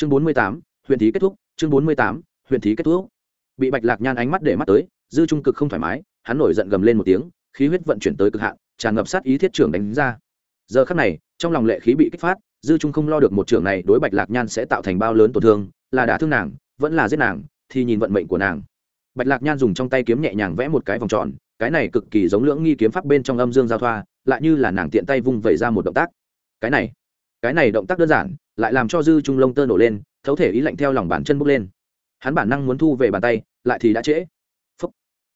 chương bốn mươi tám, huyện thí kết thúc, chương bốn mươi tám, huyện thí kết thúc. Bị bạch lạc nhan ánh mắt để mắt tới, dư trung cực không thoải mái, hắn nổi giận gầm lên một tiếng, khí huyết vận chuyển tới cực hạn, tràn ngập sát ý thiết trưởng đánh ra. Giờ khắc này, trong lòng lệ khí bị kích phát, dư trung không lo được một trưởng này đối bạch lạc nhan sẽ tạo thành bao lớn tổn thương, là đả thương nàng, vẫn là giết nàng, thì nhìn vận mệnh của nàng. Bạch lạc nhan dùng trong tay kiếm nhẹ nhàng vẽ một cái vòng tròn, cái này cực kỳ giống lưỡng nghi kiếm pháp bên trong âm dương giao thoa, lại như là nàng tiện tay vung vẩy ra một động tác. Cái này cái này động tác đơn giản lại làm cho dư trung lông tơ nổ lên, thấu thể ý lạnh theo lòng bàn chân bốc lên. Hắn bản năng muốn thu về bàn tay, lại thì đã trễ. Phúc.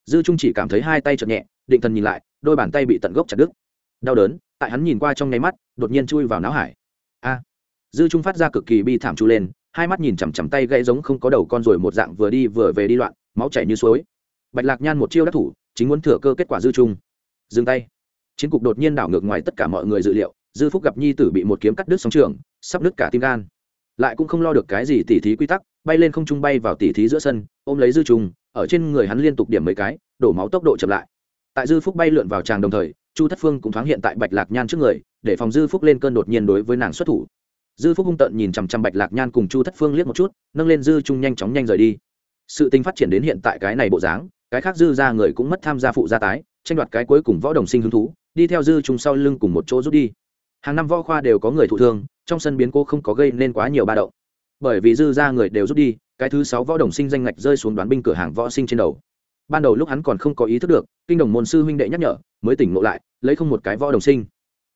dư trung chỉ cảm thấy hai tay chật nhẹ, định thần nhìn lại, đôi bàn tay bị tận gốc chặt đứt. Đau đớn, tại hắn nhìn qua trong nháy mắt, đột nhiên chui vào não hải. A. Dư trung phát ra cực kỳ bi thảm chu lên, hai mắt nhìn chằm chằm tay gãy giống không có đầu con rồi một dạng vừa đi vừa về đi loạn, máu chảy như suối. Bạch lạc nhan một chiêu đắc thủ, chính muốn thừa cơ kết quả dư trung. Dừng tay. Chiến cục đột nhiên đảo ngược ngoài tất cả mọi người dự liệu, dư phúc gặp nhi tử bị một kiếm cắt đứt sóng trường sắp nứt cả tim gan. Lại cũng không lo được cái gì tỉ thí quy tắc, bay lên không trung bay vào tỉ thí giữa sân, ôm lấy dư trung ở trên người hắn liên tục điểm mấy cái, đổ máu tốc độ chậm lại. Tại dư phúc bay lượn vào tràng đồng thời, chu thất phương cũng thoáng hiện tại bạch lạc nhan trước người, để phòng dư phúc lên cơn đột nhiên đối với nàng xuất thủ. Dư phúc hung tợn nhìn chằm chằm bạch lạc nhan cùng chu thất phương liếc một chút, nâng lên dư trung nhanh chóng nhanh rời đi. Sự tình phát triển đến hiện tại cái này bộ dáng, cái khác dư ra người cũng mất tham gia phụ gia tái, tranh đoạt cái cuối cùng võ đồng sinh hứng thú, đi theo dư trung sau lưng cùng một chỗ rút đi. Hàng năm võ khoa đều có người thụ thương trong sân biến cố không có gây nên quá nhiều ba động. Bởi vì dư ra người đều rút đi, cái thứ sáu võ đồng sinh danh ngạch rơi xuống đoán binh cửa hàng võ sinh trên đầu. Ban đầu lúc hắn còn không có ý thức được, kinh đồng môn sư huynh đệ nhắc nhở, mới tỉnh ngộ lại, lấy không một cái võ đồng sinh.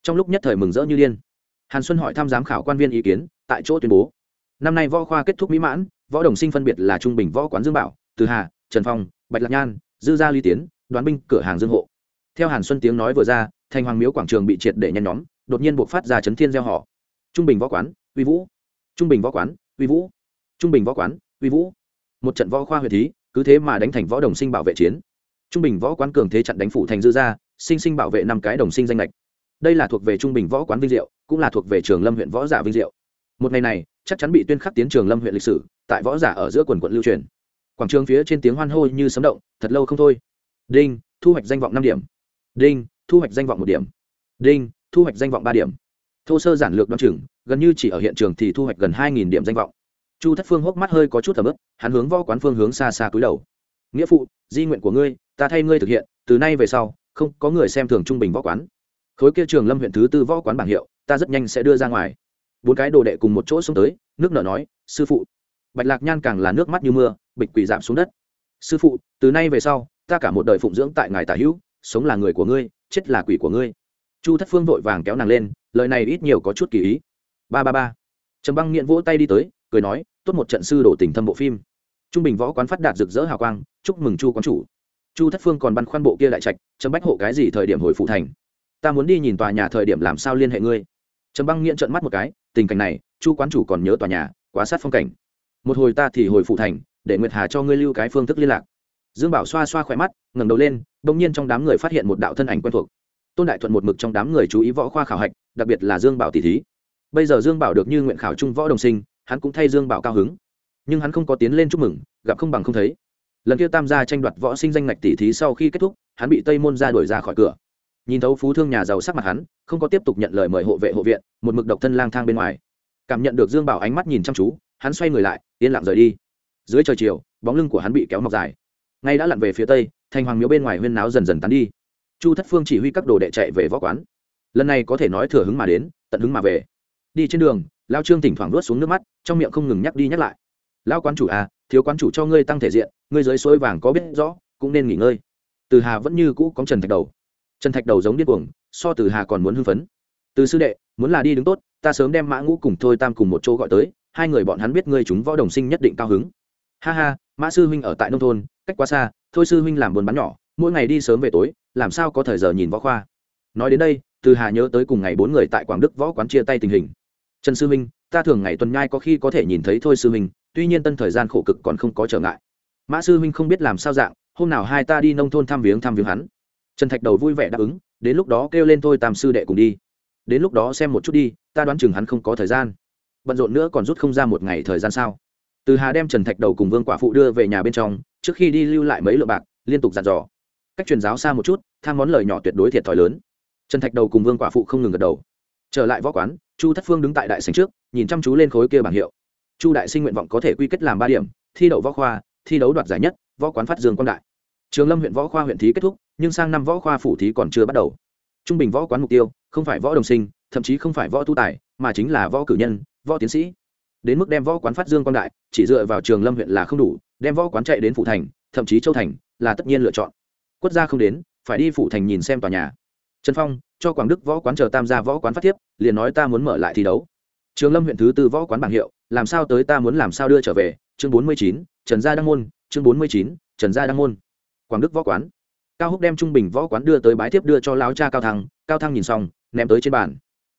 Trong lúc nhất thời mừng rỡ như điên, hàn xuân hỏi tham giám khảo quan viên ý kiến, tại chỗ tuyên bố. Năm nay võ khoa kết thúc mỹ mãn, võ đồng sinh phân biệt là trung bình võ quán dương bảo, từ hà, trần phong, bạch lạc nhan, dư gia ly tiến, đoán binh cửa hàng dương hộ. Theo hàn xuân tiếng nói vừa ra, thành hoàng miếu quảng trường bị triệt để nhen nhóm, đột nhiên buộc phát ra chấn thiên gieo họ trung bình võ quán, uy vũ. Trung bình võ quán, uy vũ. Trung bình võ quán, uy vũ. Một trận võ khoa huyệt thí, cứ thế mà đánh thành võ đồng sinh bảo vệ chiến. Trung bình võ quán cường thế chặn đánh phủ thành dư gia, sinh sinh bảo vệ năm cái đồng sinh danh lệch đây là thuộc về trung bình võ quán vinh diệu, cũng là thuộc về trường lâm huyện võ giả vinh diệu. Một ngày này, chắc chắn bị tuyên khắc tiến trường lâm huyện lịch sử, tại võ giả ở giữa quần quận lưu truyền. Quảng trường phía trên tiếng hoan hô như sấm động, thật lâu không thôi. Đinh, thu hoạch danh vọng năm điểm. Đinh, thu hoạch danh vọng một điểm. Đinh, thu hoạch danh vọng ba điểm thô sơ giản lược đ o á n chừng, gần như chỉ ở hiện trường thì thu hoạch gần hai nghìn điểm danh vọng. Chu thất phương hốc mắt hơi có chút thầm ướp hắn hướng võ quán phương hướng xa xa cúi đầu. Nghĩa phụ, di nguyện của ngươi, ta thay ngươi thực hiện, từ nay về sau, không có người xem thường trung bình võ quán. Khối kia trường lâm huyện thứ tư võ quán bảng hiệu, ta rất nhanh sẽ đưa ra ngoài. Bốn cái đồ đệ cùng một chỗ xông tới, nước nở nói, sư phụ. Bạch lạc nhan càng là nước mắt như mưa, bịch quỳ giảm xuống đất. Sư phụ, từ nay về sau, ta cả một đời phụng dưỡng tại ngài tả hữu, sống là người của ngươi, chết là quỷ của ngươi. Chu thất phương vội vàng kéo nàng lên lời này ít nhiều có chút kỳ ý. Ba ba ba. Trầm băng nghiện vỗ tay đi tới, cười nói, tốt một trận sư đổ tình thâm bộ phim. Trung bình võ quán phát đạt rực rỡ hào quang, chúc mừng chu quán chủ. Chu thất phương còn băn khoăn bộ kia đại trạch, trầm bách hộ cái gì thời điểm hồi phụ thành? Ta muốn đi nhìn tòa nhà thời điểm làm sao liên hệ ngươi? Trầm băng nghiện trợn mắt một cái, tình cảnh này, chu quán chủ còn nhớ tòa nhà, quá sát phong cảnh. Một hồi ta thì hồi phụ thành, để nguyệt hà cho ngươi lưu cái phương thức liên lạc. Dương bảo xoa xoa khỏe mắt, ngẩng đầu lên, bỗng nhiên trong đám người phát hiện một đạo thân ảnh quen thuộc tôn đại thuận một mực trong đám người chú ý võ khoa khảo hạch, đặc biệt là dương bảo tỷ thí. Bây giờ dương bảo được như nguyện khảo trung võ đồng sinh, hắn cũng thay dương bảo cao hứng. Nhưng hắn không có tiến lên chúc mừng, gặp không bằng không thấy. Lần kia tam gia tranh đoạt võ sinh danh ngạch tỷ thí sau khi kết thúc, hắn bị tây môn ra đuổi ra khỏi cửa. Nhìn thấu phú thương nhà giàu sắc mặt hắn, không có tiếp tục nhận lời mời hộ vệ hộ viện, một mực độc thân lang thang bên ngoài. Cảm nhận được dương bảo ánh mắt nhìn chăm chú, hắn xoay người lại, yên lặng rời đi. Dưới trời chiều, bóng lưng của hắn bị kéo mọc dài. Ngay đã lặn về phía tây, thành hoàng miếu bên ngoài huyên náo dần dần tán đi chu thất phương chỉ huy các đồ đệ chạy về võ quán. Lần này có thể nói thừa hứng mà đến, tận hứng mà về. Đi trên đường, lao trương thỉnh thoảng nuốt xuống nước mắt, trong miệng không ngừng nhắc đi nhắc lại. Lao quán chủ à thiếu quán chủ cho ngươi tăng thể diện, ngươi dưới suối vàng có biết rõ, cũng nên nghỉ ngơi. Từ hà vẫn như cũ có trần thạch đầu. Trần thạch đầu giống điên cuồng, so từ hà còn muốn hưng phấn. Từ sư đệ, muốn là đi đứng tốt, ta sớm đem mã ngũ cùng thôi tam cùng một chỗ gọi tới, hai người bọn hắn biết ngươi chúng võ đồng sinh nhất định cao hứng. Ha ha, mã sư huynh ở tại nông thôn, cách quá xa, thôi sư huynh làm buôn bán nhỏ, mỗi ngày đi sớm về tối làm sao có thời giờ nhìn võ khoa? Nói đến đây, từ hà nhớ tới cùng ngày bốn người tại quảng đức võ quán chia tay tình hình. Trần sư minh, ta thường ngày tuần nhai có khi có thể nhìn thấy thôi sư minh, tuy nhiên tân thời gian khổ cực còn không có trở ngại. Mã sư minh không biết làm sao dạng, hôm nào hai ta đi nông thôn thăm viếng thăm viếng hắn. Trần thạch đầu vui vẻ đáp ứng, đến lúc đó kêu lên thôi tam sư đệ cùng đi. Đến lúc đó xem một chút đi, ta đoán chừng hắn không có thời gian. Bận rộn nữa còn rút không ra một ngày thời gian sao? Từ hà đem trần thạch đầu cùng vương quả phụ đưa về nhà bên trong, trước khi đi lưu lại mấy lượng bạc, liên tục dặn dò cách truyền giáo xa một chút, tham món lời nhỏ tuyệt đối thiệt thòi lớn. Trần thạch đầu cùng vương quả phụ không ngừng gật đầu. Trở lại võ quán, chu thất phương đứng tại đại sành trước, nhìn chăm chú lên khối kia bảng hiệu. Chu đại sinh nguyện vọng có thể quy kết làm ba điểm, thi đậu võ khoa, thi đấu đoạt giải nhất, võ quán phát dương quang đại. Trường lâm huyện võ khoa huyện thí kết thúc, nhưng sang năm võ khoa phủ thí còn chưa bắt đầu. Trung bình võ quán mục tiêu, không phải võ đồng sinh, thậm chí không phải võ tu tài, mà chính là võ cử nhân, võ tiến sĩ. Đến mức đem võ quán phát dương quang đại, chỉ dựa vào trường lâm huyện là không đủ, đem võ quán chạy đến phủ thành, thậm chí châu thành, là tất nhiên lựa chọn quất gia không đến, phải đi phủ thành nhìn xem tòa nhà. Trần phong, cho quảng đức võ quán chờ tam gia võ quán phát tiếp liền nói ta muốn mở lại thi đấu. Trường lâm huyện thứ tư võ quán bảng hiệu, làm sao tới ta muốn làm sao đưa trở về, chương bốn mươi chín, trần gia đăng môn, chương bốn mươi chín, trần gia đăng môn. Quảng đức võ quán. Cao húc đem trung bình võ quán đưa tới bái thiếp đưa cho lão cha cao thăng cao thăng nhìn xong, ném tới trên bàn.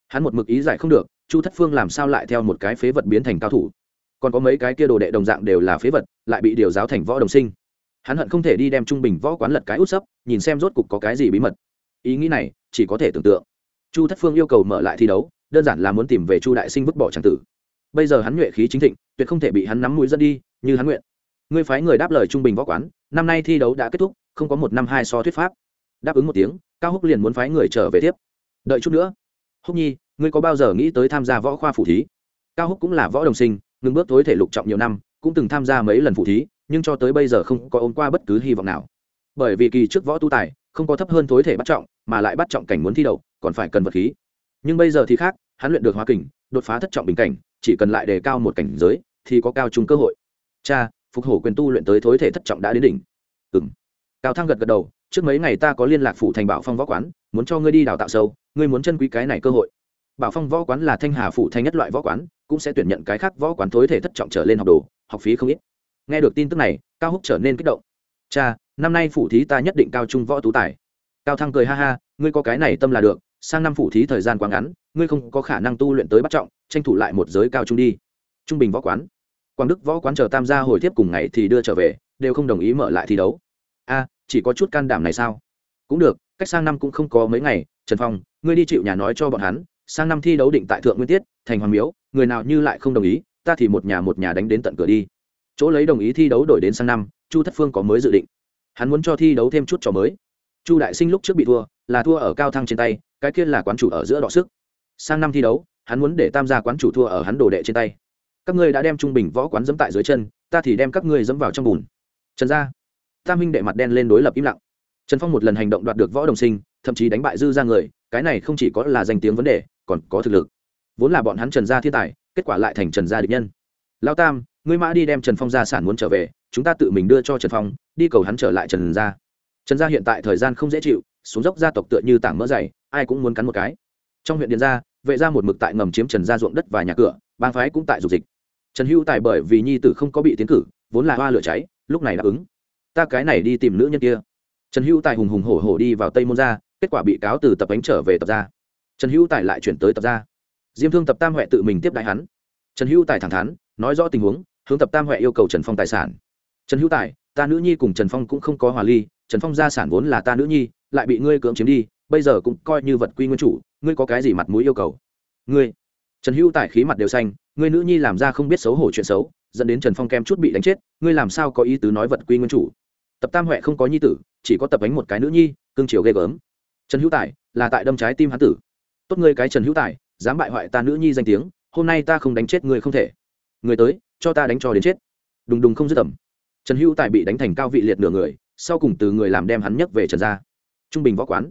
Hắn một mực ý giải không được, chu thất phương làm sao lại theo một cái phế vật biến thành cao thủ. Còn có mấy cái kia đồ đệ đồng dạng đều là phế vật, lại bị điều giáo thành võ đồng sinh hắn hận không thể đi đem trung bình võ quán lật cái út sấp, nhìn xem rốt cục có cái gì bí mật. Ý nghĩ này, chỉ có thể tưởng tượng. Chu thất phương yêu cầu mở lại thi đấu, đơn giản là muốn tìm về chu đại sinh vứt bỏ tràng tử. Bây giờ hắn nhuệ khí chính thịnh, tuyệt không thể bị hắn nắm mũi dẫn đi, như hắn nguyện. Ngươi phái người đáp lời trung bình võ quán, năm nay thi đấu đã kết thúc, không có một năm hai so thuyết pháp. Đáp ứng một tiếng, cao húc liền muốn phái người trở về tiếp. Đợi chút nữa. Húc nhi, ngươi có bao giờ nghĩ tới tham gia võ khoa phủ thí? Cao húc cũng là võ đồng sinh, ngừng bước tối thể lục trọng nhiều năm, cũng từng tham gia mấy lần phủ thí nhưng cho tới bây giờ không có ôm qua bất cứ hy vọng nào. Bởi vì kỳ trước võ tu tài, không có thấp hơn thối thể bắt trọng, mà lại bắt trọng cảnh muốn thi đậu, còn phải cần vật khí. Nhưng bây giờ thì khác, hắn luyện được hóa kình, đột phá thất trọng bình cảnh, chỉ cần lại đề cao một cảnh giới, thì có cao trùng cơ hội. Cha, phục hổ quyền tu luyện tới thối thể thất trọng đã đến đỉnh. Ừ m cao thăng gật gật đầu, trước mấy ngày ta có liên lạc phủ thành bảo phong võ quán, muốn cho ngươi đi đào tạo sâu, ngươi muốn chân quý cái này cơ hội. Bảo phong võ quán là thanh hà phủ thanh nhất loại võ quán, cũng sẽ tuyển nhận cái khác võ quán thối thể thất trọng trở lên học đồ, học phí không ít nghe được tin tức này, cao húc trở nên kích động. Cha, năm nay phủ thí ta nhất định cao trung võ tú tài. Cao thăng cười ha ha, ngươi có cái này tâm là được, sang năm phủ thí thời gian quá ngắn, ngươi không có khả năng tu luyện tới bắt trọng, tranh thủ lại một giới cao trung đi. Trung bình võ quán. Quảng đức võ quán chờ tam gia hồi tiếp cùng ngày thì đưa trở về, đều không đồng ý mở lại thi đấu. A, chỉ có chút can đảm này sao? Cũng được, cách sang năm cũng không có mấy ngày, trần phong, ngươi đi chịu nhà nói cho bọn hắn, sang năm thi đấu định tại thượng nguyên tiết, thành hoàng miếu, người nào như lại không đồng ý, ta thì một nhà một nhà đánh đến tận cửa đi chỗ lấy đồng ý thi đấu đổi đến sang năm, chu thất phương có mới dự định. Hắn muốn cho thi đấu thêm chút trò mới. Chu đại sinh lúc trước bị thua, là thua ở cao thăng trên tay, cái kia là quán chủ ở giữa đọ sức. Sang năm thi đấu, hắn muốn để tam gia quán chủ thua ở hắn đồ đệ trên tay. Các ngươi đã đem trung bình võ quán dẫm tại dưới chân, ta thì đem các ngươi dẫm vào trong bùn. Trần gia, tam minh đệ mặt đen lên đối lập im lặng. Trần phong một lần hành động đoạt được võ đồng sinh, thậm chí đánh bại dư ra người, cái này không chỉ có là danh tiếng vấn đề, còn có thực lực. Vốn là bọn hắn trần gia thiên tài, kết quả lại thành trần gia địch nhân. Lao tam ngươi mã đi đem trần phong gia sản muốn trở về, chúng ta tự mình đưa cho trần phong, đi cầu hắn trở lại trần gia. Trần gia hiện tại thời gian không dễ chịu, xuống dốc gia tộc tựa như tảng mỡ dày, ai cũng muốn cắn một cái. Trong huyện điện gia, vệ gia một mực tại ngầm chiếm trần gia ruộng đất và nhà cửa, bang phái cũng tại dục dịch. Trần hữu tài bởi vì nhi tử không có bị tiến cử, vốn là hoa lửa cháy, lúc này đáp ứng. Ta cái này đi tìm nữ nhân kia. Trần hữu tài hùng hùng hổ hổ đi vào tây môn gia, kết quả bị cáo từ tập ánh trở về tập gia. Trần hữu tài lại chuyển tới tập gia. Diêm thương tập tam huệ tự mình tiếp đại hắn. Trần hữu tài thẳng thắn, nói rõ tình huống hướng tập tam huệ yêu cầu trần phong tài sản. Trần hữu tài, ta nữ nhi cùng trần phong cũng không có hòa ly, trần phong gia sản vốn là ta nữ nhi, lại bị ngươi cưỡng chiếm đi, bây giờ cũng coi như vật quy nguyên chủ, ngươi có cái gì mặt mũi yêu cầu? Ngươi. Trần hữu tài khí mặt đều xanh, ngươi nữ nhi làm ra không biết xấu hổ chuyện xấu, dẫn đến trần phong kem chút bị đánh chết, ngươi làm sao có ý tứ nói vật quy nguyên chủ? Tập tam huệ không có nhi tử, chỉ có tập ánh một cái nữ nhi, cương triều ghê gớm. Trần hữu tài, là tại đâm trái tim hán tử. Tốt ngươi cái trần hữu tài, dám bại hoại ta nữ nhi danh tiếng, hôm nay ta không đánh chết ngươi không thể. Người tới cho ta đánh cho đến chết. Đùng đùng không dứt tầm trần hữu tài bị đánh thành cao vị liệt nửa người, sau cùng từ người làm đem hắn nhấc về trần gia. Trung bình võ quán.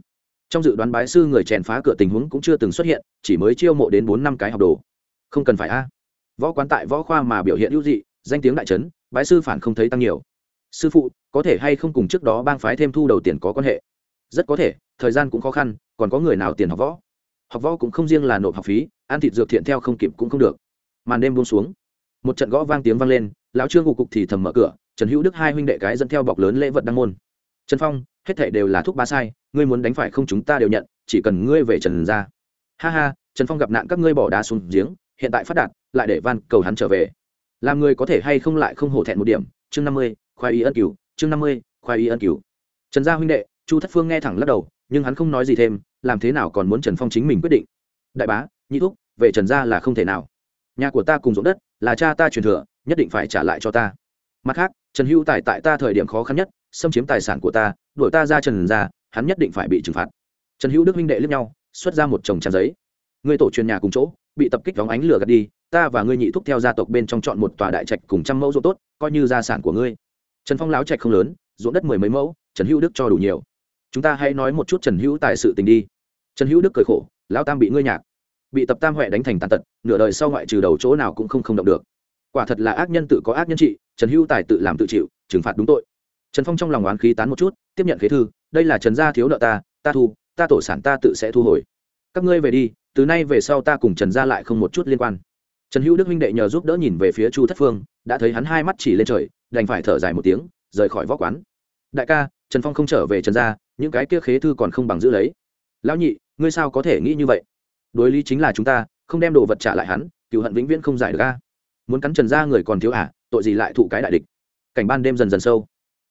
Trong dự đoán bái sư người chèn phá cửa tình huống cũng chưa từng xuất hiện, chỉ mới chiêu mộ đến bốn năm cái học đồ. Không cần phải a. Võ quán tại võ khoa mà biểu hiện hữu dị, danh tiếng đại trấn, bái sư phản không thấy tăng nhiều. Sư phụ, có thể hay không cùng trước đó bang phái thêm thu đầu tiền có quan hệ? Rất có thể, thời gian cũng khó khăn, còn có người nào tiền học võ? Học võ cũng không riêng là nộp học phí, ăn thịt dược thiện theo không kịp cũng không được. Màn đêm buông xuống một trận gõ vang tiếng vang lên, lão trương gục cục thì thầm mở cửa, trần hữu đức hai huynh đệ cái dẫn theo bọc lớn lễ vật đăng môn. Trần phong, hết thảy đều là thuốc ba sai, ngươi muốn đánh phải không chúng ta đều nhận, chỉ cần ngươi về trần ra. Ha ha, trần phong gặp nạn các ngươi bỏ đá xuống giếng, hiện tại phát đạt, lại để van cầu hắn trở về. Làm người có thể hay không lại không hổ thẹn một điểm. Chương năm mươi khoai y ân cửu, chương năm mươi khoai y ân cửu. Trần gia huynh đệ, chu thất phương nghe thẳng lắc đầu, nhưng hắn không nói gì thêm, làm thế nào còn muốn trần phong chính mình quyết định. Đại bá, nhị thúc, về trần gia là không thể nào. Nhà của ta cùng ruộng đất là cha ta truyền thừa, nhất định phải trả lại cho ta. Mặt khác, trần hữu tài tại ta thời điểm khó khăn nhất, xâm chiếm tài sản của ta, đuổi ta ra trần ra hắn nhất định phải bị trừng phạt. Trần hữu đức huynh đệ lướt nhau, xuất ra một chồng tràn giấy. Người tổ truyền nhà cùng chỗ, bị tập kích vóng ánh lửa gạt đi, ta và ngươi nhị thúc theo gia tộc bên trong chọn một tòa đại trạch cùng trăm mẫu ruộng tốt, coi như gia sản của ngươi. Trần phong láo trạch không lớn, ruộng đất mười mấy mẫu, trần hữu đức cho đủ nhiều. Chúng ta hãy nói một chút trần hữu tài sự tình đi. Trần hữu đức cười khổ, lão tam bị ngươi nhạc bị tập tam huệ đánh thành tàn tật, nửa đời sau ngoại trừ đầu chỗ nào cũng không không động được. Quả thật là ác nhân tự có ác nhân trị, trần hữu tài tự làm tự chịu, trừng phạt đúng tội. Trần phong trong lòng oán khí tán một chút, tiếp nhận khế thư, đây là trần gia thiếu nợ ta ta thu, ta tổ sản ta tự sẽ thu hồi. Các ngươi về đi, từ nay về sau ta cùng trần gia lại không một chút liên quan. Trần hữu đức huynh đệ nhờ giúp đỡ nhìn về phía chu thất phương, đã thấy hắn hai mắt chỉ lên trời, đành phải thở dài một tiếng, rời khỏi võ quán. Đại ca, trần phong không trở về trần gia, những cái kia khế thư còn không bằng giữ lấy. Lão nhị, ngươi sao có thể nghĩ như vậy? Đối lý chính là chúng ta, không đem đồ vật trả lại hắn, cựu hận vĩnh viễn không giải được ca muốn cắn trần ra người còn thiếu à tội gì lại thụ cái đại địch. Cảnh ban đêm dần dần sâu.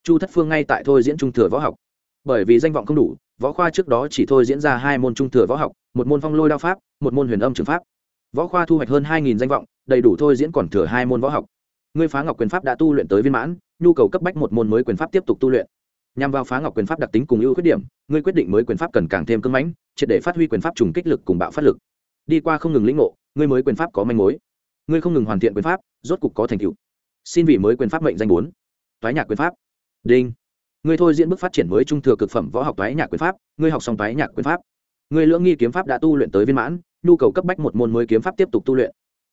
Chu thất phương ngay tại thôi diễn trung thừa võ học. Bởi vì danh vọng không đủ, võ khoa trước đó chỉ thôi diễn ra hai môn trung thừa võ học, một môn phong lôi đao pháp, một môn huyền âm trường pháp. Võ khoa thu hoạch hơn hai danh vọng, đầy đủ thôi diễn còn thừa hai môn võ học. Ngươi phá ngọc quyền pháp đã tu luyện tới viên mãn, nhu cầu cấp bách một môn mới quyền pháp tiếp tục tu luyện nhằm vào phá ngọc quyền pháp đặc tính cùng ưu khuyết điểm, ngươi quyết định mới quyền pháp cần càng thêm cưng mãnh, triệt để phát huy quyền pháp trùng kích lực cùng bạo phát lực. Đi qua không ngừng lĩnh ngộ, ngươi mới quyền pháp có manh mối. Ngươi không ngừng hoàn thiện quyền pháp, rốt cục có thành tựu. Xin vị mới quyền pháp mệnh danh bốn. Toái nhạc quyền pháp. Đinh. Ngươi thôi diễn bước phát triển mới trung thừa cực phẩm võ học toái nhạc quyền pháp, ngươi học xong toái nhạc quyền pháp. Ngươi lưỡng nghi kiếm pháp đã tu luyện tới viên mãn, nhu cầu cấp bách một môn mới kiếm pháp tiếp tục tu luyện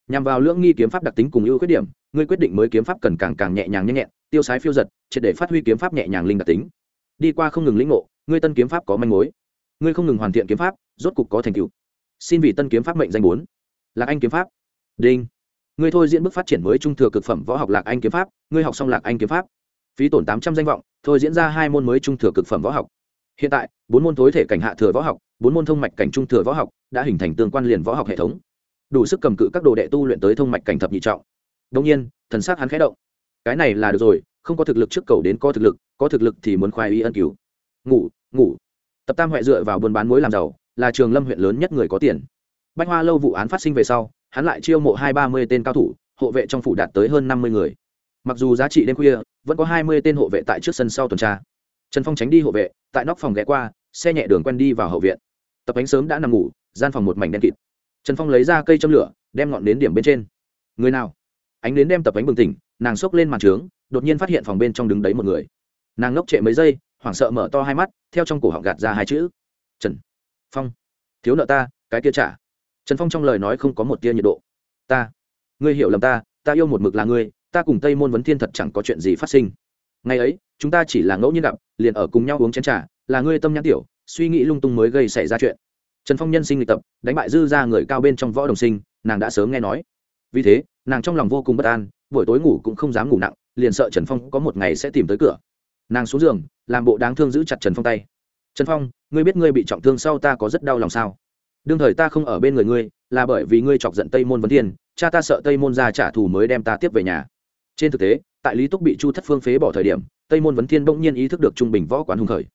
nhằm vào lưỡng nghi kiếm pháp đặc tính cùng ưu khuyết điểm, ngươi quyết định mới kiếm pháp cần càng càng nhẹ nhàng nhanh nhẹn, tiêu sái phiêu giật, triệt để phát huy kiếm pháp nhẹ nhàng linh đặc tính. Đi qua không ngừng lĩnh ngộ, ngươi tân kiếm pháp có manh mối. Ngươi không ngừng hoàn thiện kiếm pháp, rốt cục có thành tựu. Xin vì tân kiếm pháp mệnh danh bốn. Lạc anh kiếm pháp. Đinh. Ngươi thôi diễn bước phát triển mới trung thừa cực phẩm võ học lạc anh kiếm pháp, ngươi học xong lạc anh kiếm pháp. Phí tổn tám trăm danh vọng, thôi diễn ra hai môn mới trung thừa cực phẩm võ học. Hiện tại, bốn môn tối thể cảnh hạ thừa võ học, bốn môn thông mạch cảnh trung thừa võ học, đã hình thành tương quan liền võ học hệ thống đủ sức cầm cự các đồ đệ tu luyện tới thông mạch cảnh thập nhị trọng. Đông nhiên, thần sắc hắn khẽ động. Cái này là được rồi, không có thực lực trước cầu đến có thực lực, có thực lực thì muốn khoai y ân cứu. Ngủ ngủ. Tập tam huệ dựa vào buôn bán muối làm giàu, là trường lâm huyện lớn nhất người có tiền. Bách hoa lâu vụ án phát sinh về sau, hắn lại chiêu mộ hai ba mươi tên cao thủ, hộ vệ trong phủ đạt tới hơn năm mươi người. Mặc dù giá trị đêm khuya, vẫn có hai mươi tên hộ vệ tại trước sân sau tuần tra. Trần phong tránh đi hộ vệ, tại nóc phòng ghé qua, xe nhẹ đường quen đi vào hậu viện. Tập ánh sớm đã nằm ngủ, gian phòng một mảnh đen kịt trần phong lấy ra cây châm lửa, đem ngọn đến điểm bên trên. Người nào? Ánh đến đem tập ánh bừng tỉnh, nàng xốc lên màn trướng, đột nhiên phát hiện phòng bên trong đứng đấy một người. Nàng ngốc trệ mấy giây, hoảng sợ mở to hai mắt, theo trong cổ họng gạt ra hai chữ. Trần phong. Thiếu nợ ta, cái kia trả. Trần phong trong lời nói không có một tia nhiệt độ. Ta. Ngươi hiểu lầm ta ta yêu một mực là ngươi, ta cùng tây môn vấn thiên thật chẳng có chuyện gì phát sinh. Ngày ấy, chúng ta chỉ là ngẫu nhiên gặp, liền ở cùng nhau uống chén t r à là ngươi tâm nhãn tiểu, suy nghĩ lung tung mới gây xảy ra chuyện trần phong nhân sinh lịch tập, đánh bại dư ra người cao bên trong võ đồng sinh, nàng đã sớm nghe nói. Vì thế, nàng trong lòng vô cùng bất an, buổi tối ngủ cũng không dám ngủ nặng, liền sợ trần phong có một ngày sẽ tìm tới cửa. Nàng xuống giường, làm bộ đáng thương giữ chặt trần phong tay. Trần phong, ngươi biết ngươi bị trọng thương sau ta có rất đau lòng sao? Đương thời ta không ở bên người ngươi, là bởi vì ngươi chọc giận tây môn vấn thiên, cha ta sợ tây môn ra trả thù mới đem ta tiếp về nhà. Trên thực tế, tại lý túc bị chu thất phương phế bỏ thời điểm, tây môn vấn thiên bỗng nhiên ý thức được trung bình võ quán hùng khởi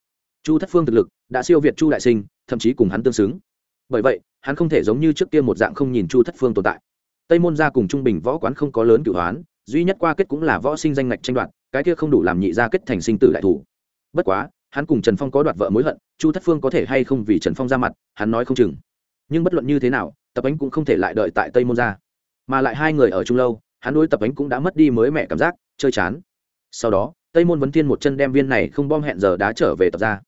chu thất phương thực lực, đã siêu việt chu đại sinh, thậm chí cùng hắn tương xứng. Bởi vậy, hắn không thể giống như trước kia một dạng không nhìn chu thất phương tồn tại. Tây môn gia cùng trung bình võ quán không có lớn cửu hoán, duy nhất qua kết cũng là võ sinh danh ngạch tranh đoạt, cái kia không đủ làm nhị gia kết thành sinh tử đại thủ. Bất quá, hắn cùng trần phong có đoạt vợ mối hận, chu thất phương có thể hay không vì trần phong ra mặt, hắn nói không chừng. Nhưng bất luận như thế nào, tập ánh cũng không thể lại đợi tại tây môn gia. Mà lại hai người ở chung lâu, hắn đối tập ánh cũng đã mất đi mới mẹ cảm giác, chơi chán. Sau đó, tây môn vấn thiên một chân đem viên này không bom hẹn giờ đá trở về tập ra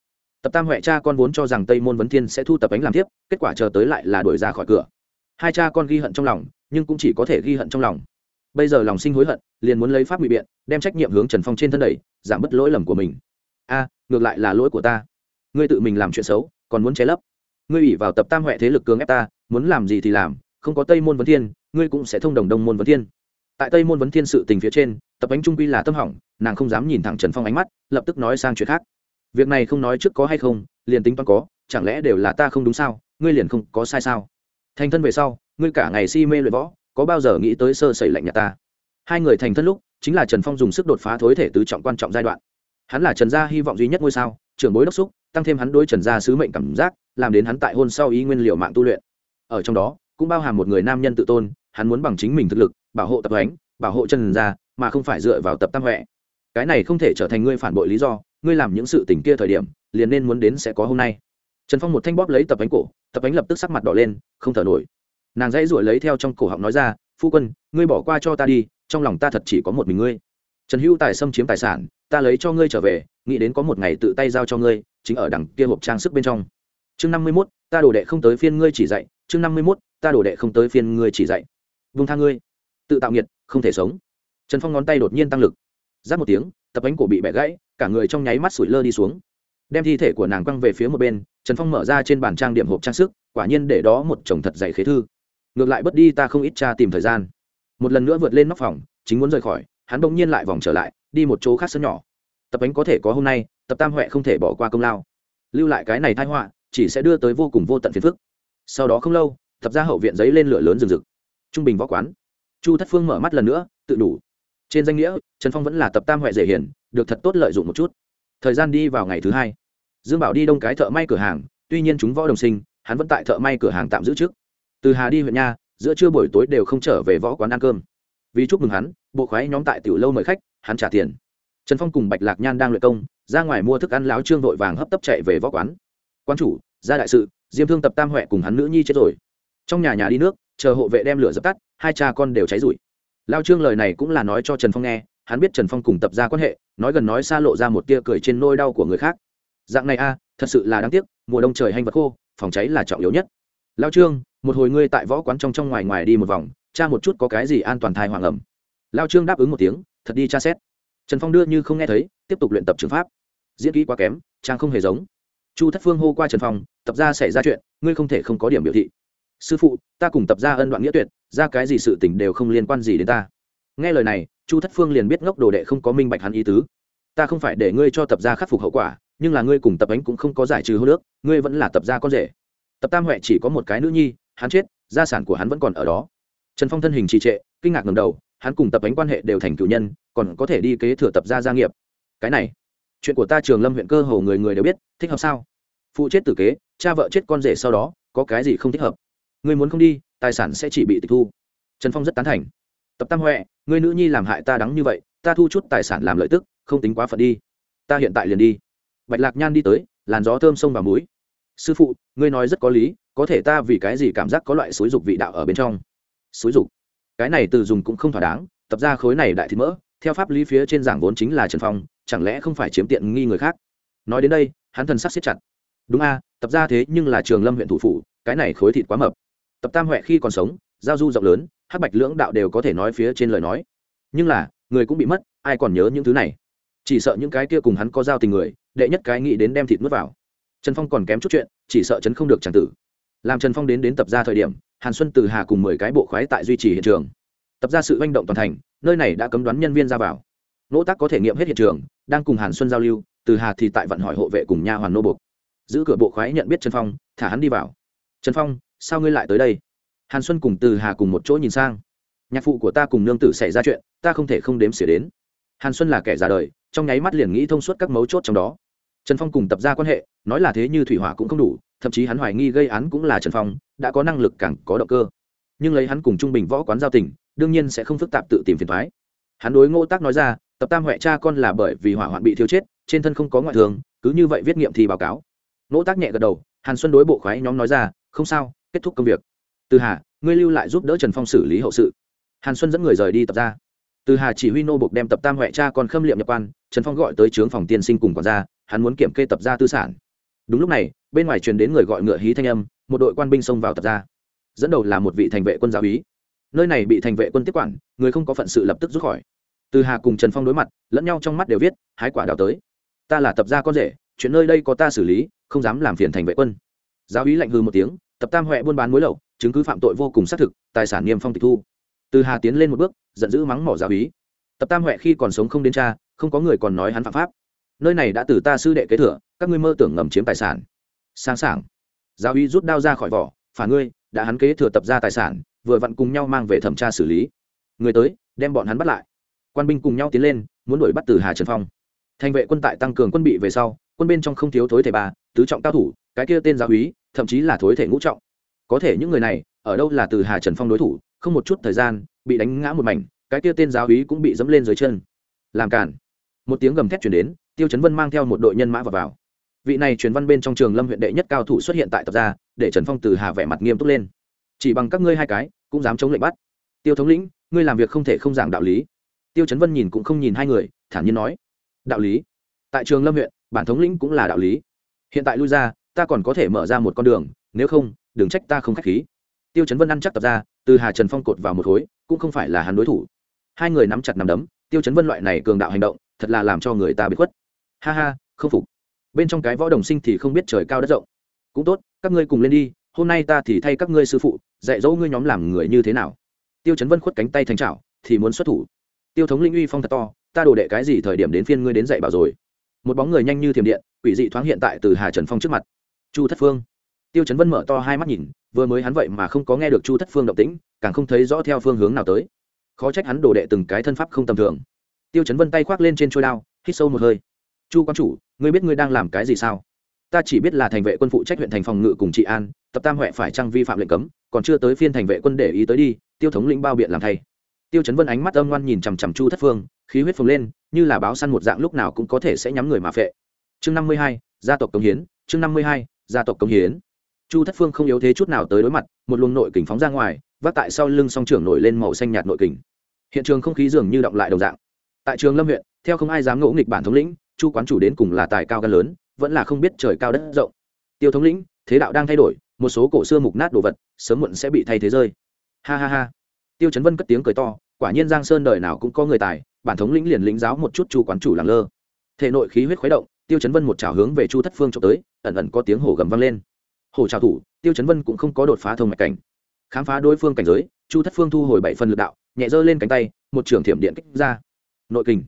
tập tam huệ cha con vốn cho rằng tây môn vấn thiên sẽ thu tập ánh làm tiếp kết quả chờ tới lại là đuổi ra khỏi cửa. Hai cha con ghi hận trong lòng, nhưng cũng chỉ có thể ghi hận trong lòng. Bây giờ lòng sinh hối hận, liền muốn lấy pháp bị biện, đem trách nhiệm hướng trần phong trên thân đẩy, giảm bớt lỗi lầm của mình. A, ngược lại là lỗi của ta. Ngươi tự mình làm chuyện xấu, còn muốn che lấp. Ngươi ủy vào tập tam huệ thế lực cường ép ta, muốn làm gì thì làm, không có tây môn vấn thiên, ngươi cũng sẽ thông đồng đông môn vấn thiên. Tại tây môn vấn thiên sự tình phía trên, tập ánh trung quy là tâm hỏng, nàng không dám nhìn thẳng trần phong ánh mắt, lập tức nói sang chuyện khác việc này không nói trước có hay không, liền tính toán có, chẳng lẽ đều là ta không đúng sao? Ngươi liền không có sai sao? Thành thân về sau, ngươi cả ngày si mê luyện võ, có bao giờ nghĩ tới sơ sẩy lạnh nhà ta? Hai người thành thân lúc, chính là trần phong dùng sức đột phá thối thể tứ trọng quan trọng giai đoạn. Hắn là trần gia hy vọng duy nhất ngôi sao, trưởng bối đốc xúc, tăng thêm hắn đối trần gia sứ mệnh cảm giác, làm đến hắn tại hôn sau ý nguyên liệu mạng tu luyện. Ở trong đó, cũng bao hàm một người nam nhân tự tôn, hắn muốn bằng chính mình thực lực, bảo hộ tập ánh bảo hộ trần gia, mà không phải dựa vào tập tam huệ. Cái này không thể trở thành ngươi phản bội lý do ngươi làm những sự tình kia thời điểm, liền nên muốn đến sẽ có hôm nay. Trần phong một thanh bóp lấy tập ánh cổ, tập ánh lập tức sắc mặt đỏ lên, không thở nổi. Nàng dãy ruổi lấy theo trong cổ họng nói ra, phu quân, ngươi bỏ qua cho ta đi, trong lòng ta thật chỉ có một mình ngươi. Trần hữu tài xâm chiếm tài sản, ta lấy cho ngươi trở về, nghĩ đến có một ngày tự tay giao cho ngươi, chính ở đằng kia hộp trang sức bên trong. Chương năm mươi mốt, ta đổ đệ không tới phiên ngươi chỉ dạy. Chương năm mươi mốt, ta đổ đệ không tới phiên ngươi chỉ dạy. Vung tha ngươi. Tự tạo nghiệt, không thể sống. Trần phong ngón tay đột nhiên tăng lực. Giáp một tiếng, tập ánh cổ bị bẻ gãy cả người trong nháy mắt sủi lơ đi xuống. Đem thi thể của nàng quăng về phía một bên, trần phong mở ra trên bàn trang điểm hộp trang sức, quả nhiên để đó một chồng thật dày khế thư. Ngược lại bất đi ta không ít cha tìm thời gian. Một lần nữa vượt lên nóc phòng, chính muốn rời khỏi, hắn bỗng nhiên lại vòng trở lại, đi một chỗ khác sân nhỏ. Tập ánh có thể có hôm nay, tập tam huệ không thể bỏ qua công lao. Lưu lại cái này thai họa, chỉ sẽ đưa tới vô cùng vô tận phiền phức. Sau đó không lâu, tập ra hậu viện giấy lên lửa lớn rừng rực. Trung bình võ quán. Chu thất phương mở mắt lần nữa, tự đủ. Trên danh nghĩa, trần phong vẫn là tập tam huệ dễ hiền được thật tốt lợi dụng một chút. Thời gian đi vào ngày thứ hai, dương bảo đi đông cái thợ may cửa hàng, tuy nhiên chúng võ đồng sinh, hắn vẫn tại thợ may cửa hàng tạm giữ trước. Từ hà đi huyện nha, giữa trưa buổi tối đều không trở về võ quán ăn cơm. Vì chúc mừng hắn, bộ khoái nhóm tại tiểu lâu mời khách, hắn trả tiền. Trần phong cùng bạch lạc nhan đang luyện công, ra ngoài mua thức ăn láo trương vội vàng hấp tấp chạy về võ quán. Quan chủ, ra đại sự, diêm thương tập tam huệ cùng hắn nữ nhi chết rồi. Trong nhà nhà đi nước, chờ hộ vệ đem lửa dập tắt, hai cha con đều cháy rụi. Lao trương lời này cũng là nói cho trần phong nghe hắn biết trần phong cùng tập ra quan hệ, nói gần nói xa lộ ra một tia cười trên nôi đau của người khác. Dạng này a, thật sự là đáng tiếc, mùa đông trời hanh vật khô, phòng cháy là trọng yếu nhất. Lao trương, một hồi ngươi tại võ quán trong trong ngoài ngoài đi một vòng, tra một chút có cái gì an toàn thai hoàng ẩm. Lao trương đáp ứng một tiếng, thật đi tra xét. Trần phong đưa như không nghe thấy, tiếp tục luyện tập trường pháp. Diễn kỹ quá kém, trang không hề giống. Chu thất phương hô qua trần phong, tập ra xảy ra chuyện, ngươi không thể không có điểm biểu thị. Sư phụ, ta cùng tập ra ân đoạn nghĩa tuyệt, ra cái gì sự t ì n h đều không liên quan gì đến ta. Nghe lời này chu thất phương liền biết ngốc đồ đệ không có minh bạch hắn ý tứ. Ta không phải để ngươi cho tập ra khắc phục hậu quả, nhưng là ngươi cùng tập ánh cũng không có giải trừ hô nước, ngươi vẫn là tập gia con rể. Tập tam huệ chỉ có một cái nữ nhi, hắn chết, gia sản của hắn vẫn còn ở đó. Trần phong thân hình trì trệ, kinh ngạc ngầm đầu, hắn cùng tập ánh quan hệ đều thành cử nhân, còn có thể đi kế thừa tập gia gia nghiệp. Cái này, chuyện của ta trường lâm huyện cơ hồ người người đều biết, thích hợp sao? Phụ chết tử kế, cha vợ chết con rể sau đó, có cái gì không thích hợp? Người muốn không đi, tài sản sẽ chỉ bị tịch thu. Trần phong rất tán thành tập tam huệ người nữ nhi làm hại ta đắng như vậy, ta thu chút tài sản làm lợi tức, không tính quá phận đi. Ta hiện tại liền đi. Bạch lạc nhan đi tới, làn gió thơm sông vào mũi. Sư phụ, ngươi nói rất có lý, có thể ta vì cái gì cảm giác có loại xúi dục vị đạo ở bên trong? Xúi dục? Cái này từ dùng cũng không thỏa đáng, tập ra khối này đại thịt mỡ, theo pháp lý phía trên giảng vốn chính là trần phong, chẳng lẽ không phải chiếm tiện nghi người khác? Nói đến đây, hắn thần sắc siết chặt. Đúng a, tập ra thế nhưng là trường lâm huyện thủ phủ, cái này khối thịt quá mập. Tập tam huệ khi còn sống, giao du rộng lớn hắc bạch lưỡng đạo đều có thể nói phía trên lời nói. Nhưng là, người cũng bị mất, ai còn nhớ những thứ này? Chỉ sợ những cái kia cùng hắn có giao tình người, đệ nhất cái nghĩ đến đem thịt nuốt vào. Trần phong còn kém chút chuyện, chỉ sợ chấn không được tràng tử. Làm trần phong đến đến tập ra thời điểm, hàn xuân từ hà cùng mười cái bộ khoái tại duy trì hiện trường. Tập ra sự manh động toàn thành, nơi này đã cấm đoán nhân viên ra vào. Nỗ tác có thể nghiệm hết hiện trường, đang cùng hàn xuân giao lưu, từ hà thì tại vận hỏi hộ vệ cùng nha hoàn nô bục giữ cửa bộ khoái nhận biết trần phong, thả hắn đi vào. Trần phong, sao ngươi lại tới đây? Hàn xuân cùng từ hà cùng một chỗ nhìn sang. Nhạc phụ của ta cùng nương tử xảy ra chuyện, ta không thể không đếm xỉa đến. Hàn xuân là kẻ già đời, trong nháy mắt liền nghĩ thông suốt các mấu chốt trong đó. Trần phong cùng tập ra quan hệ, nói là thế như thủy hỏa cũng không đủ, thậm chí hắn hoài nghi gây án cũng là trần phong, đã có năng lực càng có động cơ. Nhưng lấy hắn cùng trung bình võ quán giao tình, đương nhiên sẽ không phức tạp tự tìm phiền thoái hắn đối ngô tác nói ra, tập tam huệ cha con là bởi vì hỏa hoạn bị thiếu chết, trên thân không có ngoại thường cứ như vậy viết nghiệm thì báo cáo. Ngô tác nhẹ gật đầu, hàn xuân đối bộ khoái nhóm nói ra, không sao, kết thúc công việc từ hà, ngươi lưu lại giúp đỡ trần phong xử lý hậu sự. Hàn xuân dẫn người rời đi tập ra từ hà chỉ huy nô bục đem tập tam huệ cha con khâm liệm nhập quan, trần phong gọi tới trướng phòng tiên sinh cùng quản gia, hắn muốn kiểm kê tập ra tư sản. Đúng lúc này, bên ngoài truyền đến người gọi ngựa hí thanh âm, một đội quan binh xông vào tập ra dẫn đầu là một vị thành vệ quân giáo úy. Nơi này bị thành vệ quân tiếp quản, người không có phận sự lập tức rút khỏi. Từ hà cùng trần phong đối mặt, lẫn nhau trong mắt đều viết, hái quả đào tới. Ta là tập gia con rể, chuyện nơi đây có ta xử lý, không dám làm phiền thành vệ quân. Giáo úy lạnh hư một tiếng, tập tam huệ buôn bán muối lậu chứng cứ phạm tội vô cùng xác thực, tài sản niêm phong tịch thu. Từ hà tiến lên một bước, giận dữ mắng mỏ giáo ý tập tam huệ khi còn sống không đến cha, không có người còn nói hắn phạm pháp. Nơi này đã từ ta sư đệ kế thừa, các ngươi mơ tưởng ngầm chiếm tài sản. Sáng sảng. Giáo ý rút đao ra khỏi vỏ phản ngươi, đã hắn kế thừa tập ra tài sản, vừa vặn cùng nhau mang về thẩm tra xử lý. Người tới, đem bọn hắn bắt lại. Quan binh cùng nhau tiến lên, muốn đuổi bắt từ hà trần phong. Thành vệ quân tại tăng cường quân bị về sau, quân bên trong không thiếu thối thể ba tứ trọng cao thủ, cái kia tên giáo úy, thậm chí là thối thể ngũ trọng có thể những người này ở đâu là từ hà trần phong đối thủ không một chút thời gian bị đánh ngã một mảnh cái kia tên giáo úy cũng bị dẫm lên dưới chân. Làm cản một tiếng gầm thét chuyển đến tiêu chấn vân mang theo một đội nhân mã vào, vào. vị này truyền văn bên trong trường lâm huyện đệ nhất cao thủ xuất hiện tại tập gia để trần phong từ hà vẻ mặt nghiêm túc lên. Chỉ bằng các ngươi hai cái cũng dám chống lệnh bắt. Tiêu thống lĩnh ngươi làm việc không thể không giảng đạo lý. Tiêu chấn vân nhìn cũng không nhìn hai người thản nhiên nói. Đạo lý. Tại trường lâm huyện bản thống lĩnh cũng là đạo lý. Hiện tại lui ra ta còn có thể mở ra một con đường nếu không, đừng trách ta không k h á c h khí. Tiêu chấn vân ăn chắc tập ra, từ hà trần phong cột vào một khối, cũng không phải là hắn đối thủ. Hai người nắm chặt nắm đấm, tiêu chấn vân loại này cường đạo hành động, thật là làm cho người ta bị khuất. Ha ha, không phục. Bên trong cái võ đồng sinh thì không biết trời cao đất rộng. Cũng tốt, các ngươi cùng lên đi, hôm nay ta thì thay các ngươi sư phụ, dạy dỗ ngươi nhóm làm người như thế nào. Tiêu chấn vân khuất cánh tay thành trào thì muốn xuất thủ. Tiêu thống linh uy phong thật to, ta đổ đệ cái gì thời điểm đến phiên ngươi đến dạy bảo rồi. Một bóng người nhanh như thiểm điện, quỷ dị thoáng hiện tại từ hà trần phong trước mặt. Chu thất phương tiêu chấn vân mở to hai mắt nhìn, vừa mới hắn vậy mà không có nghe được chu thất phương động tĩnh, càng không thấy rõ theo phương hướng nào tới. Khó trách hắn đổ đệ từng cái thân pháp không tầm thường. Tiêu chấn vân tay khoác lên trên trôi đao, hít sâu một hơi. Chu quan chủ, ngươi biết ngươi đang làm cái gì sao? Ta chỉ biết là thành vệ quân phụ trách huyện thành phòng ngự cùng trị an, tập tam huệ phải trang vi phạm lệnh cấm, còn chưa tới phiên thành vệ quân để ý tới đi, tiêu thống lĩnh bao biện làm thay. Tiêu chấn vân ánh mắt âm ngoan nhìn chằm chằm chu thất phương, khí huyết phồng lên, như là báo săn một dạng lúc nào cũng có thể sẽ nhắm người mà phệ. Chương năm mươi hai, gia tộc công hiến, chương năm mươi hai, gia tộc công hiến chu thất phương không yếu thế chút nào tới đối mặt, một luồng nội kình phóng ra ngoài, vác tại sau lưng song trưởng nổi lên màu xanh nhạt nội kình. Hiện trường không khí dường như động lại đồng dạng. Tại trường lâm huyện, theo không ai dám ngỗ nghịch bản thống lĩnh, chu quán chủ đến cùng là tài cao gan lớn, vẫn là không biết trời cao đất rộng. Tiêu thống lĩnh, thế đạo đang thay đổi, một số cổ xưa mục nát đồ vật, sớm muộn sẽ bị thay thế rơi. Ha ha ha. Tiêu chấn vân cất tiếng cười to, quả nhiên giang sơn đời nào cũng có người tài, bản thống lĩnh liền lĩnh giáo một chút chu quán chủ làng lơ. Thể nội khí huyết khuấy động, tiêu chấn vân một trào hướng về chu thất phương trộm tới, ẩn ẩn có tiếng hổ gầm vang lên hổ trào thủ, tiêu chấn vân cũng không có đột phá thông mạch cảnh. Khám phá đối phương cảnh giới, chu thất phương thu hồi bảy phần lực đạo, nhẹ dơ lên cánh tay, một trường thiểm điện kích ra. Nội kình.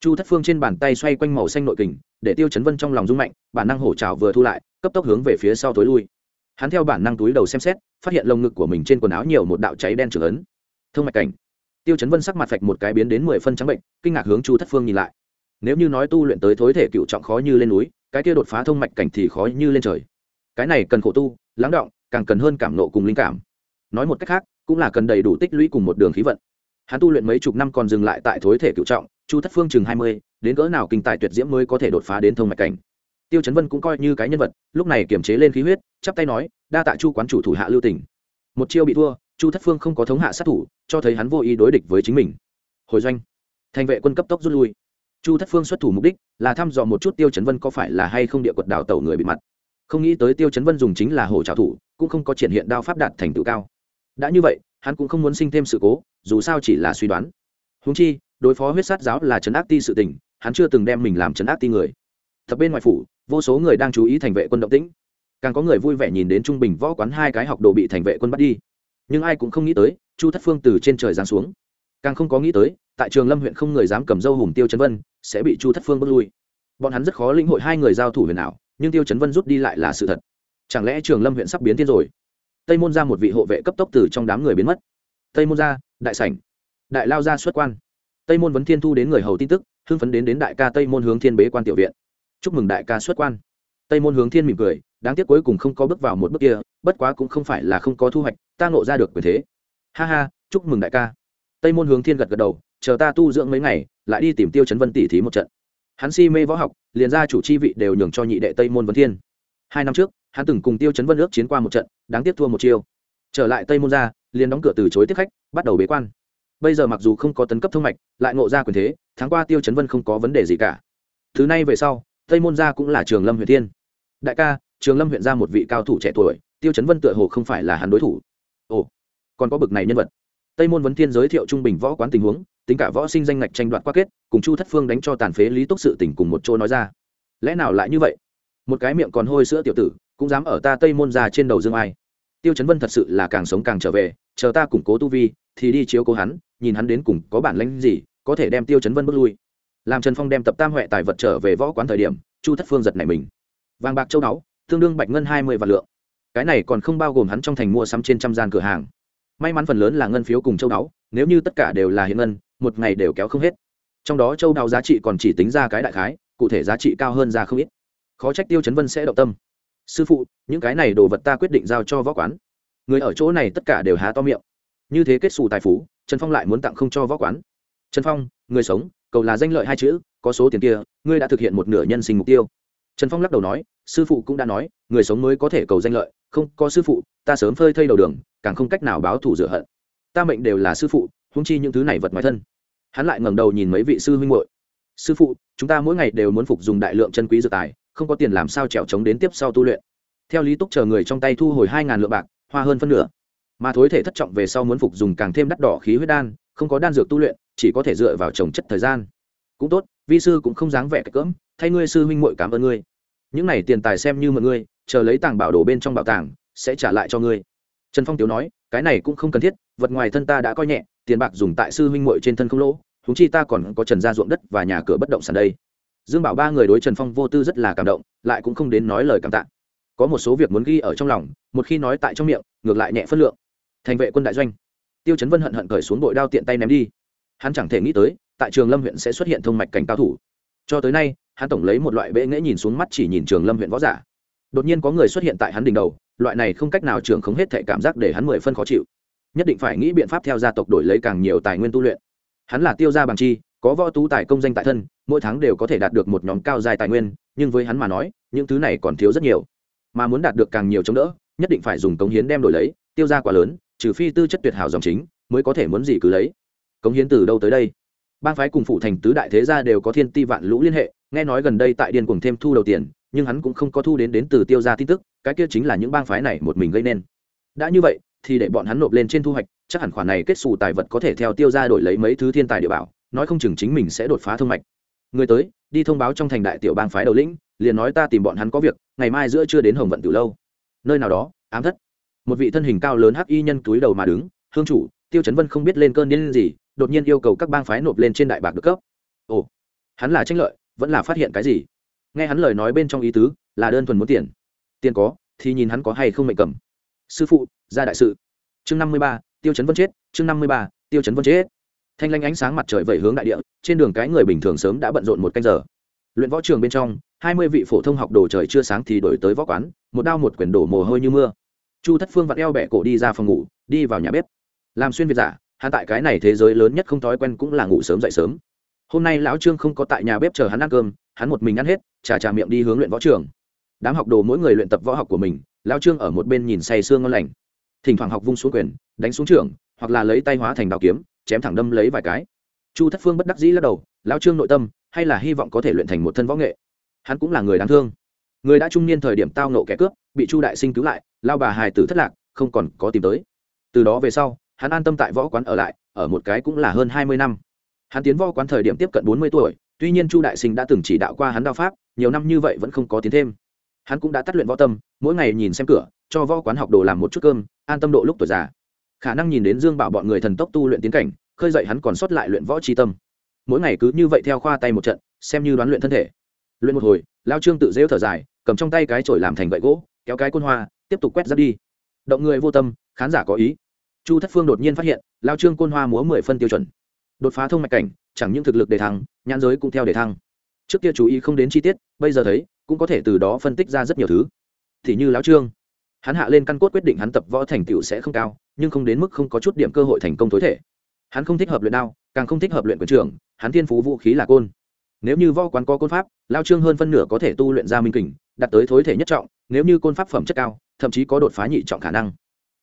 Chu thất phương trên bàn tay xoay quanh màu xanh nội kình, để tiêu chấn vân trong lòng rung mạnh, bản năng hổ trào vừa thu lại, cấp tốc hướng về phía sau tối lui. Hắn theo bản năng túi đầu xem xét, phát hiện lồng ngực của mình trên quần áo nhiều một đạo cháy đen trưởng ấn. Thông mạch cảnh. Tiêu chấn vân sắc mặt phạch một cái biến đến mười phân trắng bệnh, kinh ngạc hướng chu thất phương nhìn lại. Nếu như nói tu luyện tới thối thể cựu trọng khó như lên núi, cái kia đột phá thông mạch cảnh thì khó như lên trời cái này cần khổ tu, lắng động, càng cần hơn cảm nộ cùng linh cảm. Nói một cách khác, cũng là cần đầy đủ tích lũy cùng một đường khí vận. Hắn tu luyện mấy chục năm còn dừng lại tại thối thể cựu trọng, chu thất phương chừng hai mươi, đến cỡ nào kinh tài tuyệt diễm mới có thể đột phá đến thông mạch cảnh. Tiêu chấn vân cũng coi như cái nhân vật, lúc này kiềm chế lên khí huyết, chắp tay nói, đa tạ chu quán chủ thủ hạ lưu tỉnh một chiêu bị thua, chu thất phương không có thống hạ sát thủ, cho thấy hắn vô ý đối địch với chính mình. Hồi doanh, thành vệ quân cấp tốc rút lui. Chu thất phương xuất thủ mục đích là thăm dò một chút tiêu chấn vân có phải là hay không địa quật đào tẩu người bị mặt không nghĩ tới tiêu chấn vân dùng chính là hổ trào thủ, cũng không có triển hiện đao pháp đạt thành tựu cao. Đã như vậy, hắn cũng không muốn sinh thêm sự cố, dù sao chỉ là suy đoán. Húng chi, đối phó huyết sát giáo là trấn ác ti sự tình, hắn chưa từng đem mình làm trấn ác ti người. Thật bên ngoài phủ, vô số người đang chú ý thành vệ quân động tĩnh. Càng có người vui vẻ nhìn đến trung bình võ quán hai cái học đồ bị thành vệ quân bắt đi. Nhưng ai cũng không nghĩ tới, chu thất phương từ trên trời giáng xuống. Càng không có nghĩ tới, tại trường lâm huyện không người dám cầm dâu hùng tiêu chấn vân, sẽ bị chu thất phương bước lui. Bọn hắn rất khó lĩnh hội hai người giao thủ huyền ảo nhưng tiêu chấn vân rút đi lại là sự thật. Chẳng lẽ trường lâm huyện sắp biến thiên rồi? Tây môn ra một vị hộ vệ cấp tốc từ trong đám người biến mất. Tây môn ra đại sảnh. Đại lao ra xuất quan. Tây môn vấn thiên thu đến người hầu tin tức, hưng phấn đến đến đại ca tây môn hướng thiên bế quan tiểu viện. Chúc mừng đại ca xuất quan. Tây môn hướng thiên mỉm cười, đáng tiếc cuối cùng không có bước vào một bước kia, bất quá cũng không phải là không có thu hoạch, ta ngộ ra được quyền thế. Ha ha, chúc mừng đại ca. Tây môn hướng thiên gật gật đầu, chờ ta tu dưỡng mấy ngày, lại đi tìm tiêu chấn vân tỉ thí một trận hắn si mê võ học, liền ra chủ chi vị đều nhường cho nhị đệ tây môn vấn thiên. Hai năm trước, hắn từng cùng tiêu chấn vân ước chiến qua một trận, đáng tiếc thua một chiêu. Trở lại tây môn ra, liền đóng cửa từ chối tiếp khách, bắt đầu bế quan. Bây giờ mặc dù không có tấn cấp thông mạch, lại ngộ ra quyền thế, tháng qua tiêu chấn vân không có vấn đề gì cả. Thứ này về sau, tây môn gia cũng là trường lâm huyện thiên. Đại ca, trường lâm huyện ra một vị cao thủ trẻ tuổi, tiêu chấn vân tựa hồ không phải là hắn đối thủ. Ồ, còn có bực này nhân vật. Tây môn vấn thiên giới thiệu trung bình võ quán tình huống tính cả võ sinh danh ngạch tranh đoạt qua kết, cùng chu thất phương đánh cho tàn phế lý túc sự tỉnh cùng một chỗ nói ra. Lẽ nào lại như vậy? Một cái miệng còn hôi sữa tiểu tử, cũng dám ở ta tây môn ra trên đầu dương ai. Tiêu chấn vân thật sự là càng sống càng trở về, chờ ta củng cố tu vi, thì đi chiếu cố hắn, nhìn hắn đến cùng có bản lãnh gì, có thể đem tiêu chấn vân bước lui. Làm trần phong đem tập tam huệ tài vật trở về võ quán thời điểm, chu thất phương giật này mình. Vàng bạc châu báu, tương đương bạch ngân hai mươi vạn lượng. Cái này còn không bao gồm hắn trong thành mua sắm trên trăm gian cửa hàng. May mắn phần lớn là ngân phiếu cùng châu báu, nếu như tất cả đều là hiện ngân một ngày đều kéo không hết. Trong đó châu đào giá trị còn chỉ tính ra cái đại khái, cụ thể giá trị cao hơn ra không ít. Khó trách tiêu chấn vân sẽ động tâm. Sư phụ, những cái này đồ vật ta quyết định giao cho võ quán. Người ở chỗ này tất cả đều há to miệng. Như thế kết xù tài phú, trần phong lại muốn tặng không cho võ quán. Trần phong, người sống, cầu là danh lợi hai chữ, có số tiền kia, ngươi đã thực hiện một nửa nhân sinh mục tiêu. Trần phong lắc đầu nói, sư phụ cũng đã nói, người sống mới có thể cầu danh lợi, không, có sư phụ, ta sớm phơi thây đầu đường, càng không cách nào báo thù rửa hận. Ta mệnh đều là sư phụ húng chi những thứ này vật ngoài thân hắn lại ngẩng đầu nhìn mấy vị sư huynh hội sư phụ, chúng ta mỗi ngày đều muốn phục dùng đại lượng chân quý dược tài, không có tiền làm sao trèo trống đến tiếp sau tu luyện. Theo lý túc chờ người trong tay thu hồi hai ngàn lượng bạc, hoa hơn phân nửa. Mà thối thể thất trọng về sau muốn phục dùng càng thêm đắt đỏ khí huyết đan, không có đan dược tu luyện, chỉ có thể dựa vào trồng chất thời gian. Cũng tốt, vi sư cũng không dáng vẻ cái cỡm, thay ngươi sư huynh muội cảm ơn ngươi. Những này tiền tài xem như mọi ngươi, chờ lấy tàng bảo đồ bên trong bảo tàng, sẽ trả lại cho ngươi. Trần phong tiếu nói, cái này cũng không cần thiết, vật ngoài thân ta đã coi nhẹ tiền bạc dùng tại sư huynh muội trên thân không lỗ chúng chi ta còn có trần gia ruộng đất và nhà cửa bất động sản đây. Dương bảo ba người đối trần phong vô tư rất là cảm động, lại cũng không đến nói lời cảm tạ. Có một số việc muốn ghi ở trong lòng, một khi nói tại trong miệng, ngược lại nhẹ phất lượng. Thành vệ quân đại doanh. Tiêu chấn vân hận hận cởi xuống bội đao tiện tay ném đi. Hắn chẳng thể nghĩ tới, tại trường lâm huyện sẽ xuất hiện thông mạch cảnh cao thủ. Cho tới nay, hắn tổng lấy một loại bệ nghễ nhìn xuống mắt chỉ nhìn trường lâm huyện võ giả. Đột nhiên có người xuất hiện tại hắn đỉnh đầu, loại này không cách nào trường không hết thể cảm giác để hắn mười phân khó chịu nhất định phải nghĩ biện pháp theo gia tộc đổi lấy càng nhiều tài nguyên tu luyện. Hắn là tiêu gia bằng chi, có võ tú tài công danh tại thân, mỗi tháng đều có thể đạt được một nhóm cao dài tài nguyên, nhưng với hắn mà nói, những thứ này còn thiếu rất nhiều. Mà muốn đạt được càng nhiều chống đỡ, nhất định phải dùng cống hiến đem đổi lấy, tiêu gia quá lớn, trừ phi tư chất tuyệt hảo dòng chính, mới có thể muốn gì cứ lấy. Cống hiến từ đâu tới đây? Bang phái cùng phụ thành tứ đại thế gia đều có thiên ti vạn lũ liên hệ, nghe nói gần đây tại điên cùng thêm thu đầu tiền, nhưng hắn cũng không có thu đến đến từ tiêu gia tin tức, cái kia chính là những bang phái này một mình gây nên. Đã như vậy thì để bọn hắn nộp lên trên thu hoạch, chắc hẳn khoản này kết xù tài vật có thể theo tiêu gia đổi lấy mấy thứ thiên tài địa bảo, nói không chừng chính mình sẽ đột phá thương mạch. Người tới, đi thông báo trong thành đại tiểu bang phái đầu lĩnh, liền nói ta tìm bọn hắn có việc, ngày mai giữa chưa đến hồng vận từ lâu. Nơi nào đó, ám thất. Một vị thân hình cao lớn hắc y nhân túi đầu mà đứng, hương chủ, tiêu chấn vân không biết lên cơn điên gì, đột nhiên yêu cầu các bang phái nộp lên trên đại bạc được cấp. Ồ, hắn là tranh lợi, vẫn là phát hiện cái gì? Nghe hắn lời nói bên trong ý tứ, là đơn thuần muốn tiền. Tiền có, thì nhìn hắn có hay không mệnh cầm sư phụ ra đại sự. Chương năm mươi ba, tiêu chấn vân chết, chương năm mươi ba, tiêu chấn vân chết. Thanh lanh ánh sáng mặt trời vẩy hướng đại địa, trên đường cái người bình thường sớm đã bận rộn một canh giờ. Luyện võ trường bên trong, hai mươi vị phổ thông học đồ trời chưa sáng thì đổi tới võ quán, một đao một quyển đổ mồ hôi như mưa. Chu thất phương vặn eo bẻ cổ đi ra phòng ngủ, đi vào nhà bếp. Làm xuyên việt giả, hắn tại cái này thế giới lớn nhất không thói quen cũng là ngủ sớm dậy sớm. Hôm nay lão trương không có tại nhà bếp chờ hắn ăn cơm, hắn một mình ăn hết trà trà miệng đi hướng luyện võ trường. Đám học đồ mỗi người luyện tập võ học của mình lão trương ở một bên nhìn say sương ngon lành. Thỉnh thoảng học vung xuống quyền, đánh xuống trường hoặc là lấy tay hóa thành đào kiếm, chém thẳng đâm lấy vài cái. Chu thất phương bất đắc dĩ lắc đầu, lão trương nội tâm, hay là hy vọng có thể luyện thành một thân võ nghệ? Hắn cũng là người đáng thương. Người đã trung niên thời điểm tao nộ kẻ cướp, bị chu đại sinh cứu lại, lao bà hài tử thất lạc, không còn có tìm tới. Từ đó về sau, hắn an tâm tại võ quán ở lại, ở một cái cũng là hơn hai mươi năm. Hắn tiến võ quán thời điểm tiếp cận bốn mươi tuổi, tuy nhiên chu đại sinh đã từng chỉ đạo qua hắn đao pháp, nhiều năm như vậy vẫn không có tiến thêm hắn cũng đã tắt luyện võ tâm, mỗi ngày nhìn xem cửa, cho võ quán học đồ làm một chút cơm, an tâm độ lúc tuổi già. Khả năng nhìn đến dương bảo bọn người thần tốc tu luyện tiến cảnh, khơi dậy hắn còn sót lại luyện võ tri tâm. Mỗi ngày cứ như vậy theo khoa tay một trận, xem như đoán luyện thân thể. Luyện một hồi, lao trương tự rêu thở dài, cầm trong tay cái chổi làm thành gậy gỗ, kéo cái côn hoa, tiếp tục quét ra đi. Động người vô tâm, khán giả có ý. Chu thất phương đột nhiên phát hiện, lao trương côn hoa múa mười phân tiêu chuẩn. Đột phá thông mạch cảnh, chẳng những thực lực đề thăng, nhãn giới cũng theo đề thăng. Trước kia chú ý không đến chi tiết, bây giờ thấy cũng có thể từ đó phân tích ra rất nhiều thứ. Thì như lão trương hắn hạ lên căn cốt quyết định hắn tập võ thành tựu sẽ không cao nhưng không đến mức không có chút điểm cơ hội thành công tối thể. Hắn không thích hợp luyện đao càng không thích hợp luyện quyền trường hắn thiên phú vũ khí là côn. Nếu như võ quán có côn pháp lao trương hơn phân nửa có thể tu luyện ra minh kình đạt tới thối thể nhất trọng nếu như côn pháp phẩm chất cao thậm chí có đột phá nhị trọng khả năng.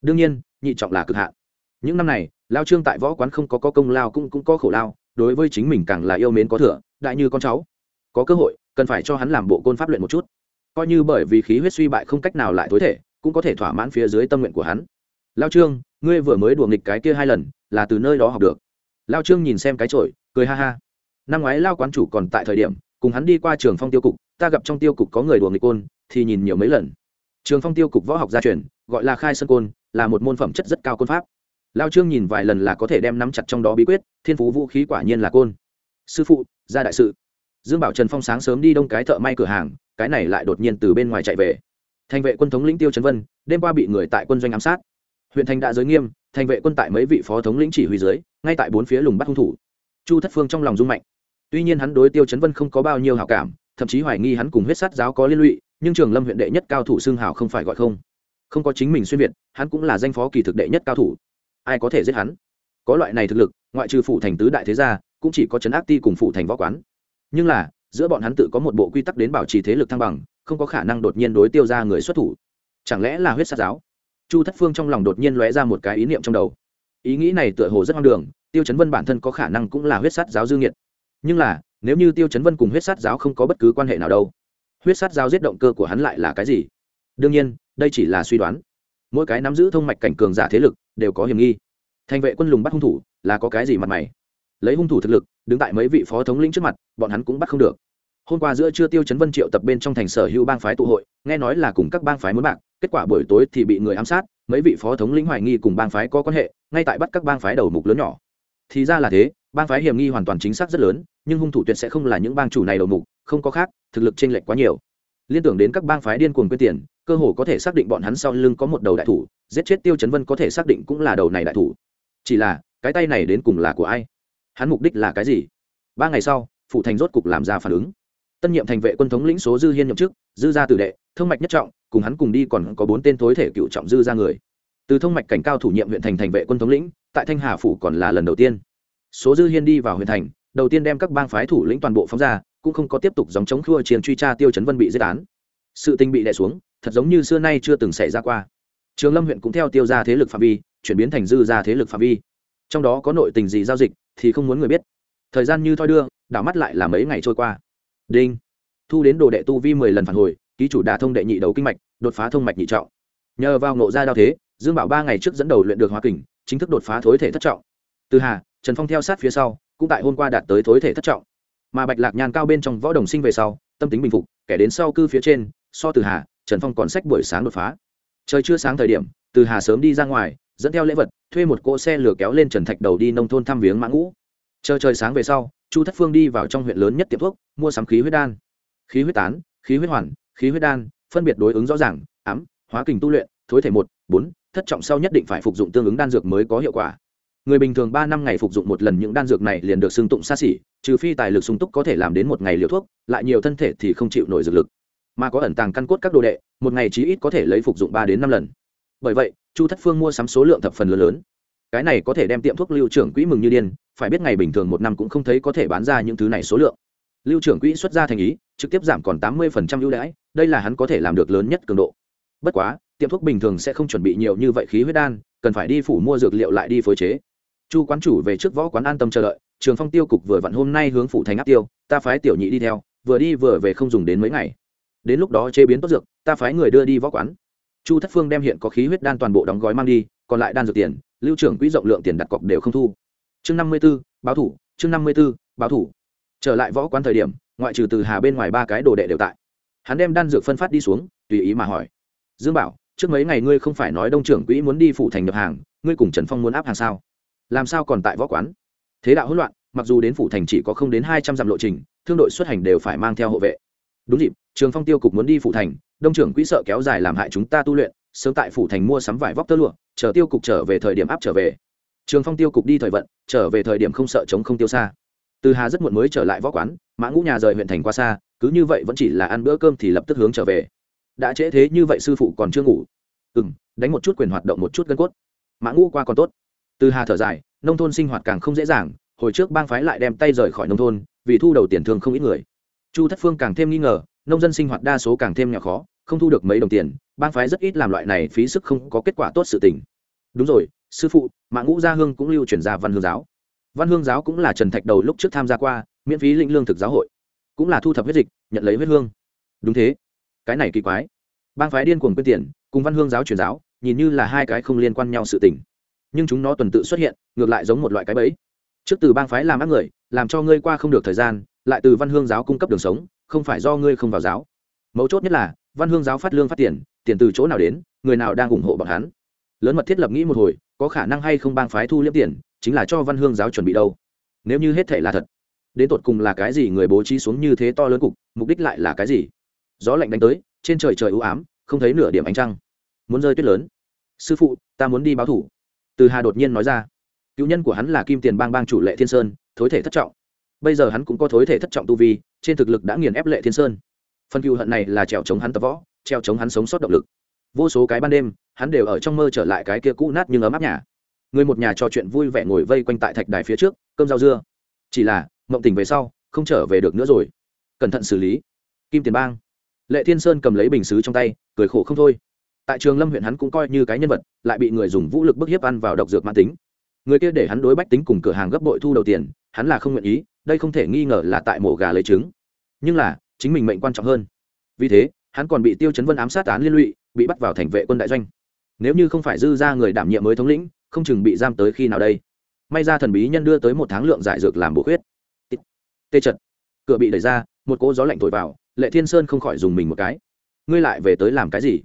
Đương nhiên nhị trọng là cực hạn. Những năm này lao trương tại võ quán không có, có công lao cũng cũng có khổ lao đối với chính mình càng là yêu mến có thừa đại như con cháu. Có cơ hội cần phải cho hắn làm bộ côn pháp luyện một chút. Coi như bởi vì khí huyết suy bại không cách nào lại tối thể, cũng có thể thỏa mãn phía dưới tâm nguyện của hắn. Lao trương, ngươi vừa mới đùa nghịch cái kia hai lần, là từ nơi đó học được. Lao trương nhìn xem cái trội cười ha ha. Năm ngoái lao quán chủ còn tại thời điểm, cùng hắn đi qua trường phong tiêu cục, ta gặp trong tiêu cục có người đùa nghịch côn, thì nhìn nhiều mấy lần. Trường phong tiêu cục võ học gia truyền, gọi là khai sơn côn, là một môn phẩm chất rất cao côn pháp. Lao trương nhìn vài lần là có thể đem nắm chặt trong đó bí quyết, thiên phú vũ khí quả nhiên là côn. Sư phụ ra đại sự dương bảo trần phong sáng sớm đi đông cái thợ may cửa hàng, cái này lại đột nhiên từ bên ngoài chạy về. Thành vệ quân thống lĩnh tiêu trấn vân, đêm qua bị người tại quân doanh ám sát. Huyện thành đã giới nghiêm, thành vệ quân tại mấy vị phó thống lĩnh chỉ huy dưới, ngay tại bốn phía lùng bắt hung thủ. Chu thất phương trong lòng rung mạnh. Tuy nhiên hắn đối tiêu trấn vân không có bao nhiêu hảo cảm, thậm chí hoài nghi hắn cùng huyết sát giáo có liên lụy, nhưng trường lâm huyện đệ nhất cao thủ xương hào không phải gọi không. Không có chính mình xuyên việt, hắn cũng là danh phó kỳ thực đệ nhất cao thủ. Ai có thể giết hắn? Có loại này thực lực, ngoại trừ phủ thành tứ đại thế gia, cũng chỉ có trấn ác ti cùng phủ thành võ quán nhưng là, giữa bọn hắn tự có một bộ quy tắc đến bảo trì thế lực thăng bằng, không có khả năng đột nhiên đối tiêu ra người xuất thủ. Chẳng lẽ là huyết sát giáo? Chu thất phương trong lòng đột nhiên lóe ra một cái ý niệm trong đầu. Ý nghĩ này tựa hồ rất hoang đường, tiêu chấn vân bản thân có khả năng cũng là huyết sát giáo dư nghiệt. Nhưng là, nếu như tiêu chấn vân cùng huyết sát giáo không có bất cứ quan hệ nào đâu, huyết sát giáo giết động cơ của hắn lại là cái gì? Đương nhiên, đây chỉ là suy đoán. Mỗi cái nắm giữ thông mạch cảnh cường giả thế lực đều có hiểm nghi. Thành vệ quân lùng bắt hung thủ là có cái gì mặt mày? Lấy hung thủ thực lực, đứng tại mấy vị phó thống lĩnh trước mặt, bọn hắn cũng bắt không được. Hôm qua giữa trưa tiêu chấn vân triệu tập bên trong thành sở hữu bang phái tụ hội, nghe nói là cùng các bang phái muốn bạc, kết quả buổi tối thì bị người ám sát, mấy vị phó thống lĩnh hoài nghi cùng bang phái có quan hệ, ngay tại bắt các bang phái đầu mục lớn nhỏ. Thì ra là thế, bang phái hiểm nghi hoàn toàn chính xác rất lớn, nhưng hung thủ tuyệt sẽ không là những bang chủ này đầu mục, không có khác, thực lực chênh lệch quá nhiều. Liên tưởng đến các bang phái điên cuồng quyết tiền, cơ hồ có thể xác định bọn hắn sau lưng có một đầu đại thủ, giết chết tiêu chấn vân có thể xác định cũng là đầu này đại thủ. Chỉ là, cái tay này đến cùng là của ai? Hắn mục đích là cái gì? Ba ngày sau phụ thành rốt cục làm ra phản ứng. Tân nhiệm thành vệ quân thống lĩnh số dư hiên nhậm chức, dư gia tử đệ, thông mạch nhất trọng, cùng hắn cùng đi còn có bốn tên thối thể cựu trọng dư ra người. Từ thông mạch cảnh cao thủ nhiệm huyện thành thành vệ quân thống lĩnh, tại thanh hà phủ còn là lần đầu tiên. Số dư hiên đi vào huyện thành, đầu tiên đem các bang phái thủ lĩnh toàn bộ phóng ra, cũng không có tiếp tục dòng chống khua chiến truy tra tiêu chấn vân bị giết án. Sự tình bị đè xuống, thật giống như xưa nay chưa từng xảy ra qua. Trường lâm huyện cũng theo tiêu ra thế lực phạm vi, chuyển biến thành dư ra thế lực phạm vi. Trong đó có nội tình gì giao dịch thì không muốn người biết. Thời gian như thoi đưa, đảo mắt lại là mấy ngày trôi qua. Đinh. Thu đến đồ đệ tu vi mười lần phản hồi, ký chủ đà thông đệ nhị đầu kinh mạch, đột phá thông mạch nhị trọng. Nhờ vào nộ gia đao thế, dương bảo ba ngày trước dẫn đầu luyện được hóa kình, chính thức đột phá thối thể thất trọng. Từ hà, trần phong theo sát phía sau, cũng tại hôm qua đạt tới thối thể thất trọng. Mà bạch lạc nhàn cao bên trong võ đồng sinh về sau, tâm tính bình phục, kẻ đến sau cư phía trên, so từ hà, trần phong còn sách buổi sáng đột phá. Trời chưa sáng thời điểm, từ hà sớm đi ra ngoài dẫn theo lễ vật, thuê một cỗ xe lửa kéo lên trần thạch đầu đi nông thôn thăm viếng mã ngũ. Chờ trời sáng về sau, chu thất phương đi vào trong huyện lớn nhất tiệm thuốc, mua sắm khí huyết đan. Khí huyết tán, khí huyết hoàn, khí huyết đan, phân biệt đối ứng rõ ràng, ám, hóa kình tu luyện, thối thể một, bốn, thất trọng sau nhất định phải phục dụng tương ứng đan dược mới có hiệu quả. Người bình thường ba năm ngày phục dụng một lần những đan dược này liền được xưng tụng xa xỉ, trừ phi tài lực sung túc có thể làm đến một ngày liều thuốc, lại nhiều thân thể thì không chịu nổi dược lực. Mà có ẩn tàng căn cốt các đồ đệ, một ngày chí ít có thể lấy phục dụng ba đến năm lần. Bởi vậy chu thất phương mua sắm số lượng thập phần lớn lớn. Cái này có thể đem tiệm thuốc lưu trưởng quỹ mừng như điên, phải biết ngày bình thường một năm cũng không thấy có thể bán ra những thứ này số lượng. Lưu trưởng quỹ xuất ra thành ý, trực tiếp giảm còn tám mươi ưu đãi, đây là hắn có thể làm được lớn nhất cường độ. Bất quá, tiệm thuốc bình thường sẽ không chuẩn bị nhiều như vậy khí huyết đan, cần phải đi phủ mua dược liệu lại đi phối chế. Chu quán chủ về trước võ quán an tâm chờ đợi, trường phong tiêu cục vừa vặn hôm nay hướng phủ thành áp tiêu, ta phái tiểu nhị đi theo, vừa đi vừa về không dùng đến mấy ngày. Đến lúc đó chế biến tốt dược, ta phái người đưa đi võ quán chu thất phương đem hiện có khí huyết đan toàn bộ đóng gói mang đi, còn lại đan dược tiền, lưu trưởng quỹ rộng lượng tiền đặt cọc đều không thu. Chương năm mươi b ố báo thủ, chương năm mươi b ố báo thủ. Trở lại võ quán thời điểm, ngoại trừ từ hà bên ngoài ba cái đồ đệ đều tại. Hắn đem đan dược phân phát đi xuống, tùy ý mà hỏi. Dương bảo, trước mấy ngày ngươi không phải nói đông trưởng quỹ muốn đi phủ thành nhập hàng, ngươi cùng trần phong muốn áp hàng sao? Làm sao còn tại võ quán? Thế đạo hỗn loạn, mặc dù đến phủ thành chỉ có không đến hai trăm dặm lộ trình, thương đội xuất hành đều phải mang theo hộ vệ. Đúng dịp, trường phong tiêu cục muốn đi phủ thành đông trưởng quỹ sợ kéo dài làm hại chúng ta tu luyện, sớm tại phủ thành mua sắm vải vóc tơ lụa, chờ tiêu cục trở về thời điểm áp trở về. Trường phong tiêu cục đi thời vận, trở về thời điểm không sợ chống không tiêu xa. Từ hà rất muộn mới trở lại võ quán, mã ngũ nhà rời huyện thành qua xa, cứ như vậy vẫn chỉ là ăn bữa cơm thì lập tức hướng trở về. Đã trễ thế như vậy sư phụ còn chưa ngủ. Ừ m đánh một chút quyền hoạt động một chút gân cốt. Mã ngũ qua còn tốt. Từ hà thở dài, nông thôn sinh hoạt càng không dễ dàng, hồi trước bang phái lại đem tay rời khỏi nông thôn, vì thu đầu tiền thương không ít người. Chu thất phương càng thêm nghi ngờ nông dân sinh hoạt đa số càng thêm nhỏ khó, không thu được mấy đồng tiền, bang phái rất ít làm loại này phí sức không có kết quả tốt sự tình. Đúng rồi, sư phụ mạng ngũ gia hương cũng lưu truyền ra văn hương giáo. Văn hương giáo cũng là trần thạch đầu lúc trước tham gia qua, miễn phí lĩnh lương thực giáo hội. Cũng là thu thập huyết dịch, nhận lấy huyết hương. Đúng thế. Cái này kỳ quái. Bang phái điên cuồng quyên tiền, cùng văn hương giáo truyền giáo, nhìn như là hai cái không liên quan nhau sự tình. Nhưng chúng nó tuần tự xuất hiện, ngược lại giống một loại cái bẫy. Trước từ bang phái làm ác người, làm cho ngươi qua không được thời gian, lại từ văn hương giáo cung cấp đường sống không phải do ngươi không vào giáo. Mấu chốt nhất là, văn hương giáo phát lương phát tiền tiền từ chỗ nào đến, người nào đang ủng hộ bọn hắn. Lớn mật thiết lập nghĩ một hồi, có khả năng hay không bang phái thu liếp tiền, chính là cho văn hương giáo chuẩn bị đâu. Nếu như hết thệ là thật, đến tột cùng là cái gì người bố trí xuống như thế to lớn cục, mục đích lại là cái gì? Gió lạnh đánh tới, trên trời trời ưu ám, không thấy nửa điểm ánh trăng. Muốn rơi tuyết lớn. Sư phụ, ta muốn đi báo thủ. Từ hà đột nhiên nói ra. Cựu nhân của hắn là kim tiền bang bang chủ lệ thiên sơn, thối thể thất trọng bây giờ hắn cũng có thối thể thất trọng tu vi, trên thực lực đã nghiền ép lệ thiên sơn. Phần cựu hận này là trèo chống hắn tập võ treo chống hắn sống sót động lực. Vô số cái ban đêm, hắn đều ở trong mơ trở lại cái kia cũ nát nhưng ấm áp nhà. Người một nhà trò chuyện vui vẻ ngồi vây quanh tại thạch đài phía trước, cơm rau dưa. Chỉ là, mộng tỉnh về sau, không trở về được nữa rồi. Cẩn thận xử lý. Kim tiền bang. Lệ thiên sơn cầm lấy bình xứ trong tay, cười khổ không thôi. Tại trường lâm huyện hắn cũng coi như cái nhân vật, lại bị người dùng vũ lực bức hiếp ăn vào độc dược mãn tính. Người kia để hắn đối bách tính cùng cửa hàng gấp bội thu đầu tiền, hắn là không nguyện ý đây không thể nghi ngờ là tại mổ gà lấy trứng. Nhưng là, chính mình mệnh quan trọng hơn. Vì thế, hắn còn bị tiêu chấn vân ám sát án liên lụy, bị bắt vào thành vệ quân đại doanh. Nếu như không phải dư ra người đảm nhiệm mới thống lĩnh, không chừng bị giam tới khi nào đây? May ra thần bí nhân đưa tới một tháng lượng giải dược làm bổ khuyết. Tê trật cửa bị đẩy ra, một cỗ gió lạnh thổi vào, lệ thiên sơn không khỏi dùng mình một cái. Ngươi lại về tới làm cái gì?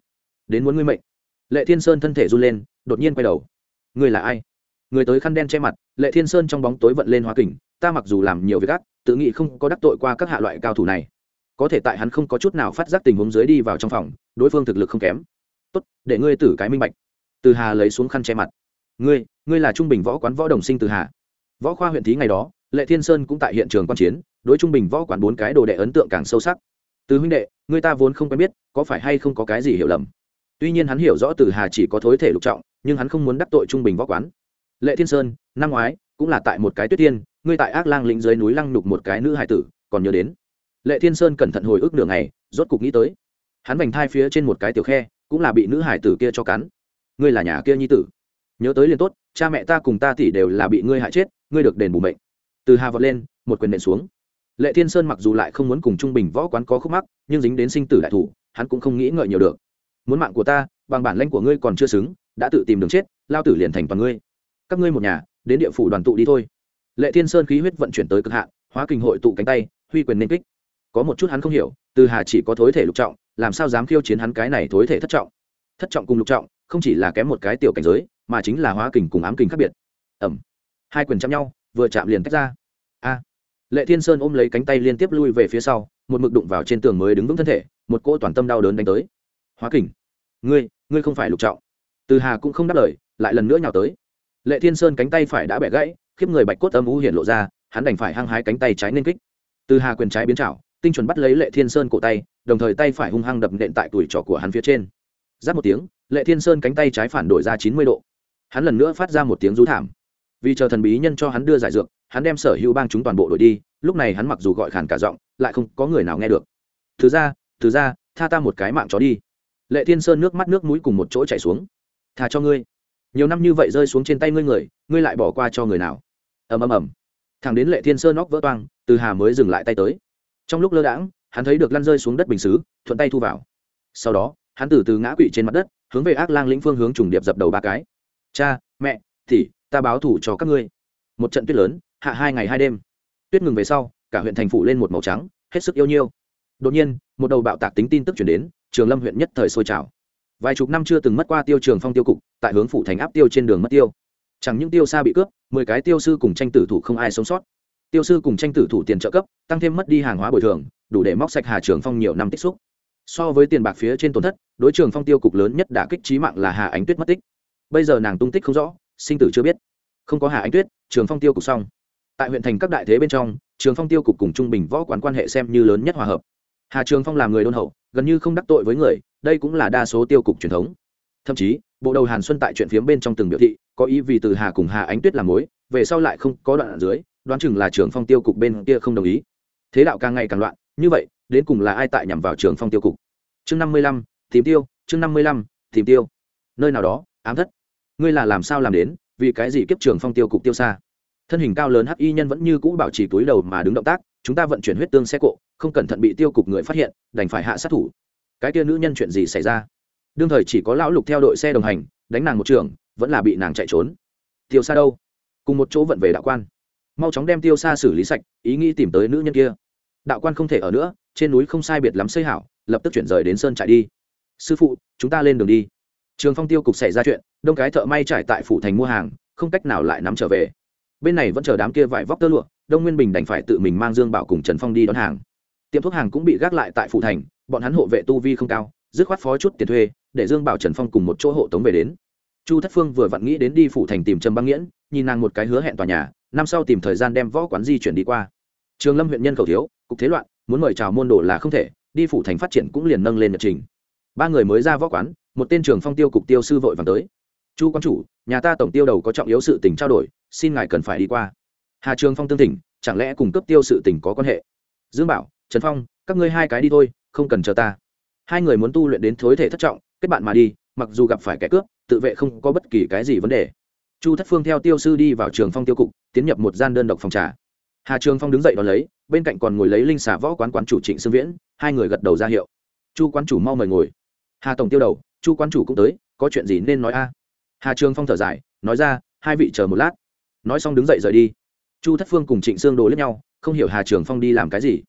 Đến muốn ngươi mệnh. Lệ thiên sơn thân thể run lên, đột nhiên quay đầu. Ngươi là ai? Người tới khăn đen che mặt, lệ thiên sơn trong bóng tối vận lên hoa kình ta mặc dù làm nhiều việc ác, tự nghĩ không có đắc tội qua các hạ loại cao thủ này. Có thể tại hắn không có chút nào phát giác tình huống dưới đi vào trong phòng, đối phương thực lực không kém. Tốt, để ngươi tử cái minh bạch. Từ hà lấy xuống khăn che mặt. Ngươi ngươi là trung bình võ quán võ đồng sinh từ hà. Võ khoa huyện thí ngày đó, lệ thiên sơn cũng tại hiện trường quan chiến, đối trung bình võ quán bốn cái đồ đệ ấn tượng càng sâu sắc. Từ huynh đệ người ta vốn không quen biết, có phải hay không có cái gì hiểu lầm? Tuy nhiên hắn hiểu rõ từ hà chỉ có thối thể lục trọng, nhưng hắn không muốn đắc tội trung bình võ quán. Lệ thiên sơn, năm ngoái cũng là tại một cái tuyết tiên, ngươi tại ác lang lĩnh dưới núi lăng nhục một cái nữ hải tử, còn nhớ đến. Lệ thiên sơn cẩn thận hồi ức nửa ngày, rốt cục nghĩ tới. Hắn vành thai phía trên một cái tiểu khe, cũng là bị nữ hải tử kia cho cắn. Ngươi là nhà kia nhi tử. Nhớ tới liền tốt, cha mẹ ta cùng ta tỷ đều là bị ngươi hại chết, ngươi được đền bù mệnh. Từ hà vọt lên, một quyền nện xuống. Lệ thiên sơn mặc dù lại không muốn cùng trung bình võ quán có khúc mắc, nhưng dính đến sinh tử đại thủ, hắn cũng không nghĩ ngợi nhiều được. Muốn mạng của ta, bằng bản lãnh của ngươi còn chưa xứng, đã tự tìm đường chết, lao tử liền thành toàn ngươi. Các ngươi một nhà đến địa phủ đoàn tụ đi thôi. Lệ thiên sơn khí huyết vận chuyển tới cực hạn, hóa kinh hội tụ cánh tay, huy quyền nên kích. Có một chút hắn không hiểu, từ hà chỉ có thối thể lục trọng, làm sao dám khiêu chiến hắn cái này thối thể thất trọng? Thất trọng cùng lục trọng, không chỉ là kém một cái tiểu cảnh giới, mà chính là hóa kình cùng ám kình khác biệt. Ẩm hai quyền chạm nhau, vừa chạm liền tách ra. A. Lệ thiên sơn ôm lấy cánh tay liên tiếp lui về phía sau, một mực đụng vào trên tường mới đứng vững thân thể, một cỗ toàn tâm đau đớn đánh tới. Hóa kình ngươi ngươi không phải lục trọng. Từ hà cũng không đáp lời, lại lần nữa nhào tới lệ thiên sơn cánh tay phải đã bẻ gãy, khiếp người bạch cốt âm u hiện lộ ra, hắn đành phải hăng hái cánh tay trái nên kích. Từ hà quyền trái biến chảo tinh chuẩn bắt lấy lệ thiên sơn cổ tay, đồng thời tay phải hung hăng đập nện tại tuổi trỏ của hắn phía trên. Giáp một tiếng, lệ thiên sơn cánh tay trái phản đổi ra chín mươi độ. Hắn lần nữa phát ra một tiếng rú thảm. Vì chờ thần bí nhân cho hắn đưa giải dược, hắn đem sở hữu bang chúng toàn bộ đổi đi, lúc này hắn mặc dù gọi khản cả giọng, lại không có người nào nghe được. Thứ ra thứ ra, tha ta một cái mạng chó đi. Lệ thiên sơn nước mắt nước mũi cùng một chỗ chảy xuống. Thà cho ngươi nhiều năm như vậy rơi xuống trên tay ngươi người, ngươi lại bỏ qua cho người nào? Ầm ầm ầm. Thằng đến lệ thiên sơn nóc vỡ toang, từ hà mới dừng lại tay tới. Trong lúc lơ đãng, hắn thấy được lăn rơi xuống đất bình xứ, thuận tay thu vào. Sau đó, hắn từ từ ngã quỵ trên mặt đất, hướng về ác lang lĩnh phương hướng trùng điệp dập đầu ba cái. Cha, mẹ thì ta báo thủ cho các ngươi. Một trận tuyết lớn, hạ hai ngày hai đêm. Tuyết ngừng về sau, cả huyện thành phủ lên một màu trắng, hết sức yêu nhiêu. Đột nhiên, một đầu bạo tạc tính tin tức chuyển đến, trường lâm huyện nhất thời sôi trào vài chục năm chưa từng mất qua tiêu trường phong tiêu cục, tại hướng phủ thành áp tiêu trên đường mất tiêu. Chẳng những tiêu xa bị cướp, mười cái tiêu sư cùng tranh tử thủ không ai sống sót. Tiêu sư cùng tranh tử thủ tiền trợ cấp, tăng thêm mất đi hàng hóa bồi thường, đủ để móc sạch hà trường phong nhiều năm tích xúc. So với tiền bạc phía trên tổn thất, đối trường phong tiêu cục lớn nhất đã kích trí mạng là hà ánh tuyết mất tích. Bây giờ nàng tung tích không rõ, sinh tử chưa biết. Không có hà ánh tuyết, trường phong tiêu cục xong. Tại huyện thành các đại thế bên trong, trường phong tiêu cục cùng trung bình võ quán quan hệ xem như lớn nhất hòa hợp. Hà trường phong làm người đôn hậu, gần như không đắc tội với người đây cũng là đa số tiêu cục truyền thống. Thậm chí, bộ đầu hàn xuân tại chuyện phiếm bên trong từng biểu thị, có ý vì từ hà cùng hà ánh tuyết làm mối, về sau lại không có đoạn ở dưới, đoán chừng là trường phong tiêu cục bên kia không đồng ý. Thế đạo càng ngày càng loạn, như vậy, đến cùng là ai tại nhằm vào trường phong tiêu cục? Chương năm mươi lăm, tìm tiêu, chương năm mươi lăm, tìm tiêu. Nơi nào đó, ám thất. Ngươi là làm sao làm đến, vì cái gì kiếp trường phong tiêu cục tiêu xa? Thân hình cao lớn hắc y nhân vẫn như cũ bảo trì túi đầu mà đứng động tác, chúng ta vận chuyển huyết tương xe cộ, không cẩn thận bị tiêu cục người phát hiện, đành phải hạ sát thủ cái kia nữ nhân chuyện gì xảy ra? Đương thời chỉ có lão lục theo đội xe đồng hành, đánh nàng một trường, vẫn là bị nàng chạy trốn. Tiêu xa đâu? Cùng một chỗ vận về đạo quan. Mau chóng đem tiêu xa xử lý sạch, ý nghĩ tìm tới nữ nhân kia. Đạo quan không thể ở nữa, trên núi không sai biệt lắm xây hảo, lập tức chuyển rời đến sơn trại đi. Sư phụ, chúng ta lên đường đi. Trường phong tiêu cục xảy ra chuyện, đông cái thợ may trải tại phủ thành mua hàng, không cách nào lại nắm trở về. Bên này vẫn chờ đám kia vải vóc tơ lụa, đông nguyên bình đành phải tự mình mang dương bảo cùng trần phong đi đón hàng. Tiệm thuốc hàng cũng bị gác lại tại phủ thành bọn hắn hộ vệ tu vi không cao, dứt khoát phó chút tiền thuê, để dương bảo trần phong cùng một chỗ hộ tống về đến. Chu thất phương vừa vặn nghĩ đến đi phủ thành tìm trầm băng nghiễn, nhìn nàng một cái hứa hẹn tòa nhà, năm sau tìm thời gian đem võ quán di chuyển đi qua. Trường lâm huyện nhân khẩu thiếu, cục thế loạn, muốn mời chào môn đồ là không thể, đi phủ thành phát triển cũng liền nâng lên nhật trình. Ba người mới ra võ quán, một tên trường phong tiêu cục tiêu sư vội vàng tới. Chu quan chủ, nhà ta tổng tiêu đầu có trọng yếu sự tình trao đổi, xin ngài cần phải đi qua. Hà trường phong tương tỉnh chẳng lẽ cùng cấp tiêu sự tình có quan hệ? Dương bảo, trần phong, các ngươi hai cái đi thôi không cần chờ ta. Hai người muốn tu luyện đến thối thể thất trọng, kết bạn mà đi, mặc dù gặp phải kẻ cướp, tự vệ không có bất kỳ cái gì vấn đề. Chu thất phương theo tiêu sư đi vào trường phong tiêu cục, tiến nhập một gian đơn độc phòng trà. Hà trường phong đứng dậy đón lấy, bên cạnh còn ngồi lấy linh xà võ quán quán chủ trịnh sương viễn, hai người gật đầu ra hiệu. Chu quán chủ mau mời ngồi. Hà tổng tiêu đầu, chu quán chủ cũng tới, có chuyện gì nên nói a? Hà trường phong thở dài, nói ra, hai vị chờ một lát. Nói xong đứng dậy rời đi. Chu thất phương cùng trịnh sương đồ lẫn nhau, không hiểu hà trường phong đi làm cái gì.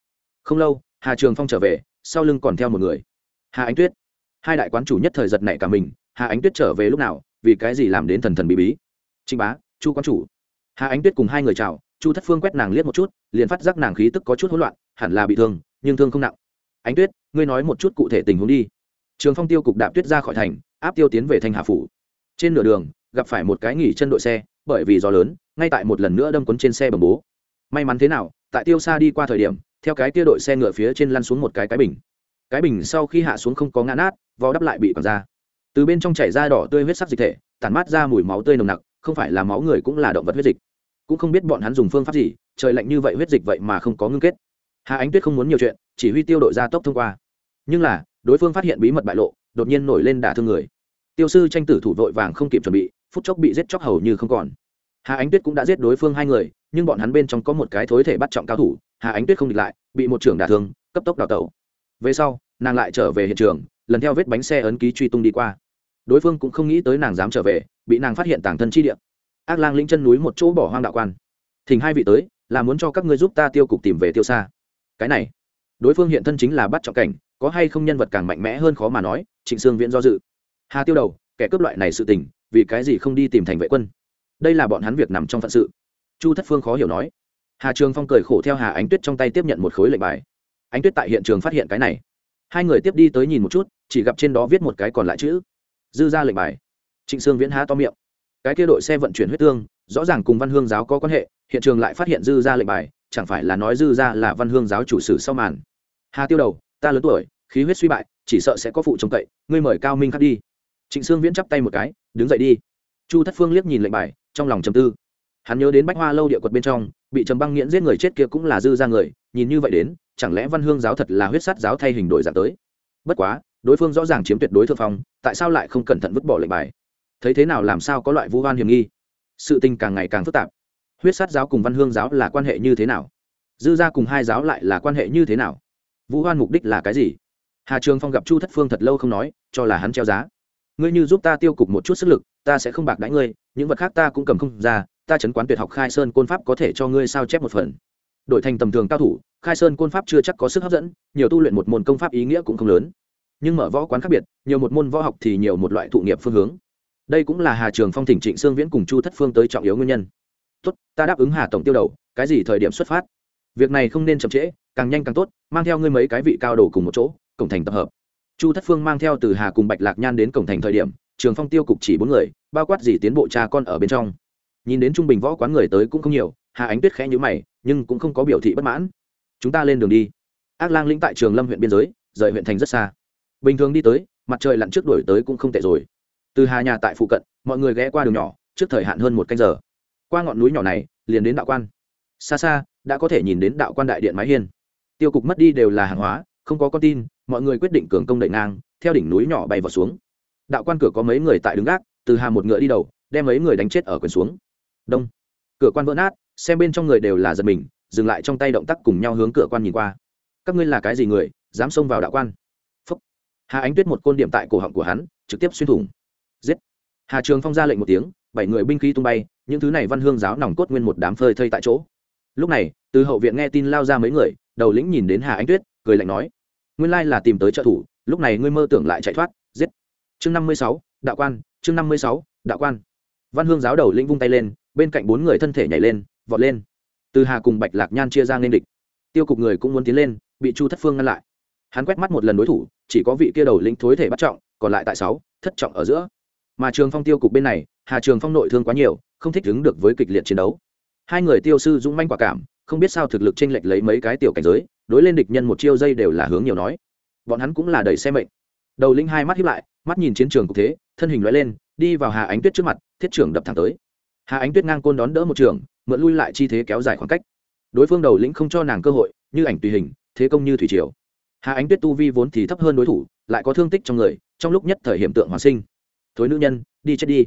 Không lâu hà trường phong trở về, sau lưng còn theo một người. Hà ánh tuyết. Hai đại quán chủ nhất thời giật nảy cả mình, hà ánh tuyết trở về lúc nào, vì cái gì làm đến thần thần bí bí? Trịnh bá, chu quán chủ. Hà ánh tuyết cùng hai người chào, chu thất phương quét nàng liếc một chút, liền phát giác nàng khí tức có chút hỗn loạn, hẳn là bị thương, nhưng thương không nặng. Ánh tuyết, ngươi nói một chút cụ thể tình huống đi. Trường phong tiêu cục đạp tuyết ra khỏi thành, áp tiêu tiến về thanh hà phủ. Trên nửa đường, gặp phải một cái nghỉ chân đội xe, bởi vì gió lớn, ngay tại một lần nữa đâm quấn trên xe bầm bố. May mắn thế nào, tại tiêu xa đi qua thời điểm theo cái kia đội xe ngựa phía trên lăn xuống một cái cái bình. Cái bình sau khi hạ xuống không có ngã nát, vò đắp lại bị quẳng ra. Từ bên trong chảy ra đỏ tươi huyết sắc dịch thể, tản mát ra mùi máu tươi nồng nặc, không phải là máu người cũng là động vật huyết dịch. Cũng không biết bọn hắn dùng phương pháp gì, trời lạnh như vậy huyết dịch vậy mà không có ngưng kết. Hà ánh tuyết không muốn nhiều chuyện, chỉ huy tiêu đội ra tốc thông qua. Nhưng là, đối phương phát hiện bí mật bại lộ, đột nhiên nổi lên đả thương người. Tiêu sư tranh tử thủ vội vàng không kịp chuẩn bị, phút chốc bị giết chóc hầu như không còn hà ánh tuyết cũng đã giết đối phương hai người, nhưng bọn hắn bên trong có một cái thối thể bắt trọng cao thủ, hà ánh tuyết không địch lại, bị một trưởng đả thương, cấp tốc đào tẩu. Về sau, nàng lại trở về hiện trường, lần theo vết bánh xe ấn ký truy tung đi qua. Đối phương cũng không nghĩ tới nàng dám trở về, bị nàng phát hiện tàng thân chi địa. Ác lang lĩnh chân núi một chỗ bỏ hoang đạo quan. Thỉnh hai vị tới, là muốn cho các ngươi giúp ta tiêu cục tìm về tiêu xa. Cái này, đối phương hiện thân chính là bắt trọng cảnh, có hay không nhân vật càng mạnh mẽ hơn khó mà nói, trịnh sương viễn do dự. Hà tiêu đầu, kẻ cướp loại này sự tình, vì cái gì không đi tìm thành vệ quân? Đây là bọn hắn việc nằm trong phận sự. Chu thất phương khó hiểu nói. Hà trường phong cười khổ theo hà ánh tuyết trong tay tiếp nhận một khối lệnh bài. Ánh tuyết tại hiện trường phát hiện cái này. Hai người tiếp đi tới nhìn một chút, chỉ gặp trên đó viết một cái còn lại chữ. Dư ra lệnh bài. Trịnh sương viễn há to miệng. Cái kia đội xe vận chuyển huyết tương, rõ ràng cùng văn hương giáo có quan hệ, hiện trường lại phát hiện dư ra lệnh bài, chẳng phải là nói dư ra là văn hương giáo chủ sử sau màn. Hà tiêu đầu, ta lớn tuổi, khí huyết suy bại, chỉ sợ sẽ có phụ trông cậy, ngươi mời cao minh khắc đi. Trịnh sương viễn chắp tay một cái, đứng dậy đi. Chu thất phương liếc nhìn lệnh bài trong lòng trầm tư. Hắn nhớ đến bách hoa lâu địa quật bên trong, bị trầm băng nghiễn giết người chết kia cũng là dư ra người, nhìn như vậy đến, chẳng lẽ văn hương giáo thật là huyết sát giáo thay hình đổi dạng tới? Bất quá, đối phương rõ ràng chiếm tuyệt đối thượng phong, tại sao lại không cẩn thận vứt bỏ lệnh bài? Thấy thế nào làm sao có loại vũ hoan hiểm nghi? Sự tình càng ngày càng phức tạp. Huyết sát giáo cùng văn hương giáo là quan hệ như thế nào? Dư ra cùng hai giáo lại là quan hệ như thế nào? Vũ hoan mục đích là cái gì? Hà trường phong gặp chu thất phương thật lâu không nói, cho là hắn treo giá. Ngươi như giúp ta tiêu cục một chút sức lực, ta sẽ không bạc đãi ngươi những vật khác ta cũng cầm không ra, ta chấn quán tuyệt học khai sơn côn pháp có thể cho ngươi sao chép một phần. Đổi thành tầm thường cao thủ, khai sơn côn pháp chưa chắc có sức hấp dẫn, nhiều tu luyện một môn công pháp ý nghĩa cũng không lớn. Nhưng mở võ quán khác biệt, nhiều một môn võ học thì nhiều một loại thụ nghiệp phương hướng. Đây cũng là hà trường phong thỉnh trịnh sương viễn cùng chu thất phương tới trọng yếu nguyên nhân. Tốt, ta đáp ứng hà tổng tiêu đầu, cái gì thời điểm xuất phát? Việc này không nên chậm trễ, càng nhanh càng tốt, mang theo ngươi mấy cái vị cao đồ cùng một chỗ, cổng thành tập hợp. Chu thất phương mang theo từ hà cùng bạch lạc nhan đến cổng thành thời điểm trường phong tiêu cục chỉ bốn người, bao quát gì tiến bộ cha con ở bên trong. Nhìn đến trung bình võ quán người tới cũng không nhiều, hà ánh tuyết khẽ nhữ mày, nhưng cũng không có biểu thị bất mãn. Chúng ta lên đường đi. Ác lang lĩnh tại trường lâm huyện biên giới, rời huyện thành rất xa. Bình thường đi tới, mặt trời lặn trước đổi tới cũng không tệ rồi. Từ hà nhà tại phụ cận, mọi người ghé qua đường nhỏ, trước thời hạn hơn một canh giờ. Qua ngọn núi nhỏ này, liền đến đạo quan. Xa xa, đã có thể nhìn đến đạo quan đại điện mái hiên. Tiêu cục mất đi đều là hàng hóa, không có con tin, mọi người quyết định cường công đẩy ngang, theo đỉnh núi nhỏ bay vào xuống đạo quan cửa có mấy người tại đứng gác, từ hà một ngựa đi đầu, đem mấy người đánh chết ở quyền xuống. Đông. Cửa quan vỡ nát, xem bên trong người đều là giật mình, dừng lại trong tay động tác cùng nhau hướng cửa quan nhìn qua. Các ngươi là cái gì người, dám xông vào đạo quan? Phúc. hà ánh tuyết một côn điểm tại cổ họng của hắn, trực tiếp xuyên thủng. Giết. Hà trường phong ra lệnh một tiếng, bảy người binh khí tung bay, những thứ này văn hương giáo nòng cốt nguyên một đám phơi thây tại chỗ. Lúc này, từ hậu viện nghe tin lao ra mấy người, đầu lĩnh nhìn đến hà ánh tuyết, cười lạnh nói, nguyên lai là tìm tới trợ thủ, lúc này ngươi mơ tưởng lại chạy thoát chương năm mươi sáu, đạo quan, chương năm mươi sáu, đạo quan. Văn hương giáo đầu lĩnh vung tay lên, bên cạnh bốn người thân thể nhảy lên, vọt lên. Từ hà cùng bạch lạc nhan chia ra nên địch. Tiêu cục người cũng muốn tiến lên, bị chu thất phương ngăn lại. Hắn quét mắt một lần đối thủ, chỉ có vị kia đầu lĩnh thối thể bắt trọng, còn lại tại sáu, thất trọng ở giữa. Mà trường phong tiêu cục bên này, hà trường phong nội thương quá nhiều, không thích ứng được với kịch liệt chiến đấu. Hai người tiêu sư dũng manh quả cảm, không biết sao thực lực chênh lệch lấy mấy cái tiểu cảnh giới, đối lên địch nhân một chiêu dây đều là hướng nhiều nói. Bọn hắn cũng là đầy xe mệnh. Đầu linh hai mắt hiếp lại mắt nhìn chiến trường cục thế, thân hình loại lên, đi vào hà ánh tuyết trước mặt, thiết trưởng đập thẳng tới. Hà ánh tuyết ngang côn đón đỡ một trường, mượn lui lại chi thế kéo dài khoảng cách. Đối phương đầu lĩnh không cho nàng cơ hội, như ảnh tùy hình, thế công như thủy triều. Hà ánh tuyết tu vi vốn thì thấp hơn đối thủ, lại có thương tích trong người, trong lúc nhất thời hiểm tượng hoàn sinh. Thối nữ nhân, đi chết đi.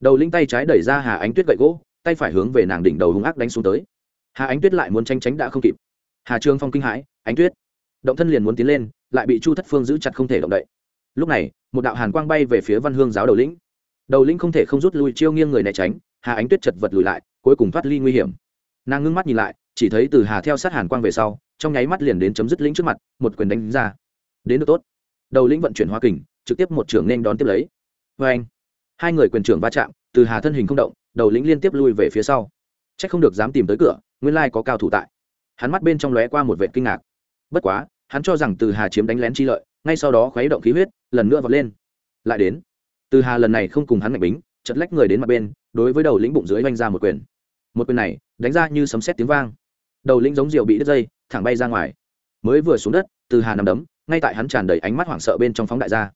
Đầu lĩnh tay trái đẩy ra hà ánh tuyết gậy gỗ, tay phải hướng về nàng đỉnh đầu hung ác đánh xuống tới. Hà ánh tuyết lại muốn tranh tránh đã không kịp. Hà trương phong kinh hãi, ánh tuyết. Động thân liền muốn tiến lên, lại bị chu thất phương giữ chặt không thể động đậy lúc này, một đạo hàn quang bay về phía văn hương giáo đầu lĩnh. Đầu lĩnh không thể không rút lui chiêu nghiêng người né tránh, hà ánh tuyết chật vật lùi lại, cuối cùng thoát ly nguy hiểm. Nàng ngưng mắt nhìn lại, chỉ thấy từ hà theo sát hàn quang về sau, trong nháy mắt liền đến chấm dứt lĩnh trước mặt, một quyền đánh ra. Đến được tốt. Đầu lĩnh vận chuyển hoa kình, trực tiếp một trưởng nên đón tiếp lấy. Vê anh, hai người quyền trưởng va chạm, từ hà thân hình không động, đầu lĩnh liên tiếp lui về phía sau. C h ắ c không được dám tìm tới cửa, nguyên lai có cao thủ tại. Hắn mắt bên trong lóe qua một vệ kinh ngạc. Bất quá, hắn cho rằng từ hà chiếm đánh lén chi lợi, ngay sau đó khuấy động khí huyết lần nữa vọt lên. Lại đến. Từ hà lần này không cùng hắn mạnh bính chật lách người đến mặt bên, đối với đầu lĩnh bụng dưới oanh ra một quyền. Một quyền này, đánh ra như sấm xét tiếng vang. Đầu lĩnh giống rượu bị đứt dây, thẳng bay ra ngoài. Mới vừa xuống đất, từ hà nằm đấm, ngay tại hắn tràn đầy ánh mắt hoảng sợ bên trong phóng đại ra.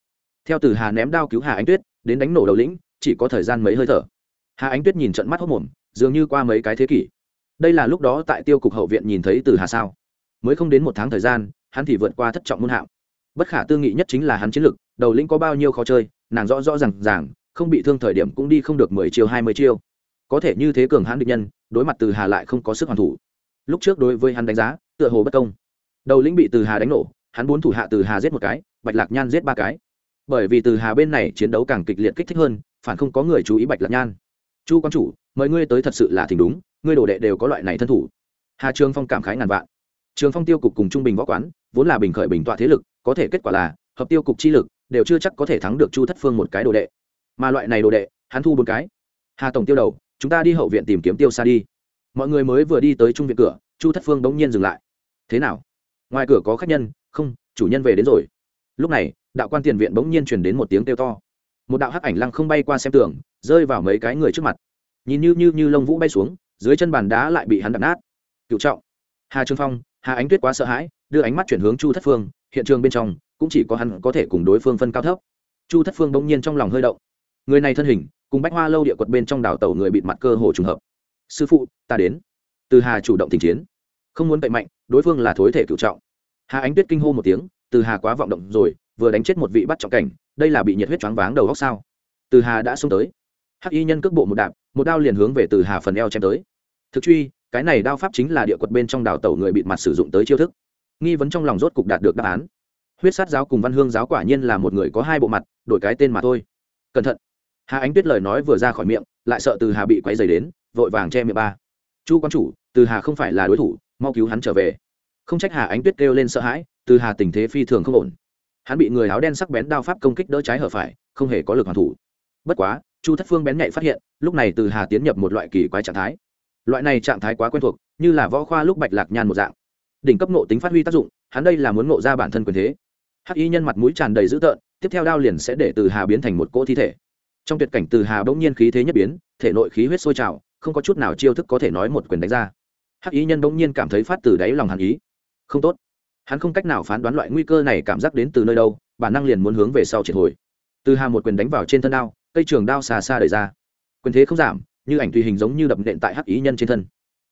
Theo từ hà ném đao cứu hà ánh tuyết, đến đánh nổ đầu lĩnh, chỉ có thời gian mấy hơi thở. Hà ánh tuyết nhìn trận mắt hốc mồm, dường như qua mấy cái thế kỷ. Đây là lúc đó tại tiêu cục hậu viện nhìn thấy từ hà sao? Mới không đến một tháng thời gian, hắn thì vượt qua thất trọng môn hạng bất khả tư nghị nhất chính là hắn chiến lực, đầu lĩnh có bao nhiêu khó chơi, nàng rõ rõ r à n g ràng, không bị thương thời điểm cũng đi không được mười chiêu, hai mươi chiêu. Có thể như thế cường hãn địch nhân, đối mặt từ hà lại không có sức hoàn thủ. Lúc trước đối với hắn đánh giá, tựa hồ bất công. Đầu lĩnh bị từ hà đánh nổ, hắn bốn thủ hạ từ hà giết một cái, bạch lạc nhan giết ba cái. Bởi vì từ hà bên này chiến đấu càng kịch liệt kích thích hơn, phản không có người chú ý bạch lạc nhan. Chu quan chủ, mời ngươi tới thật sự là thỉnh đúng, ngươi đồ đệ đều có loại này thân thủ. Hà trường phong cảm khái ngàn vạn. Trường phong tiêu cục cùng trung bình võ quán, vốn là bình khởi bình tọa thế lực có thể kết quả là, hợp tiêu cục chi lực đều chưa chắc có thể thắng được chu thất phương một cái đồ đệ. Mà loại này đồ đệ, hắn thu bốn cái. Hà tổng tiêu đầu, chúng ta đi hậu viện tìm kiếm tiêu xa đi. Mọi người mới vừa đi tới trung viện cửa, chu thất phương bỗng nhiên dừng lại. Thế nào? Ngoài cửa có khách nhân? Không, chủ nhân về đến rồi. Lúc này, đạo quan tiền viện bỗng nhiên truyền đến một tiếng kêu to. Một đạo hắc ảnh lăng không bay qua xem tường, rơi vào mấy cái người trước mặt. Nhìn như như như lông vũ bay xuống, dưới chân bàn đá lại bị hắn đập nát. Cựu trọng. Hà trương phong, hà ánh tuyết quá sợ hãi, đưa ánh mắt chuyển hướng chu thất phương hiện trường bên trong cũng chỉ có hắn có thể cùng đối phương phân cao thấp. Chu thất phương bỗng nhiên trong lòng hơi động. Người này thân hình, cùng bách hoa lâu địa quật bên trong đảo tàu người bịt mặt cơ hồ trùng hợp. Sư phụ, ta đến. Từ hà chủ động tình chiến. Không muốn cậy mạnh, đối phương là thối thể cựu trọng. Hà ánh tuyết kinh hô một tiếng, từ hà quá vọng động rồi, vừa đánh chết một vị bắt trọng cảnh, đây là bị nhiệt huyết choáng váng đầu góc sao? Từ hà đã xông tới. Hắc y nhân cước bộ một đạp, một đao liền hướng về từ hà phần eo chém tới. Thực truy, cái này đao pháp chính là địa quật bên trong đảo tẩu người bịt mặt sử dụng tới chiêu thức nghi vấn trong lòng rốt cục đạt được đáp án. Huyết sát giáo cùng văn hương giáo quả nhiên là một người có hai bộ mặt, đổi cái tên mà thôi. Cẩn thận. Hà ánh tuyết lời nói vừa ra khỏi miệng, lại sợ từ hà bị quay dày đến, vội vàng che miệng ba. Chu quan chủ, từ hà không phải là đối thủ, mau cứu hắn trở về. Không trách hà ánh tuyết kêu lên sợ hãi, từ hà tình thế phi thường không ổn. Hắn bị người áo đen sắc bén đao pháp công kích đỡ trái hở phải, không hề có lực hoàn thủ. Bất quá, chu thất phương bén nhạy phát hiện, lúc này từ hà tiến nhập một loại kỳ quái trạng thái. Loại này trạng thái quá quen thuộc, như là võ khoa lúc bạch lạc nhan một dạng đỉnh cấp nộ tính phát huy tác dụng, hắn đây là muốn ngộ ra bản thân quyền thế. Hắc y nhân mặt mũi tràn đầy dữ tợn, tiếp theo đao liền sẽ để từ hà biến thành một cỗ thi thể. Trong tuyệt cảnh từ hà bỗng nhiên khí thế nhất biến, thể nội khí huyết sôi trào, không có chút nào chiêu thức có thể nói một quyền đánh ra. Hắc y nhân bỗng nhiên cảm thấy phát từ đáy lòng hàn ý. Không tốt. Hắn không cách nào phán đoán loại nguy cơ này cảm giác đến từ nơi đâu, bản năng liền muốn hướng về sau triệt hồi. Từ hà một quyền đánh vào trên thân đao, cây trường đao xà xa đẩy ra. Quyền thế không giảm, như ảnh tùy hình giống như đập nện tại hắc ý nhân trên thân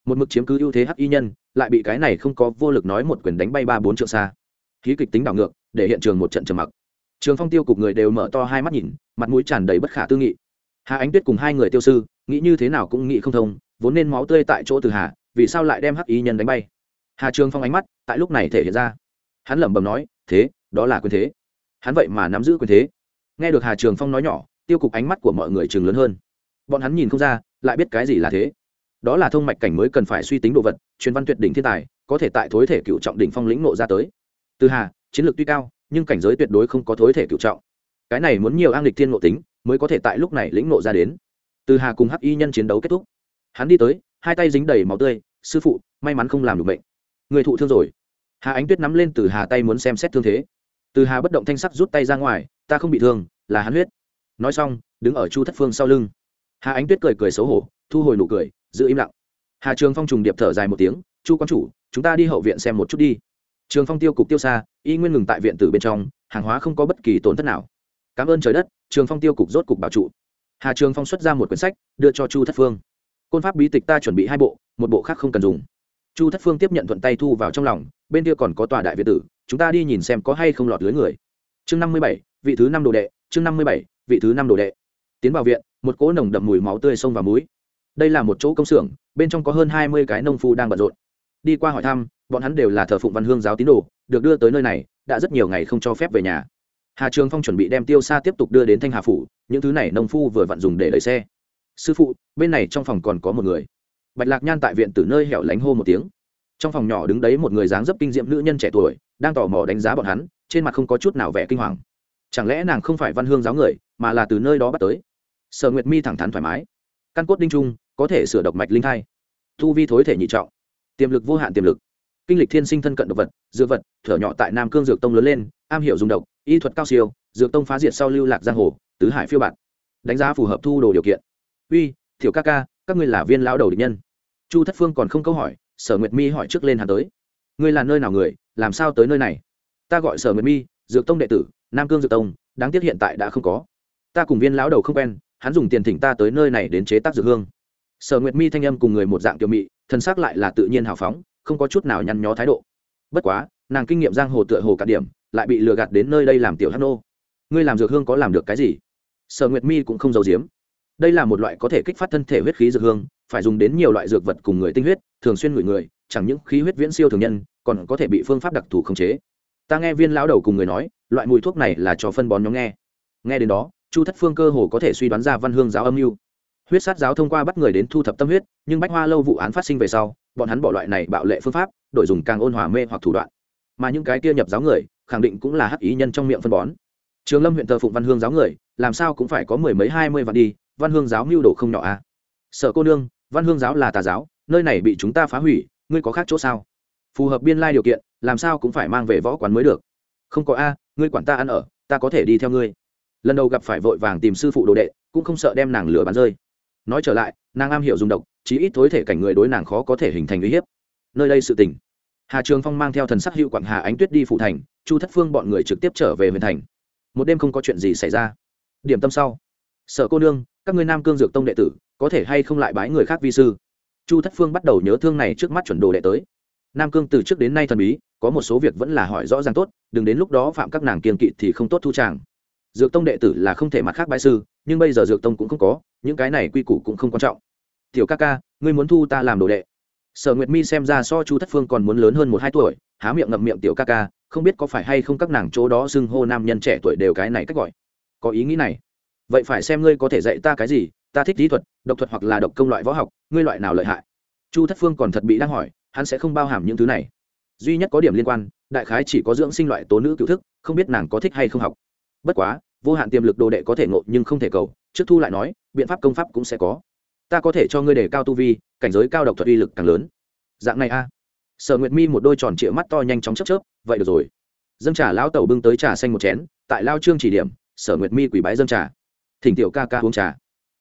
một mực chiếm cứ ưu thế hắc y nhân, lại bị cái này không có vô lực nói một quyền đánh bay ba bốn trượng xa. Khí kịch tính đảo ngược, để hiện trường một trận trầm mặc. Trường phong tiêu cục người đều mở to hai mắt nhìn, mặt mũi tràn đầy bất khả tư nghị. Hà ánh tuyết cùng hai người tiêu sư, nghĩ như thế nào cũng nghĩ không thông, vốn nên máu tươi tại chỗ từ hà, vì sao lại đem hắc y nhân đánh bay? Hà trường phong ánh mắt tại lúc này thể hiện ra. Hắn lẩm bẩm nói, thế, đó là quyền thế. Hắn vậy mà nắm giữ quyền thế. Nghe được hà trường phong nói nhỏ, tiêu cục ánh mắt của mọi người trường lớn hơn. Bọn hắn nhìn không ra, lại biết cái gì là thế đó là thông mạch cảnh mới cần phải suy tính đồ vật, truyền văn tuyệt đỉnh thiên tài, có thể tại thối thể cựu trọng đỉnh phong lĩnh nộ ra tới. Từ hà, chiến lược tuy cao, nhưng cảnh giới tuyệt đối không có thối thể cựu trọng. Cái này muốn nhiều an lịch thiên ngộ tính, mới có thể tại lúc này lĩnh nộ ra đến. Từ hà cùng hắc y nhân chiến đấu kết thúc. Hắn đi tới, hai tay dính đầy máu tươi, sư phụ, may mắn không làm được bệnh. Người thụ thương rồi. Hà ánh tuyết nắm lên từ hà tay muốn xem xét thương thế. Từ hà bất động thanh sắc rút tay ra ngoài, ta không bị thương, là hắn huyết. Nói xong, đứng ở chu thất phương sau lưng. Hà ánh tuyết cười cười xấu hổ, thu hồi nụ cười giữ im lặng. Hà trường phong trùng điệp thở dài một tiếng, chu quan chủ, chúng ta đi hậu viện xem một chút đi. Trường phong tiêu cục tiêu xa, y nguyên ngừng tại viện tử bên trong, hàng hóa không có bất kỳ tổn thất nào. Cảm ơn trời đất, trường phong tiêu cục rốt cục bảo trụ. Hà trường phong xuất ra một quyển sách, đưa cho chu thất phương. Côn pháp bí tịch ta chuẩn bị hai bộ, một bộ khác không cần dùng. Chu thất phương tiếp nhận thuận tay thu vào trong lòng, bên kia còn có tòa đại việt tử, chúng ta đi nhìn xem có hay không lọt lưới người. Chương năm mươi bảy, vị thứ năm đồ đệ, chương năm mươi bảy, vị thứ năm đồ đệ. Tiến vào viện, một cỗ nồng đậm mùi máu tươi sông và muối đây là một chỗ công xưởng, bên trong có hơn hai mươi cái nông phu đang bận rộn. Đi qua hỏi thăm, bọn hắn đều là thờ phụng văn hương giáo tín đồ, được đưa tới nơi này, đã rất nhiều ngày không cho phép về nhà. Hà trường phong chuẩn bị đem tiêu xa tiếp tục đưa đến thanh hà phủ, những thứ này nông phu vừa vặn dùng để lấy xe. Sư phụ, bên này trong phòng còn có một người. Bạch lạc nhan tại viện từ nơi hẻo lánh hô một tiếng. Trong phòng nhỏ đứng đấy một người dáng dấp kinh diệm nữ nhân trẻ tuổi, đang tò mò đánh giá bọn hắn, trên mặt không có chút nào vẻ kinh hoàng. Chẳng lẽ nàng không phải văn hương giáo người, mà là từ nơi đó bắt tới? Sở nguyệt mi thẳng thắn thoải mái căn cốt đinh trung, có thể sửa độc mạch linh thai. Thu vi thối thể nhị trọng, tiềm lực vô hạn tiềm lực. Kinh lịch thiên sinh thân cận độc vật, dược vật, thở nhỏ tại nam cương dược tông lớn lên, am hiểu dùng độc, y thuật cao siêu, dược tông phá diệt sau lưu lạc giang hồ, tứ hải phiêu bạt. Đánh giá phù hợp thu đồ điều kiện. Uy thiểu ca ca, các ngươi là viên lão đầu địch nhân. Chu thất phương còn không câu hỏi, sở nguyệt mi hỏi trước lên hà tới. Ngươi là nơi nào người, làm sao tới nơi này? Ta gọi sở nguyệt mi, dược tông đệ tử, nam cương dược tông, đáng tiếc hiện tại đã không có. Ta cùng viên lão đầu không quen hắn dùng tiền thỉnh ta tới nơi này đến chế tác dược hương. Sở nguyệt mi thanh âm cùng người một dạng kiểu mị, thân xác lại là tự nhiên hào phóng, không có chút nào nhăn nhó thái độ. Bất quá, nàng kinh nghiệm giang hồ tựa hồ cả điểm, lại bị lừa gạt đến nơi đây làm tiểu hát nô. Ngươi làm dược hương có làm được cái gì? Sở nguyệt mi cũng không giấu giếm. Đây là một loại có thể kích phát thân thể huyết khí dược hương, phải dùng đến nhiều loại dược vật cùng người tinh huyết, thường xuyên ngửi người, chẳng những khí huyết viễn siêu thường nhân, còn có thể bị phương pháp đặc thù khống chế. Ta nghe viên lão đầu cùng người nói, loại mùi thuốc này là cho phân bón nhóm nghe. Nghe đến đó chu thất phương cơ hồ có thể suy đoán ra văn hương giáo âm mưu. Huyết sát giáo thông qua bắt người đến thu thập tâm huyết, nhưng bách hoa lâu vụ án phát sinh về sau, bọn hắn bỏ loại này bạo lệ phương pháp, đổi dùng càng ôn hòa mê hoặc thủ đoạn. Mà những cái kia nhập giáo người, khẳng định cũng là hắc ý nhân trong miệng phân bón. Trường lâm huyện thờ phụng văn hương giáo người, làm sao cũng phải có mười mấy hai mươi vạn đi, văn hương giáo mưu đồ không nhỏ à. Sợ cô nương, văn hương giáo là tà giáo, nơi này bị chúng ta phá hủy, ngươi có khác chỗ sao? Phù hợp biên lai điều kiện, làm sao cũng phải mang về võ quán mới được. Không có a, ngươi quản ta ăn ở, ta có thể đi theo ngươi lần đầu gặp phải vội vàng tìm sư phụ đồ đệ, cũng không sợ đem nàng lửa bắn rơi. Nói trở lại, nàng am hiểu dùng độc, chí ít thối thể cảnh người đối nàng khó có thể hình thành uy hiếp. Nơi đây sự tình. Hà trường phong mang theo thần sắc hữu quảng hà ánh tuyết đi phụ thành, chu thất phương bọn người trực tiếp trở về huyện thành. Một đêm không có chuyện gì xảy ra. Điểm tâm sau. Sở cô nương, các ngươi nam cương dược tông đệ tử, có thể hay không lại bái người khác vi sư? Chu thất phương bắt đầu nhớ thương này trước mắt chuẩn đồ đệ tới. Nam cương từ trước đến nay thần bí, có một số việc vẫn là hỏi rõ ràng tốt, đừng đến lúc đó phạm các nàng kiên kỵ thì không tốt thu tràng dược tông đệ tử là không thể mặt khác bái sư, nhưng bây giờ dược tông cũng không có, những cái này quy củ cũng không quan trọng. Tiểu ca ca, ngươi muốn thu ta làm đồ đệ. Sở nguyệt mi xem ra so chu thất phương còn muốn lớn hơn một hai tuổi, há miệng ngậm miệng tiểu ca ca, không biết có phải hay không các nàng chỗ đó xưng hô nam nhân trẻ tuổi đều cái này cách gọi. Có ý nghĩ này. Vậy phải xem ngươi có thể dạy ta cái gì, ta thích lý thuật, độc thuật hoặc là độc công loại võ học, ngươi loại nào lợi hại? Chu thất phương còn thật bị đang hỏi, hắn sẽ không bao hàm những thứ này. Duy nhất có điểm liên quan, đại khái chỉ có dưỡng sinh loại tố nữ cựu thức, không biết nàng có thích hay không học bất quá, vô hạn tiềm lực đồ đệ có thể ngộ nhưng không thể cầu, trước thu lại nói, biện pháp công pháp cũng sẽ có. Ta có thể cho ngươi đề cao tu vi, cảnh giới cao độc thuật uy lực càng lớn. Dạng này a. Sở nguyệt mi một đôi tròn trịa mắt to nhanh chóng chớp chớp, vậy được rồi. Dâng trà lão tẩu bưng tới trà xanh một chén, tại lao trương chỉ điểm, sở nguyệt mi quỷ bái dâng trà. Thỉnh tiểu ca ca uống trà.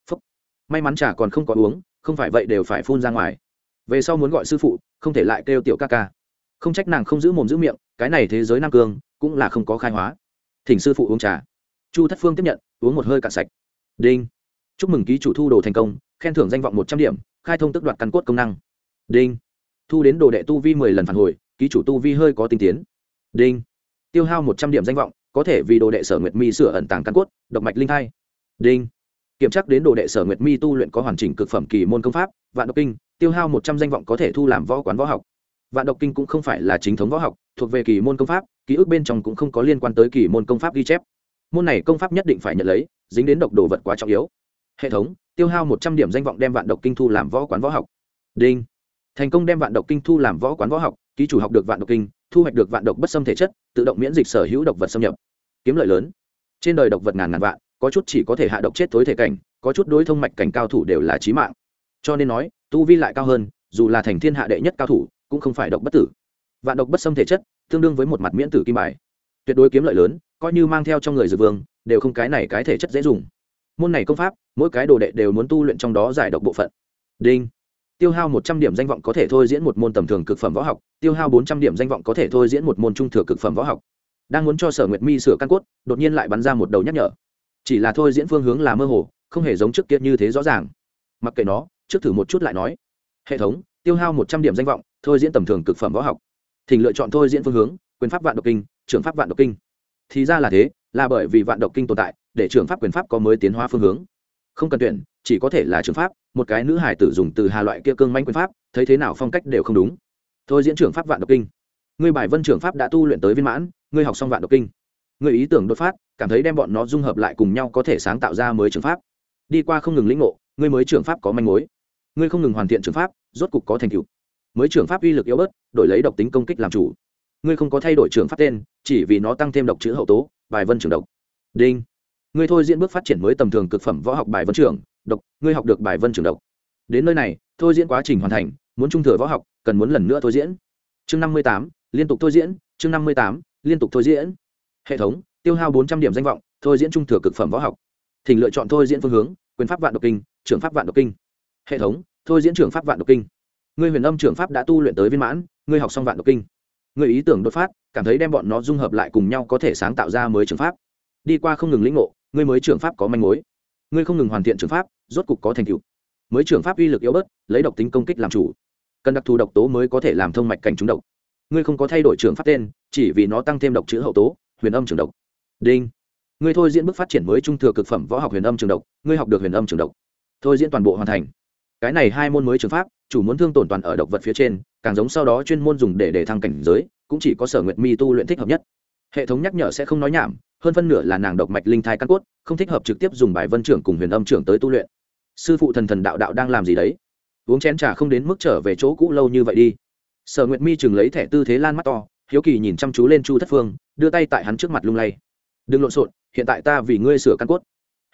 Phúc. May mắn trà còn không có uống, không phải vậy đều phải phun ra ngoài. Về sau muốn gọi sư phụ, không thể lại kêu tiểu ca ca. Không trách nàng không giữ mồm giữ miệng, cái này thế giới nam cương, cũng là không có khai hóa thỉnh sư phụ uống trà. Chu thất phương tiếp nhận, uống một hơi cạn sạch. Đinh. Chúc mừng ký chủ thu đồ thành công, khen thưởng danh vọng một trăm điểm, khai thông tức đoạt căn cốt công năng. Đinh. Thu đến đồ đệ tu vi mười lần phản hồi, ký chủ tu vi hơi có tinh tiến. Đinh. Tiêu hao một trăm điểm danh vọng, có thể vì đồ đệ sở nguyệt mi sửa ẩn tàng căn cốt, độc mạch linh thai. Đinh. Kiểm tra đến đồ đệ sở nguyệt mi tu luyện có hoàn chỉnh cực phẩm kỳ môn công pháp, vạn độc kinh, tiêu hao một trăm danh vọng có thể thu làm võ quán võ học. Vạn độc kinh cũng không phải là chính thống võ học, thuộc về kỳ môn công pháp ký ức bên trong cũng không có liên quan tới kỳ môn công pháp ghi chép. Môn này công pháp nhất định phải nhận lấy, dính đến độc đồ vật quá trọng yếu. Hệ thống, tiêu hao một trăm điểm danh vọng đem vạn độc kinh thu làm võ quán võ học. Đinh. Thành công đem vạn độc kinh thu làm võ quán võ học, ký chủ học được vạn độc kinh, thu hoạch được vạn độc bất xâm thể chất, tự động miễn dịch sở hữu độc vật xâm nhập. Kiếm lợi lớn. Trên đời độc vật ngàn ngàn vạn, có chút chỉ có thể hạ độc chết tối thể cảnh, có chút đối thông mạch cảnh cao thủ đều là trí mạng. Cho nên nói, tu vi lại cao hơn, dù là thành thiên hạ đệ nhất cao thủ, cũng không phải độc bất tử. Vạn độc bất xâm thể chất tương đương với một mặt miễn tử kim bài. Tuyệt đối kiếm lợi lớn, coi như mang theo trong người dược vương, đều không cái này cái thể chất dễ dùng. Môn này công pháp, mỗi cái đồ đệ đều muốn tu luyện trong đó giải độc bộ phận. Đinh. Tiêu hao một trăm điểm danh vọng có thể thôi diễn một môn tầm thường cực phẩm võ học, tiêu hao bốn trăm điểm danh vọng có thể thôi diễn một môn trung thừa cực phẩm võ học. Đang muốn cho sở nguyệt mi sửa căn cốt, đột nhiên lại bắn ra một đầu nhắc nhở. Chỉ là thôi diễn phương hướng là mơ hồ, không hề giống trước kia như thế rõ ràng. Mặc kệ nó, trước thử một chút lại nói. Hệ thống, tiêu hao một trăm điểm danh vọng, thôi diễn tầm thường cực phẩm võ học thỉnh lựa chọn thôi diễn phương hướng, quyền pháp vạn độc kinh trường pháp vạn độc kinh. Thì ra là thế, là bởi vì vạn độc kinh tồn tại, để trường pháp quyền pháp có mới tiến hóa phương hướng. Không cần tuyển, chỉ có thể là trường pháp, một cái nữ hải tử dùng từ hà loại kia cương manh quyền pháp, thấy thế nào phong cách đều không đúng. Thôi diễn trưởng pháp vạn độc kinh. Ngươi bài vân trưởng pháp đã tu luyện tới viên mãn, ngươi học xong vạn độc kinh. Ngươi ý tưởng đột phát, cảm thấy đem bọn nó dung hợp lại cùng nhau có thể sáng tạo ra mới trường pháp. Đi qua không ngừng lĩnh ngộ, ngươi mới trường pháp có manh mối. Ngươi không ngừng hoàn thiện trường pháp, rốt cục có thành tựu mới trường pháp uy lực yếu bớt, đổi lấy độc tính công kích làm chủ. Ngươi không có thay đổi trường pháp tên, chỉ vì nó tăng thêm độc chữ hậu tố, bài vân trường độc. Đinh. Ngươi thôi diễn bước phát triển mới tầm thường cực phẩm võ học bài vân trường độc, ngươi học được bài vân trường độc. Đến nơi này, thôi diễn quá trình hoàn thành, muốn trung thừa võ học, cần muốn lần nữa thôi diễn. Chương năm mươi tám, liên tục thôi diễn, chương năm mươi tám, liên tục thôi diễn. Hệ thống, tiêu hao bốn trăm điểm danh vọng, thôi diễn trung thừa cực phẩm võ học. Thỉnh lựa chọn thôi diễn phương hướng, quyền pháp vạn độc kinh, trưởng pháp vạn độc kinh. Hệ thống, thôi diễn trưởng pháp vạn độc kinh ngươi huyền âm trưởng pháp đã tu luyện tới viên mãn, ngươi học xong vạn độc kinh. Ngươi ý tưởng đột phát, cảm thấy đem bọn nó dung hợp lại cùng nhau có thể sáng tạo ra mới trường pháp. Đi qua không ngừng lĩnh ngộ, ngươi mới trường pháp có manh mối. Ngươi không ngừng hoàn thiện trường pháp, rốt cục có thành tựu. Mới trường pháp uy lực yếu bớt, lấy độc tính công kích làm chủ. Cần đặc thù độc tố mới có thể làm thông mạch cảnh trúng độc. Ngươi không có thay đổi trường pháp tên, chỉ vì nó tăng thêm độc chữ hậu tố, huyền âm trường độc. Đinh. Ngươi thôi diễn bước phát triển mới trung thừa cực phẩm võ học huyền âm trường độc, ngươi học được huyền âm trường độc. Thôi diễn toàn bộ hoàn thành cái này hai môn mới trường pháp, chủ muốn thương tổn toàn ở độc vật phía trên, càng giống sau đó chuyên môn dùng để để thăng cảnh giới, cũng chỉ có sở nguyệt mi tu luyện thích hợp nhất. Hệ thống nhắc nhở sẽ không nói nhảm, hơn phân nửa là nàng độc mạch linh thai căn cốt, không thích hợp trực tiếp dùng bài vân trưởng cùng huyền âm trưởng tới tu luyện. Sư phụ thần thần đạo đạo đang làm gì đấy? Uống chén trà không đến mức trở về chỗ cũ lâu như vậy đi. Sở nguyệt mi chừng lấy thẻ tư thế lan mắt to, hiếu kỳ nhìn chăm chú lên chu thất phương, đưa tay tại hắn trước mặt lung lay. Đừng lộn xộn, hiện tại ta vì ngươi sửa căn cốt.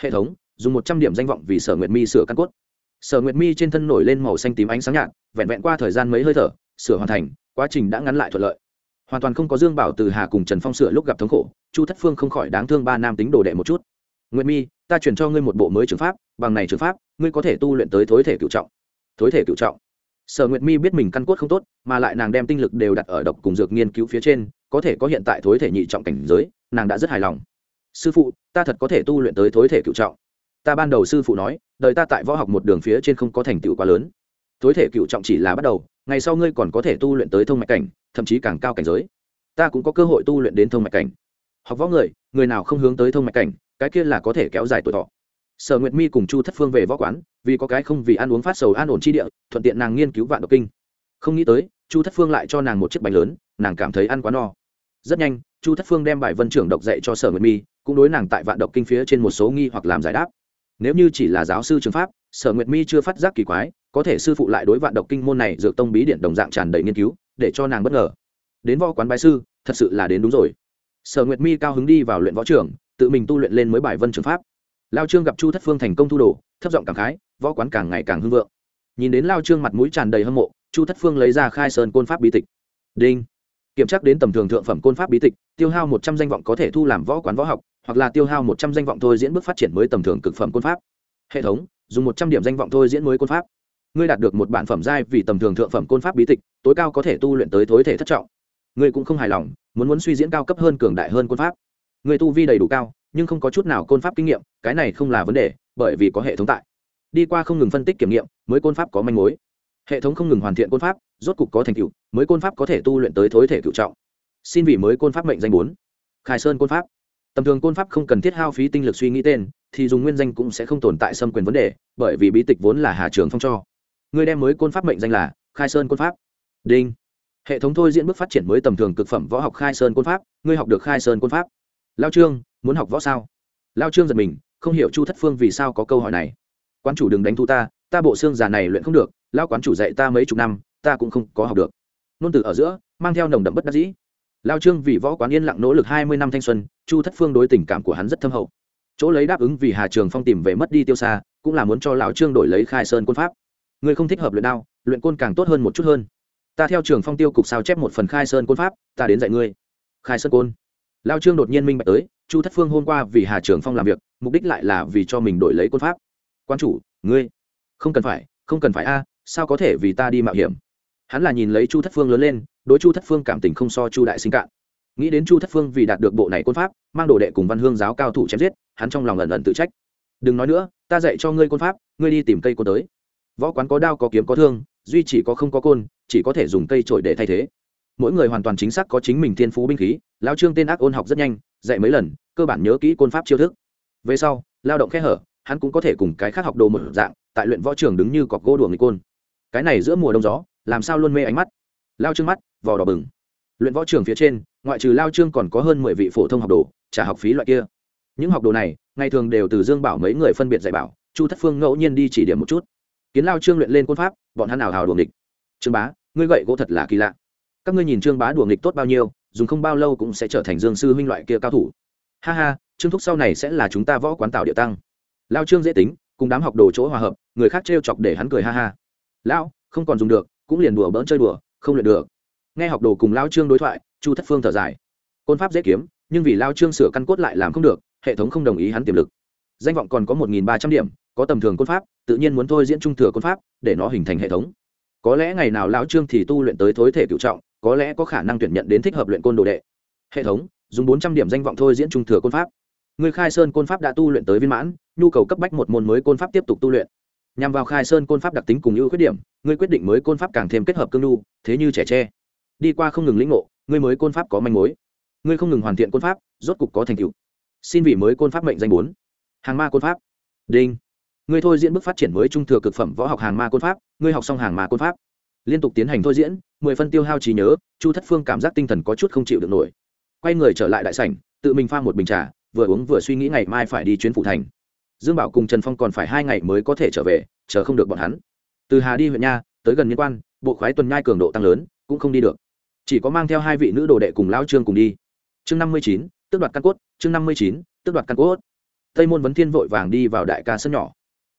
Hệ thống, dùng một trăm điểm danh vọng vì sở nguyệt mi sửa căn cốt sở nguyệt mi trên thân nổi lên màu xanh tím ánh sáng nhạt, vẹn vẹn qua thời gian mấy hơi thở, sửa hoàn thành, quá trình đã ngắn lại thuận lợi. Hoàn toàn không có dương bảo từ hà cùng trần phong sửa lúc gặp thống khổ, chu thất phương không khỏi đáng thương ba nam tính đồ đệ một chút. Nguyệt mi, ta chuyển cho ngươi một bộ mới trường pháp, bằng này trường pháp, ngươi có thể tu luyện tới thối thể cựu trọng. Thối thể cựu trọng? Sở nguyệt mi biết mình căn cốt không tốt, mà lại nàng đem tinh lực đều đặt ở độc cùng dược nghiên cứu phía trên, có thể có hiện tại thối thể nhị trọng cảnh giới, nàng đã rất hài lòng. Sư phụ, ta thật có thể tu luyện tới thối thể cựu trọng ta ban đầu sư phụ nói, đời ta tại võ học một đường phía trên không có thành tựu quá lớn. Tối thể cựu trọng chỉ là bắt đầu, ngày sau ngươi còn có thể tu luyện tới thông mạch cảnh, thậm chí càng cao cảnh giới. Ta cũng có cơ hội tu luyện đến thông mạch cảnh. Học võ người người nào không hướng tới thông mạch cảnh, cái kia là có thể kéo dài tuổi thọ. Sở nguyệt mi cùng chu thất phương về võ quán, vì có cái không vì ăn uống phát sầu an ổn chi địa, thuận tiện nàng nghiên cứu vạn độc kinh. Không nghĩ tới, chu thất phương lại cho nàng một chiếc bánh lớn, nàng cảm thấy ăn quá no. Rất nhanh, chu thất phương đem bài vân trưởng độc dạy cho sở nguyệt mi, cũng đối nàng tại vạn độc kinh phía trên một số nghi hoặc làm giải đáp nếu như chỉ là giáo sư trường pháp sở nguyệt mi chưa phát giác kỳ quái có thể sư phụ lại đối vạn độc kinh môn này dược tông bí điện đồng dạng tràn đầy nghiên cứu để cho nàng bất ngờ. Đến võ quán bài sư thật sự là đến đúng rồi. Sở nguyệt mi cao hứng đi vào luyện võ trường, tự mình tu luyện lên mới bài vân trường pháp. Lao trương gặp chu thất phương thành công thu đồ thấp giọng cảm khái võ quán càng ngày càng hưng vượng. Nhìn đến lao trương mặt mũi tràn đầy hâm mộ chu thất phương lấy ra khai sơn côn pháp bí tịch. Đinh. Kiểm tra đến tầm thường thượng phẩm côn pháp bí tịch tiêu hao một trăm danh vọng có thể thu làm võ quán võ học hoặc là tiêu hao một trăm danh vọng thôi diễn bước phát triển mới tầm thường cực phẩm côn pháp. Hệ thống, dùng một trăm điểm danh vọng thôi diễn mới côn pháp. Ngươi đạt được một bản phẩm giai vì tầm thường thượng phẩm côn pháp bí tịch, tối cao có thể tu luyện tới thối thể thất trọng. Ngươi cũng không hài lòng, muốn muốn suy diễn cao cấp hơn cường đại hơn côn pháp. Ngươi tu vi đầy đủ cao, nhưng không có chút nào côn pháp kinh nghiệm, cái này không là vấn đề, bởi vì có hệ thống tại. Đi qua không ngừng phân tích kiểm nghiệm, mới côn pháp có manh mối. Hệ thống không ngừng hoàn thiện côn pháp, rốt cục có thành tựu, mới côn pháp có thể tu luyện tới thối thể cựu trọng. Xin vì mới côn pháp mệnh danh bốn. Khai sơn côn pháp tầm thường côn pháp không cần thiết hao phí tinh lực suy nghĩ tên, thì dùng nguyên danh cũng sẽ không tồn tại xâm quyền vấn đề, bởi vì bí tịch vốn là hà trường phong cho. Người đem mới côn pháp mệnh danh là khai sơn côn pháp. Đinh. Hệ thống thôi diễn bước phát triển mới tầm thường cực phẩm võ học khai sơn côn pháp, ngươi học được khai sơn côn pháp. Lao trương, muốn học võ sao? Lao trương giật mình, không hiểu chu thất phương vì sao có câu hỏi này. Quán chủ đừng đánh thu ta ta bộ xương già này luyện không được lao quán chủ dạy ta mấy chục năm, ta cũng không có học được. Nôn từ ở giữa, mang theo nồng đậm bất đắc dĩ lao trương vì võ quán yên lặng nỗ lực hai mươi năm thanh xuân, chu thất phương đối tình cảm của hắn rất thâm hậu. Chỗ lấy đáp ứng vì hà trường phong tìm về mất đi tiêu xa, cũng là muốn cho lão trương đổi lấy khai sơn quân pháp. Người không thích hợp luyện đao, luyện côn càng tốt hơn một chút hơn. Ta theo trường phong tiêu cục sao chép một phần khai sơn côn pháp, ta đến dạy ngươi. Khai sơn côn. Lao trương đột nhiên minh bạch tới, chu thất phương hôm qua vì hà trường phong làm việc, mục đích lại là vì cho mình đổi lấy côn pháp. Quan chủ, ngươi. Không cần phải, không cần phải a, sao có thể vì ta đi mạo hiểm? Hắn là nhìn lấy chu thất phương lớn lên, đối chu thất phương cảm tình không so chu đại sinh cạn. Nghĩ đến chu thất phương vì đạt được bộ này côn pháp, mang đồ đệ cùng văn hương giáo cao thủ chém giết, hắn trong lòng ẩn ẩn tự trách. Đừng nói nữa, ta dạy cho ngươi côn pháp, ngươi đi tìm cây côn tới. Võ quán có đao, có kiếm, có thương, duy chỉ có không có côn, chỉ có thể dùng cây trổi để thay thế. Mỗi người hoàn toàn chính xác có chính mình thiên phú binh khí lao trương tên ác ôn học rất nhanh, dạy mấy lần, cơ bản nhớ kỹ côn pháp chiêu thức. Về sau, lao động khe hở, hắn cũng có thể cùng cái khác học đồ một dạng, tại luyện võ trường đứng như cọc gỗ đùa người côn. Cái này giữa mùa đông gió làm sao luôn mê ánh mắt? Lao trương mắt, vò đỏ bừng. Luyện võ trường phía trên, ngoại trừ lao trương còn có hơn mười vị phổ thông học đồ trả học phí loại kia. Những học đồ này, ngày thường đều từ dương bảo mấy người phân biệt dạy bảo, chu thất phương ngẫu nhiên đi chỉ điểm một chút. Kiến lao trương luyện lên côn pháp, bọn hắn nào hào đùa nghịch. Trương bá, ngươi gậy gỗ thật là kỳ lạ. Các ngươi nhìn trương bá đùa nghịch tốt bao nhiêu, dùng không bao lâu cũng sẽ trở thành dương sư huynh loại kia cao thủ. Ha ha, trương thúc sau này sẽ là chúng ta võ quán tạo địa tăng. Lao trương dễ tính, cùng đám học đồ chỗ hòa hợp, người khác trêu chọc để hắn cười ha ha. Lão, không còn dùng được cũng liền đùa bỡn chơi đùa, không luyện được. Nghe học đồ cùng lao trương đối thoại, chu thất phương thở dài. Côn pháp dễ kiếm, nhưng vì lao trương sửa căn cốt lại làm không được, hệ thống không đồng ý hắn tiềm lực. Danh vọng còn có một ba trăm điểm, có tầm thường côn pháp, tự nhiên muốn thôi diễn trung thừa côn pháp, để nó hình thành hệ thống. Có lẽ ngày nào lão trương thì tu luyện tới thối thể cựu trọng, có lẽ có khả năng tuyển nhận đến thích hợp luyện côn đồ đệ. Hệ thống, dùng bốn trăm điểm danh vọng thôi diễn trung thừa côn pháp. Người khai sơn côn pháp đã tu luyện tới viên mãn, nhu cầu cấp bách một môn mới côn pháp tiếp tục tu luyện nhằm vào khai sơn côn pháp đặc tính cùng ưu khuyết điểm, ngươi quyết định mới côn pháp càng thêm kết hợp cương nhu thế như trẻ tre. Đi qua không ngừng lĩnh ngộ, ngươi mới côn pháp có manh mối. Ngươi không ngừng hoàn thiện côn pháp, rốt cục có thành tựu. Xin vị mới côn pháp mệnh danh bốn. Hàng ma côn pháp. Đinh. Ngươi thôi diễn bước phát triển mới trung thừa cực phẩm võ học hàng ma côn pháp, ngươi học xong hàng ma côn pháp. Liên tục tiến hành thôi diễn, mười phân tiêu hao trí nhớ, chu thất phương cảm giác tinh thần có chút không chịu được nổi. Quay người trở lại đại sảnh, tự mình pha một bình trà, vừa uống vừa suy nghĩ ngày mai phải đi chuyến phụ thành dương bảo cùng trần phong còn phải hai ngày mới có thể trở về, chờ không được bọn hắn. Từ hà đi huyện nha, tới gần nhân quan, bộ khoái tuần nhai cường độ tăng lớn, cũng không đi được. Chỉ có mang theo hai vị nữ đồ đệ cùng lão trương cùng đi. Chương năm mươi chín, tước đoạt căn cốt, chương năm mươi chín, tước đoạt căn cốt. Tây môn vấn thiên vội vàng đi vào đại ca sân nhỏ.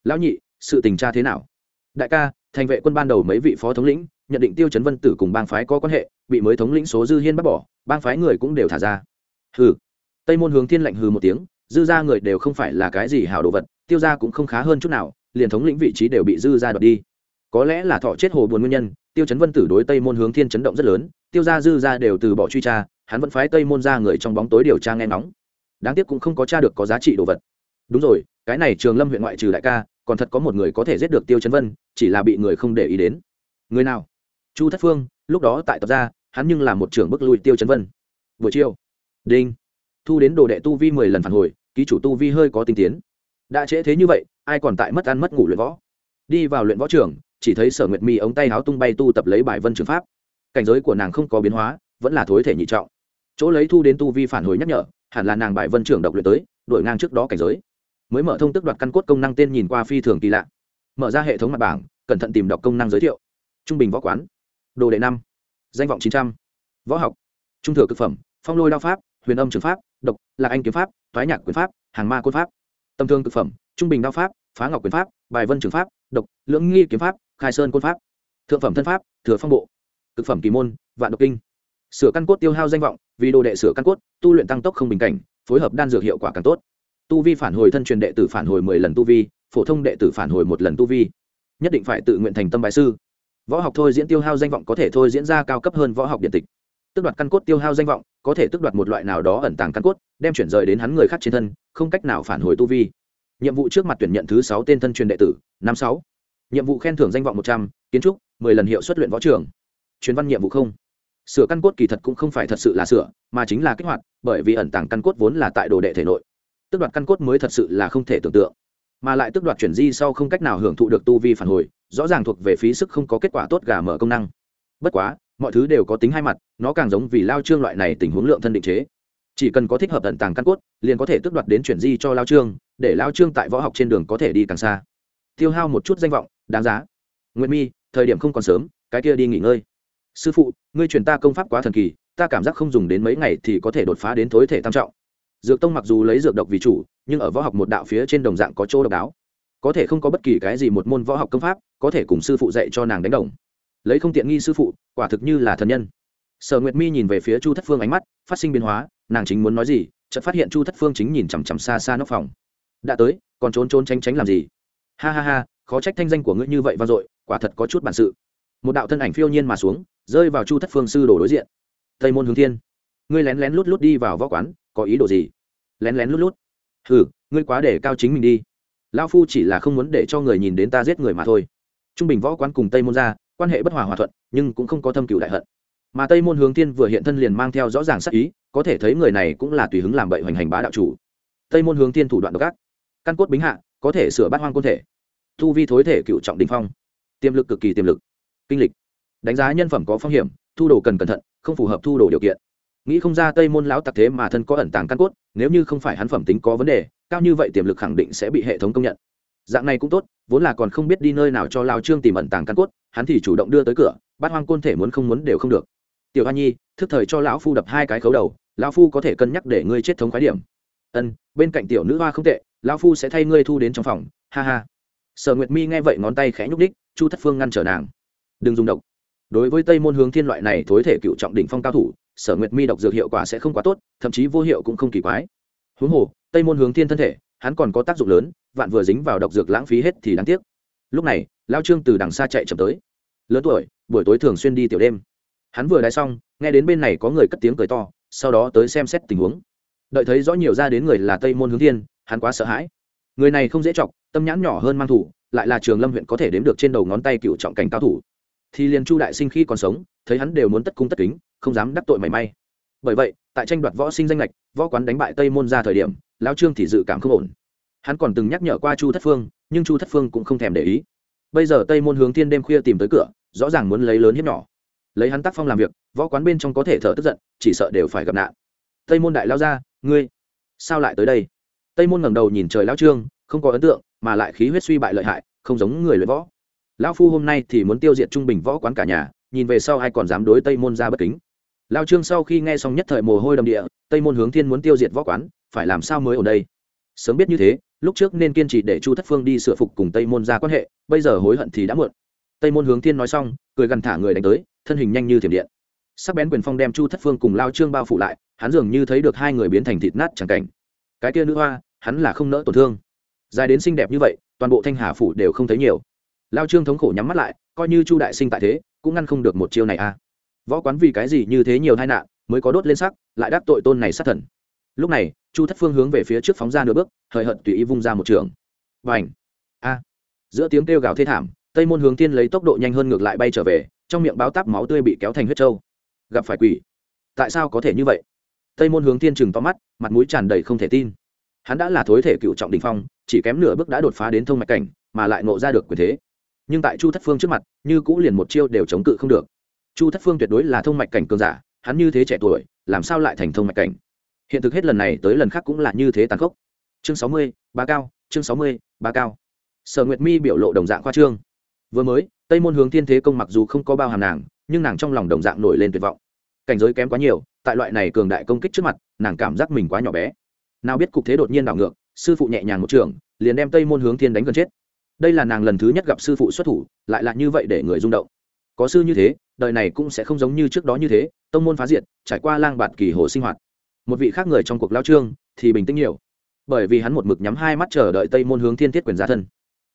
Lão nhị, sự tình tra thế nào? Đại ca, thành vệ quân ban đầu mấy vị phó thống lĩnh, nhận định tiêu chấn vân tử cùng bang phái có quan hệ, bị mới thống lĩnh số dư hiên bắt bỏ, bang phái người cũng đều thả ra. Hừ. Tây môn hướng thiên lạnh hừ một tiếng dư ra người đều không phải là cái gì hảo đồ vật, tiêu ra cũng không khá hơn chút nào, liền thống lĩnh vị trí đều bị dư ra đoạt đi. Có lẽ là thọ chết hồ buồn nguyên nhân, tiêu chấn vân tử đối tây môn hướng thiên chấn động rất lớn, tiêu ra dư ra đều từ bỏ truy tra, hắn vẫn phái tây môn ra người trong bóng tối điều tra nghe ngóng. Đáng tiếc cũng không có t được có giá trị đồ vật. Đúng rồi, cái này trường lâm huyện ngoại trừ đại ca, còn thật có một người có thể giết được tiêu chấn vân, chỉ là bị người không để ý đến. Người nào? Chu thất phương, lúc đó tại tập gia, hắn nhưng là một trưởng bức lui tiêu chấn vân. Buổi chiều. Đinh thu đến đồ đệ tu vi mười lần phản hồi, ký chủ tu vi hơi có tinh tiến. Đã trễ thế như vậy, ai còn tại mất ăn mất ngủ luyện võ? Đi vào luyện võ trường, chỉ thấy sở nguyệt mi ống tay áo tung bay tu tập lấy bài vân trường pháp. Cảnh giới của nàng không có biến hóa, vẫn là thối thể nhị trọng. Chỗ lấy thu đến tu vi phản hồi nhắc nhở, hẳn là nàng bài vân trưởng độc luyện tới đổi ngang trước đó cảnh giới. Mới mở thông tức đoạt căn cốt công năng tên nhìn qua phi thường kỳ lạ. Mở ra hệ thống mặt bảng, cẩn thận tìm đọc công năng giới thiệu. Trung bình võ quán. Đồ đệ năm. Danh vọng chín trăm. Võ học. Trung thừa cực phẩm, phong lôi đao pháp, huyền âm trường pháp độc, lạc anh kiếm pháp thoái nhạc quyền pháp, hàng ma côn pháp. Tầm thương cực phẩm, trung bình đao pháp, phá ngọc quyền pháp, bài vân trường pháp, độc, lưỡng nghi kiếm pháp, khai sơn côn pháp. Thượng phẩm thân pháp, thừa phong bộ. Cực phẩm kỳ môn, vạn độc kinh. Sửa căn cốt tiêu hao danh vọng, vì đồ đệ sửa căn cốt, tu luyện tăng tốc không bình cảnh, phối hợp đan dược hiệu quả càng tốt. Tu vi phản hồi thân truyền đệ tử phản hồi mười lần tu vi, phổ thông đệ tử phản hồi một lần tu vi. Nhất định phải tự nguyện thành tâm bài sư. Võ học thôi diễn tiêu hao danh vọng có thể thôi diễn ra cao cấp hơn võ học điện tịch tức đoạt căn cốt tiêu hao danh vọng, có thể tức đoạt một loại nào đó ẩn tàng căn cốt, đem chuyển rời đến hắn người khác trên thân, không cách nào phản hồi tu vi. Nhiệm vụ trước mặt tuyển nhận thứ sáu tên thân truyền đệ tử, năm sáu. Nhiệm vụ khen thưởng danh vọng một trăm, kiến trúc, mười lần hiệu xuất luyện võ trường. Chuyến văn nhiệm vụ không. Sửa căn cốt kỳ thật cũng không phải thật sự là sửa, mà chính là kích hoạt, bởi vì ẩn tàng căn cốt vốn là tại đồ đệ thể nội. Tức đoạt căn cốt mới thật sự là không thể tưởng tượng. Mà lại tức đoạt chuyển di sau không cách nào hưởng thụ được tu vi phản hồi, rõ ràng thuộc về phí sức không có kết quả tốt gà mở công năng. Bất quá mọi thứ đều có tính hai mặt, nó càng giống vì lao trương loại này tình huống lượng thân định chế. Chỉ cần có thích hợp tận tàng căn cốt, liền có thể tước đoạt đến chuyển di cho lao trương, để lao trương tại võ học trên đường có thể đi càng xa. Tiêu hao một chút danh vọng, đáng giá. Nguyễn mi, thời điểm không còn sớm, cái kia đi nghỉ ngơi. Sư phụ, ngươi truyền ta công pháp quá thần kỳ, ta cảm giác không dùng đến mấy ngày thì có thể đột phá đến thối thể tam trọng. Dược tông mặc dù lấy dược độc vì chủ, nhưng ở võ học một đạo phía trên đồng dạng có chỗ độc đáo. Có thể không có bất kỳ cái gì một môn võ học công pháp, có thể cùng sư phụ dạy cho nàng đánh đồng lấy không tiện nghi sư phụ, quả thực như là thần nhân. Sở nguyệt mi nhìn về phía chu thất phương ánh mắt, phát sinh biến hóa, nàng chính muốn nói gì, chợt phát hiện chu thất phương chính nhìn chằm chằm xa xa nóc phòng. Đã tới, còn trốn trốn tránh tránh làm gì? Ha ha ha, khó trách thanh danh của ngươi như vậy vang dội, quả thật có chút bản sự. Một đạo thân ảnh phiêu nhiên mà xuống, rơi vào chu thất phương sư đồ đối diện. Tây môn hướng thiên, ngươi lén lén lút lút đi vào võ quán, có ý đồ gì? Lén lén lút lút? Hừ, ngươi quá để cao chính mình đi. Lao phu chỉ là không muốn để cho người nhìn đến ta giết người mà thôi. Trung bình võ quán cùng tây môn ra quan hệ bất hòa hòa thuận, nhưng cũng không có thâm cựu đại hận. Mà tây môn hướng tiên vừa hiện thân liền mang theo rõ ràng sắc ý, có thể thấy người này cũng là tùy hứng làm bậy hoành hành bá đạo chủ. Tây môn hướng tiên thủ đoạn độc ác. Căn cốt bính hạ, có thể sửa bát hoang côn thể. Thu vi thối thể cựu trọng đình phong. Tiềm lực cực kỳ tiềm lực. Kinh lịch. Đánh giá nhân phẩm có phong hiểm, thu đồ cần cẩn thận, không phù hợp thu đồ điều kiện. Nghĩ không ra tây môn lão tặc thế mà thân có ẩn tàng căn cốt, nếu như không phải hắn phẩm tính có vấn đề, cao như vậy tiềm lực khẳng định sẽ bị hệ thống công nhận dạng này cũng tốt, vốn là còn không biết đi nơi nào cho lao trương tìm ẩn tàng căn cốt, hắn thì chủ động đưa tới cửa bát hoang côn thể muốn không muốn đều không được. Tiểu hoa nhi, thức thời cho lão phu đập hai cái khấu đầu, lão phu có thể cân nhắc để ngươi chết thống khái điểm. Ân, bên cạnh tiểu nữ hoa không tệ, lão phu sẽ thay ngươi thu đến trong phòng, ha ha. Sở nguyệt mi nghe vậy ngón tay khẽ nhúc đích chu thất phương ngăn trở nàng. Đừng dùng độc. Đối với tây môn hướng thiên loại này thối thể cựu trọng đỉnh phong cao thủ, sở nguyệt mi độc dược hiệu quả sẽ không quá tốt, thậm chí vô hiệu cũng không kỳ quái. Huống hồ, tây môn hướng thiên thân thể hắn còn có tác dụng lớn, vạn vừa dính vào độc dược lãng phí hết thì đáng tiếc. Lúc này, lao trương từ đằng xa chạy chậm tới. Lớn tuổi, buổi tối thường xuyên đi tiểu đêm. Hắn vừa đái xong, nghe đến bên này có người cất tiếng cười to, sau đó tới xem xét tình huống. Đợi thấy rõ nhiều ra đến người là tây môn hướng thiên, hắn quá sợ hãi. Người này không dễ chọc, tâm nhãn nhỏ hơn mang thủ, lại là trường lâm huyện có thể đếm được trên đầu ngón tay cựu trọng cảnh cao thủ. Thì liền chu đại sinh khi còn sống, thấy hắn đều muốn tất cung tất kính, không dám đắc tội mảy may. Bởi vậy, tại tranh đoạt võ sinh danh lệch, võ quán đánh bại tây môn ra thời điểm lao trương thì dự cảm không ổn. Hắn còn từng nhắc nhở qua chu thất phương, nhưng chu thất phương cũng không thèm để ý. Bây giờ tây môn hướng thiên đêm khuya tìm tới cửa, rõ ràng muốn lấy lớn hiếp nhỏ. Lấy hắn tác phong làm việc, võ quán bên trong có thể thở tức giận, chỉ sợ đều phải gặp nạn. Tây môn đại lao ra, ngươi, sao lại tới đây? Tây môn ngẩng đầu nhìn trời lao trương, không có ấn tượng, mà lại khí huyết suy bại lợi hại, không giống người luyện võ. Lão phu hôm nay thì muốn tiêu diệt trung bình võ quán cả nhà, nhìn về sau ai còn dám đối tây môn ra bất kính. Lao trương sau khi nghe xong nhất thời mồ hôi đầm địa, tây môn hướng thiên muốn tiêu diệt võ quán phải làm sao mới ở đây? Sớm biết như thế, lúc trước nên kiên trì để chu thất phương đi sửa phục cùng tây môn ra quan hệ, bây giờ hối hận thì đã muộn. Tây môn hướng thiên nói xong, cười gần thả người đánh tới, thân hình nhanh như thiểm điện. Sắc bén quyền phong đem chu thất phương cùng lao trương bao phủ lại, hắn dường như thấy được hai người biến thành thịt nát chẳng cảnh. Cái kia nữ hoa, hắn là không nỡ tổn thương. Dài đến xinh đẹp như vậy, toàn bộ thanh hà phủ đều không thấy nhiều. Lao trương thống khổ nhắm mắt lại, coi như chu đại sinh tại thế, cũng ngăn không được một chiêu này a. À. võ quán vì cái gì như thế nhiều tai nạn, mới có đốt lên sắc, lại đắc tội tôn này sát thần. Lúc này chu thất phương hướng về phía trước phóng ra nửa bước, hời hợt tùy ý vung ra một trường. Và ảnh a! Giữa tiếng kêu gào thê thảm, tây môn hướng tiên lấy tốc độ nhanh hơn ngược lại bay trở về, trong miệng báo táp máu tươi bị kéo thành huyết trâu. Gặp phải quỷ. Tại sao có thể như vậy? Tây môn hướng tiên chừng to mắt, mặt mũi tràn đầy không thể tin. Hắn đã là thối thể cựu trọng đình phong, chỉ kém nửa bước đã đột phá đến thông mạch cảnh, mà lại nộ ra được quyền thế. Nhưng tại chu thất phương trước mặt, như cũ liền một chiêu đều chống cự không được. Chu thất phương tuyệt đối là thông mạch cảnh cường giả, hắn như thế trẻ tuổi, làm sao lại thành thông mạch cảnh? Hiện thực hết lần này tới lần khác cũng là như thế tàn khốc. Chương sáu mươi ba cao, chương sáu mươi ba cao. Sở nguyệt mi biểu lộ đồng dạng khoa trương. Vừa mới, tây môn hướng thiên thế công mặc dù không có bao hàm nàng, nhưng nàng trong lòng đồng dạng nổi lên tuyệt vọng. Cảnh giới kém quá nhiều, tại loại này cường đại công kích trước mặt, nàng cảm giác mình quá nhỏ bé. Nào biết cục thế đột nhiên đảo ngược, sư phụ nhẹ nhàng một trường, liền đem tây môn hướng thiên đánh gần chết. Đây là nàng lần thứ nhất gặp sư phụ xuất thủ, lại là như vậy để người rung động. Có sư như thế, đời này cũng sẽ không giống như trước đó như thế, tông môn phá diệt, trải qua lang bạt kỳ hồ sinh hoạt một vị khác người trong cuộc lao trương thì bình tĩnh nhiều, bởi vì hắn một mực nhắm hai mắt chờ đợi tây môn hướng thiên thiết quyền gia thân.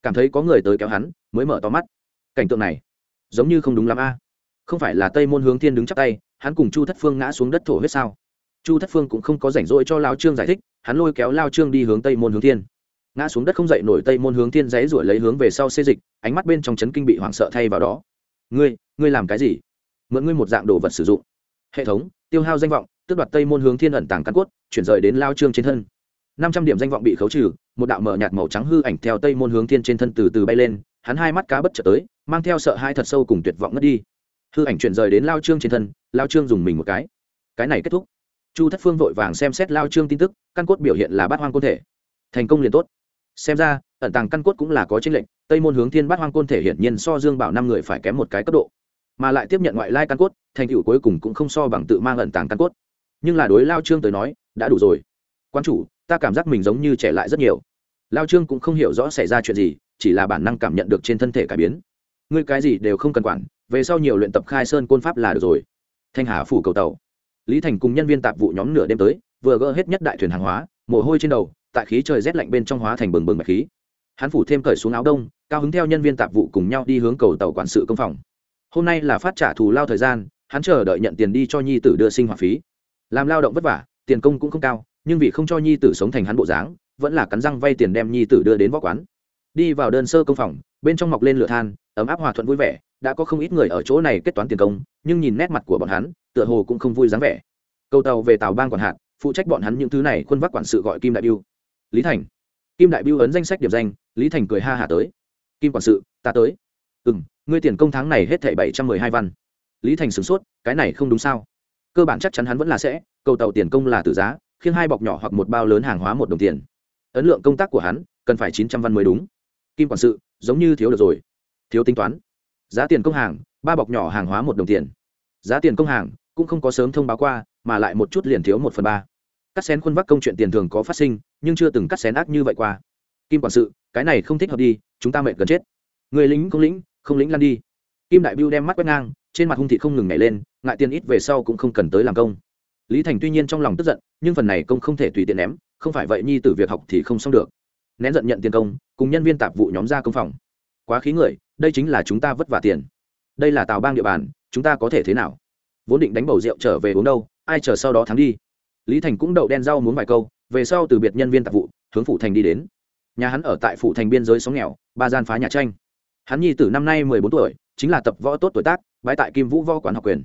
Cảm thấy có người tới kéo hắn, mới mở to mắt. Cảnh tượng này, giống như không đúng lắm a. Không phải là tây môn hướng thiên đứng chắp tay, hắn cùng chu thất phương ngã xuống đất thổ huyết sao? Chu thất phương cũng không có rảnh rỗi cho lao trương giải thích, hắn lôi kéo lao trương đi hướng tây môn hướng thiên. Ngã xuống đất không dậy nổi tây môn hướng thiên dãy ruổi lấy hướng về sau xê dịch, ánh mắt bên trong chấn kinh bị hoảng sợ thay vào đó. Ngươi ngươi làm cái gì? Mượn ngươi một dạng đồ vật sử dụng. Hệ thống, tiêu hao danh vọng tước đoạt tây môn hướng thiên ẩn tàng căn cốt, chuyển rời đến lao trương trên thân. Năm trăm điểm danh vọng bị khấu trừ, một đạo mở nhạt màu trắng hư ảnh theo tây môn hướng thiên trên thân từ từ bay lên, hắn hai mắt cá bất chợt tới, mang theo sợ hai thật sâu cùng tuyệt vọng ngất đi. Hư ảnh chuyển rời đến lao trương trên thân, lao trương dùng mình một cái. Cái này kết thúc. Chu thất phương vội vàng xem xét lao trương tin tức, căn cốt biểu hiện là bát hoang côn thể. Thành công liền tốt. Xem ra, ẩn tàng căn cốt cũng là có tranh lệnh tây môn hướng thiên bát hoang côn thể hiển nhiên so dương bảo năm người phải kém một cái cấp độ. Mà lại tiếp nhận ngoại lai căn cốt, thành tựu cuối cùng cũng không so bằng tự mang ẩn tàng căn cốt nhưng là đối lao trương tới nói, đã đủ rồi. Quan chủ, ta cảm giác mình giống như trẻ lại rất nhiều. Lao trương cũng không hiểu rõ xảy ra chuyện gì, chỉ là bản năng cảm nhận được trên thân thể cải biến. Ngươi cái gì đều không cần quản, về sau nhiều luyện tập khai sơn côn pháp là được rồi. Thanh hà phủ cầu tàu. Lý thành cùng nhân viên tạp vụ nhóm nửa đêm tới, vừa gỡ hết nhất đại thuyền hàng hóa, mồ hôi trên đầu, tại khí trời rét lạnh bên trong hóa thành bừng bừng bạch khí. Hắn phủ thêm cởi xuống áo đông, cao hứng theo nhân viên tạp vụ cùng nhau đi hướng cầu tàu quản sự công phòng. Hôm nay là phát trả thù lao thời gian, hắn chờ đợi nhận tiền đi cho nhi tử đưa sinh hoạt phí làm lao động vất vả, tiền công cũng không cao, nhưng vì không cho nhi tử sống thành hắn bộ dáng, vẫn là cắn răng vay tiền đem nhi tử đưa đến võ quán. Đi vào đơn sơ công phòng, bên trong mọc lên lửa than, ấm áp hòa thuận vui vẻ, đã có không ít người ở chỗ này kết toán tiền công, nhưng nhìn nét mặt của bọn hắn, tựa hồ cũng không vui dáng vẻ. Cầu tàu về tàu bang quản hạt, phụ trách bọn hắn những thứ này Quân vác quản sự gọi kim đại biêu. Lý thành. Kim đại biêu ấn danh sách điểm danh, lý thành cười ha hả tới. Kim quản sự, ta tới. Ừ m ngươi tiền công tháng này hết thảy bảy trăm mười hai văn. Lý thành sửng sốt, cái này không đúng sao? Cơ bản chắc chắn hắn vẫn là sẽ, cầu tàu tiền công là tử giá khiến hai bọc nhỏ hoặc một bao lớn hàng hóa một đồng tiền. Ấn lượng công tác của hắn, cần phải chín trăm văn mới đúng. Kim quản sự, giống như thiếu được rồi. Thiếu tính toán. Giá tiền công hàng, ba bọc nhỏ hàng hóa một đồng tiền. Giá tiền công hàng, cũng không có sớm thông báo qua, mà lại một chút liền thiếu một phần ba. Cắt xén khuôn vác công chuyện tiền thường có phát sinh, nhưng chưa từng cắt xén ác như vậy qua. Kim quản sự, cái này không thích hợp đi, chúng ta mệt gần chết. Người lính không lĩnh không lĩnh lăn đi. Kim đại biêu đem mắt quét ngang trên mặt hung thị không ngừng nhảy lên, ngại tiền ít về sau cũng không cần tới làm công. Lý thành tuy nhiên trong lòng tức giận, nhưng phần này công không thể tùy tiện ném, không phải vậy nhi từ việc học thì không xong được. Nén giận nhận tiền công, cùng nhân viên tạp vụ nhóm ra công phòng. Quá khí người, đây chính là chúng ta vất vả tiền. Đây là tàu bang địa bàn, chúng ta có thể thế nào? Vốn định đánh bầu rượu trở về uống đâu, ai chờ sau đó thắng đi? Lý thành cũng đậu đen rau muốn vài câu, về sau từ biệt nhân viên tạp vụ, hướng phủ thành đi đến. Nhà hắn ở tại phủ thành biên giới xóm nghèo, ba gian phá nhà tranh. Hắn nhi tử năm nay mười bốn tuổi, chính là tập võ tốt tuổi tác bái tại kim vũ võ quán học quyền.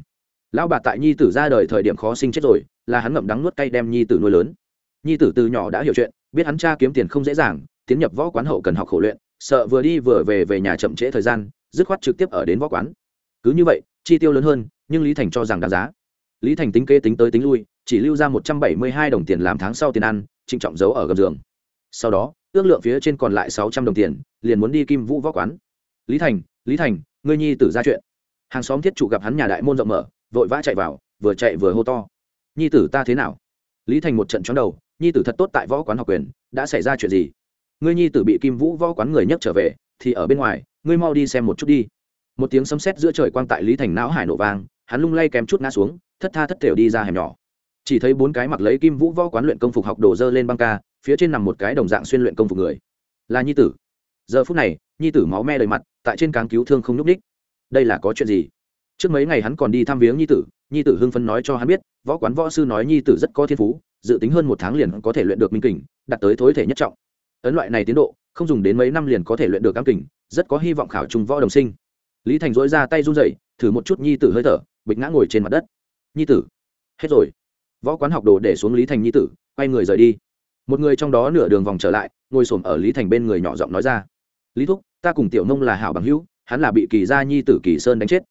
Lão bà tại nhi tử ra đời thời điểm khó sinh chết rồi, là hắn ngậm đắng nuốt cay đem nhi tử nuôi lớn. Nhi tử từ nhỏ đã hiểu chuyện, biết hắn cha kiếm tiền không dễ dàng, tiến nhập võ quán hậu cần học khổ luyện, sợ vừa đi vừa về về nhà chậm trễ thời gian, dứt khoát trực tiếp ở đến võ quán. Cứ như vậy, chi tiêu lớn hơn, nhưng lý thành cho rằng đáng giá. Lý thành tính kê tính tới tính lui, chỉ lưu ra một trăm bảy mươi hai đồng tiền làm tháng sau tiền ăn, trịnh trọng giấu ở gầm giường. Sau đó, ước lượng phía trên còn lại sáu trăm đồng tiền, liền muốn đi kim vũ võ quán. Lý thành lý thành, ngươi nhi tử ra chuyện hàng xóm thiết chủ gặp hắn nhà đại môn rộng mở, vội vã chạy vào, vừa chạy vừa hô to. Nhi tử ta thế nào? Lý thành một trận chóng đầu, nhi tử thật tốt tại võ quán học quyền, đã xảy ra chuyện gì? Ngươi nhi tử bị kim vũ võ quán người nhấc trở về, thì ở bên ngoài, ngươi mau đi xem một chút đi. Một tiếng sấm sét giữa trời quang tại lý thành não hải nổ vang, hắn lung lay kém chút ngã xuống, thất tha thất thểu đi ra hẻm nhỏ. Chỉ thấy bốn cái mặc lấy kim vũ võ quán luyện công phục học đồ dơ lên băng ca, phía trên nằm một cái đồng dạng xuyên luyện công phục người. Là nhi tử. Giờ phút này, nhi tử máu me đầy mặt, tại trên cáng cứu thương không nhúc ních đây là có chuyện gì? Trước mấy ngày hắn còn đi thăm viếng nhi tử nhi tử hưng Phân nói cho hắn biết, võ quán võ sư nói nhi tử rất có thiên phú, dự tính hơn một tháng liền có thể luyện được minh kình, đạt tới thối thể nhất trọng. Ấn loại này tiến độ, không dùng đến mấy năm liền có thể luyện được cam kình, rất có hy vọng khảo trung võ đồng sinh. Lý thành dối ra tay run rẩy, thử một chút nhi tử hơi thở, bịch ngã ngồi trên mặt đất. Nhi tử, hết rồi. Võ quán học đồ để xuống lý thành nhi tử, quay người rời đi. Một người trong đó nửa đường vòng trở lại, ngồi xổm ở lý thành bên người nhỏ giọng nói ra. Lý thúc, ta cùng tiểu nông là hảo bằng hữu hắn là bị kỳ gia nhi tử kỳ sơn đánh chết.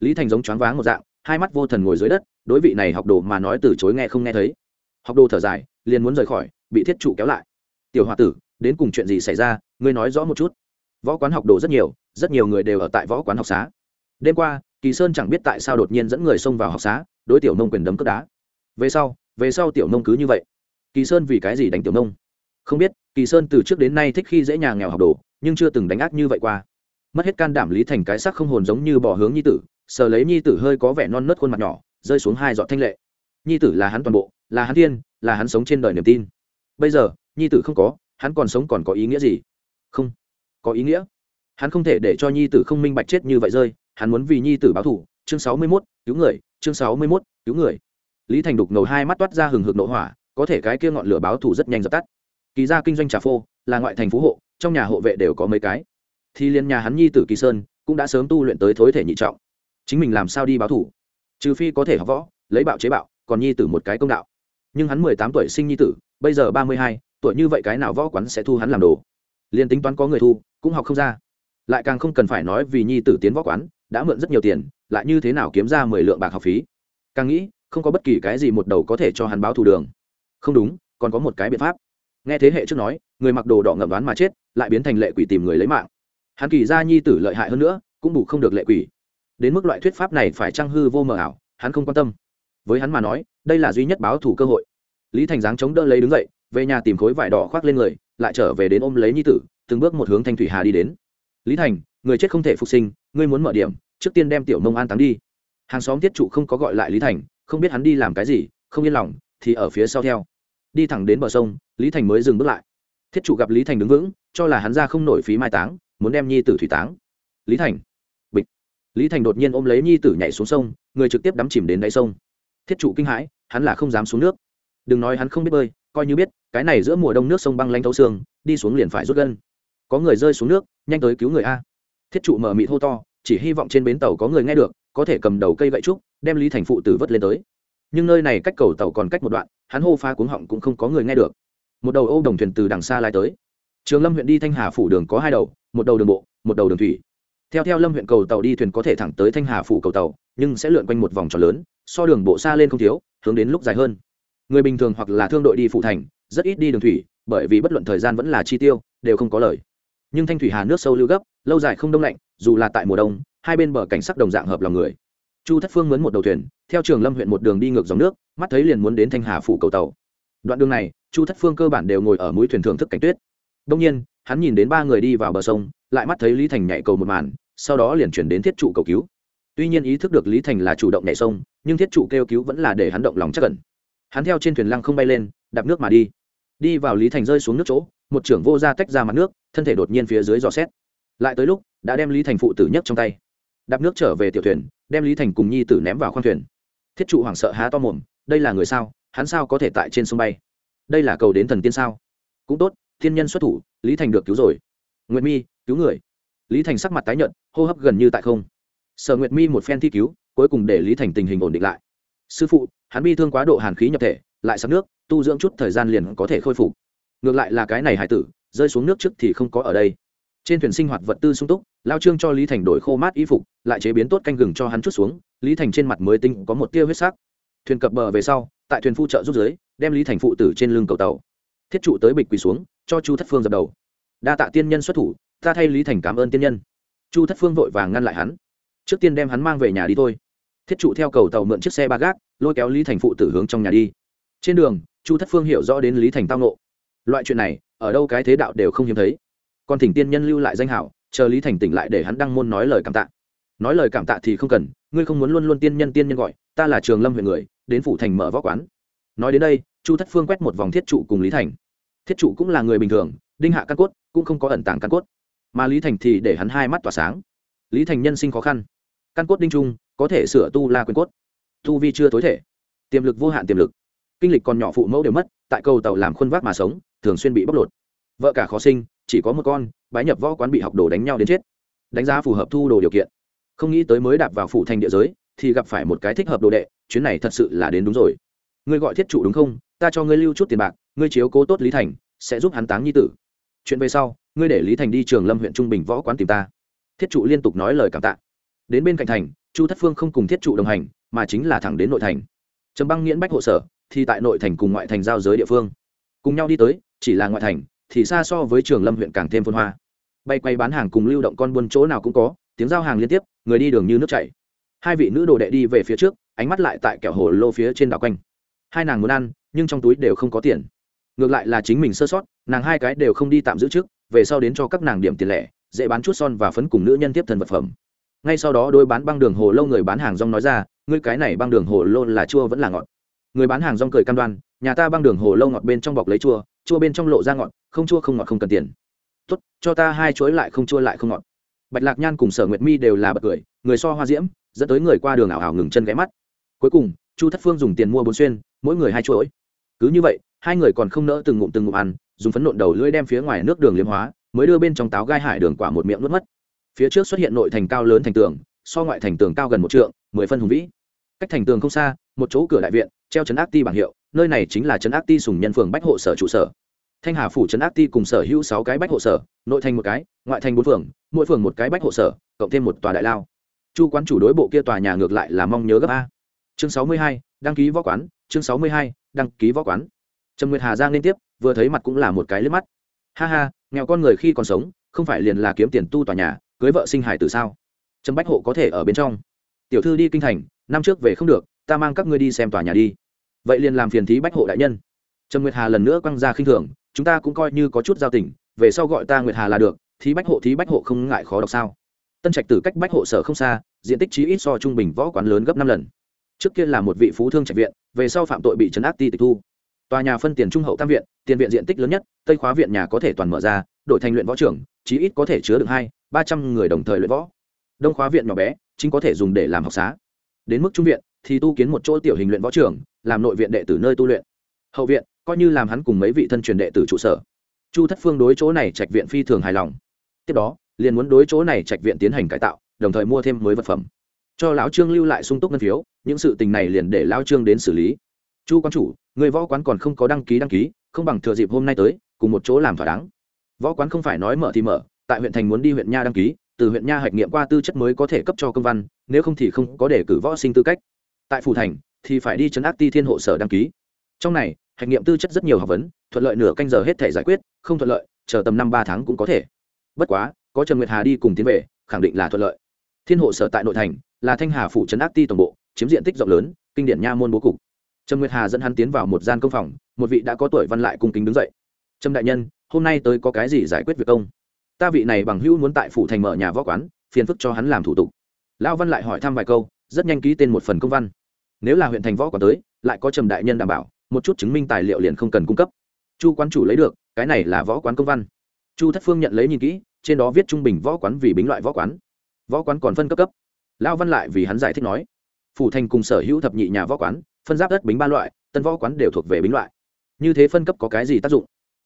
Lý thành giống choáng váng một dạng, hai mắt vô thần ngồi dưới đất, đối vị này học đồ mà nói từ chối nghe không nghe thấy. Học đồ thở dài, liền muốn rời khỏi, bị thiết trụ kéo lại. Tiểu h o a tử, đến cùng chuyện gì xảy ra? Ngươi nói rõ một chút. Võ quán học đồ rất nhiều rất nhiều người đều ở tại võ quán học xá. Đêm qua, kỳ sơn chẳng biết tại sao đột nhiên dẫn người xông vào học xá, đối tiểu nông quyền đấm cướp đá. Về sau về sau tiểu nông cứ như vậy. Kỳ sơn vì cái gì đánh tiểu nông? Không biết, kỳ sơn từ trước đến nay thích khi dễ nhà nghèo học đồ, nhưng chưa từng đánh ác như vậy qua mất hết can đảm lý thành cái sắc không hồn giống như bỏ hướng nhi tử sờ lấy nhi tử hơi có vẻ non nớt khuôn mặt nhỏ rơi xuống hai giọt thanh lệ. Nhi tử là hắn toàn bộ là hắn thiên là hắn sống trên đời niềm tin. Bây giờ nhi tử không có hắn còn sống còn có ý nghĩa gì? Không có ý nghĩa. Hắn không thể để cho nhi tử không minh bạch chết như vậy rơi hắn muốn vì nhi tử báo thủ chương sáu mươi 61, cứu người chương sáu mươi 61, cứu người. Lý thành đục ngầu hai mắt toát ra hừng hực nộ hỏa có thể cái kia ngọn lửa báo thủ rất nhanh dập tắt. Kỳ ra kinh doanh trà phô là ngoại thành phú hộ trong nhà hộ vệ đều có mấy cái thì liền nhà hắn nhi tử kỳ sơn cũng đã sớm tu luyện tới thối thể nhị trọng. Chính mình làm sao đi báo thủ? Trừ phi có thể học võ, lấy bạo chế bạo, còn nhi tử một cái công đạo. Nhưng hắn mười tám tuổi sinh nhi tử, bây giờ ba mươi hai, tuổi như vậy cái nào võ quán sẽ thu hắn làm đồ? Liền tính toán có người thu, cũng học không ra. Lại càng không cần phải nói vì nhi tử tiến võ quán, đã mượn rất nhiều tiền, lại như thế nào kiếm ra mười lượng bạc học phí? Càng nghĩ, không có bất kỳ cái gì một đầu có thể cho hắn báo thù đường. Không đúng, còn có một cái biện pháp. Nghe thế hệ trước nói, người mặc đồ đỏ ngậm đoán mà chết, lại biến thành lệ quỷ tìm người lấy mạng hắn kỳ ra nhi tử lợi hại hơn nữa, cũng bù không được lệ quỷ. Đến mức loại thuyết pháp này phải trăng hư vô mờ ảo, hắn không quan tâm. Với hắn mà nói, đây là duy nhất báo thủ cơ hội. Lý thành giáng chống đỡ lấy đứng dậy, về nhà tìm khối vải đỏ khoác lên người, lại trở về đến ôm lấy nhi tử, từng bước một hướng thanh thủy hà đi đến. Lý thành, người chết không thể phục sinh, ngươi muốn mở điểm, trước tiên đem tiểu nông an táng đi. Hàng xóm tiết trụ không có gọi lại lý thành, không biết hắn đi làm cái gì, không yên lòng, thì ở phía sau theo. Đi thẳng đến bờ sông, lý thành mới dừng bước lại. Thiết trụ gặp lý thành đứng vững, cho là hắn ra không nổi phí mai táng muốn đem nhi tử thủy táng. Lý thành. Bịch. Lý thành đột nhiên ôm lấy nhi tử nhảy xuống sông, người trực tiếp đắm chìm đến đáy sông. Thiết trụ kinh hãi, hắn là không dám xuống nước. Đừng nói hắn không biết bơi, coi như biết, cái này giữa mùa đông nước sông băng lanh thấu xương, đi xuống liền phải rút gân. Có người rơi xuống nước, nhanh tới cứu người a. Thiết trụ mở mịt hô to, chỉ hy vọng trên bến tàu có người nghe được, có thể cầm đầu cây gậy trúc, đem lý thành phụ tử vớt lên tới. Nhưng nơi này cách cầu tàu còn cách một đoạn, hắn hô pha cuống họng cũng không có người nghe được. Một đầu ô đồng thuyền từ đằng xa lai tới. Trường lâm huyện đi thanh hà phủ đường có hai đầu một đầu đường bộ, một đầu đường thủy. Theo theo lâm huyện cầu tàu đi thuyền có thể thẳng tới thanh hà phủ cầu tàu, nhưng sẽ lượn quanh một vòng tròn lớn, so đường bộ xa lên không thiếu, hướng đến lúc dài hơn. Người bình thường hoặc là thương đội đi phụ thành, rất ít đi đường thủy, bởi vì bất luận thời gian vẫn là chi tiêu, đều không có lời. Nhưng thanh thủy hà nước sâu lưu gấp, lâu dài không đông lạnh, dù là tại mùa đông, hai bên bờ cảnh sắc đồng dạng hợp lòng người. Chu thất phương mướn một đầu thuyền, theo trường lâm huyện một đường đi ngược dòng nước, mắt thấy liền muốn đến thanh hà phủ cầu tàu. Đoạn đường này, chu thất phương cơ bản đều ngồi ở mũi thuyền thưởng thức cảnh tuyết đông nhiên, hắn nhìn đến ba người đi vào bờ sông, lại mắt thấy lý thành nhảy cầu một màn, sau đó liền chuyển đến thiết trụ cầu cứu. Tuy nhiên ý thức được lý thành là chủ động nhảy sông, nhưng thiết trụ kêu cứu vẫn là để hắn động lòng chắc cẩn hắn theo trên thuyền lăng không bay lên, đạp nước mà đi. Đi vào lý thành rơi xuống nước chỗ, một trưởng vô ra tách ra mặt nước, thân thể đột nhiên phía dưới dò xét. Lại tới lúc, đã đem lý thành phụ tử nhất trong tay. Đạp nước trở về tiểu thuyền, đem lý thành cùng nhi tử ném vào khoang thuyền. Thiết trụ hoảng sợ há to mồm, đây là người sao? Hắn sao có thể tại trên sông bay? Đây là cầu đến thần tiên sao? Cũng tốt thiên nhân xuất thủ, lý thành được cứu rồi. Nguyệt mi, cứu người. Lý thành sắc mặt tái nhợt, hô hấp gần như tại không. Sở nguyệt mi một phen thi cứu, cuối cùng để lý thành tình hình ổn định lại. Sư phụ, hắn bi thương quá độ hàn khí nhập thể, lại sắp nước, tu dưỡng chút thời gian liền có thể khôi phục. Ngược lại là cái này hải tử, rơi xuống nước trước thì không có ở đây. Trên thuyền sinh hoạt vật tư sung túc, lao trương cho lý thành đổi khô mát y phục, lại chế biến tốt canh gừng cho hắn chút xuống, lý thành trên mặt mới tinh có một tia huyết sắc. Thuyền cập bờ về sau, tại thuyền phu trợ rút giới, đem lý thành phụ tử trên lưng cầu tàu. Thiết trụ tới bịch quỳ xuống cho chu thất phương dập đầu. Đa tạ tiên nhân xuất thủ, ta thay lý thành cảm ơn tiên nhân. Chu thất phương vội vàng ngăn lại hắn. Trước tiên đem hắn mang về nhà đi thôi. Thiết trụ theo cầu tàu mượn chiếc xe ba gác, lôi kéo lý thành phụ tử hướng trong nhà đi. Trên đường, chu thất phương hiểu rõ đến lý thành tang nộ loại chuyện này, ở đâu cái thế đạo đều không hiếm thấy. Còn thỉnh tiên nhân lưu lại danh hảo, chờ lý thành tỉnh lại để hắn đăng môn nói lời cảm tạ. Nói lời cảm tạ thì không cần, ngươi không muốn luôn luôn tiên nhân tiên nhân gọi, ta là trường lâm huyện người, đến phủ thành mở võ quán. Nói đến đây, chu thất phương quét một vòng thiết trụ cùng lý thành thiết trụ cũng là người bình thường, đinh hạ căn cốt, cũng không có ẩn tàng căn cốt. Mà lý thành thì để hắn hai mắt tỏa sáng. Lý thành nhân sinh khó khăn. Căn cốt đinh trung, có thể sửa tu la quyền cốt. Tu vi chưa tối thể. Tiềm lực vô hạn tiềm lực. Kinh lịch còn nhỏ phụ mẫu đều mất, tại cầu tàu làm khuôn vác mà sống, thường xuyên bị bóc lột. Vợ cả khó sinh, chỉ có một con, bái nhập võ quán bị học đồ đánh nhau đến chết. Đánh giá phù hợp thu đồ điều kiện. Không nghĩ tới mới đạp vào phủ thành địa giới, thì gặp phải một cái thích hợp đồ đệ, chuyến này thật sự là đến đúng rồi. Ngươi gọi thiết trụ đúng không? Ta cho ngươi lưu chút tiền bạc, ngươi chiếu cố tốt lý thành, sẽ giúp hắn táng nhi tử. Chuyện về sau, ngươi để lý thành đi trường lâm huyện trung bình võ quán tìm ta. Thiết trụ liên tục nói lời cảm tạ. Đến bên cạnh thành, chu thất phương không cùng thiết trụ đồng hành, mà chính là thẳng đến nội thành. Trầm băng nghiễn bách hộ sở, thì tại nội thành cùng ngoại thành giao giới địa phương. Cùng nhau đi tới, chỉ là ngoại thành, thì xa so với trường lâm huyện càng thêm phân hoa. Bay quay bán hàng cùng lưu động con buôn chỗ nào cũng có, tiếng giao hàng liên tiếp, người đi đường như nước chảy. Hai vị nữ đồ đệ đi về phía trước, ánh mắt lại tại kẹo hồ lô phía trên đảo quanh hai nàng muốn ăn, nhưng trong túi đều không có tiền. Ngược lại là chính mình sơ sót, nàng hai cái đều không đi tạm giữ trước, về sau đến cho các nàng điểm tiền lẻ, dễ bán chút son và phấn cùng nữ nhân tiếp thần vật phẩm. Ngay sau đó đôi bán băng đường hồ lâu người bán hàng rong nói ra, ngươi cái này băng đường hồ lô là chua vẫn là ngọt? Người bán hàng rong cười cam đoan, nhà ta băng đường hồ lâu ngọt bên trong bọc lấy chua chua bên trong lộ ra ngọt, không chua không ngọt không cần tiền. Tốt, cho ta hai chuỗi lại không chua lại không ngọt. Bạch lạc nhan cùng sở nguyệt mi đều là bật cười, người so hoa diễm, dẫn tới người qua đường ảo ảo ngừng chân ghé mắt. Cuối cùng chu thất phương dùng tiền mua bốn xuyên, mỗi người hai chuỗi. Cứ như vậy, hai người còn không nỡ từng ngụm từng ngụm ăn, dùng phấn nộn đầu lưỡi đem phía ngoài nước đường liếm hóa, mới đưa bên trong táo gai hải đường quả một miệng nuốt mất. Phía trước xuất hiện nội thành cao lớn thành tường, so ngoại thành tường cao gần một trượng, mười phân hùng vĩ. Cách thành tường không xa, một chỗ cửa đại viện, treo trấn ác ti bảng hiệu, nơi này chính là trấn ác ti sùng nhân phường bách hộ sở trụ sở. Thanh hà phủ trấn ác ti cùng sở hữu sáu cái bách hộ sở, nội thành một cái, ngoại thành bốn phường, mỗi phường một cái bách hộ sở, cộng thêm một tòa đại lao. Chu quán chủ đối bộ kia tòa nhà ngược lại là mong nhớ gấp a chương sáu mươi hai, đăng ký võ quán, chương sáu mươi hai, đăng ký võ quán. Trần nguyệt hà giang liên tiếp, vừa thấy mặt cũng là một cái liếp mắt. Ha ha, nghèo con người khi còn sống, không phải liền là kiếm tiền tu tòa nhà, cưới vợ sinh hải từ sao? Trần bách hộ có thể ở bên trong. Tiểu thư đi kinh thành, năm trước về không được, ta mang các ngươi đi xem tòa nhà đi. Vậy liền làm phiền thí bách hộ đại nhân. Trần nguyệt hà lần nữa quăng ra khinh thường, chúng ta cũng coi như có chút giao tình, về sau gọi ta nguyệt hà là được, thí bách hộ thí bách hộ không ngại khó đọc sao? Tân trạch từ cách bách hộ sở không xa, diện tích chí ít so trung bình võ quán lớn gấp năm lần trước kia là một vị phú thương trạch viện, về sau phạm tội bị trấn áp ti tịch thu. Tòa nhà phân tiền trung hậu tam viện, tiền viện diện tích lớn nhất, tây khóa viện nhà có thể toàn mở ra, đổi thành luyện võ trưởng, chí ít có thể chứa được hai, ba trăm người đồng thời luyện võ. Đông khóa viện nhỏ bé, chính có thể dùng để làm học xá. Đến mức trung viện, thì tu kiến một chỗ tiểu hình luyện võ trưởng, làm nội viện đệ tử nơi tu luyện. Hậu viện, coi như làm hắn cùng mấy vị thân truyền đệ tử trụ sở. Chu thất phương đối chỗ này trạch viện phi thường hài lòng. Tiếp đó, liền muốn đối chỗ này trạch viện tiến hành cải tạo, đồng thời mua thêm mới vật phẩm cho lão trương lưu lại sung túc ngân phiếu, những sự tình này liền để lão trương đến xử lý. Chu quan chủ, người võ quán còn không có đăng ký đăng ký, không bằng thừa dịp hôm nay tới, cùng một chỗ làm thỏa đáng. Võ quán không phải nói mở thì mở, tại huyện thành muốn đi huyện nha đăng ký, từ huyện nha hạch nghiệm qua tư chất mới có thể cấp cho công văn, nếu không thì không có để cử võ sinh tư cách. Tại phủ thành, thì phải đi chấn áp ti thiên hộ sở đăng ký. Trong này, hạch nghiệm tư chất rất nhiều học vấn, thuận lợi nửa canh giờ hết thể giải quyết, không thuận lợi, chờ tầm năm ba tháng cũng có thể. Bất quá, có trần nguyệt hà đi cùng tiến về, khẳng định là thuận lợi thiên hộ sở tại nội thành, là thanh hà phủ trấn ác ti tổng bộ, chiếm diện tích rộng lớn, kinh điển nha môn bố cục. Trần nguyệt hà dẫn hắn tiến vào một gian công phòng, một vị đã có tuổi văn lại cung kính đứng dậy. Trâm đại nhân, hôm nay tới có cái gì giải quyết việc công? Ta vị này bằng hữu muốn tại phủ thành mở nhà võ quán, phiền phức cho hắn làm thủ tục. Lão văn lại hỏi thăm vài câu, rất nhanh ký tên một phần công văn. Nếu là huyện thành võ quán tới, lại có trầm đại nhân đảm bảo, một chút chứng minh tài liệu liền không cần cung cấp. Chu quán chủ lấy được, cái này là võ quán công văn. Chu thất phương nhận lấy nhìn kỹ, trên đó viết trung bình võ quán vì bính loại võ quán võ quán còn phân cấp cấp. Lão văn lại vì hắn giải thích nói, phủ thành cùng sở hữu thập nhị nhà võ quán, phân giáp đất bính ba loại, tân võ quán đều thuộc về bính loại. Như thế phân cấp có cái gì tác dụng?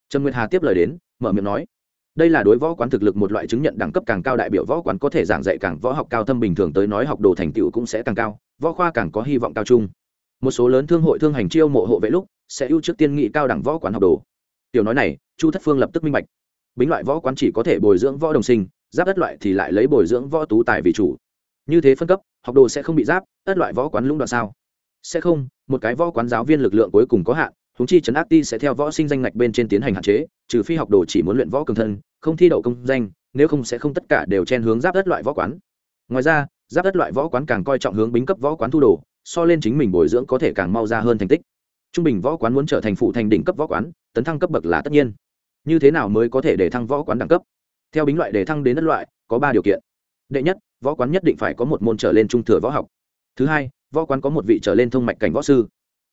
Trần nguyệt hà tiếp lời đến, mở miệng nói, đây là đối võ quán thực lực một loại chứng nhận đẳng cấp càng cao đại biểu võ quán có thể giảng dạy càng võ học cao thâm bình thường tới nói học đồ thành tựu cũng sẽ càng cao, võ khoa càng có hy vọng cao chung một số lớn thương hội thương hành chiêu mộ hộ vệ lúc, sẽ ưu trước tiên nghị cao đẳng võ quán học đồ. Tiểu nói này, chu thất phương lập tức minh bạch. Bính loại võ quán chỉ có thể bồi dưỡng võ đồng sinh giáp đất loại thì lại lấy bồi dưỡng võ tú tài vì chủ. Như thế phân cấp, học đồ sẽ không bị giáp, đất loại võ quán lũng đoạn sao? Sẽ không, một cái võ quán giáo viên lực lượng cuối cùng có hạn húng chi trấn ác ti sẽ theo võ sinh danh ngạch bên trên tiến hành hạn chế, trừ phi học đồ chỉ muốn luyện võ cường thân, không thi đậu công danh, nếu không sẽ không tất cả đều chen hướng giáp đất loại võ quán. Ngoài ra, giáp đất loại võ quán càng coi trọng hướng bính cấp võ quán thu đồ, so lên chính mình bồi dưỡng có thể càng mau ra hơn thành tích. Trung bình võ quán muốn trở thành phụ thành đỉnh cấp võ quán, tấn thăng cấp bậc là tất nhiên. Như thế nào mới có thể để thăng võ quán đẳng cấp? Theo bính loại để thăng đến đất loại, có ba điều kiện. Đệ nhất, võ quán nhất định phải có một môn trở lên trung thừa võ học. Thứ hai, võ quán có một vị trở lên thông mạch cảnh võ sư.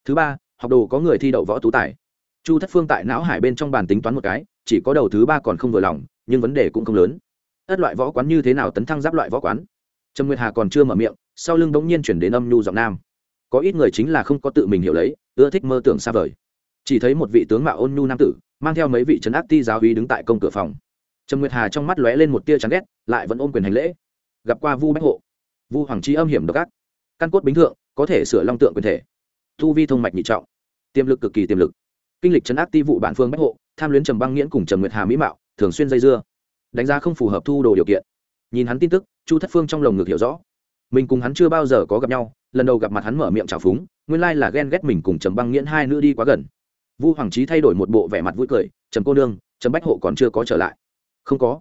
Thứ ba, học đồ có người thi đậu võ tú tài. Chu thất phương tại não hải bên trong bàn tính toán một cái, chỉ có đầu thứ ba còn không vừa lòng, nhưng vấn đề cũng không lớn. Ất loại võ quán như thế nào tấn thăng giáp loại võ quán? Trâm nguyệt hà còn chưa mở miệng, sau lưng bỗng nhiên chuyển đến âm nhu giọng nam. Có ít người chính là không có tự mình hiểu lấy, ưa thích mơ tưởng xa vời. Chỉ thấy một vị tướng mạo ôn nhu nam tử, mang theo mấy vị trấn áp ti giáo uy đứng tại công cửa phòng trầm nguyệt hà trong mắt lóe lên một tia chán ghét, lại vẫn ôm quyền hành lễ. Gặp qua vu bách hộ, vu hoàng trí âm hiểm độc ác. Căn cốt bính thượng, có thể sửa long tượng quyền thể. Thu vi thông mạch nhị trọng. Tiềm lực cực kỳ tiềm lực. Kinh lịch chấn áp ti vụ bản phương bách hộ, tham luyến trầm băng nghiễn cùng trầm nguyệt hà mỹ mạo, thường xuyên dây dưa. Đánh giá không phù hợp thu đồ điều kiện. Nhìn hắn tin tức, chu thất phương trong lồng ngực hiểu rõ. Mình cùng hắn chưa bao giờ có gặp nhau, lần đầu gặp mặt hắn mở miệng trào phúng, nguyên lai là ghen ghét mình cùng trầm băng nghiễn hai nữ đi quá gần. Vu hoàng trí thay đổi một bộ vẻ mặt vui cười, trầm cô nương, trầm bách hộ còn chưa có trở lại không có.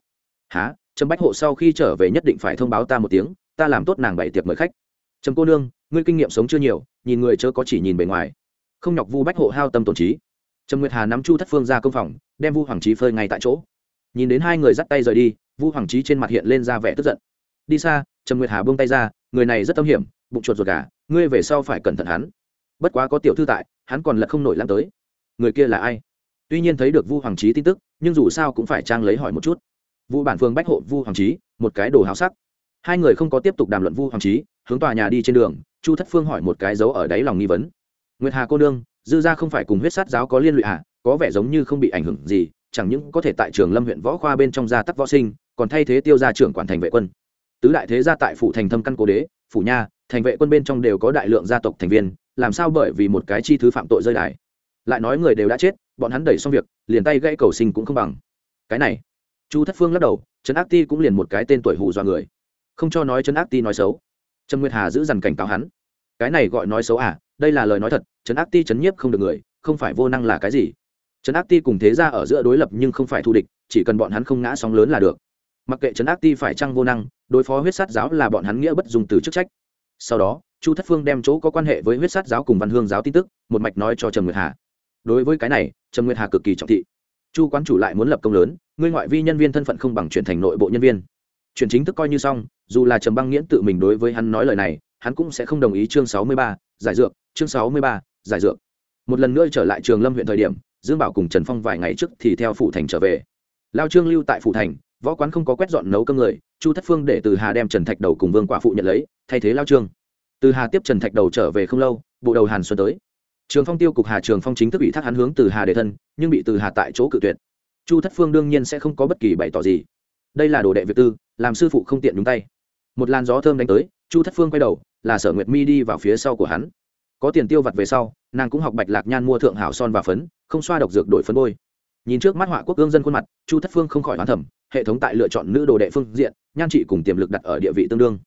Há trâm bách hộ sau khi trở về nhất định phải thông báo ta một tiếng, ta làm tốt nàng bảy tiệc mời khách. Trâm cô nương, ngươi kinh nghiệm sống chưa nhiều, nhìn người chớ có chỉ nhìn bề ngoài. Không nhọc vu bách hộ hao tâm tổn trí. Trâm nguyệt hà nắm chu thất phương ra công phòng, đem vu hoàng trí phơi ngay tại chỗ. Nhìn đến hai người dắt tay rời đi, vu hoàng trí trên mặt hiện lên ra vẻ tức giận. Đi xa, trâm nguyệt hà buông tay ra, người này rất tâm hiểm, bụng chuột ruột gà, ngươi về sau phải cẩn thận hắn. Bất quá có tiểu thư tại, hắn còn lật không nổi lắm tới. Người kia là ai? Tuy nhiên thấy được vu hoàng trí tin tức, nhưng dù sao cũng phải trang lấy hỏi một chút. Vu bản phương bách hộ vu hoàng trí một cái đồ háo sắc. Hai người không có tiếp tục đàm luận vu hoàng trí hướng tòa nhà đi trên đường, chu thất phương hỏi một cái dấu ở đáy lòng nghi vấn. Nguyệt hà cô nương, dư gia không phải cùng huyết sát giáo có liên lụy à có vẻ giống như không bị ảnh hưởng gì, chẳng những có thể tại trường lâm huyện võ khoa bên trong gia tắc võ sinh, còn thay thế tiêu gia trưởng quản thành vệ quân. Tứ đại thế gia tại phủ thành thâm căn cố đế, phủ nha, thành vệ quân bên trong đều có đại lượng gia tộc thành viên, làm sao bởi vì một cái chi thứ phạm tội rơi đài? Lại nói người đều đã chết bọn hắn đẩy xong việc, liền tay gãy cầu sinh cũng không bằng. Cái này, chu thất phương lắc đầu, trấn ác ti cũng liền một cái tên tuổi hù dọa người. Không cho nói trấn ác ti nói xấu. Trần nguyệt hà giữ dằn cảnh cáo hắn. Cái này gọi nói xấu à đây là lời nói thật, trấn ác ti trấn nhiếp không được người, không phải vô năng là cái gì. Trấn ác ti cùng thế ra ở giữa đối lập nhưng không phải thù địch, chỉ cần bọn hắn không ngã sóng lớn là được. Mặc kệ trấn ác ti phải chăng vô năng, đối phó huyết sát giáo là bọn hắn nghĩa bất dùng từ chức trách. Sau đó, chu thất phương đem chỗ có quan hệ với huyết sát giáo cùng văn hương giáo tin tức, một mạch nói cho trần nguyệt hà đối với cái này trần nguyệt hà cực kỳ trọng thị. Chu quán chủ lại muốn lập công lớn, ngươi ngoại vi nhân viên thân phận không bằng chuyển thành nội bộ nhân viên. Chuyển chính thức coi như xong, dù là trầm băng nghiễn tự mình đối với hắn nói lời này, hắn cũng sẽ không đồng ý chương sáu mươi ba, giải dược, chương sáu mươi ba, giải dược. Một lần nữa trở lại trường lâm huyện thời điểm, dương bảo cùng trần phong vài ngày trước thì theo phủ thành trở về. Lao trương lưu tại phủ thành, võ quán không có quét dọn nấu cơm người, chu thất phương để từ hà đem trần thạch đầu cùng vương quả phụ nhận lấy, thay thế lao trương. Từ hà tiếp trần thạch đầu trở về không lâu, bộ đầu hàn xuân tới trường phong tiêu cục hà trường phong chính thức ủy thác hắn hướng từ hà đề thân, nhưng bị từ hà tại chỗ cự tuyệt. Chu thất phương đương nhiên sẽ không có bất kỳ bày tỏ gì. Đây là đồ đệ việt tư, làm sư phụ không tiện đúng tay. Một làn gió thơm đánh tới, chu thất phương quay đầu, là sở nguyệt mi đi vào phía sau của hắn. Có tiền tiêu vặt về sau, nàng cũng học bạch lạc nhan mua thượng hảo son và phấn, không xoa độc dược đổi phấn bôi. Nhìn trước mắt họa quốc gương dân khuôn mặt, chu thất phương không khỏi hoán thẩm hệ thống tại lựa chọn nữ đồ đệ phương diện, nhan trị cùng tiềm lực đặt ở địa vị tương đương.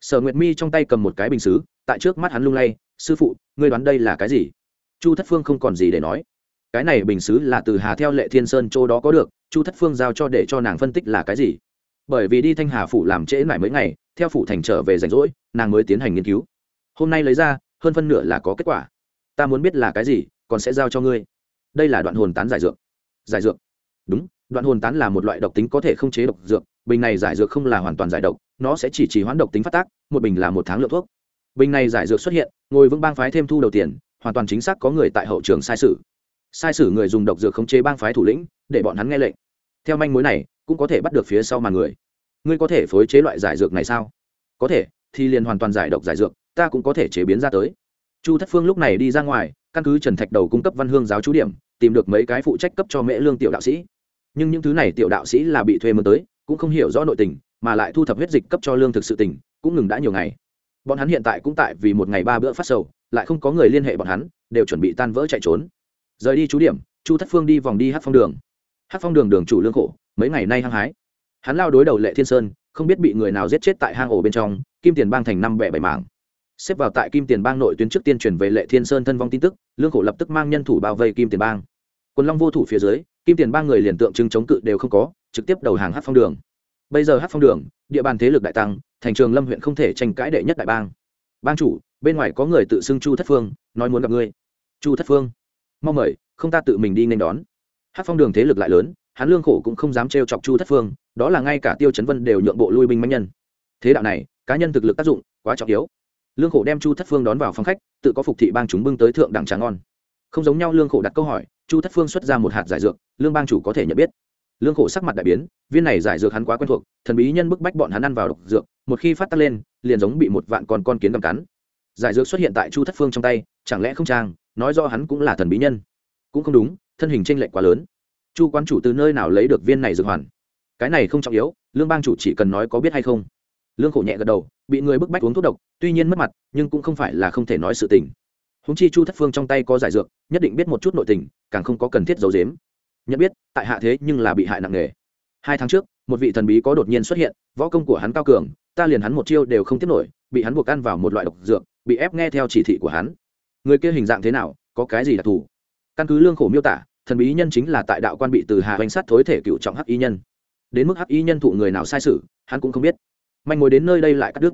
Sở nguyệt mi trong tay cầm một cái bình xứ, tại trước mắt hắn lung lay, sư phụ, ngươi đoán đây là cái gì? Chu thất phương không còn gì để nói. Cái này bình xứ là từ hà theo lệ thiên sơn châu đó có được, chu thất phương giao cho để cho nàng phân tích là cái gì. Bởi vì đi thanh hà phủ làm trễ mãi mấy ngày, theo phủ thành trở về rảnh rỗi, nàng mới tiến hành nghiên cứu. Hôm nay lấy ra, hơn phân nửa là có kết quả. Ta muốn biết là cái gì, còn sẽ giao cho ngươi. Đây là đoạn hồn tán giải dược. Giải dược? Đúng, đoạn hồn tán là một loại độc tính có thể không chế độc dược, bình này giải dược không là hoàn toàn giải độc, nó sẽ chỉ trì hoãn độc tính phát tác, một bình là một tháng lượng thuốc. Bình này giải dược xuất hiện, ngồi vững bang phái thêm thu đầu tiền hoàn toàn chính xác có người tại hậu trường sai sử. Sai sử người dùng độc dược khống chế bang phái thủ lĩnh, để bọn hắn nghe lệnh. Theo manh mối này, cũng có thể bắt được phía sau màn người. Ngươi có thể phối chế loại giải dược này sao? Có thể, thì liền hoàn toàn giải độc giải dược, ta cũng có thể chế biến ra tới. Chu thất phương lúc này đi ra ngoài, căn cứ trần thạch đầu cung cấp văn hương giáo chú điểm, tìm được mấy cái phụ trách cấp cho mễ lương tiểu đạo sĩ. Nhưng những thứ này tiểu đạo sĩ là bị thuê mướn tới, cũng không hiểu rõ nội tình, mà lại thu thập huyết dịch cấp cho lương thực sự tình, cũng ngừng đã nhiều ngày. Bọn hắn hiện tại cũng tại vì một ngày ba bữa phát sầu lại không có người liên hệ bọn hắn, đều chuẩn bị tan vỡ chạy trốn. Rời đi chú điểm, chu thất phương đi vòng đi hát phong đường. Hát phong đường đường chủ lương khổ, mấy ngày nay hăng hái. Hắn lao đối đầu lệ thiên sơn, không biết bị người nào giết chết tại hang ổ bên trong, kim tiền bang thành năm bẻ bảy mảng. Xếp vào tại kim tiền bang nội tuyến trước tiên truyền về lệ thiên sơn thân vong tin tức, lương khổ lập tức mang nhân thủ bao vây kim tiền bang. Quân long vô thủ phía dưới, kim tiền bang người liền tượng trưng chống cự đều không có, trực tiếp đầu hàng hát phong đường. Bây giờ hát phong đường, địa bàn thế lực đại tăng, thành trường lâm huyện không thể tranh cãi đệ nhất đại bang ban chủ, bên ngoài có người tự xưng chu thất phương, nói muốn gặp ngươi. Chu thất phương mong mời, không ta tự mình đi nên đón. Hát phong đường thế lực lại lớn, hắn lương khổ cũng không dám trêu chọc chu thất phương, đó là ngay cả tiêu chấn vân đều nhượng bộ lui binh mãnh nhân. Thế đạo này, cá nhân thực lực tác dụng quá trọng yếu. Lương khổ đem chu thất phương đón vào phòng khách, tự có phục thị bang chúng bưng tới thượng đẳng trà ngon. Không giống nhau lương khổ đặt câu hỏi, chu thất phương xuất ra một hạt giải dược, lương bang chủ có thể nhận biết lương khổ sắc mặt đại biến, viên này giải dược hắn quá quen thuộc, thần bí nhân bức bách bọn hắn ăn vào độc dược, một khi phát tắc lên, liền giống bị một vạn con con kiến cầm cắn. Giải dược xuất hiện tại chu thất phương trong tay, chẳng lẽ không trang, nói do hắn cũng là thần bí nhân. Cũng không đúng, thân hình tranh lệch quá lớn. Chu quan chủ từ nơi nào lấy được viên này dược hoàn? Cái này không trọng yếu, lương bang chủ chỉ cần nói có biết hay không. Lương khổ nhẹ gật đầu, bị người bức bách uống thuốc độc, tuy nhiên mất mặt, nhưng cũng không phải là không thể nói sự tình. Húng chi chu thất phương trong tay có giải dược, nhất định biết một chút nội tình, càng không có cần thiết giấu dếm nhận biết tại hạ thế nhưng là bị hại nặng nề. Hai tháng trước, một vị thần bí có đột nhiên xuất hiện, võ công của hắn cao cường, ta liền hắn một chiêu đều không tiếp nổi, bị hắn buộc ăn vào một loại độc dược, bị ép nghe theo chỉ thị của hắn. Người kia hình dạng thế nào, có cái gì đặc thù? Căn cứ lương khổ miêu tả, thần bí nhân chính là tại đạo quan bị từ hà hoành sát thối thể cựu trọng hắc y nhân. Đến mức hắc y nhân thụ người nào sai sự, hắn cũng không biết. Manh ngồi đến nơi đây lại cắt đứt.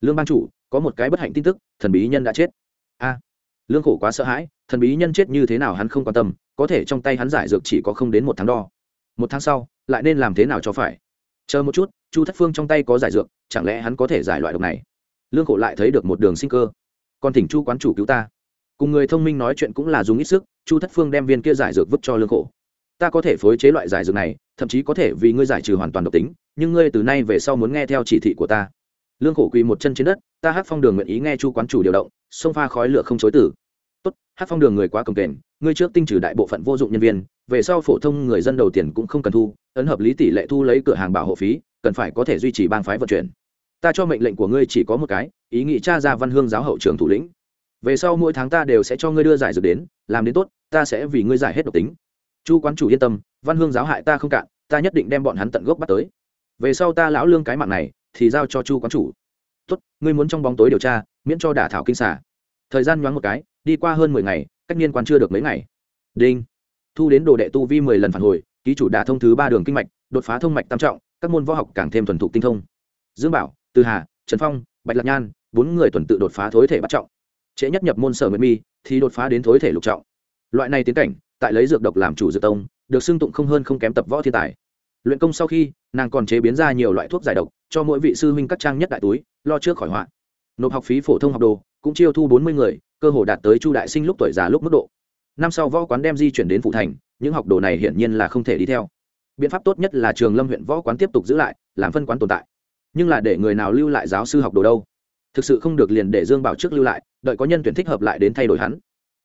Lương ban chủ, có một cái bất hạnh tin tức, thần bí nhân đã chết. A, lương khổ quá sợ hãi, thần bí nhân chết như thế nào hắn không quan tâm có thể trong tay hắn giải dược chỉ có không đến một tháng đo. Một tháng sau, lại nên làm thế nào cho phải? Chờ một chút, chu thất phương trong tay có giải dược, chẳng lẽ hắn có thể giải loại độc này? Lương khổ lại thấy được một đường sinh cơ. Còn thỉnh chu quán chủ cứu ta. Cùng người thông minh nói chuyện cũng là dùng ít sức, chu thất phương đem viên kia giải dược vứt cho lương khổ. Ta có thể phối chế loại giải dược này, thậm chí có thể vì ngươi giải trừ hoàn toàn độc tính, nhưng ngươi từ nay về sau muốn nghe theo chỉ thị của ta. Lương khổ quỳ một chân trên đất, ta hát phong đường nguyện ý nghe chu quán chủ điều động xông pha khói lửa không chối tử. Tốt hát phong đường người quá cầm kềnh ngươi trước tinh trừ đại bộ phận vô dụng nhân viên, về sau phổ thông người dân đầu tiền cũng không cần thu, ấn hợp lý tỷ lệ thu lấy cửa hàng bảo hộ phí, cần phải có thể duy trì bang phái vận chuyển. Ta cho mệnh lệnh của ngươi chỉ có một cái, ý nghĩ cha ra văn hương giáo hậu trường thủ lĩnh. Về sau mỗi tháng ta đều sẽ cho ngươi đưa giải dược đến, làm đến tốt, ta sẽ vì ngươi giải hết độc tính. Chu quán chủ yên tâm, văn hương giáo hại ta không cạn, ta nhất định đem bọn hắn tận gốc bắt tới. Về sau ta lão lương cái mạng này, thì giao cho chu quán chủ. Tốt, ngươi muốn trong bóng tối điều tra, miễn cho đả thảo kinh xả. Thời gian nhoáng một cái, đi qua hơn mười ngày cách niên quan chưa được mấy ngày. Đinh. Thu đến đồ đệ tu vi mười lần phản hồi, ký chủ đả thông thứ ba đường kinh mạch, đột phá thông mạch tam trọng, các môn võ học càng thêm thuần thục tinh thông. Dương bảo, từ hà, trần phong, bạch lạc nhan, bốn người tuần tự đột phá thối thể bắt trọng. Trễ nhất nhập môn sở nguyệt mi, thì đột phá đến thối thể lục trọng. Loại này tiến cảnh, tại lấy dược độc làm chủ dược tông, được xưng tụng không hơn không kém tập võ thiên tài. Luyện công sau khi, nàng còn chế biến ra nhiều loại thuốc giải độc, cho mỗi vị sư huynh các trang nhất đại túi, lo trước khỏi họa. Nộp học phí phổ thông học đồ, cũng chiêu thu bốn mươi người cơ hồ đạt tới chu đại sinh lúc tuổi già lúc mức độ. Năm sau võ quán đem di chuyển đến phụ thành, những học đồ này hiển nhiên là không thể đi theo. Biện pháp tốt nhất là trường lâm huyện võ quán tiếp tục giữ lại, làm phân quán tồn tại. Nhưng là để người nào lưu lại giáo sư học đồ đâu? Thực sự không được liền để dương bảo trước lưu lại, đợi có nhân tuyển thích hợp lại đến thay đổi hắn.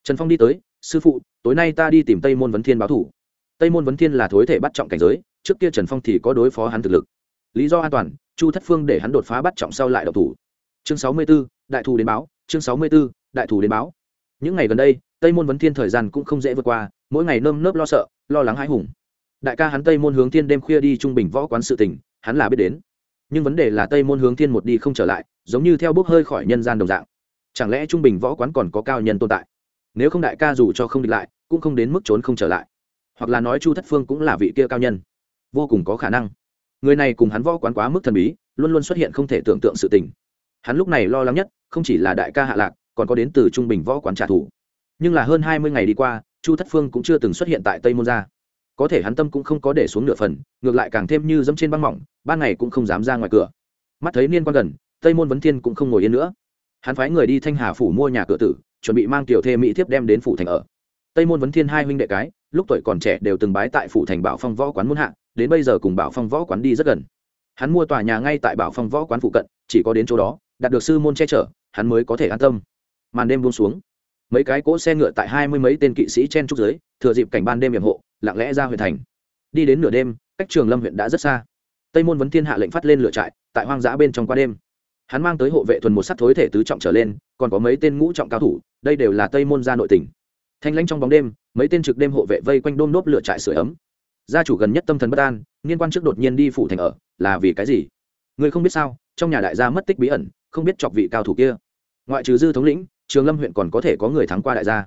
Trần phong đi tới, sư phụ, tối nay ta đi tìm tây môn vấn thiên báo thủ. Tây môn vấn thiên là thối thể bắt trọng cảnh giới, trước kia trần phong thì có đối phó hắn thực lực. Lý do an toàn, chu thất phương để hắn đột phá bắt trọng sau lại độc thủ. Chương sáu mươi b ố đại thù đến báo, chương sáu mươi b ố đại thù đến báo. Những ngày gần đây, tây môn vấn thiên thời gian cũng không dễ vượt qua, mỗi ngày nơm nớp lo sợ, lo lắng hãi hùng. Đại ca hắn tây môn hướng thiên đêm khuya đi trung bình võ quán sự tình, hắn là biết đến. Nhưng vấn đề là tây môn hướng thiên một đi không trở lại, giống như theo bốc hơi khỏi nhân gian đồng dạng. Chẳng lẽ trung bình võ quán còn có cao nhân tồn tại? Nếu không đại ca dù cho không địch lại, cũng không đến mức trốn không trở lại. Hoặc là nói chu thất phương cũng là vị kia cao nhân. Vô cùng có khả năng. Người này cùng hắn võ quán quá mức thần bí, luôn luôn xuất hiện không thể tưởng tượng sự tình. Hắn lúc này lo lắng nhất, không chỉ là đại ca hạ lạc còn có đến từ trung bình võ quán trả thù. Nhưng là hơn hai mươi ngày đi qua, chu thất phương cũng chưa từng xuất hiện tại tây môn gia. Có thể hắn tâm cũng không có để xuống nửa phần, ngược lại càng thêm như dẫm trên băng mỏng, ban ngày cũng không dám ra ngoài cửa. Mắt thấy niên quan gần, tây môn vấn thiên cũng không ngồi yên nữa. Hắn phái người đi thanh hà phủ mua nhà cửa tử, chuẩn bị mang tiểu thê mỹ thiếp đem đến phủ thành ở. Tây môn vấn thiên hai huynh đệ cái, lúc tuổi còn trẻ đều từng bái tại phủ thành bảo phong võ quán muôn hạ, đến bây giờ cùng bảo phong võ quán đi rất gần. Hắn mua tòa nhà ngay tại bảo phong võ quán phụ cận, chỉ có đến chỗ đó, đạt được sư môn che chở, hắn mới có thể an tâm màn đêm buông xuống. Mấy cái cỗ xe ngựa tại hai mươi mấy tên kỵ sĩ chen trúc giới thừa dịp cảnh ban đêm hiểm hộ, lặng lẽ ra huyện thành. Đi đến nửa đêm, cách trường lâm huyện đã rất xa. Tây môn vấn thiên hạ lệnh phát lên lửa trại, tại hoang dã bên trong qua đêm. Hắn mang tới hộ vệ thuần một sắt thối thể tứ trọng trở lên, còn có mấy tên ngũ trọng cao thủ, đây đều là tây môn gia nội tỉnh thanh lãnh trong bóng đêm, mấy tên trực đêm hộ vệ vây quanh đôm nốt lửa trại sửa ấm. Gia chủ gần nhất tâm thần bất an liên quan trước đột nhiên đi phủ thành ở, là vì cái gì? Người không biết sao, trong nhà đại gia mất tích bí ẩn, không biết chọc vị cao thủ kia. Ngoại trừ dư thống lĩnh trường lâm huyện còn có thể có người thắng qua đại gia.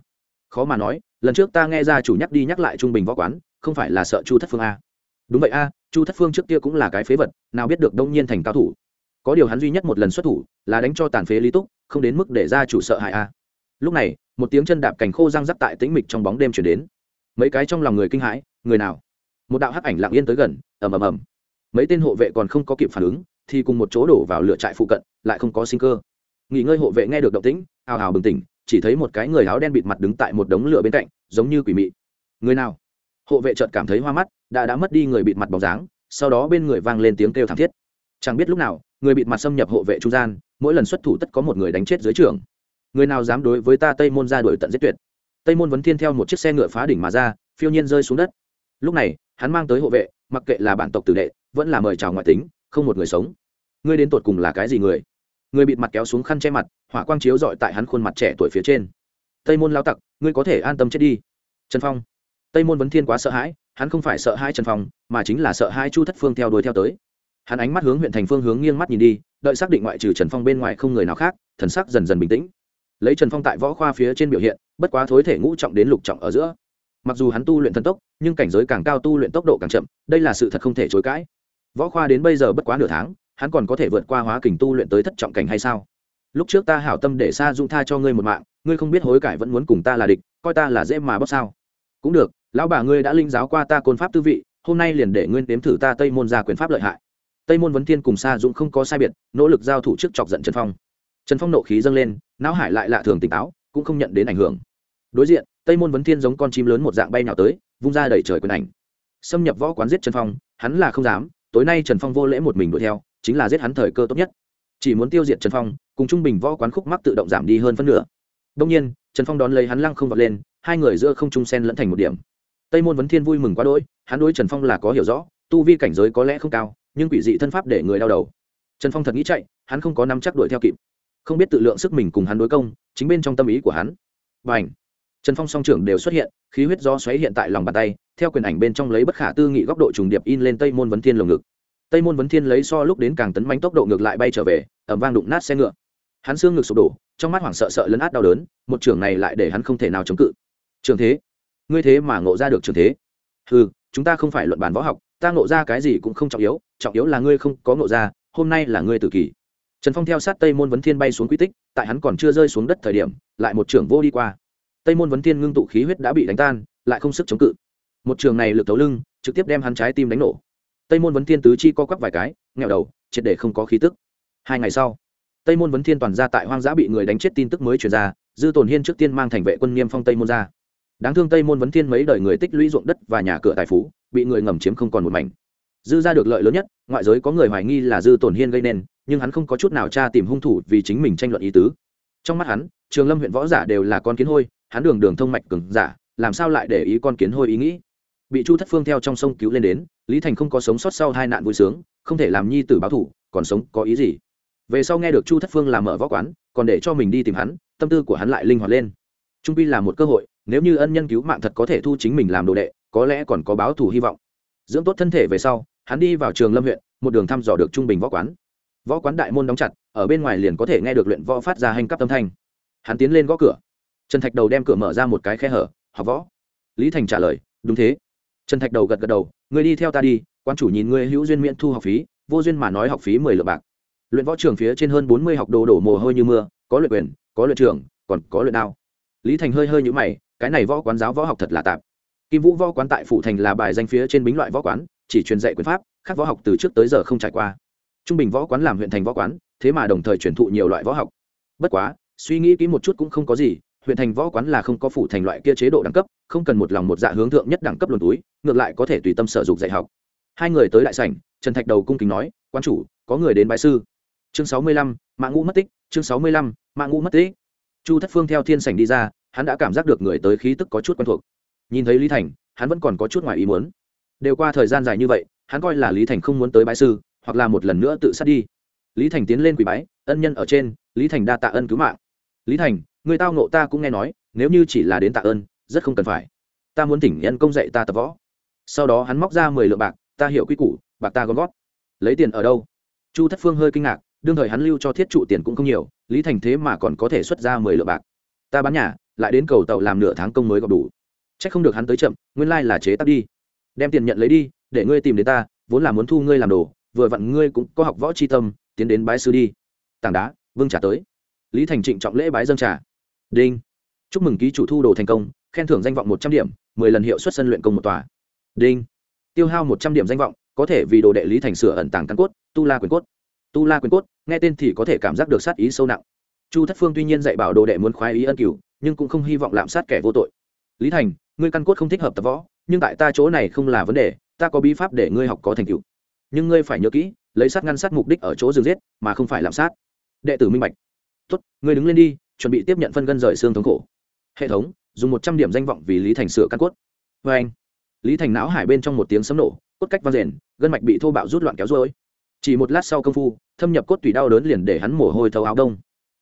Khó mà nói, lần trước ta nghe gia chủ nhắc đi nhắc lại trung bình võ quán, không phải là sợ chu thất phương a. Đúng vậy a, chu thất phương trước kia cũng là cái phế vật, nào biết được đông nhiên thành cao thủ. Có điều hắn duy nhất một lần xuất thủ là đánh cho tàn phế lý túc, không đến mức để gia chủ sợ hại a. Lúc này, một tiếng chân đạp cành khô răng rắc tại tĩnh mịch trong bóng đêm chuyển đến. Mấy cái trong lòng người kinh hãi, người nào? Một đạo hắc ảnh lặng yên tới gần, ầm ầm ầm. Mấy tên hộ vệ còn không có kịp phản ứng, thì cùng một chỗ đổ vào lửa trại phụ cận, lại không có sinh cơ nghỉ ngơi hộ vệ nghe được động tĩnh ào ào bừng tỉnh, chỉ thấy một cái người áo đen bịt mặt đứng tại một đống lửa bên cạnh, giống như quỷ mị. Người nào? Hộ vệ chợt cảm thấy hoa mắt, đã đã mất đi người bịt mặt bóng dáng, sau đó bên người vang lên tiếng kêu thảm thiết. Chẳng biết lúc nào, người bịt mặt xâm nhập hộ vệ trung gian, mỗi lần xuất thủ tất có một người đánh chết dưới trường. Người nào dám đối với ta tây môn ra đuổi tận giết tuyệt? Tây môn vấn thiên theo một chiếc xe ngựa phá đỉnh mà ra, phiêu nhiên rơi xuống đất. Lúc này, hắn mang tới hộ vệ, mặc kệ là bản tộc tử đệ, vẫn là mời chào ngoại tính, không một người sống. Ngươi đến tột cùng là cái gì người? Người bịt mặt kéo xuống khăn che mặt, hỏa quang chiếu dọi tại hắn khuôn mặt trẻ tuổi phía trên. Tây môn lao tặc, ngươi có thể an tâm chết đi. Trần phong. Tây môn vấn thiên quá sợ hãi, hắn không phải sợ hai trần phong, mà chính là sợ hai chu thất phương theo đuổi theo tới. Hắn ánh mắt hướng huyện thành phương hướng nghiêng mắt nhìn đi, đợi xác định ngoại trừ trần phong bên ngoài không người nào khác, thần sắc dần dần bình tĩnh. Lấy trần phong tại võ khoa phía trên biểu hiện, bất quá thối thể ngũ trọng đến lục trọng ở giữa. Mặc dù hắn tu luyện thần tốc, nhưng cảnh giới càng cao tu luyện tốc độ càng chậm, đây là sự thật không thể chối cãi. Võ khoa đến bây giờ bất quá nửa tháng hắn còn có thể vượt qua hóa kình tu luyện tới thất trọng cảnh hay sao? Lúc trước ta hảo tâm để xa dung tha cho ngươi một mạng, ngươi không biết hối cải vẫn muốn cùng ta là địch, coi ta là dễ mà bóc sao? Cũng được, lão bà ngươi đã linh giáo qua ta côn pháp tư vị, hôm nay liền để ngươi nếm thử ta tây môn ra quyền pháp lợi hại. Tây môn vấn thiên cùng sa dũng không có sai biệt, nỗ lực giao thủ trước chọc giận trần phong. Trần phong nộ khí dâng lên, não hải lại lạ thường tỉnh táo, cũng không nhận đến ảnh hưởng. Đối diện, tây môn vấn thiên giống con chim lớn một dạng bay nào tới, vung ra đẩy trời quyền ảnh. Xâm nhập võ quán giết trần phong, hắn là không dám, tối nay trần phong vô lễ một mình đuổi theo chính là giết hắn thời cơ tốt nhất. Chỉ muốn tiêu diệt trần phong, cùng trung bình võ quán khúc mắc tự động giảm đi hơn phân nửa. Đông nhiên, trần phong đón lấy hắn lăng không vọt lên, hai người giữa không trung sen lẫn thành một điểm. Tây môn vấn thiên vui mừng quá đỗi, hắn đối trần phong là có hiểu rõ, tu vi cảnh giới có lẽ không cao, nhưng quỷ dị thân pháp để người đau đầu. Trần phong thật nghĩ chạy, hắn không có nắm chắc đuổi theo kịp. Không biết tự lượng sức mình cùng hắn đối công, chính bên trong tâm ý của hắn. Và ảnh trần phong song trưởng đều xuất hiện, khí huyết do xoáy hiện tại lòng bàn tay, theo quyền ảnh bên trong lấy bất khả tư nghị góc độ trùng điệp in lên tây môn vấn thiên lồng ngực tây môn vấn thiên lấy so lúc đến càng tấn manh tốc độ ngược lại bay trở về ẩm vang đụng nát xe ngựa. Hắn xương ngực sụp đổ, trong mắt hoảng sợ sợ lấn át đau đớn, một trưởng này lại để hắn không thể nào chống cự. Trường thế, ngươi thế mà ngộ ra được trường thế. Ừ chúng ta không phải luận bàn võ học, ta ngộ ra cái gì cũng không trọng yếu trọng yếu là ngươi không có ngộ ra, hôm nay là ngươi tự kỷ trần phong theo sát tây môn vấn thiên bay xuống quy tích, tại hắn còn chưa rơi xuống đất thời điểm, lại một trưởng vô đi qua. Tây môn vấn thiên ngưng tụ khí huyết đã bị đánh tan, lại không sức chống cự. Một trường này lực thấu lưng, trực tiếp đem hắn trái tim đánh nổ tây môn vấn thiên tứ chi co quắp vài cái, nghẹo đầu, triệt để không có khí tức. Hai ngày sau, tây môn vấn thiên toàn ra tại hoang dã bị người đánh chết tin tức mới truyền ra, dư tồn hiên trước tiên mang thành vệ quân niêm phong tây môn ra. Đáng thương tây môn vấn thiên mấy đời người tích lũy ruộng đất và nhà cửa tài phú, bị người ngầm chiếm không còn một mảnh. Dư ra được lợi lớn nhất, ngoại giới có người hoài nghi là dư tổn hiên gây nên, nhưng hắn không có chút nào tra tìm hung thủ vì chính mình tranh luận ý tứ. Trong mắt hắn, trường lâm huyện võ giả đều là con kiến hôi, hắn đường đường thông mạch cường giả, làm sao lại để ý con kiến hôi ý nghĩ? Bị chu thất phương theo trong sông cứu lên đến lý thành không có sống sót sau hai nạn vui sướng, không thể làm nhi tử báo thủ, còn sống có ý gì? Về sau nghe được chu thất phương làm mở võ quán, còn để cho mình đi tìm hắn, tâm tư của hắn lại linh hoạt lên. Trung pi là một cơ hội, nếu như ân nhân cứu mạng thật có thể thu chính mình làm đồ đệ, có lẽ còn có báo thù hy vọng. Dưỡng tốt thân thể về sau, hắn đi vào trường lâm huyện, một đường thăm dò được trung bình võ quán. Võ quán đại môn đóng chặt, ở bên ngoài liền có thể nghe được luyện võ phát ra hành cấp âm thanh. Hắn tiến lên gõ cửa. Trần thạch đầu đem cửa mở ra một cái khe hở, học võ. Lý thành trả lời, đúng thế. Trần thạch đầu gật gật đầu người đi theo ta đi quan chủ nhìn ngươi hữu duyên miễn thu học phí, vô duyên mà nói học phí mười lượng bạc. Luyện võ trường phía trên hơn bốn mươi học đồ đổ mồ hôi như mưa, có luyện quyền, có luyện trường, còn có luyện đao. Lý thành hơi hơi nhũ mày, cái này võ quán giáo võ học thật là tạp. Kim vũ võ quán tại phủ thành là bài danh phía trên bính loại võ quán, chỉ truyền dạy quyền pháp, khác võ học từ trước tới giờ không trải qua. Trung bình võ quán làm huyện thành võ quán, thế mà đồng thời truyền thụ nhiều loại võ học. Bất quá, suy nghĩ kỹ một chút cũng không có gì, huyện thành võ quán là không có phủ thành loại kia chế độ đẳng cấp không cần một lòng một dạ hướng thượng nhất đẳng cấp luồn túi, ngược lại có thể tùy tâm sở dục dạy học. Hai người tới đại sảnh, trần thạch đầu cung kính nói quan chủ, có người đến bãi sư. Chương sáu mươi lăm mạng ngũ mất tích, chương sáu mươi lăm mạng ngũ mất tích. Chu thất phương theo thiên sảnh đi ra, hắn đã cảm giác được người tới khí tức có chút quen thuộc. Nhìn thấy lý thành, hắn vẫn còn có chút ngoài ý muốn. Đều qua thời gian dài như vậy, hắn coi là lý thành không muốn tới bãi sư, hoặc là một lần nữa tự sát đi. Lý thành tiến lên quỳ bái, ân nhân ở trên, lý thành đa tạ ân cứu mạng. Lý thành, người tao nộ ta cũng nghe nói, nếu như chỉ là đến tạ ơn rất không cần phải. Ta muốn thỉnh nhân công dạy ta tập võ. Sau đó hắn móc ra mười lượng bạc, ta hiểu quy củ, bạc ta gom gót lấy tiền ở đâu? Chu thất phương hơi kinh ngạc, đương thời hắn lưu cho thiết trụ tiền cũng không nhiều, lý thành thế mà còn có thể xuất ra mười lượng bạc. Ta bán nhà, lại đến cầu tàu làm nửa tháng công mới gặp đủ. C h ắ c không được hắn tới chậm, nguyên lai là chế tắt đi. Đem tiền nhận lấy đi, để ngươi tìm đến ta, vốn là muốn thu ngươi làm đồ, vừa vặn ngươi cũng có học võ c h i tâm, tiến đến bái sư đi. Tảng đá, vương trả tới. Lý thành trịnh trọng lễ bái dâng trả. đinh. Chúc mừng ký chủ thu đồ thành công khen thưởng danh vọng một trăm điểm, mười lần hiệu suất sân luyện công một tòa. Đinh. Tiêu hao một trăm điểm danh vọng, có thể vì đồ đệ lý thành sửa ẩn tàng căn cốt, tu la quyền cốt. Tu la quyền cốt, nghe tên thì có thể cảm giác được sát ý sâu nặng. Chu thất phương tuy nhiên dạy bảo đồ đệ muốn khoái ý ân cửu, nhưng cũng không hy vọng lạm sát kẻ vô tội. Lý thành, ngươi căn cốt không thích hợp tập võ, nhưng tại ta chỗ này không là vấn đề, ta có bí pháp để ngươi học có thành tựu. Nhưng ngươi phải nhớ kỹ, lấy sát ngăn sát mục đích ở chỗ dừng giết, mà không phải lạm sát. Đệ tử minh bạch. Tốt, ngươi đứng lên đi, chuẩn bị tiếp nhận phân gân rời xương thống khổ. Hệ thống dùng một trăm điểm danh vọng vì lý thành sửa căn cốt. Vê anh, lý thành não hải bên trong một tiếng sấm nổ, cốt cách vang rền gân mạch bị thô bạo rút loạn kéo rối chỉ một lát sau công phu, thâm nhập cốt tủy đau đớn liền để hắn mồ hôi thấu áo đông.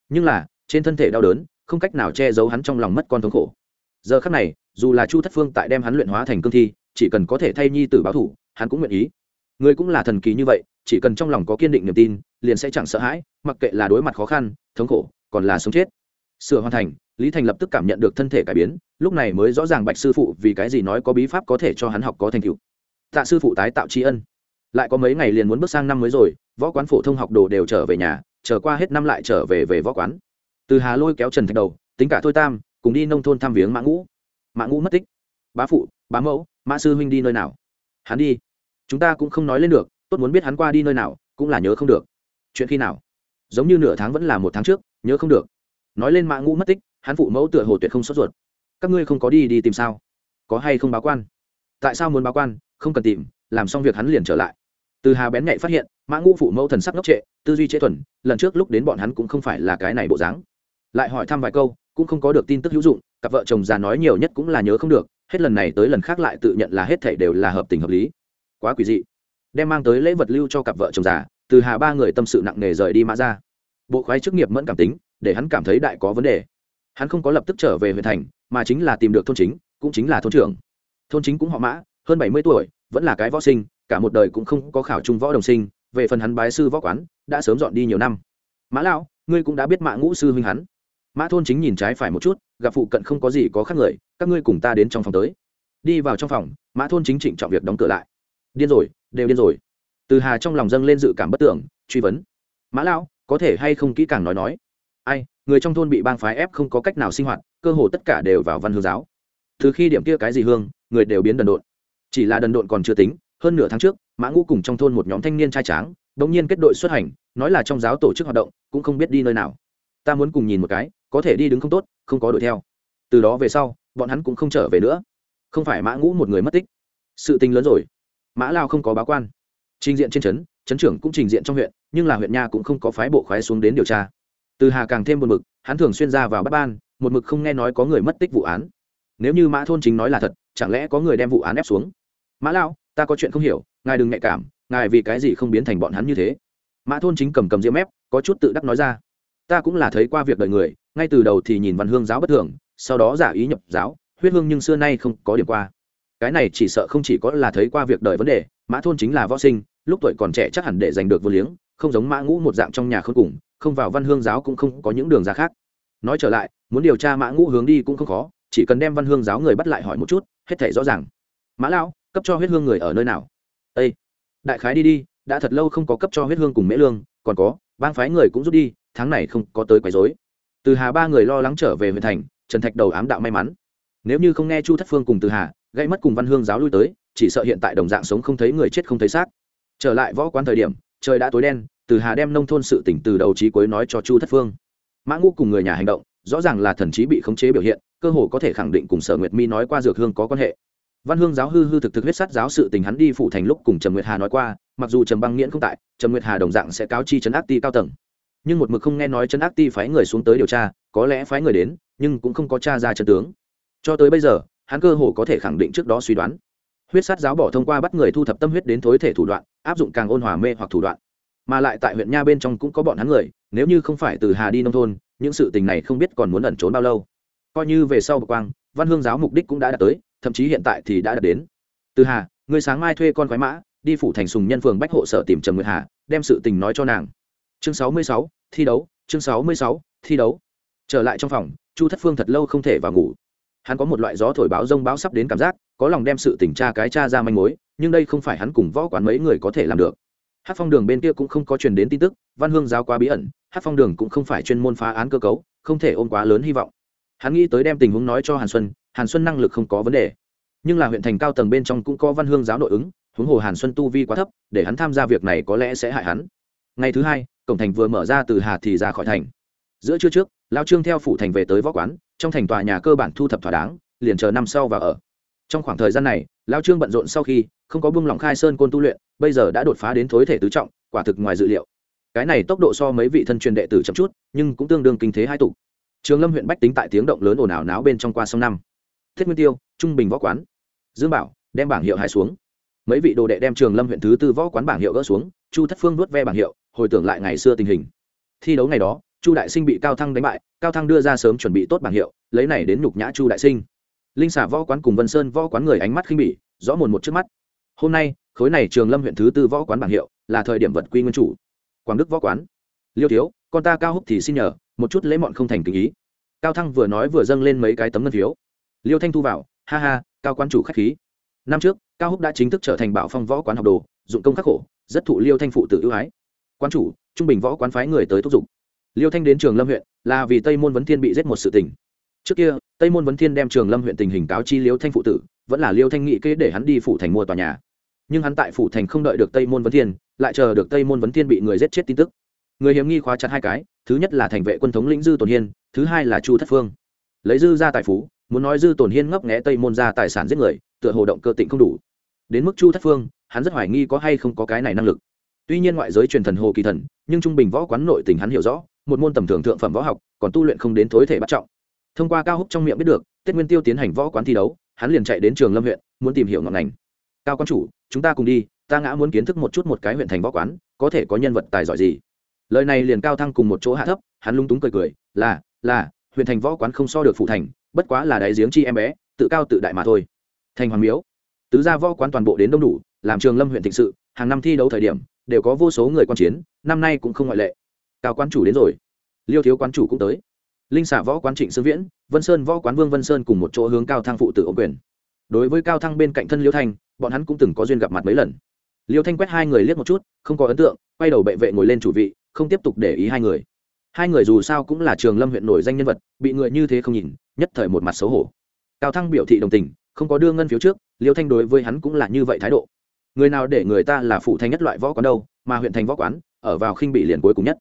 Nhưng là, trên thân thể đau đớn, không cách nào che giấu hắn trong lòng mất con thống khổ. Giờ khắc này, dù là chu thất phương tại đem hắn luyện hóa thành cương thi, chỉ cần có thể thay nhi tử báo thủ, hắn cũng nguyện ý. Người cũng là thần kỳ như vậy, chỉ cần trong lòng có kiên định niềm tin, liền sẽ chẳng sợ hãi, mặc kệ là đối mặt khó khăn, thống khổ, còn là sống chết. Sửa hoàn thành lý thành lập tức cảm nhận được thân thể cải biến, lúc này mới rõ ràng bạch sư phụ vì cái gì nói có bí pháp có thể cho hắn học có thành tựu. Tạ sư phụ tái tạo tri ân. Lại có mấy ngày liền muốn bước sang năm mới rồi, võ quán phổ thông học đồ đều trở về nhà trở qua hết năm lại trở về về võ quán. Từ hà lôi kéo trần thạch đầu, tính cả thôi tam, cùng đi nông thôn thăm viếng mã ngũ. Mã ngũ mất tích. Bá phụ, bá mẫu, mã sư huynh đi nơi nào? Hắn đi. Chúng ta cũng không nói lên được, tốt muốn biết hắn qua đi nơi nào, cũng là nhớ không được. Chuyện khi nào? Giống như nửa tháng vẫn là một tháng trước, nhớ không được. Nói lên mã ngũ mất tích hắn phụ mẫu tựa hồ tuyệt không sốt ruột. Các ngươi không có đi đi tìm sao? Có hay không báo quan? Tại sao muốn báo quan? Không cần tìm, làm xong việc hắn liền trở lại. Từ hà bén nhạy phát hiện, mã ngũ phụ mẫu thần sắc ngốc trệ, tư duy trễ thuần, lần trước lúc đến bọn hắn cũng không phải là cái này bộ dáng. Lại hỏi thăm vài câu, cũng không có được tin tức hữu dụng, cặp vợ chồng già nói nhiều nhất cũng là nhớ không được, hết lần này tới lần khác lại tự nhận là hết thảy đều là hợp tình hợp lý. Quá quỷ dị. Đem mang tới lễ vật lưu cho cặp vợ chồng già, từ hà ba người tâm sự nặng nề rời đi mã ra. Bộ khoái chức nghiệp mẫn cảm tính, để hắn cảm thấy đại có vấn đề hắn không có lập tức trở về huyện thành, mà chính là tìm được thôn chính, cũng chính là thôn trưởng. Thôn chính cũng họ mã, hơn bảy mươi tuổi, vẫn là cái võ sinh, cả một đời cũng không có khảo trung võ đồng sinh, về phần hắn bái sư võ quán, đã sớm dọn đi nhiều năm. Mã lão, ngươi cũng đã biết mã ngũ sư huynh hắn. Mã thôn chính nhìn trái phải một chút, gặp phụ cận không có gì có khác người, các ngươi cùng ta đến trong phòng tới. Đi vào trong phòng, mã thôn chính trịnh trọng việc đóng cửa lại. Điên rồi, đều điên rồi. Từ hà trong lòng dâng lên dự cảm bất tưởng, truy vấn. Mã lão, có thể hay không kỹ càng nói nói? Ai người trong thôn bị bang phái ép không có cách nào sinh hoạt, cơ hồ tất cả đều vào văn hương giáo. Từ khi điểm kia cái gì hương, người đều biến đần độn. Chỉ là đần độn còn chưa tính, hơn nửa tháng trước, mã ngũ cùng trong thôn một nhóm thanh niên trai tráng bỗng nhiên kết đội xuất hành, nói là trong giáo tổ chức hoạt động, cũng không biết đi nơi nào. Ta muốn cùng nhìn một cái, có thể đi đứng không tốt, không có đuổi theo. Từ đó về sau, bọn hắn cũng không trở về nữa. Không phải mã ngũ một người mất tích. Sự tình lớn rồi. Mã lao không có báo quan. Trình diện trên trấn trấn trưởng cũng trình diện trong huyện, nhưng là huyện nha cũng không có phái bộ khoái xuống đến điều tra từ hà càng thêm buồn mực hắn thường xuyên ra vào bắt ban, một mực không nghe nói có người mất tích vụ án. Nếu như mã thôn chính nói là thật, chẳng lẽ có người đem vụ án ép xuống? Mã lao ta có chuyện không hiểu, ngài đừng nhạy cảm, ngài vì cái gì không biến thành bọn hắn như thế? Mã thôn chính cầm cầm diễm ép có chút tự đắc nói ra. Ta cũng là thấy qua việc đời người, ngay từ đầu thì nhìn văn hương giáo bất thường, sau đó giả ý nhập giáo, huyết hương nhưng xưa nay không có điểm qua. Cái này chỉ sợ không chỉ có là thấy qua việc đời vấn đề, mã thôn chính là võ sinh, lúc tuổi còn trẻ chắc hẳn để giành được vô liếng, không giống mã ngũ một dạng trong nhà khôn cùng không vào văn hương giáo cũng không có những đường ra khác. Nói trở lại, muốn điều tra mã ngũ hướng đi cũng không khó, chỉ cần đem văn hương giáo người bắt lại hỏi một chút, hết thể rõ ràng. Mã lão, cấp cho huyết hương người ở nơi nào? Â đại khái đi đi, đã thật lâu không có cấp cho huyết hương cùng mễ lương, còn có, bang phái người cũng rút đi, tháng này không có tới quấy dối từ hà ba người lo lắng trở về huyện thành, trần thạch đầu ám đạo may mắn. Nếu như không nghe chu thất phương cùng từ hà gây mất cùng văn hương giáo lui tới, chỉ sợ hiện tại đồng dạng sống không thấy người chết không thấy xác. Trở lại võ quán thời điểm, trời đã tối đen từ hà đem nông thôn sự tỉnh từ đầu trí cuối nói cho chu thất phương. Mã ngũ cùng người nhà hành động, rõ ràng là thần trí bị khống chế biểu hiện, cơ hồ có thể khẳng định cùng sở nguyệt mi nói qua dược hương có quan hệ. Văn hương giáo hư hư thực thực huyết sát giáo sự tình hắn đi phủ thành lúc cùng trầm nguyệt hà nói qua, mặc dù trầm băng nghiễn không tại, trầm nguyệt hà đồng dạng sẽ cáo chi Trấn ác ti cao tầng. Nhưng một mực không nghe nói Trấn ác ti phái người xuống tới điều tra, có lẽ phái người đến, nhưng cũng không có cha ra chân tướng. Cho tới bây giờ, hắn cơ hồ có thể khẳng định trước đó suy đoán. Huyết sát giáo bỏ thông qua bắt người thu thập tâm huyết đến thối thể thủ đoạn, áp dụng càng ôn hòa mê hoặc thủ đoạn mà lại tại huyện nha bên trong cũng có bọn hắn người, nếu như không phải từ hà đi nông thôn, những sự tình này không biết còn muốn ẩn trốn bao lâu. Coi như về sau bậc quang, văn hương giáo mục đích cũng đã đạt tới, thậm chí hiện tại thì đã đạt đến. Từ hà người sáng mai thuê con khoái mã, đi phủ thành sùng nhân phường bách hộ sở tìm Trần nguyệt hà, đem sự tình nói cho nàng. Chương sáu mươi sáu, thi đấu, chương sáu mươi sáu, thi đấu. Trở lại trong phòng, chu thất phương thật lâu không thể vào ngủ. Hắn có một loại gió thổi báo rông báo sắp đến cảm giác, có lòng đem sự tình tra cái cha ra manh mối, nhưng đây không phải hắn cùng võ quán mấy người có thể làm được hát phong đường bên kia cũng không có truyền đến tin tức, văn hương giáo quá bí ẩn, hát phong đường cũng không phải chuyên môn phá án cơ cấu, không thể ôm quá lớn hy vọng. Hắn nghĩ tới đem tình huống nói cho hàn xuân hàn xuân năng lực không có vấn đề. Nhưng là huyện thành cao tầng bên trong cũng có văn hương giáo nội ứng, huống hồ hàn xuân tu vi quá thấp, để hắn tham gia việc này có lẽ sẽ hại hắn. Ngày thứ hai, cổng thành vừa mở ra từ hà thì ra khỏi thành. Giữa trưa trước, lao trương theo phủ thành về tới võ quán, trong thành tòa nhà cơ bản thu thập thỏa đáng, liền chờ năm sau và ở. Trong khoảng thời gian này, lao trương bận rộn sau khi không có buông lỏng khai sơn côn tu luyện, bây giờ đã đột phá đến thối thể tứ trọng, quả thực ngoài dự liệu. Cái này tốc độ so mấy vị thân truyền đệ tử chậm chút, nhưng cũng tương đương kinh thế hai tục trường lâm huyện bách tính tại tiếng động lớn ồn ào náo bên trong qua sông năm. Thiết nguyên tiêu, trung bình võ quán. Dương bảo, đem bảng hiệu hai xuống. Mấy vị đồ đệ đem trường lâm huyện thứ tư võ quán bảng hiệu gỡ xuống, chu thất phương nuốt ve bảng hiệu, hồi tưởng lại ngày xưa tình hình. Thi đấu ngày đó, chu đại sinh bị cao thăng đánh bại, cao thăng đưa ra sớm chuẩn bị tốt bảng hiệu, lấy này đến nhục nhã chu đại sinh. Linh xả võ quán cùng vân sơn võ quán người ánh mắt khinh bỉ, rõ mồn một trước mắt hôm nay, khối này trường lâm huyện thứ tư võ quán bảng hiệu là thời điểm vật quy nguyên chủ. Quảng đức võ quán. Liêu thiếu, con ta cao húc thì xin nhờ, một chút lễ mọn không thành tình ý. Cao thăng vừa nói vừa dâng lên mấy cái tấm ngân phiếu. Liêu thanh thu vào, ha ha, cao quán chủ k h á c h khí. Năm trước, cao húc đã chính thức trở thành bảo phong võ quán học đồ, dụng công khắc khổ, rất thụ liêu thanh phụ tự ưu ái. Quan chủ, trung bình võ quán phái người tới thúc giục. Liêu thanh đến trường lâm huyện là vì tây môn vấn thiên bị giết một sự tình. Trước kia, tây môn vấn thiên đem trường lâm huyện tình hình cáo chi liêu thanh phụ tử vẫn là liêu thanh nghị kế để hắn đi phủ thành mua tòa nhà. Nhưng hắn tại phủ thành không đợi được tây môn vấn thiên, lại chờ được tây môn vấn thiên bị người giết chết tin tức. Người hiểm nghi khóa chặt hai cái, thứ nhất là thành vệ quân thống lĩnh dư tồn hiên, thứ hai là chu thất phương. Lấy dư ra tài phú, muốn nói dư tồn hiên ngấp nghẽ tây môn ra tài sản giết người, tựa hồ động cơ tịnh không đủ. Đến mức chu thất phương, hắn rất hoài nghi có hay không có cái này năng lực. Tuy nhiên ngoại giới truyền thần hồ kỳ thần, nhưng trung bình võ quán nội tình hắn hiểu rõ, một môn tầm thường thượng phẩm võ học, còn tu luyện không đến thối thể bắt trọng. Thông qua cao húc trong miệng biết được, tết nguyên tiêu tiến hành võ quán thi đấu hắn liền chạy đến trường lâm huyện, muốn tìm hiểu ngọn ngành. Cao quan chủ, chúng ta cùng đi, ta ngã muốn kiến thức một chút một cái huyện thành võ quán, có thể có nhân vật tài giỏi gì. Lời này liền cao thăng cùng một chỗ hạ thấp, hắn lung túng cười cười, là là, huyện thành võ quán không so được phụ thành, bất quá là đáy giếng chi em bé, tự cao tự đại mà thôi. Thành hoàng miếu, tứ gia võ quán toàn bộ đến đông đủ, làm trường lâm huyện thịnh sự, hàng năm thi đấu thời điểm, đều có vô số người quan chiến, năm nay cũng không ngoại lệ. Cao quan chủ đến rồi. Liêu thiếu quan chủ cũng tới linh xả võ quán trịnh sương viễn, vân sơn võ quán vương vân sơn cùng một chỗ hướng cao thăng phụ tử ô quyền. Đối với cao thăng bên cạnh thân liêu thanh, bọn hắn cũng từng có duyên gặp mặt mấy lần. Liêu thanh quét hai người liếc một chút, không có ấn tượng, quay đầu bệ vệ ngồi lên chủ vị, không tiếp tục để ý hai người. Hai người dù sao cũng là trường lâm huyện nổi danh nhân vật, bị người như thế không nhìn, nhất thời một mặt xấu hổ. Cao thăng biểu thị đồng tình, không có đưa ngân phiếu trước, liêu thanh đối với hắn cũng là như vậy thái độ. Người nào để người ta là phụ thanh nhất loại võ quán đâu, mà huyện thành võ quán, ở vào khinh bị liền cuối cùng nhất.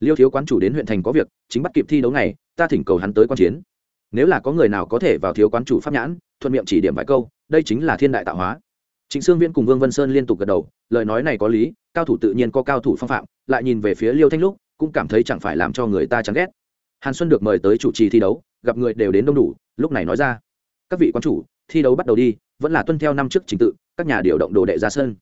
Liêu thiếu quán chủ đến huyện thành có việc, chính bắt kịp thi đấu này ta thỉnh cầu hắn tới quan chiến. Nếu là có người nào có thể vào thiếu quán chủ pháp nhãn, thuận miệng chỉ điểm vài câu, đây chính là thiên đại tạo hóa. Trịnh sương viễn cùng vương vân sơn liên tục gật đầu, lời nói này có lý, cao thủ tự nhiên có cao thủ phong phạm, lại nhìn về phía liêu thanh lúc cũng cảm thấy chẳng phải làm cho người ta chán ghét. Hàn xuân được mời tới chủ trì thi đấu, gặp người đều đến đông đủ, lúc này nói ra, các vị quan chủ, thi đấu bắt đầu đi, vẫn là tuân theo năm trước trình tự, các nhà điều động đồ đệ ra sân.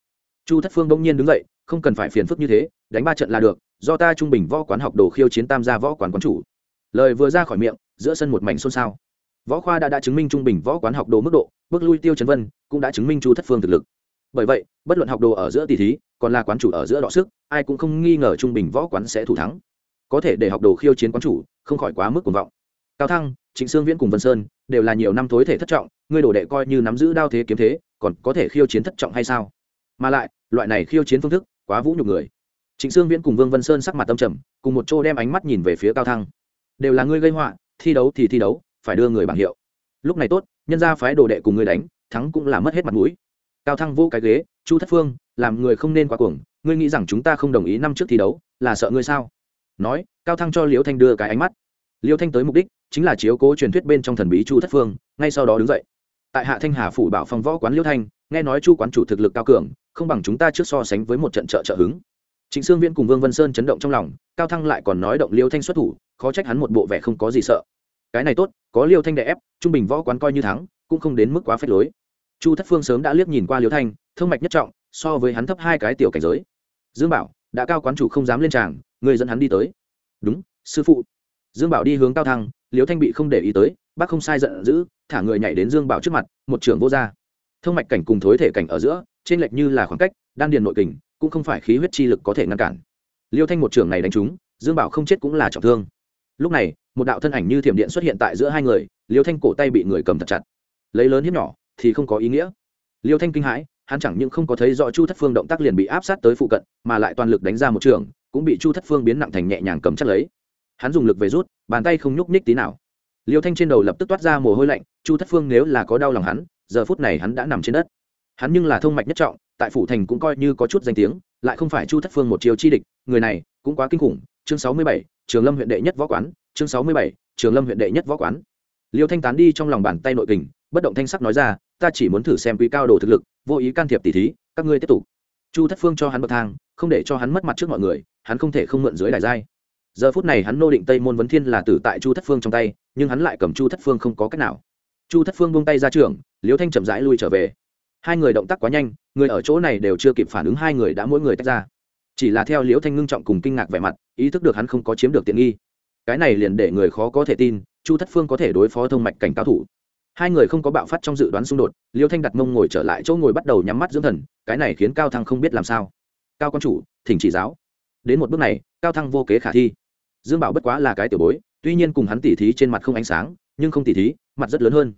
Chu thất phương bỗng nhiên đứng dậy, không cần phải phiền phức như thế, đánh ba trận là được, do ta trung bình võ quán học đồ khiêu chiến tam gia võ quán quán chủ lời vừa ra khỏi miệng, giữa sân một mảnh xôn xao. Võ khoa đã đã chứng minh trung bình võ quán học đồ mức độ, bước lui tiêu chấn vân cũng đã chứng minh chu thất phương thực lực. Bởi vậy, bất luận học đồ ở giữa tỷ thí, còn là quán chủ ở giữa đọ sức, ai cũng không nghi ngờ trung bình võ quán sẽ thủ thắng. Có thể để học đồ khiêu chiến quán chủ, không khỏi quá mức cuồng vọng. Cao thăng, trịnh sương viễn cùng vân sơn đều là nhiều năm tối thể thất trọng, ngươi đồ đệ coi như nắm giữ đao thế kiếm thế, còn có thể khiêu chiến thất trọng hay sao? Mà lại, loại này khiêu chiến phương thức quá vũ nhục người. Trịnh sương viễn cùng vương vân sơn sắc mặt tâm trầm, cùng một chỗ đem ánh mắt nhìn về phía cao thăng đều là ngươi gây họa thi đấu thì thi đấu phải đưa người bảng hiệu. Lúc này tốt nhân ra phái đồ đệ cùng ngươi đánh thắng cũng là mất hết mặt mũi. Cao thăng vô cái ghế chu thất phương làm người không nên quá cuồng ngươi nghĩ rằng chúng ta không đồng ý năm trước thi đấu là sợ ngươi sao? Nói cao thăng cho liễu thanh đưa cái ánh mắt. Liễu thanh tới mục đích chính là chiếu cố truyền thuyết bên trong thần bí chu thất phương ngay sau đó đứng dậy. Tại hạ thanh hà phủ bảo phòng võ quán liễu thanh nghe nói chu quán chủ thực lực cao cường không bằng chúng ta trước so sánh với một trận trợ trợ hứng. Trịnh Sương Viễn cùng Vương Vân Sơn chấn động trong lòng, Cao Thăng lại còn nói động Liêu Thanh xuất thủ, khó trách hắn một bộ vẻ không có gì sợ. Cái này tốt, có Liêu Thanh đè ép, trung bình võ quán coi như thắng, cũng không đến mức quá phế lối. Chu Thất Phương sớm đã liếc nhìn qua Liêu Thanh, thương mạch nhất trọng, so với hắn thấp hai cái tiểu cảnh giới. Dương Bảo, đã cao quán chủ không dám lên tràng, người dẫn hắn đi tới. Đúng, sư phụ. Dương Bảo đi hướng Cao Thăng, Liêu Thanh bị không để ý tới, bác không sai giận dữ, thả người nhảy đến Dương Bảo trước mặt, một trường vô ra. Thương mạch cảnh cùng thối thể cảnh ở giữa, trên lệch như là khoảng cách, đan điền nội kình, cũng không phải khí huyết chi lực có thể ngăn cản liêu thanh một trường này đánh trúng dương bảo không chết cũng là trọng thương lúc này, một đạo thân ảnh như thiểm điện xuất hiện tại giữa hai người, liêu thanh cổ tay bị người cầm thật chặt. Lấy lớn hiếp nhỏ, thì không có ý nghĩa. Liêu thanh kinh hãi, hắn chẳng những không có thấy rõ chu thất phương động tác liền bị áp sát tới phụ cận, mà lại toàn lực đánh ra một trường, cũng bị chu thất phương biến nặng thành nhẹ nhàng cầm chắc lấy. Hắn dùng lực về rút, bàn tay không nhúc nhích tí nào. Liêu thanh trên đầu lập tức toát ra mồ hôi lạnh, chu thất phương nếu là có đau lòng hắn, giờ phút này hắn đã nằm trên đất. Hắn nhưng là thông mạch nhất trọng, tại phủ thành cũng coi như có chút danh tiếng, lại không phải chu thất phương một chiều chi địch, người này cũng quá kinh khủng. Chương sáu mươi bảy trường lâm huyện đệ nhất võ quán, chương sáu mươi bảy, trường lâm huyện đệ nhất võ quán. Liêu thanh tán đi trong lòng bàn tay nội kình, bất động thanh sắc nói ra, ta chỉ muốn thử xem quý cao đồ thực lực, vô ý can thiệp tỉ thí, các ngươi tiếp tục. Chu thất phương cho hắn bậc thang, không để cho hắn mất mặt trước mọi người, hắn không thể không mượn dưới đài giai. Giờ phút này hắn nô định tây môn vấn thiên là tử tại chu thất phương trong tay, nhưng hắn lại cầm chu thất phương không có cách nào. Chu thất phương buông tay ra trường, liêu thanh chậm rãi lui trở về. Hai người động tác quá nhanh, người ở chỗ này đều chưa kịp phản ứng, hai người đã mỗi người tách ra chỉ là theo liễu thanh ngưng trọng cùng kinh ngạc vẻ mặt, ý thức được hắn không có chiếm được tiện nghi. Cái này liền để người khó có thể tin, chu thất phương có thể đối phó thông mạch cảnh cao thủ. Hai người không có bạo phát trong dự đoán xung đột, liễu thanh đặt mông ngồi trở lại chỗ ngồi bắt đầu nhắm mắt dưỡng thần, cái này khiến cao thăng không biết làm sao. Cao quan chủ, thỉnh chỉ giáo. Đến một bước này, cao thăng vô kế khả thi. Dương bảo bất quá là cái tiểu bối, tuy nhiên cùng hắn tỉ thí trên mặt không ánh sáng, nhưng không tỉ thí, mặt rất lớn hơn.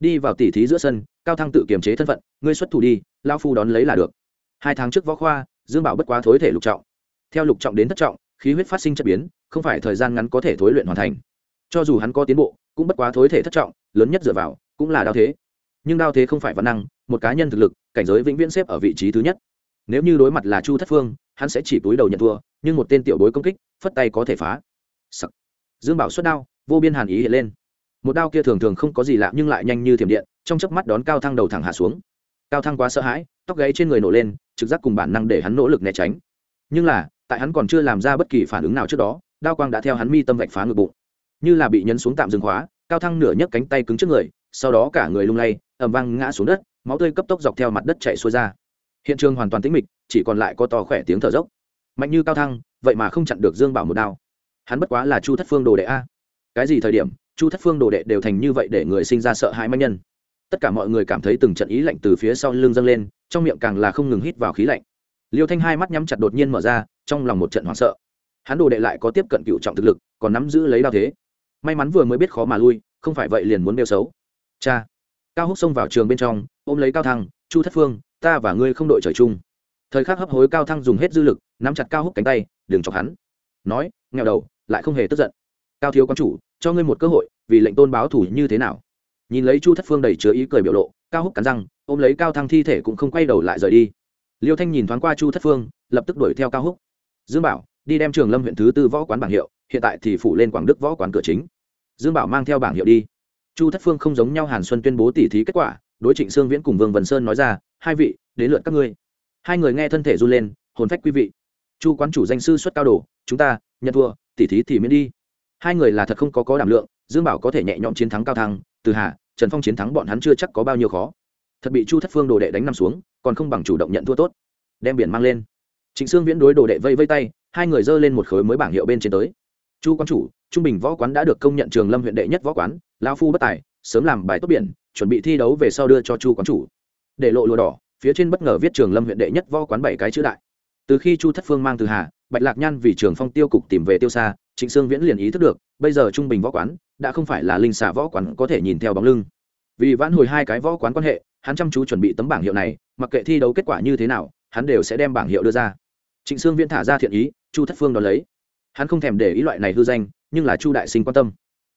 Đi vào tỉ thí giữa sân, cao thăng tự kiềm chế thân phận, ngươi xuất thủ đi lao phu đón lấy là được. Hai tháng trước võ khoa dương bảo bất quá thối thể lục trọng. Theo lục trọng đến thất trọng, khí huyết phát sinh chất biến, không phải thời gian ngắn có thể thối luyện hoàn thành. Cho dù hắn có tiến bộ, cũng bất quá thối thể thất trọng, lớn nhất dựa vào, cũng là đao thế. Nhưng đao thế không phải văn năng, một cá nhân thực lực, cảnh giới vĩnh viễn xếp ở vị trí thứ nhất. Nếu như đối mặt là chu thất phương, hắn sẽ chỉ túi đầu nhận thua, nhưng một tên tiểu bối công kích, phất tay có thể phá. Sắc. dương bảo xuất đao, vô biên hàn ý hiện lên. Một đao kia thường thường không có gì lạ nhưng lại nhanh như thiểm điện, trong chớp mắt đón cao thăng đầu thẳng hạ xuống. Cao thăng quá sợ hãi tóc gáy trên người nổ lên, trực giác cùng bản năng để hắn nỗ lực né tránh. Nhưng là, tại hắn còn chưa làm ra bất kỳ phản ứng nào trước đó, đao quang đã theo hắn mi tâm vạch phá ngực bụng. Như là bị nhấn xuống tạm dừng khóa, cao thăng nửa nhấc cánh tay cứng trước người, sau đó cả người lung lay, ầm vang ngã xuống đất, máu tươi cấp tốc dọc theo mặt đất chạy xuôi ra. Hiện trường hoàn toàn tĩnh mịch, chỉ còn lại có to khỏe tiếng thở dốc. Mạnh như cao thăng, vậy mà không chặn được dương bảo một đao. Hắn bất quá là chu thất phương đồ đệ a. Cái gì thời điểm, chu thất phương đồ đệ đều thành như vậy để người sinh ra sợ hãi manh nhân tất cả mọi người cảm thấy từng trận ý lạnh từ phía sau lưng dâng lên, trong miệng càng là không ngừng hít vào khí lạnh. Liêu thanh hai mắt nhắm chặt đột nhiên mở ra, trong lòng một trận hoảng sợ. Hắn đồ đệ lại có tiếp cận cựu trọng thực lực, còn nắm giữ lấy đao thế. May mắn vừa mới biết khó mà lui, không phải vậy liền muốn đeo xấu. Cha, cao húc xông vào trường bên trong, ôm lấy cao thăng, chu thất phương, ta và ngươi không đội trời chung. Thời khắc hấp hối cao thăng dùng hết dư lực, nắm chặt cao húc cánh tay, đừng chọc hắn. Nói, nghèo đầu, lại không hề tức giận. Cao thiếu quan chủ, cho ngươi một cơ hội, vì lệnh tôn báo thủ như thế nào? Nhìn lấy chu thất phương đầy chứa ý cười biểu lộ cao húc cắn răng ôm lấy cao thăng thi thể cũng không quay đầu lại rời đi liêu thanh nhìn thoáng qua chu thất phương lập tức đuổi theo cao húc dương bảo đi đem trường lâm huyện thứ tư võ quán bảng hiệu hiện tại thì phủ lên quảng đức võ quán cửa chính dương bảo mang theo bảng hiệu đi chu thất phương không giống nhau hàn xuân tuyên bố tỉ thí kết quả đối trịnh sương viễn cùng vương vân sơn nói ra hai vị đến lượt các ngươi hai người nghe thân thể run lên hồn phách quý vị chu quán chủ danh sư xuất cao đồ chúng ta nhận thua tỉ thí thì miễn đi hai người là thật không có có đảm lượng dương bảo có thể nhẹ nhõm chiến thắng cao thăng từ hà trần phong chiến thắng bọn hắn chưa chắc có bao nhiêu khó. Thật bị chu thất phương đồ đệ đánh nằm xuống, còn không bằng chủ động nhận thua tốt. Đem biển mang lên. Trịnh sương viễn đối đồ đệ vây vây tay, hai người giơ lên một khối mới bảng hiệu bên trên tới. Chu quán chủ, trung bình võ quán đã được công nhận trường lâm huyện đệ nhất võ quán lao phu bất tài, sớm làm bài tốt biển, chuẩn bị thi đấu về sau đưa cho chu quán chủ. Để lộ lụa đỏ, phía trên bất ngờ viết trường lâm huyện đệ nhất võ quán bảy cái chữ đại. Từ khi chu thất phương mang từ hà, bạch lạc nhan vì trường phong tiêu cục tìm về tiêu xa trịnh sương viễn liền ý thức được, bây giờ trung bình võ quán, đã không phải là linh xà võ quán có thể nhìn theo bóng lưng. Vì vãn hồi hai cái võ quán quan hệ, hắn chăm chú chuẩn bị tấm bảng hiệu này, mặc kệ thi đấu kết quả như thế nào, hắn đều sẽ đem bảng hiệu đưa ra. Trịnh sương viễn thả ra thiện ý, chu thất phương đón lấy. Hắn không thèm để ý loại này hư danh, nhưng là chu đại sinh quan tâm.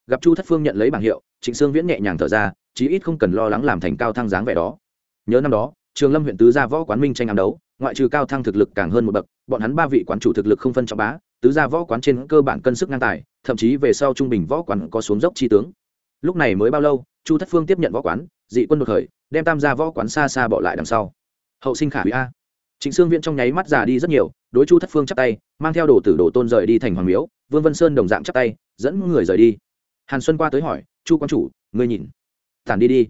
Gặp chu thất phương nhận lấy bảng hiệu, trịnh sương viễn nhẹ nhàng thở ra, chí ít không cần lo lắng làm thành cao thăng dáng vẻ đó. Nhớ năm đó, trường lâm huyện tứ gia võ quán minh tranh ám đấu, ngoại trừ cao thăng thực lực càng hơn một bậc, bọn hắn ba vị quán chủ thực lực không phân trọng bá tứ gia võ quán trên cơ bản cân sức ngang tài thậm chí về sau trung bình võ quán có xuống dốc chi tướng lúc này mới bao lâu chu thất phương tiếp nhận võ quán dị quân đột khởi đem tam gia võ quán xa xa bỏ lại đằng sau hậu sinh khả hủy a Trịnh Sương Viễn trong nháy mắt già đi rất nhiều, đối Chu Thất Phương chắp tay, mang theo đồ tử đồ tôn rời đi thành hoàng miếu, Vương Vân Sơn đồng dạng chắp tay, dẫn người rời đi. Hàn Xuân qua tới hỏi, "Chu quan chủ, ngươi nhìn." "Tản đi đi."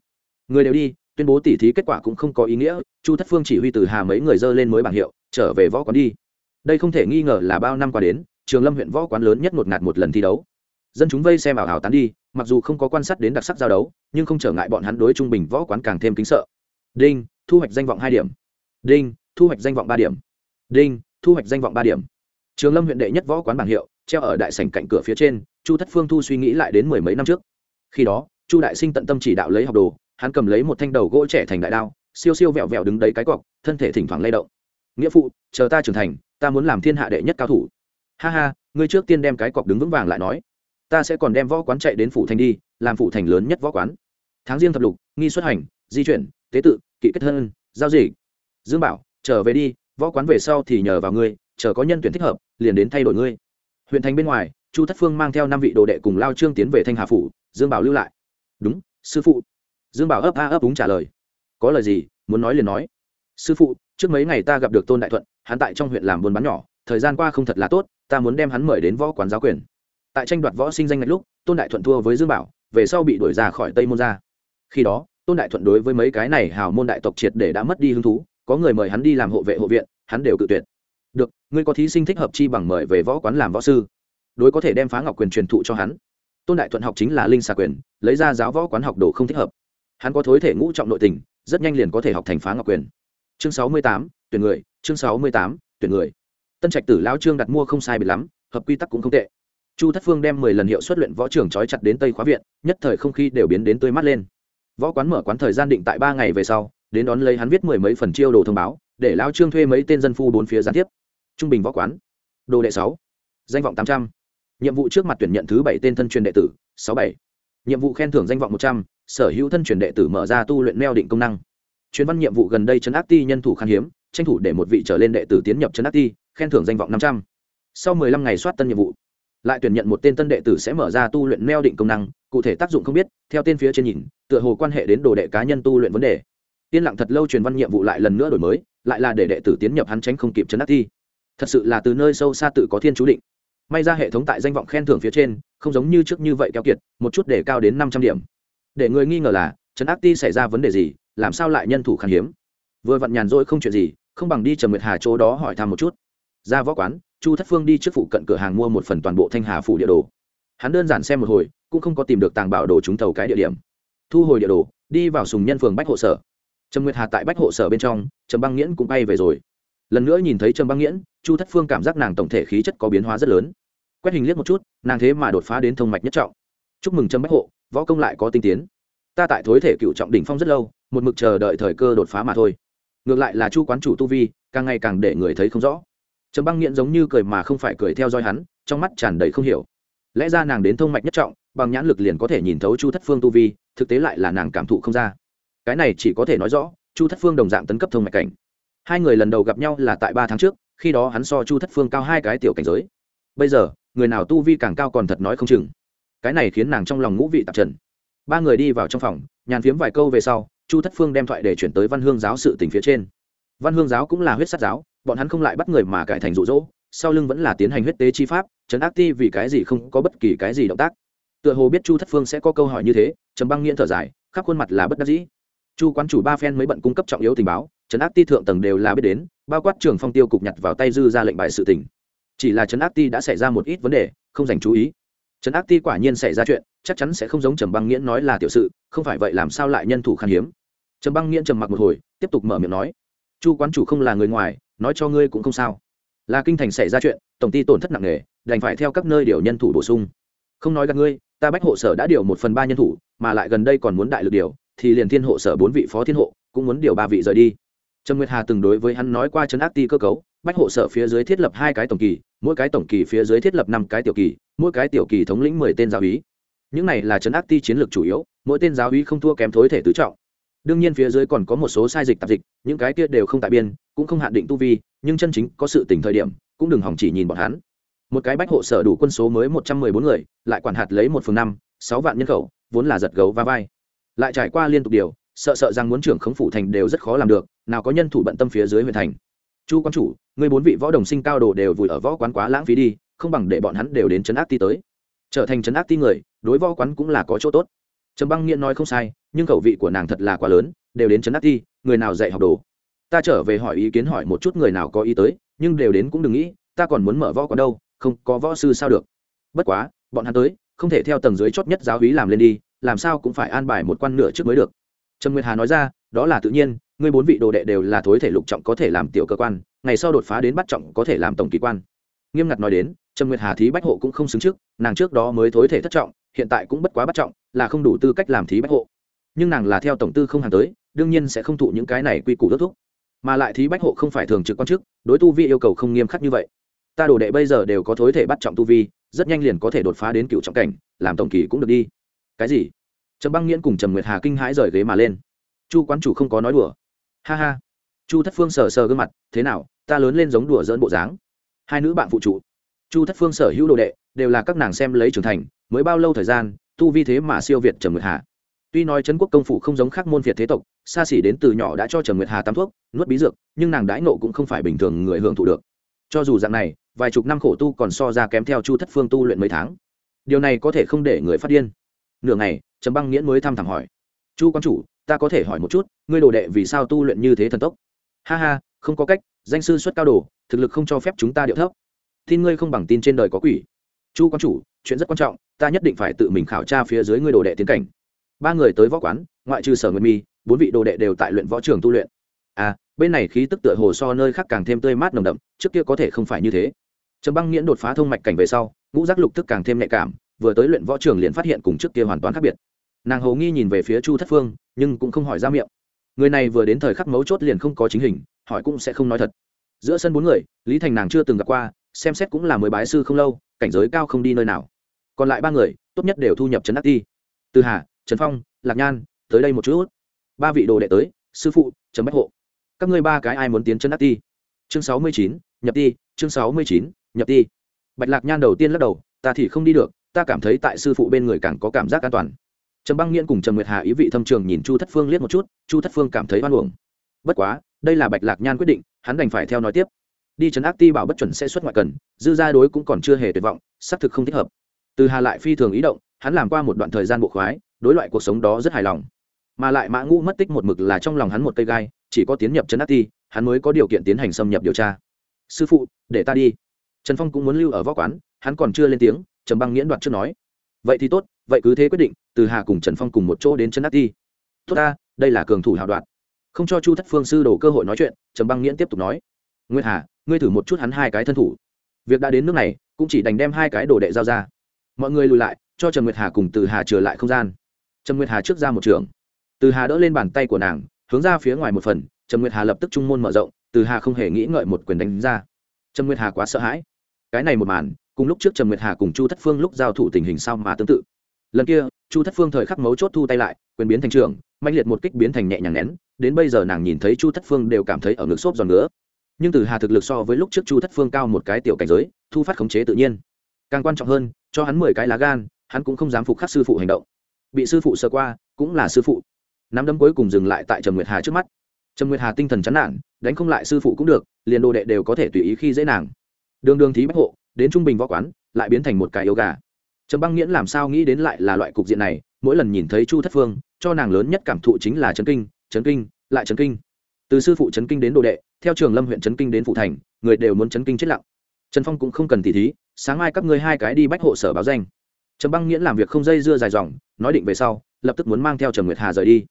Người đều đi, tuyên bố tỉ thí kết quả cũng không có ý nghĩa, Chu Thất Phương chỉ huy từ Hà mấy người dơ lên mới bảng hiệu, trở về võ quán đi. Đây không thể nghi ngờ là bao năm qua đến, Trường Lâm huyện võ quán lớn nhất một ngạt một lần thi đấu. Dân chúng vây xem ảo ảo tán đi, mặc dù không có quan sát đến đặc sắc giao đấu, nhưng không trở ngại bọn hắn đối trung bình võ quán càng thêm kính sợ. Đinh, thu hoạch danh vọng hai điểm. Đinh, thu hoạch danh vọng ba điểm đinh thu hoạch danh vọng ba điểm trường lâm huyện đệ nhất võ quán bảng hiệu treo ở đại sảnh cạnh cửa phía trên chu thất phương thu suy nghĩ lại đến mười mấy năm trước khi đó chu đại sinh tận tâm chỉ đạo lấy học đồ hắn cầm lấy một thanh đầu gỗ trẻ thành đại đao siêu siêu vẹo vẹo đứng đấy cái cọc thân thể thỉnh thoảng lay động nghĩa phụ, chờ ta trưởng thành, ta muốn làm thiên hạ đệ nhất cao thủ. Ha ha, ngươi trước tiên đem cái cọc đứng vững vàng lại nói. Ta sẽ còn đem võ quán chạy đến phủ thành đi, làm phủ thành lớn nhất võ quán. Tháng riêng thập lục, nghi xuất hành, di chuyển, tế tự, kỵ kết thân, giao dịch. Dương bảo, trở về đi, võ quán về sau thì nhờ vào ngươi, chờ có nhân tuyển thích hợp, liền đến thay đổi ngươi. Huyện thành bên ngoài, chu thất phương mang theo năm vị đồ đệ cùng lao trương tiến về thanh hà phủ, dương bảo lưu lại. Đúng, sư phụ. Dương bảo ấp a ấp đúng trả lời. Có lời gì, muốn nói liền nói sư phụ, trước mấy ngày ta gặp được tôn đại thuận, hắn tại trong huyện làm buôn bán nhỏ, thời gian qua không thật là tốt, ta muốn đem hắn mời đến võ quán giáo quyền. Tại tranh đoạt võ sinh danh ngạch lúc, tôn đại thuận thua với dương bảo, về sau bị đuổi ra khỏi tây môn ra. khi đó, tôn đại thuận đối với mấy cái này hào môn đại tộc triệt để đã mất đi hứng thú, có người mời hắn đi làm hộ vệ hộ viện, hắn đều cự tuyệt. Được, ngươi có thí sinh thích hợp chi bằng mời về võ quán làm võ sư, đối có thể đem phá ngọc quyền truyền thụ cho hắn. Tôn đại thuận học chính là linh xà quyền, lấy ra giáo võ quán học đồ không thích hợp. Hắn có thối thể ngũ trọng nội tình, rất nhanh liền có thể học thành phá ngọc quyền chương sáu mươi tám, tuyển người, chương sáu mươi tám, tuyển người. Tân trạch tử lão trương đặt mua không sai bị lắm, hợp quy tắc cũng không tệ. Chu thất phương đem mười lần hiệu suất luyện võ trường trói chặt đến tây khóa viện, nhất thời không khí đều biến đến tươi mắt lên. Võ quán mở quán thời gian định tại ba ngày về sau, đến đón lấy hắn viết mười mấy phần chiêu đồ thông báo, để lao trương thuê mấy tên dân phu bốn phía gián tiếp. Trung bình võ quán, đồ đệ sáu, danh vọng tám trăm. Nhiệm vụ trước mặt tuyển nhận thứ bảy tên thân truyền đệ tử, sáu bảy. Nhiệm vụ khen thưởng danh vọng một trăm, sở hữu thân truyền đệ tử mở ra tu luyện neo định công năng chuyên văn nhiệm vụ gần đây chấn áp ti nhân thủ khan hiếm, tranh thủ để một vị trở lên đệ tử tiến nhập chấn áp ti, khen thưởng danh vọng năm trăm. Sau mười lăm ngày soát tân nhiệm vụ, lại tuyển nhận một tên tân đệ tử sẽ mở ra tu luyện neo định công năng, cụ thể tác dụng không biết, theo tên phía trên nhìn, tựa hồ quan hệ đến đồ đệ cá nhân tu luyện vấn đề. Yên lặng thật lâu truyền văn nhiệm vụ lại lần nữa đổi mới, lại là để đệ tử tiến nhập hắn tránh không kịp chấn áp thi thật sự là từ nơi sâu xa tự có thiên chú định. May ra hệ thống tại danh vọng khen thưởng phía trên, không giống như trước như vậy keo kiệt, một chút để cao đến năm trăm điểm. Để người nghi ngờ là, trấn áp ti xảy ra vấn đề gì làm sao lại nhân thủ khan hiếm? Vừa vặn nhàn rỗi không chuyện gì, không bằng đi trầm nguyệt hà chỗ đó hỏi thăm một chút. Ra võ quán, chu thất phương đi trước phụ cận cửa hàng mua một phần toàn bộ thanh hà phủ địa đồ. Hắn đơn giản xem một hồi, cũng không có tìm được tàng bảo đồ trúng thầu cái địa điểm. Thu hồi địa đồ, đi vào sùng nhân phường bách hộ sở. Trầm nguyệt hà tại bách hộ sở bên trong, trầm băng nghiễn cũng bay về rồi. Lần nữa nhìn thấy trầm băng nghiễn, chu thất phương cảm giác nàng tổng thể khí chất có biến hóa rất lớn. Quét hình liếc một chút, nàng thế mà đột phá đến thông mạch nhất trọng. Chúc mừng trầm bách hộ, võ công lại có tinh tiến. Ta tại thối thể cựu trọng đỉnh phong rất lâu một mực chờ đợi thời cơ đột phá mà thôi. Ngược lại là chu quán chủ tu vi, càng ngày càng để người thấy không rõ. Trầm băng nghiễn giống như cười mà không phải cười theo dõi hắn, trong mắt tràn đầy không hiểu. Lẽ ra nàng đến thông mạch nhất trọng, bằng nhãn lực liền có thể nhìn thấu chu thất phương tu vi, thực tế lại là nàng cảm thụ không ra. Cái này chỉ có thể nói rõ, chu thất phương đồng dạng tấn cấp thông mạch cảnh. Hai người lần đầu gặp nhau là tại ba tháng trước, khi đó hắn so chu thất phương cao hai cái tiểu cảnh giới. Bây giờ, người nào tu vi càng cao còn thật nói không chừng. Cái này khiến nàng trong lòng ngũ vị tạp trần. Ba người đi vào trong phòng, nhàn phiếm vài câu về sau chu thất phương đem thoại để chuyển tới văn hương giáo sự tình phía trên. Văn hương giáo cũng là huyết sát giáo, bọn hắn không lại bắt người mà cải thành rụ rỗ sau lưng vẫn là tiến hành huyết tế chi pháp, trấn ác ti vì cái gì không có bất kỳ cái gì động tác. Tựa hồ biết chu thất phương sẽ có câu hỏi như thế, trầm băng nghiễn thở dài, khắp khuôn mặt là bất đắc dĩ. Chu quán chủ ba phen mới bận cung cấp trọng yếu tình báo, trấn ác ti thượng tầng đều là biết đến, bao quát trường phong tiêu cục nhặt vào tay dư ra lệnh bài sự tỉnh. chỉ là trấn ác ti đã xảy ra một ít vấn đề, không dành chú ý. Trấn ác ti quả nhiên xảy ra chuyện, chắc chắn sẽ không giống trầm băng nghiễn nói là tiểu sự, không phải vậy làm sao lại nhân thủ khan hiếm trầm băng nghiễn trầm mặc một hồi, tiếp tục mở miệng nói, chu quán chủ không là người ngoài, nói cho ngươi cũng không sao. Là kinh thành xảy ra chuyện, tổng ty tổn thất nặng nề, đành phải theo các nơi điều nhân thủ bổ sung. Không nói gặp ngươi, ta bách hộ sở đã điều một phần ba nhân thủ, mà lại gần đây còn muốn đại lực điều, thì liền thiên hộ sở bốn vị phó thiên hộ, cũng muốn điều ba vị rời đi. Trâm nguyệt hà từng đối với hắn nói qua chấn áp ti cơ cấu, bách hộ sở phía dưới thiết lập hai cái tổng kỳ, mỗi cái tổng kỳ phía dưới thiết lập năm cái tiểu kỳ, mỗi cái tiểu kỳ thống lĩnh mười tên giáo úy. Những này là chấn áp ti chiến lược chủ yếu, mỗi tên giáo úy không thua kém thối thể tứ trọng đương nhiên phía dưới còn có một số sai dịch tạp dịch, những cái kia đều không tại biên, cũng không hạn định tu vi, nhưng chân chính có sự tỉnh thời điểm, cũng đừng hỏng chỉ nhìn bọn hắn. Một cái bách hộ sở đủ quân số mới một trăm mười bốn người, lại quản hạt lấy một phần năm, sáu vạn nhân khẩu, vốn là giật gấu va vai. Lại trải qua liên tục điều, sợ sợ rằng muốn trưởng khống phủ thành đều rất khó làm được, nào có nhân thủ bận tâm phía dưới huyện thành. Chu quan chủ người bốn vị võ đồng sinh cao đồ đều vùi ở võ quán quá lãng phí đi, không bằng để bọn hắn đều đến trấn áp ti tới. Trở thành trấn áp ti người, đối võ quán cũng là có chỗ tốt. Trầm băng nghiện nói không sai nhưng khẩu vị của nàng thật là quá lớn, đều đến trấn áp thi, người nào dạy học đồ. Ta trở về hỏi ý kiến hỏi một chút người nào có ý tới, nhưng đều đến cũng đừng nghĩ, ta còn muốn mở võ còn đâu, không có võ sư sao được. Bất quá, bọn hắn tới, không thể theo tầng dưới chót nhất giáo hí làm lên đi, làm sao cũng phải an bài một quan nửa trước mới được. Trần nguyệt hà nói ra, đó là tự nhiên, ngươi bốn vị đồ đệ đều là thối thể lục trọng có thể làm tiểu cơ quan, ngày sau đột phá đến bắt trọng có thể làm tổng kỳ quan. Nghiêm ngặt nói đến trần nguyệt hà thí bách hộ cũng không xứng trước, nàng trước đó mới thối thể thất trọng, hiện tại cũng bất quá bắt trọng, là không đủ tư cách làm thí bách hộ nhưng nàng là theo tổng tư không hàng tới, đương nhiên sẽ không thụ những cái này quy củ đốt thúc mà lại thí bách hộ không phải thường trực quan chức, đối tu vi yêu cầu không nghiêm khắc như vậy. Ta đồ đệ bây giờ đều có thối thể bắt trọng tu vi, rất nhanh liền có thể đột phá đến cựu trọng cảnh, làm tổng kỳ cũng được đi. Cái gì? Trầm băng nghiễn cùng trầm nguyệt hà kinh hãi rời ghế mà lên. Chu quán chủ không có nói đùa. Ha ha. Chu thất phương sờ sờ gương mặt, thế nào, ta lớn lên giống đùa dỡn bộ dáng. Hai nữ bạn phụ trụ. Chu thất phương sở hữu đồ đệ, đều là các nàng xem lấy trưởng thành, mới bao lâu thời gian, tu vi thế mà siêu việt trầm nguyệt hà tuy nói trấn quốc công phủ không giống khác môn việt thế tộc, xa xỉ đến từ nhỏ đã cho trầm nguyệt hà tắm thuốc, nuốt bí dược, nhưng nàng đãi nộ cũng không phải bình thường người hưởng thụ được. Cho dù dạng này, vài chục năm khổ tu còn so ra kém theo chu thất phương tu luyện mấy tháng. Điều này có thể không để người phát điên. Nửa ngày, trầm băng nghiễn mới thăm thẳm hỏi. Chu quan chủ, ta có thể hỏi một chút, ngươi đồ đệ vì sao tu luyện như thế thần tốc? Ha ha, không có cách, danh sư xuất cao đồ, thực lực không cho phép chúng ta điệu thấp. Tin ngươi không bằng tin trên đời có quỷ. Chu quan chủ, chuyện rất quan trọng, ta nhất định phải tự mình khảo tra phía dưới ngươi đồ đệ tiến cảnh ba người tới võ quán, ngoại trừ sở nguyên mi, bốn vị đồ đệ đều tại luyện võ trường tu luyện. À bên này khí tức tựa hồ so nơi khác càng thêm tươi mát nồng đậm, trước kia có thể không phải như thế. Trầm băng nghiễn đột phá thông mạch cảnh về sau, ngũ giác lục tức càng thêm nhạy cảm, vừa tới luyện võ trường liền phát hiện cùng trước kia hoàn toàn khác biệt. Nàng hầu nghi nhìn về phía chu thất phương, nhưng cũng không hỏi ra miệng. Người này vừa đến thời khắc mấu chốt liền không có chính hình, hỏi cũng sẽ không nói thật. Giữa sân bốn người, lý thành nàng chưa từng gặp qua, xem xét cũng là mới bái sư không lâu, cảnh giới cao không đi nơi nào. Còn lại ba người, tốt nhất đều thu nhập trấn ác ti. Từ hà trần phong, lạc nhan, tới đây một chút. Ba vị đồ đệ tới, sư phụ, trần bách hộ. Các ngươi ba cái ai muốn tiến chân ác ti? Chương sáu mươi chín, nhập ti, chương sáu mươi chín, nhập ti. Bạch lạc nhan đầu tiên lắc đầu, ta thì không đi được, ta cảm thấy tại sư phụ bên người càng có cảm giác an toàn. Trầm băng nghiễn cùng trầm nguyệt hà ý vị thâm trường nhìn chu thất phương liếc một chút, chu thất phương cảm thấy oan uổng. Bất quá, đây là bạch lạc nhan quyết định, hắn đành phải theo nói tiếp. Đi trấn ác ti bảo bất chuẩn sẽ xuất ngoại cần, dư gia đối cũng còn chưa hề tuyệt vọng, xác thực không thích hợp. Từ hà lại phi thường ý động hắn làm qua một đoạn thời gian bộ khoái, đối loại cuộc sống đó rất hài lòng. Mà lại mã ngũ mất tích một mực là trong lòng hắn một cây gai, chỉ có tiến nhập trấn ác ti, hắn mới có điều kiện tiến hành xâm nhập điều tra. Sư phụ, để ta đi. Trần phong cũng muốn lưu ở võ quán, hắn còn chưa lên tiếng, trầm băng nghiễn đoạt trước nói. Vậy thì tốt, vậy cứ thế quyết định, từ hà cùng trần phong cùng một chỗ đến chân ác ti. Tốt ta, đây là cường thủ hào đoạn không cho chu thất phương sư đổ cơ hội nói chuyện, trầm băng nghiễn tiếp tục nói. Nguyên hà, ngươi thử một chút hắn hai cái thân thủ. Việc đã đến nước này, cũng chỉ đành đem hai cái đồ đệ giao ra. Mọi người lùi lại cho trần nguyệt hà cùng từ hà trở lại không gian. Trần nguyệt hà trước ra một trường. Từ hà đỡ lên bàn tay của nàng, hướng ra phía ngoài một phần trần nguyệt hà lập tức trung môn mở rộng, từ hà không hề nghĩ ngợi một quyền đánh ra. Trần nguyệt hà quá sợ hãi. Cái này một màn, cùng lúc trước trần nguyệt hà cùng chu thất phương lúc giao thủ tình hình sao mà tương tự. Lần kia, chu thất phương thời khắc mấu chốt thu tay lại, quyền biến thành trường mạnh liệt một kích biến thành nhẹ nhàng nén, đến bây giờ nàng nhìn thấy chu thất phương đều cảm thấy ở ngực xốp giòn nữa nhưng từ hà thực lực so với lúc trước chu thất phương cao một cái tiểu cảnh giới, thu phát khống chế tự nhiên. Càng quan trọng hơn, cho hắn mười cái lá gan hắn cũng không dám phục khắc sư phụ hành động. Bị sư phụ sơ qua, cũng là sư phụ. Nắm đấm cuối cùng dừng lại tại trần nguyệt hà trước mắt. Trần nguyệt hà tinh thần chán nản, đánh không lại sư phụ cũng được, liền đồ đệ đều có thể tùy ý khi dễ nàng. Đường đường thí bách hộ, đến trung bình võ quán, lại biến thành một cái yêu gà. Trần băng nghiễn làm sao nghĩ đến lại là loại cục diện này, mỗi lần nhìn thấy chu thất phương, cho nàng lớn nhất cảm thụ chính là trấn kinh trấn kinh, lại trấn kinh. Từ sư phụ trấn kinh đến đồ đệ, theo trường lâm huyện trấn kinh đến phụ thành, người đều muốn trấn kinh chết lặng. Trần phong cũng không cần tỉ thí, sáng mai các ngươi hai cái đi bách hộ sở báo danh trầm băng nghiễn làm việc không dây dưa dài dòng, nói định về sau, lập tức muốn mang theo trầm nguyệt hà rời đi.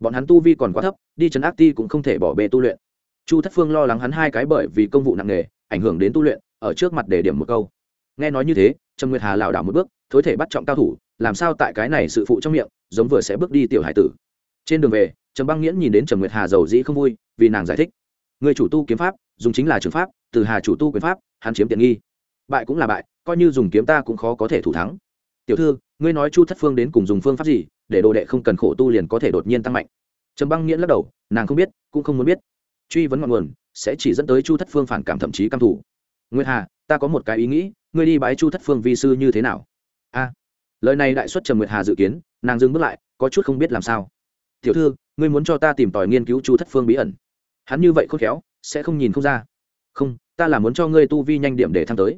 Bọn hắn tu vi còn quá thấp, đi trấn ác ti cũng không thể bỏ bê tu luyện. Chu thất phương lo lắng hắn hai cái bởi vì công vụ nặng nề, ảnh hưởng đến tu luyện, ở trước mặt để điểm một câu. Nghe nói như thế, trầm nguyệt hà lảo đảo một bước, thối thể bắt trọng cao thủ, làm sao tại cái này sự phụ trong miệng, giống vừa sẽ bước đi tiểu hải tử. Trên đường về, trầm băng nghiễn nhìn đến trầm nguyệt hà giàu dĩ không vui, vì nàng giải thích. Người chủ tu kiếm pháp, dùng chính là trường pháp, từ hà chủ tu quyền pháp, hắn chiếm tiện nghi. Bại cũng là bại, coi như dùng kiếm ta cũng khó có thể thủ thắng tiểu thư, ngươi nói chu thất phương đến cùng dùng phương pháp gì, để đồ đệ không cần khổ tu liền có thể đột nhiên tăng mạnh? Trầm băng nghiễn lắc đầu, nàng không biết, cũng không muốn biết. Truy vấn ngọn nguồn, sẽ chỉ dẫn tới chu thất phương phản cảm thậm chí căm thủ nguyệt hà, ta có một cái ý nghĩ, ngươi đi bái chu thất phương vi sư như thế nào? A. Lời này đại xuất trầm nguyệt hà dự kiến, nàng dừng bước lại, có chút không biết làm sao. Tiểu thư, ngươi muốn cho ta tìm tòi nghiên cứu chu thất phương bí ẩn. Hắn như vậy khôn khéo, sẽ không nhìn không ra. Không, ta là muốn cho ngươi tu vi nhanh điểm để thăng tới.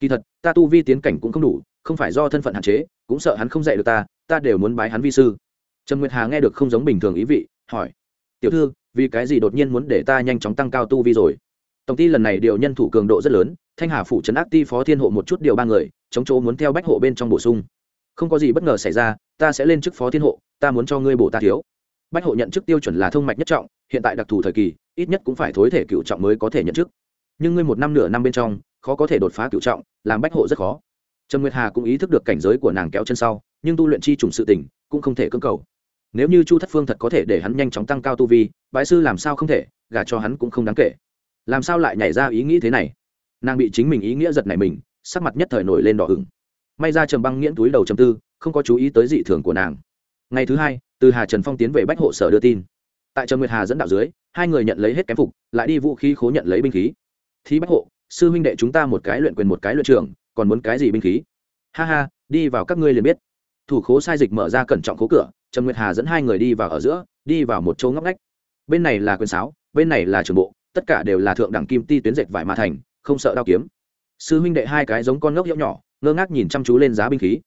Kỳ thật, ta tu vi tiến cảnh cũng không đủ không phải do thân phận hạn chế, cũng sợ hắn không dạy được ta ta đều muốn bái hắn vi sư. Trần nguyệt hà nghe được không giống bình thường ý vị, hỏi, tiểu thư, vì cái gì đột nhiên muốn để ta nhanh chóng tăng cao tu vi rồi? Tổng ty lần này điều nhân thủ cường độ rất lớn, thanh hà phủ trấn ác ti phó thiên hộ một chút điều ba người, chống chỗ muốn theo bách hộ bên trong bổ sung. Không có gì bất ngờ xảy ra, ta sẽ lên chức phó thiên hộ, ta muốn cho ngươi bổ ta thiếu. Bách hộ nhận chức tiêu chuẩn là thông mạch nhất trọng, hiện tại đặc thù thời kỳ, ít nhất cũng phải thối thể cựu trọng mới có thể nhận chức. Nhưng ngươi một năm nửa năm bên trong, khó có thể đột phá cựu trọng, làm bách hộ rất khó trần nguyệt hà cũng ý thức được cảnh giới của nàng kéo chân sau, nhưng tu luyện chi trùng sự tình cũng không thể cưỡng cầu. Nếu như chu thất phương thật có thể để hắn nhanh chóng tăng cao tu vi bãi sư làm sao không thể, gả cho hắn cũng không đáng kể. Làm sao lại nhảy ra ý nghĩ thế này? Nàng bị chính mình ý nghĩa giật này mình, sắc mặt nhất thời nổi lên đỏ ửng. may ra trầm băng nghiễn túi đầu trầm tư, không có chú ý tới dị thường của nàng. Ngày thứ hai, từ hà trần phong tiến về bách hộ sở đưa tin. Tại trần nguyệt hà dẫn đạo dưới, hai người nhận lấy hết kém phục, lại đi vũ khí khố nhận lấy binh khí. Thì bách hộ, sư huynh đệ chúng ta một cái luyện quyền một cái luyện trường còn muốn cái gì binh khí? Ha ha, đi vào các ngươi liền biết. Thủ khố sai dịch mở ra cẩn trọng khố cửa trần nguyệt hà dẫn hai người đi vào ở giữa, đi vào một chỗ ngóc ngách. Bên này là quyền sáo, bên này là trường bộ, tất cả đều là thượng đẳng kim ti tuyến dệt vải mà thành, không sợ đao kiếm. Sư huynh đệ hai cái giống con ngốc hiệu nhỏ, ngơ ngác nhìn chăm chú lên giá binh khí.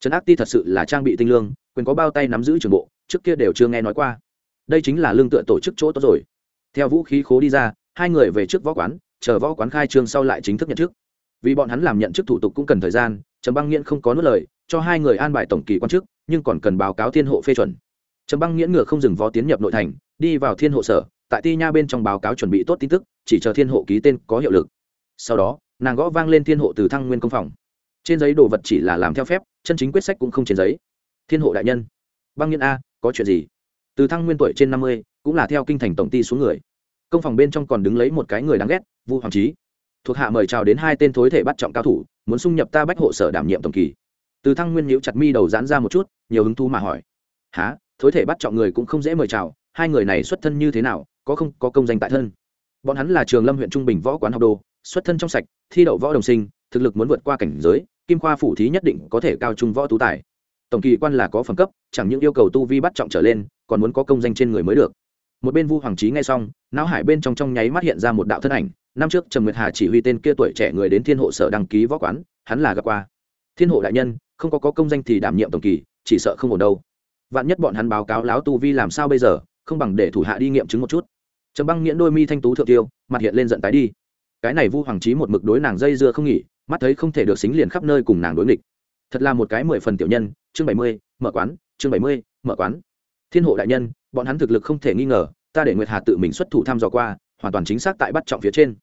Trấn ác ti thật sự là trang bị tinh lương, quyền có bao tay nắm giữ trường bộ, trước kia đều chưa nghe nói qua. Đây chính là lương tựa tổ chức chỗ tốt rồi. Theo vũ khí khố đi ra, hai người về trước võ quán, chờ võ quán khai trương sau lại chính thức nhận chức vì bọn hắn làm nhận chức thủ tục cũng cần thời gian, trầm băng nghiễn không có nốt lời, cho hai người an bài tổng kỳ quan chức, nhưng còn cần báo cáo thiên hộ phê chuẩn. Trầm băng nghiễn ngựa không dừng vó tiến nhập nội thành, đi vào thiên hộ sở, tại ti nha bên trong báo cáo chuẩn bị tốt tin tức, chỉ chờ thiên hộ ký tên có hiệu lực. Sau đó, nàng gõ vang lên thiên hộ từ thăng nguyên công phòng. Trên giấy đồ vật chỉ là làm theo phép, chân chính quyết sách cũng không trên giấy. Thiên hộ đại nhân. Băng nghiễn a, có chuyện gì? Từ thăng nguyên tuổi trên năm mươi, cũng là theo kinh thành tổng ty xuống người. Công phòng bên trong còn đứng lấy một cái người đáng ghét, vu hoàng trí thuộc hạ mời chào đến hai tên thối thể bắt trọng cao thủ, muốn xung nhập ta bách hộ sở đảm nhiệm tổng kỳ. Từ thăng nguyên nhiễu chặt mi đầu giãn ra một chút, nhiều hứng thú mà hỏi. Há thối thể bắt trọng người cũng không dễ mời chào, hai người này xuất thân như thế nào, có không, có công danh tại thân? Bọn hắn là trường lâm huyện trung bình võ quán học đồ, xuất thân trong sạch, thi đậu võ đồng sinh, thực lực muốn vượt qua cảnh giới, kim khoa phủ thí nhất định có thể cao trung võ tú tài. Tổng kỳ quan là có phẩm cấp, chẳng những yêu cầu tu vi bắt trọng trở lên, còn muốn có công danh trên người mới được một bên vu hoàng trí nghe xong não hải bên trong trong nháy mắt hiện ra một đạo thân ảnh. Năm trước trầm nguyệt hà chỉ huy tên kia tuổi trẻ người đến thiên hộ sở đăng ký võ quán hắn là gặp qua. Thiên hộ đại nhân không có, có công danh thì đảm nhiệm tổng kỳ chỉ sợ không ổn đâu. Vạn nhất bọn hắn báo cáo láo tu vi làm sao bây giờ không bằng để thủ hạ đi nghiệm chứng một chút. Trầm băng nghiễn đôi mi thanh tú thượng tiêu mặt hiện lên giận tái đi. Cái này vu hoàng trí một mực đối nàng dây dưa không nghỉ mắt thấy không thể được xính liền khắp nơi cùng nàng đối nghịch. Thật là một cái mười phần tiểu nhân chương bảy mươi mở quán chương bảy mươi mở quán thiên hộ đại nhân, bọn hắn thực lực không thể nghi ngờ, ta để nguyệt hà tự mình xuất thủ thăm dò qua, hoàn toàn chính xác tại bắt trọng phía trên.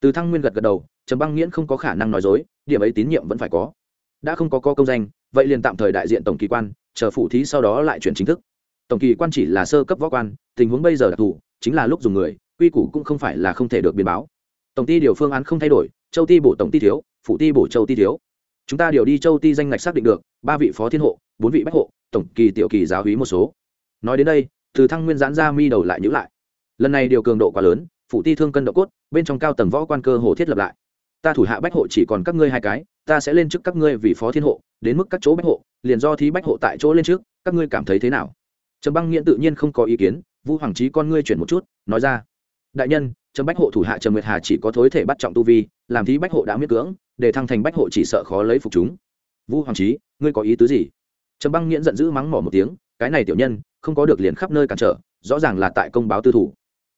Từ thăng nguyên gật gật đầu, trầm băng nghiễn không có khả năng nói dối, điểm ấy tín nhiệm vẫn phải có. Đã không có co công danh, vậy liền tạm thời đại diện tổng kỳ quan, chờ phụ thí sau đó lại chuyển chính thức. Tổng kỳ quan chỉ là sơ cấp võ quan, tình huống bây giờ đặc thù, chính là lúc dùng người, quy củ cũng không phải là không thể được biến báo. Tổng ty điều phương án không thay đổi, châu Ti bổ tổng ty thiếu Phụ ty bổ châu ty thiếu. Chúng ta điều đi châu Ti danh ngạch xác định được, ba vị phó thiên hộ, bốn vị bách hộ, tổng kỳ tiểu kỳ giáo hí một số nói đến đây, từ thăng nguyên giãn ra mi đầu lại nhữ lại. Lần này điều cường độ quá lớn phụ ti thương cân độ cốt, bên trong cao tầng võ quan cơ hồ thiết lập lại. Ta thủ hạ bách hộ chỉ còn các ngươi hai cái, ta sẽ lên trước các ngươi vì phó thiên hộ, đến mức các chỗ bách hộ, liền do thí bách hộ tại chỗ lên trước, các ngươi cảm thấy thế nào? Trầm băng nghiện tự nhiên không có ý kiến, vu hoàng trí con ngươi chuyển một chút, nói ra. Đại nhân, trầm bách hộ thủ hạ trầm nguyệt hà chỉ có thối thể bắt trọng tu vi, làm thí bách hộ đã miết cưỡng, để thăng thành bách hộ chỉ sợ khó lấy phục chúng. Vu hoàng trí ngươi có ý tứ gì? Trầm băng nghiện giận dữ mắng mỏ một tiếng, cái này tiểu nhân không có được liền khắp nơi cản trở, rõ ràng là tại công báo tư thủ.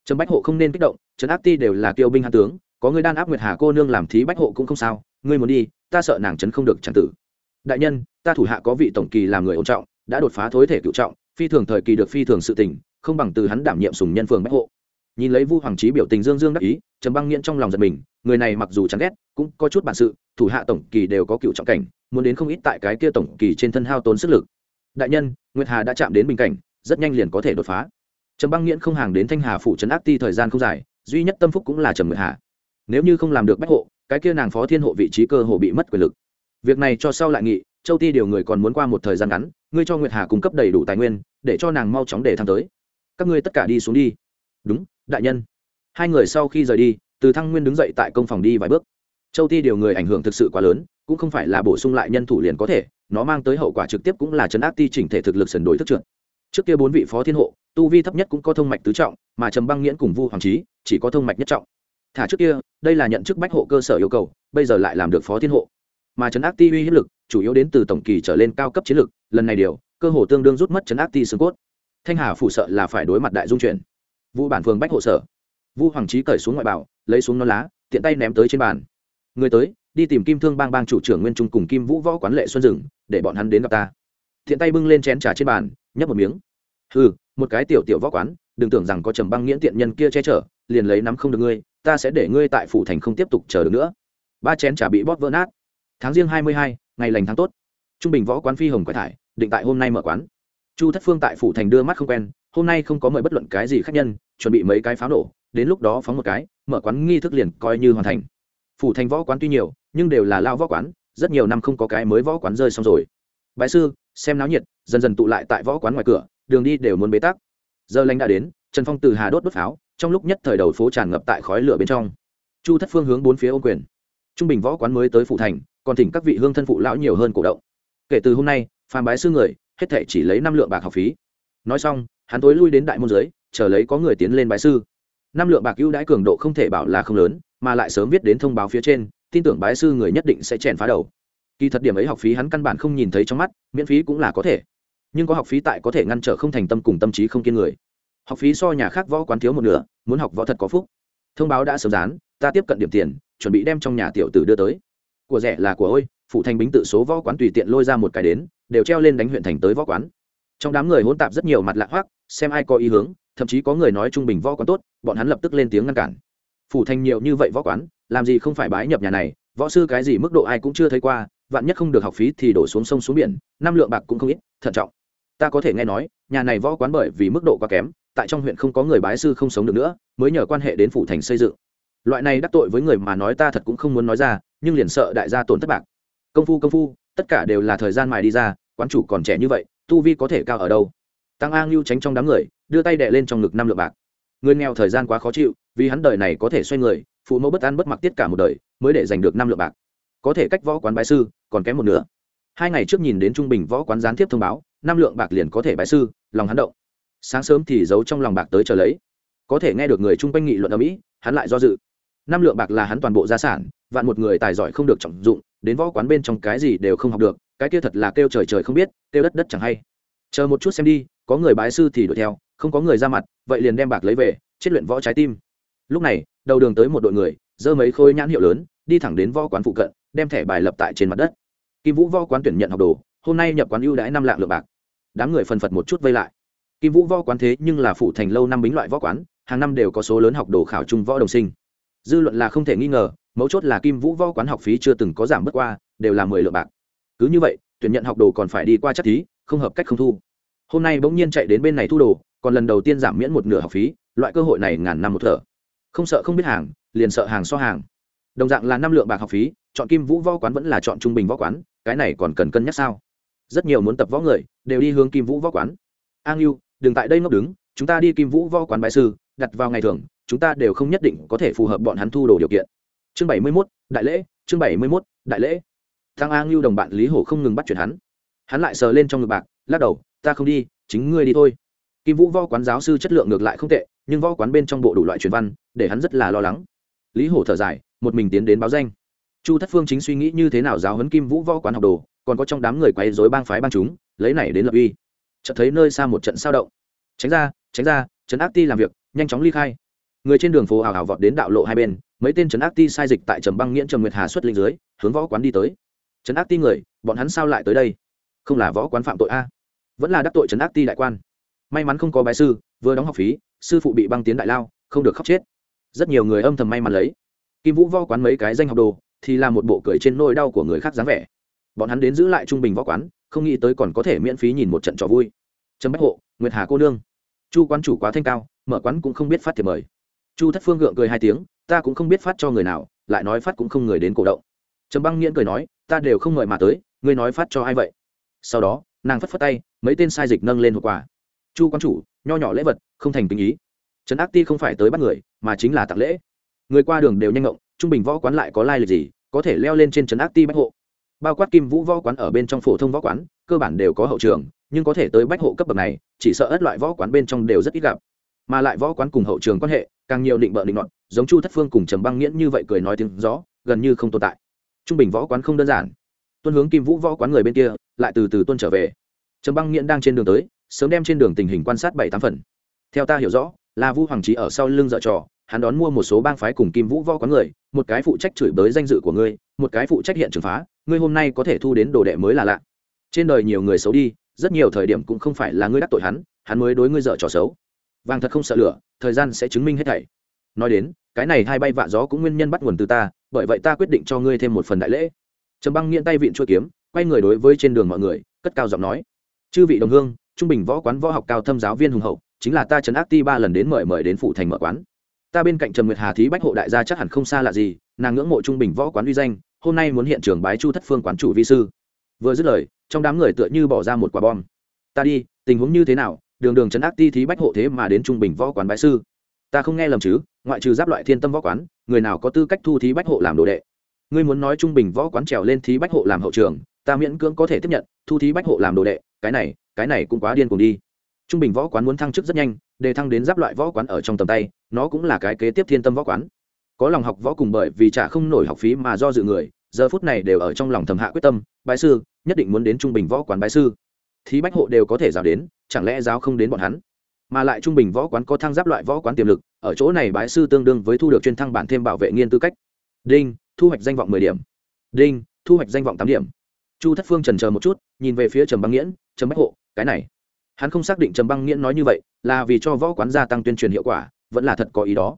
Trần bách hộ không nên kích động, trần áp ti đều là kiêu binh hạ tướng, có người đan áp nguyệt hà cô nương làm thí bách hộ cũng không sao, ngươi muốn đi, ta sợ nàng trấn không được chẳng tử. Đại nhân, ta thủ hạ có vị tổng kỳ làm người ổn trọng, đã đột phá thối thể cựu trọng, phi thường thời kỳ được phi thường sự tình, không bằng từ hắn đảm nhiệm sùng nhân phường bách hộ. Nhìn lấy vu hoàng trí biểu tình dương dương đắc ý trầm băng nghiện trong lòng giật mình, người này mặc dù chán ghét, cũng có chút bản sự, thủ hạ tổng kỳ đều có cựu trọng cảnh, muốn đến không ít tại cái kia tổng kỳ trên thân hao tốn sức lực. Đại nhân, nguyệt hà đã chạm đến bình cảnh rất nhanh liền có thể đột phá. Trầm băng nghiễn không hàng đến thanh hà phủ trấn ác ti thời gian không dài, duy nhất tâm phúc cũng là trầm nguyệt hà. Nếu như không làm được bách hộ, cái kia nàng phó thiên hộ vị trí cơ hồ bị mất quyền lực. Việc này cho sau lại nghị, châu ti điều người còn muốn qua một thời gian ngắn, ngươi cho nguyệt hà cung cấp đầy đủ tài nguyên, để cho nàng mau chóng để thăng tới. Các ngươi tất cả đi xuống đi. Đúng, đại nhân. Hai người sau khi rời đi, từ thăng nguyên đứng dậy tại công phòng đi vài bước. Châu ti điều người ảnh hưởng thực sự quá lớn, cũng không phải là bổ sung lại nhân thủ liền có thể, nó mang tới hậu quả trực tiếp cũng là chấn áp ti chỉnh thể thực lực sần đổi thức trượt trước kia bốn vị phó thiên hộ, tu vi thấp nhất cũng có thông mạch tứ trọng, mà trầm băng nghiễn cùng vu hoàng trí chỉ có thông mạch nhất trọng. Thả trước kia, đây là nhận chức bách hộ cơ sở yêu cầu, bây giờ lại làm được phó thiên hộ. Mà trấn áp ti uy hiếp lực, chủ yếu đến từ tổng kỳ trở lên cao cấp chiến lực, lần này điều, cơ hồ tương đương rút mất trấn áp ti xương cốt. Thanh hà phụ sợ là phải đối mặt đại dung chuyển. Vu bản phường bách hộ sở. Vu hoàng trí cởi xuống ngoại bảo, lấy xuống non lá, tiện tay ném tới trên bàn. Người tới, đi tìm kim thương bang bang chủ trưởng nguyên trung cùng kim vũ võ quán lệ xuân rừng để bọn hắn đến gặp ta. Thiện tay bưng lên chén trà trên bàn, nhấp một miếng ừ một cái tiểu tiểu võ quán, đừng tưởng rằng có trầm băng nghiễn tiện nhân kia che chở, liền lấy nắm không được ngươi, ta sẽ để ngươi tại phủ thành không tiếp tục chờ được nữa. Ba chén trà bị bóp vỡ nát. Tháng riêng hai mươi hai, ngày lành tháng tốt. Trung bình võ quán phi hồng quái thải, định tại hôm nay mở quán. Chu thất phương tại phủ thành đưa mắt không quen, hôm nay không có mời bất luận cái gì khác nhân, chuẩn bị mấy cái pháo nổ, đến lúc đó phóng một cái, mở quán nghi thức liền coi như hoàn thành. Phủ thành võ quán tuy nhiều, nhưng đều là lao võ quán, rất nhiều năm không có cái mới võ quán rơi xong rồi. Bãi sư, xem náo nhiệt, dần dần tụ lại tại võ quán ngoài cửa đường đi đều muốn bế tắc. Giờ lành đã đến, trần phong từ hà đốt đốt pháo, trong lúc nhất thời đầu phố tràn ngập tại khói lửa bên trong. Chu thất phương hướng bốn phía ô quyền. Trung bình võ quán mới tới phủ thành, còn thỉnh các vị hương thân phụ lão nhiều hơn cổ động. Kể từ hôm nay, phàm bái sư người, hết thể chỉ lấy năm lượng bạc học phí. Nói xong, hắn tối lui đến đại môn giới chờ lấy có người tiến lên bái sư. Năm lượng bạc ưu đãi cường độ không thể bảo là không lớn, mà lại sớm viết đến thông báo phía trên, tin tưởng bái sư người nhất định sẽ chèn phá đầu. Kỳ thật điểm ấy học phí hắn căn bản không nhìn thấy trong mắt, miễn phí cũng là có thể nhưng có học phí tại có thể ngăn trở không thành tâm cùng tâm trí không kiên người. Học phí so nhà khác võ quán thiếu một nửa, muốn học võ thật có phúc. Thông báo đã sớm dán, ta tiếp cận điểm tiền, chuẩn bị đem trong nhà tiểu tử đưa tới. Của rẻ là của ôi, phụ thành bính tự số võ quán tùy tiện lôi ra một cái đến, đều treo lên đánh huyện thành tới võ quán. Trong đám người hỗn tạp rất nhiều mặt lạ hoác xem ai có ý hướng, thậm chí có người nói trung bình võ quán tốt, bọn hắn lập tức lên tiếng ngăn cản. Phủ thành nhiều như vậy võ quán, làm gì không phải bái nhập nhà này, võ sư cái gì mức độ ai cũng chưa thấy qua, vạn nhất không được học phí thì đổ xuống sông xuống biển, năm lượng bạc cũng không ít, thận trọng ta có thể nghe nói, nhà này võ quán bởi vì mức độ quá kém, tại trong huyện không có người bái sư không sống được nữa, mới nhờ quan hệ đến phủ thành xây dựng. Loại này đắc tội với người mà nói ta thật cũng không muốn nói ra, nhưng liền sợ đại gia tổn thất bạc. Công phu công phu, tất cả đều là thời gian mài đi ra, quán chủ còn trẻ như vậy, tu vi có thể cao ở đâu? Tăng a ngưu tránh trong đám người, đưa tay đệ lên trong ngực năm lượng bạc. Người nghèo thời gian quá khó chịu, vì hắn đời này có thể xoay người, phụ mẫu bất ăn bất mặc tiết cả một đời, mới để giành được năm lượng bạc. Có thể cách võ quán bái sư, còn kém một nửa. Hai ngày trước nhìn đến trung bình võ quán gián tiếp thông báo năm lượng bạc liền có thể bái sư, lòng hắn động. Sáng sớm thì giấu trong lòng bạc tới chờ lấy. Có thể nghe được người chung quanh nghị luận ở mỹ, hắn lại do dự. Năm lượng bạc là hắn toàn bộ gia sản, vạn một người tài giỏi không được trọng dụng, đến võ quán bên trong cái gì đều không học được, cái kia thật là kêu trời trời không biết, kêu đất đất chẳng hay. Chờ một chút xem đi, có người bái sư thì đuổi theo, không có người ra mặt, vậy liền đem bạc lấy về, chết luyện võ trái tim. Lúc này, đầu đường tới một đội người dơ mấy khôi nhãn hiệu lớn, đi thẳng đến võ quán phụ cận, đem thẻ bài lập tại trên mặt đất. Kim vũ võ quán tuyển nhận học đồ hôm nay nhập quán ưu đãi năm lạng lượng bạc. Đám người phần phật một chút vây lại. Kim vũ võ quán thế nhưng là phủ thành lâu năm bính loại võ quán, hàng năm đều có số lớn học đồ khảo trung võ đồng sinh. Dư luận là không thể nghi ngờ, mấu chốt là kim vũ võ quán học phí chưa từng có giảm bất qua, đều là mười lượng bạc. Cứ như vậy, tuyển nhận học đồ còn phải đi qua chắc thí, không hợp cách không thu. Hôm nay bỗng nhiên chạy đến bên này thu đồ, còn lần đầu tiên giảm miễn một nửa học phí, loại cơ hội này ngàn năm một thở. Không sợ không biết hàng, liền sợ hàng so hàng. Đồng dạng là năm lượng bạc học phí, chọn kim vũ võ quán vẫn là chọn trung bình võ quán, cái này còn cần cân nhắc sao? Rất nhiều muốn tập võ người đều đi hướng kim vũ võ quán. A ngưu đừng tại đây ngốc đứng, chúng ta đi kim vũ võ quán bại sư, đặt vào ngày thường chúng ta đều không nhất định có thể phù hợp bọn hắn thu đồ điều kiện. Chương bảy mươi mốt, đại lễ, chương bảy mươi mốt, đại lễ. Thăng a ngưu đồng bạn lý hổ không ngừng bắt chuyển hắn. Hắn lại sờ lên trong ngực bạc, lắc đầu, ta không đi, chính ngươi đi thôi. Kim vũ võ quán giáo sư chất lượng ngược lại không tệ, nhưng võ quán bên trong bộ đủ loại truyền văn, để hắn rất là lo lắng. Lý hổ thở dài, một mình tiến đến báo danh. Chu thất phương chính suy nghĩ như thế nào giáo huấn kim vũ võ quán học đồ còn có trong đám người quay dối bang phái bang chúng, lấy này đến lập uy. Chợt thấy nơi xa một trận sao động. Tránh ra tránh ra, trấn ác ti làm việc, nhanh chóng ly khai. Người trên đường phố ảo ảo vọt đến đạo lộ hai bên, mấy tên trấn ác ti sai dịch tại trầm băng nghiễn trầm nguyệt hà xuất linh dưới, hướng võ quán đi tới. Trấn ác ti người, bọn hắn sao lại tới đây? Không là võ quán phạm tội a? Vẫn là đắc tội trấn ác ti đại quan. May mắn không có bài sư, vừa đóng học phí, sư phụ bị băng tiến đại lao, không được khóc chết. Rất nhiều người âm thầm may mắn lấy. Kim vũ võ quán mấy cái danh học đồ, thì là một bộ cười trên nôi đau của người khác dáng vẻ bọn hắn đến giữ lại trung bình võ quán, không nghĩ tới còn có thể miễn phí nhìn một trận trò vui. Trâm bách hộ, nguyệt hà cô nương. Chu quán chủ quá thanh cao, mở quán cũng không biết phát thiệp mời. Chu thất phương gượng cười hai tiếng, ta cũng không biết phát cho người nào, lại nói phát cũng không người đến cổ động. Trầm băng nghiễn cười nói, ta đều không mời mà tới, ngươi nói phát cho ai vậy? Sau đó, nàng phất phất tay, mấy tên sai dịch nâng lên hộp quà. Chu quán chủ, nho nhỏ lễ vật, không thành tình ý. Trấn ác ti không phải tới bắt người, mà chính là tặng lễ. Người qua đường đều nhanh ngộng, trung bình võ quán lại có lai lịch gì, có thể leo lên trên trấn ác ti bách hộ bao quát kim vũ võ quán ở bên trong phổ thông võ quán, cơ bản đều có hậu trường, nhưng có thể tới bách hộ cấp bậc này, chỉ sợ ất loại võ quán bên trong đều rất ít gặp. Mà lại võ quán cùng hậu trường quan hệ, càng nhiều định bợ định luận giống chu thất phương cùng trầm băng nghiễn như vậy cười nói tiếng rõ gần như không tồn tại. Trung bình võ quán không đơn giản. Tuân hướng kim vũ võ quán người bên kia, lại từ từ tuân trở về. Trầm băng nghiễn đang trên đường tới, sớm đem trên đường tình hình quan sát bảy tám phần. Theo ta hiểu rõ, là vu hoàng trí ở sau lưng dợ trò hắn đón mua một số bang phái cùng kim vũ võ quán người, một cái phụ trách chửi bới danh dự của ngươi, một cái phụ trách hiện trừng phá, ngươi hôm nay có thể thu đến đồ đệ mới là lạ. Trên đời nhiều người xấu đi, rất nhiều thời điểm cũng không phải là ngươi đắc tội hắn hắn mới đối ngươi dở trò xấu. Vàng thật không sợ lửa, thời gian sẽ chứng minh hết thảy. Nói đến, cái này hai bay vạ gió cũng nguyên nhân bắt nguồn từ ta, bởi vậy ta quyết định cho ngươi thêm một phần đại lễ. Trầm băng nghiện tay vịn chuôi kiếm, quay người đối với trên đường mọi người, cất cao giọng nói. Chư vị đồng hương, trung bình võ quán võ học cao thâm giáo viên hùng hậu, chính là ta trấn ác ti ba lần đến mời mời đến phủ thành mở quán ta bên cạnh Trần nguyệt hà thí bách hộ đại gia chắc hẳn không xa lạ gì, nàng ngưỡng mộ trung bình võ quán uy danh, hôm nay muốn hiện trường bái chu thất phương quán chủ vi sư. Vừa dứt lời, trong đám người tựa như bỏ ra một quả bom. Ta đi, tình huống như thế nào? Đường đường trấn ác ti thí bách hộ thế mà đến trung bình võ quán bái sư. Ta không nghe lầm chứ, ngoại trừ giáp loại thiên tâm võ quán, người nào có tư cách thu thí bách hộ làm đồ đệ? Ngươi muốn nói trung bình võ quán trèo lên thí bách hộ làm hậu trường, ta miễn cưỡng có thể tiếp nhận, thu thí bách hộ làm đồ đệ, cái này cái này cũng quá điên cùng đi. Trung bình võ quán muốn thăng chức rất nhanh đề thăng đến giáp loại võ quán ở trong tầm tay nó cũng là cái kế tiếp thiên tâm võ quán. Có lòng học võ cùng bởi vì trả không nổi học phí mà do dự người, giờ phút này đều ở trong lòng thầm hạ quyết tâm, bái sư, nhất định muốn đến trung bình võ quán bái sư. Thí bách hộ đều có thể giáo đến, chẳng lẽ giáo không đến bọn hắn? Mà lại trung bình võ quán có thăng giáp loại võ quán tiềm lực, ở chỗ này bái sư tương đương với thu được chuyên thăng bản thêm bảo vệ nghiên tư cách. Đinh, thu hoạch danh vọng mười điểm. Đinh, thu hoạch danh vọng tám điểm. Chu thất phương trần chờ một chút, nhìn về phía trầm băng nghiễn, trầm bách hộ, cái này. Hắn không xác định trầm băng nghiễn nói như vậy, là vì cho võ quán gia tăng tuyên truyền hiệu quả vẫn là thật có ý đó.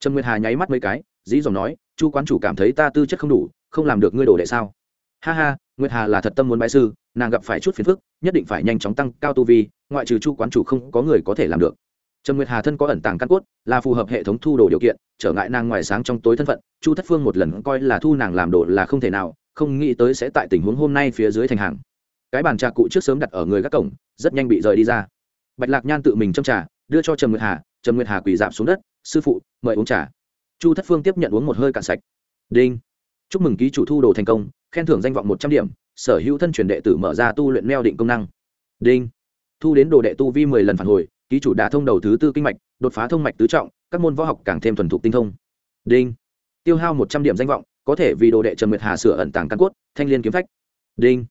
Trần nguyệt hà nháy mắt mấy cái dĩ dòng nói, chu quán chủ cảm thấy ta tư chất không đủ, không làm được ngươi đồ đệ sao? Ha ha, nguyệt hà là thật tâm muốn bái sư, nàng gặp phải chút phiền phức, nhất định phải nhanh chóng tăng cao tu vi, ngoại trừ chu quán chủ không có người có thể làm được. Trần nguyệt hà thân có ẩn tàng căn cốt, là phù hợp hệ thống thu đồ điều kiện, trở ngại nàng ngoài sáng trong tối thân phận, chu thất phương một lần coi là thu nàng làm đồ là không thể nào, không nghĩ tới sẽ tại tình huống hôm nay phía dưới thành hàng. Cái bàn trà cụ trước sớm đặt ở người các cổng, rất nhanh bị rời đi ra. Bạch lạc nhan tự mình châm trà, đưa cho trầm nguyệt hà Trần nguyệt hà quỳ dạp xuống đất, sư phụ, mời uống trà. Chu thất phương tiếp nhận uống một hơi cạn sạch. Đinh. Chúc mừng ký chủ thu đồ thành công, khen thưởng danh vọng một trăm điểm, sở hữu thân truyền đệ tử mở ra tu luyện neo định công năng. Đinh. Thu đến đồ đệ tu vi mười lần phản hồi, ký chủ đã thông đầu thứ tư kinh mạch, đột phá thông mạch tứ trọng, các môn võ học càng thêm thuần thục tinh thông. Đinh. Tiêu hao một trăm điểm danh vọng, có thể vì đồ đệ trần nguyệt hà sửa ẩn tàng căn cốt, thanh liên kiếm phách. Đinh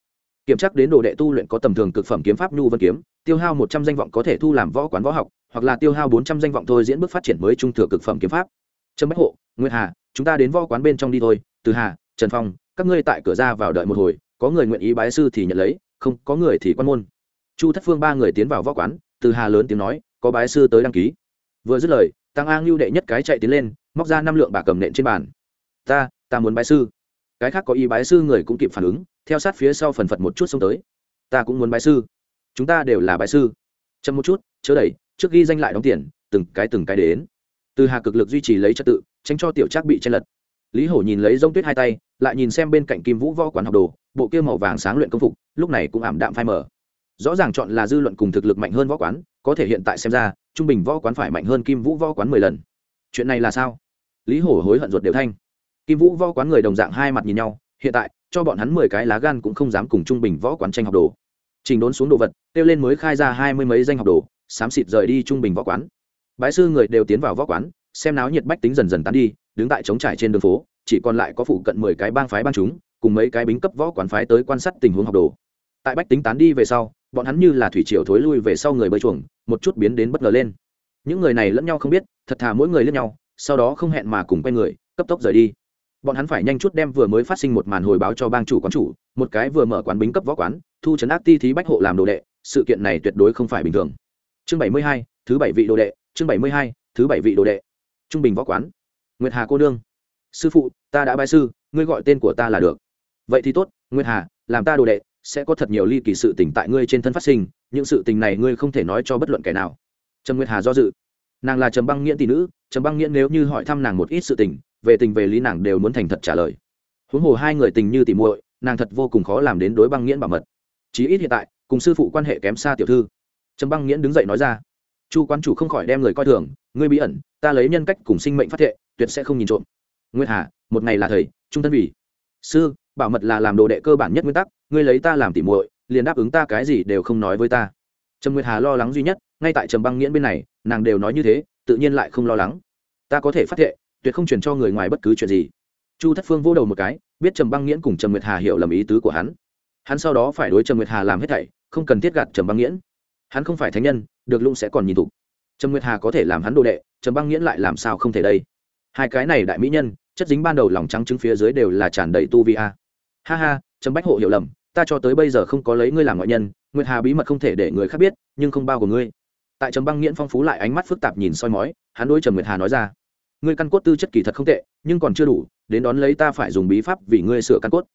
kiểm tra đến đồ đệ tu luyện có tầm thường cực phẩm kiếm pháp nhu vân kiếm, tiêu hao một trăm danh vọng có thể thu làm võ quán võ học, hoặc là tiêu hao bốn trăm danh vọng thôi diễn bước phát triển mới trung thừa cực phẩm kiếm pháp. Trâm bách hộ, nguyệt hà, chúng ta đến võ quán bên trong đi thôi. Từ hà, trần phong, các ngươi tại cửa ra vào đợi một hồi, có người nguyện ý bái sư thì nhận lấy, không, có người thì quan môn. Chu thất phương ba người tiến vào võ quán, từ hà lớn tiếng nói, có bái sư tới đăng ký. Vừa dứt lời, tăng a ngưu đệ nhất cái chạy tiến lên, móc ra năm lượng bạc cầm nện trên bàn. Ta ta muốn bái sư. Cái khác có ý bái sư người cũng kịp phản ứng theo sát phía sau phần phật một chút xông tới. Ta cũng muốn bái sư. Chúng ta đều là bái sư. Chậm một chút, chớ đẩy, trước ghi danh lại đóng tiền, từng cái từng cái đến. Từ hà cực lực duy trì lấy trật tự, tránh cho tiểu trác bị chen lật. Lý hổ nhìn lấy rông tuyết hai tay, lại nhìn xem bên cạnh kim vũ võ quán học đồ, bộ kia màu vàng sáng luyện công phục, lúc này cũng ảm đạm phai mờ. Rõ ràng chọn là dư luận cùng thực lực mạnh hơn võ quán, có thể hiện tại xem ra, trung bình võ quán phải mạnh hơn kim vũ võ quán mười lần. Chuyện này là sao? Lý hổ hối hận ruột đều thanh. Kim vũ võ quán người đồng dạng hai mặt nhìn nhau, hiện tại cho bọn hắn mười cái lá gan cũng không dám cùng trung bình võ quán tranh học đồ. Trình đốn xuống đồ vật, kêu lên mới khai ra hai mươi mấy danh học đồ, xám xịt rời đi trung bình võ quán. Bái sư người đều tiến vào võ quán, xem náo nhiệt bách tính dần dần tán đi, đứng tại trống trải trên đường phố, chỉ còn lại có phụ cận mười cái bang phái bang chúng, cùng mấy cái bính cấp võ quán phái tới quan sát tình huống học đồ. Tại bách tính tán đi về sau, bọn hắn như là thủy triều thối lui về sau người bơi chuồng, một chút biến đến bất ngờ lên. Những người này lẫn nhau không biết, thật thà mỗi người lẫn nhau, sau đó không hẹn mà cùng quay người, cấp tốc rời đi bọn hắn phải nhanh chút đem vừa mới phát sinh một màn hồi báo cho bang chủ quán chủ, một cái vừa mở quán bính cấp võ quán, thu chấn ác ti thí bách hộ làm đồ đệ, sự kiện này tuyệt đối không phải bình thường. Chương bảy mươi hai, thứ bảy vị đồ đệ, chương bảy mươi hai, thứ bảy vị đồ đệ. Trung bình võ quán. Nguyệt hà cô nương. Sư phụ, ta đã bài sư, ngươi gọi tên của ta là được. Vậy thì tốt, nguyệt hà, làm ta đồ đệ, sẽ có thật nhiều ly kỳ sự tình tại ngươi trên thân phát sinh, những sự tình này ngươi không thể nói cho bất luận kẻ nào. Trầm nguyệt hà do dự. Nàng là trầm băng nghiễn tỷ nữ, trầm băng nghiễn nếu như hỏi thăm nàng một ít sự tình về tình về lý nàng đều muốn thành thật trả lời. Huống hồ hai người tình như tỉ muội, nàng thật vô cùng khó làm đến đối băng nghiễn bảo mật. Chí ít hiện tại, cùng sư phụ quan hệ kém xa tiểu thư. Trầm băng nghiễn đứng dậy nói ra, chu quan chủ không khỏi đem người coi thường, ngươi bí ẩn, ta lấy nhân cách cùng sinh mệnh phát thệ, tuyệt sẽ không nhìn trộm. Nguyên hà, một ngày là thầy, trung thân vì. Sư, bảo mật là làm đồ đệ cơ bản nhất nguyên tắc, ngươi lấy ta làm tỉ muội, liền đáp ứng ta cái gì đều không nói với ta. Trầm nguyệt hà lo lắng duy nhất, ngay tại trầm băng nghiễn bên này, nàng đều nói như thế, tự nhiên lại không lo lắng. Ta có thể phát thệ tuyệt không truyền cho người ngoài bất cứ chuyện gì. Chu thất phương vô đầu một cái, biết trầm băng nghiễn cùng trầm nguyệt hà hiểu lầm ý tứ của hắn. Hắn sau đó phải đối trầm nguyệt hà làm hết thảy, không cần thiết gạt trầm băng nghiễn. Hắn không phải thánh nhân, được lũng sẽ còn nhìn thục. Trầm nguyệt hà có thể làm hắn đồ đệ, trầm băng nghiễn lại làm sao không thể đây? Hai cái này đại mỹ nhân, chất dính ban đầu lòng trắng trứng phía dưới đều là tràn đầy tu vi a. Ha ha, trầm bách hộ hiểu lầm, ta cho tới bây giờ không có lấy ngươi làm ngoại nhân, nguyệt hà bí mật không thể để người khác biết, nhưng không bao của ngươi. Tại trầm băng nghiễn phong phú lại ánh mắt phức tạp nhìn soi mói, hắn đối trầm nguyệt hà nói ra ngươi căn cốt tư chất kỳ thật không tệ, nhưng còn chưa đủ, đến đón lấy ta phải dùng bí pháp vì ngươi sửa căn cốt.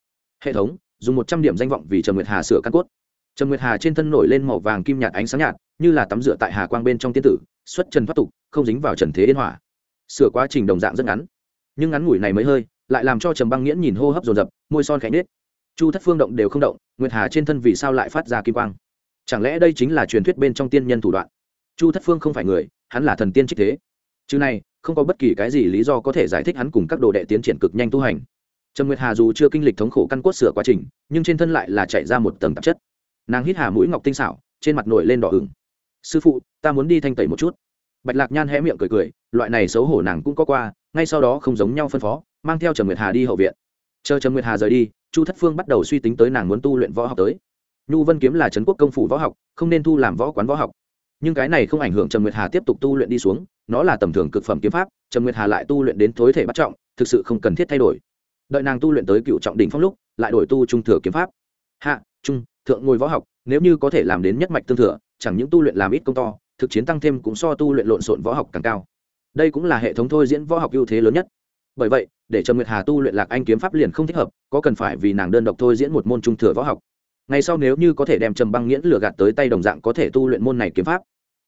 Hệ thống, dùng một trăm điểm danh vọng vì trầm nguyệt hà sửa căn cốt. Trầm nguyệt hà trên thân nổi lên màu vàng kim nhạt ánh sáng nhạt, như là tắm rửa tại hà quang bên trong tiên tử, xuất trần thoát tục, không dính vào trần thế yên hỏa sửa quá trình đồng dạng rất ngắn, nhưng ngắn ngủi này mới hơi, lại làm cho trầm băng nghiễn nhìn hô hấp dồn dập, môi son khẽ nết chu thất phương động đều không động, nguyệt hà trên thân vì sao lại phát ra kim quang? Chẳng lẽ đây chính là truyền thuyết bên trong tiên nhân thủ đoạn? Chu thất phương không phải người, hắn là thần tiên trích thế. Chứ này không có bất kỳ cái gì lý do có thể giải thích hắn cùng các đồ đệ tiến triển cực nhanh tu hành. Trần nguyệt hà dù chưa kinh lịch thống khổ căn cốt sửa quá trình, nhưng trên thân lại là chạy ra một tầng tạp chất. Nàng hít hà mũi ngọc tinh xảo, trên mặt nổi lên đỏ ửng. Sư phụ, ta muốn đi thanh tẩy một chút. Bạch lạc nhan hé miệng cười cười, loại này xấu hổ nàng cũng có qua, ngay sau đó không giống nhau phân phó, mang theo Trần nguyệt hà đi hậu viện. Chờ Trần nguyệt hà rời đi, chu thất phương bắt đầu suy tính tới nàng muốn tu luyện võ học tới. Nhu vân kiếm là trấn quốc công phủ võ học, không nên thu làm võ quán võ học. Nhưng cái này không ảnh hưởng Trần nguyệt hà tiếp tục tu luyện đi xuống nó là tầm thường cực phẩm kiếm pháp, trầm nguyệt hà lại tu luyện đến thối thể bắt trọng, thực sự không cần thiết thay đổi. Đợi nàng tu luyện tới cựu trọng đỉnh phong lúc, lại đổi tu trung thừa kiếm pháp. Hạ, trung, thượng ngồi võ học, nếu như có thể làm đến nhất mạch tương thừa, chẳng những tu luyện làm ít công to, thực chiến tăng thêm cũng so tu luyện lộn xộn võ học càng cao. Đây cũng là hệ thống thôi diễn võ học ưu thế lớn nhất. Bởi vậy, để trầm nguyệt hà tu luyện lạc anh kiếm pháp liền không thích hợp, có cần phải vì nàng đơn độc thôi diễn một môn trung thừa võ học. Ngày sau nếu như có thể đem trầm băng nghiễn lừa gạt tới tay đồng dạng có thể tu luyện môn này kiếm pháp.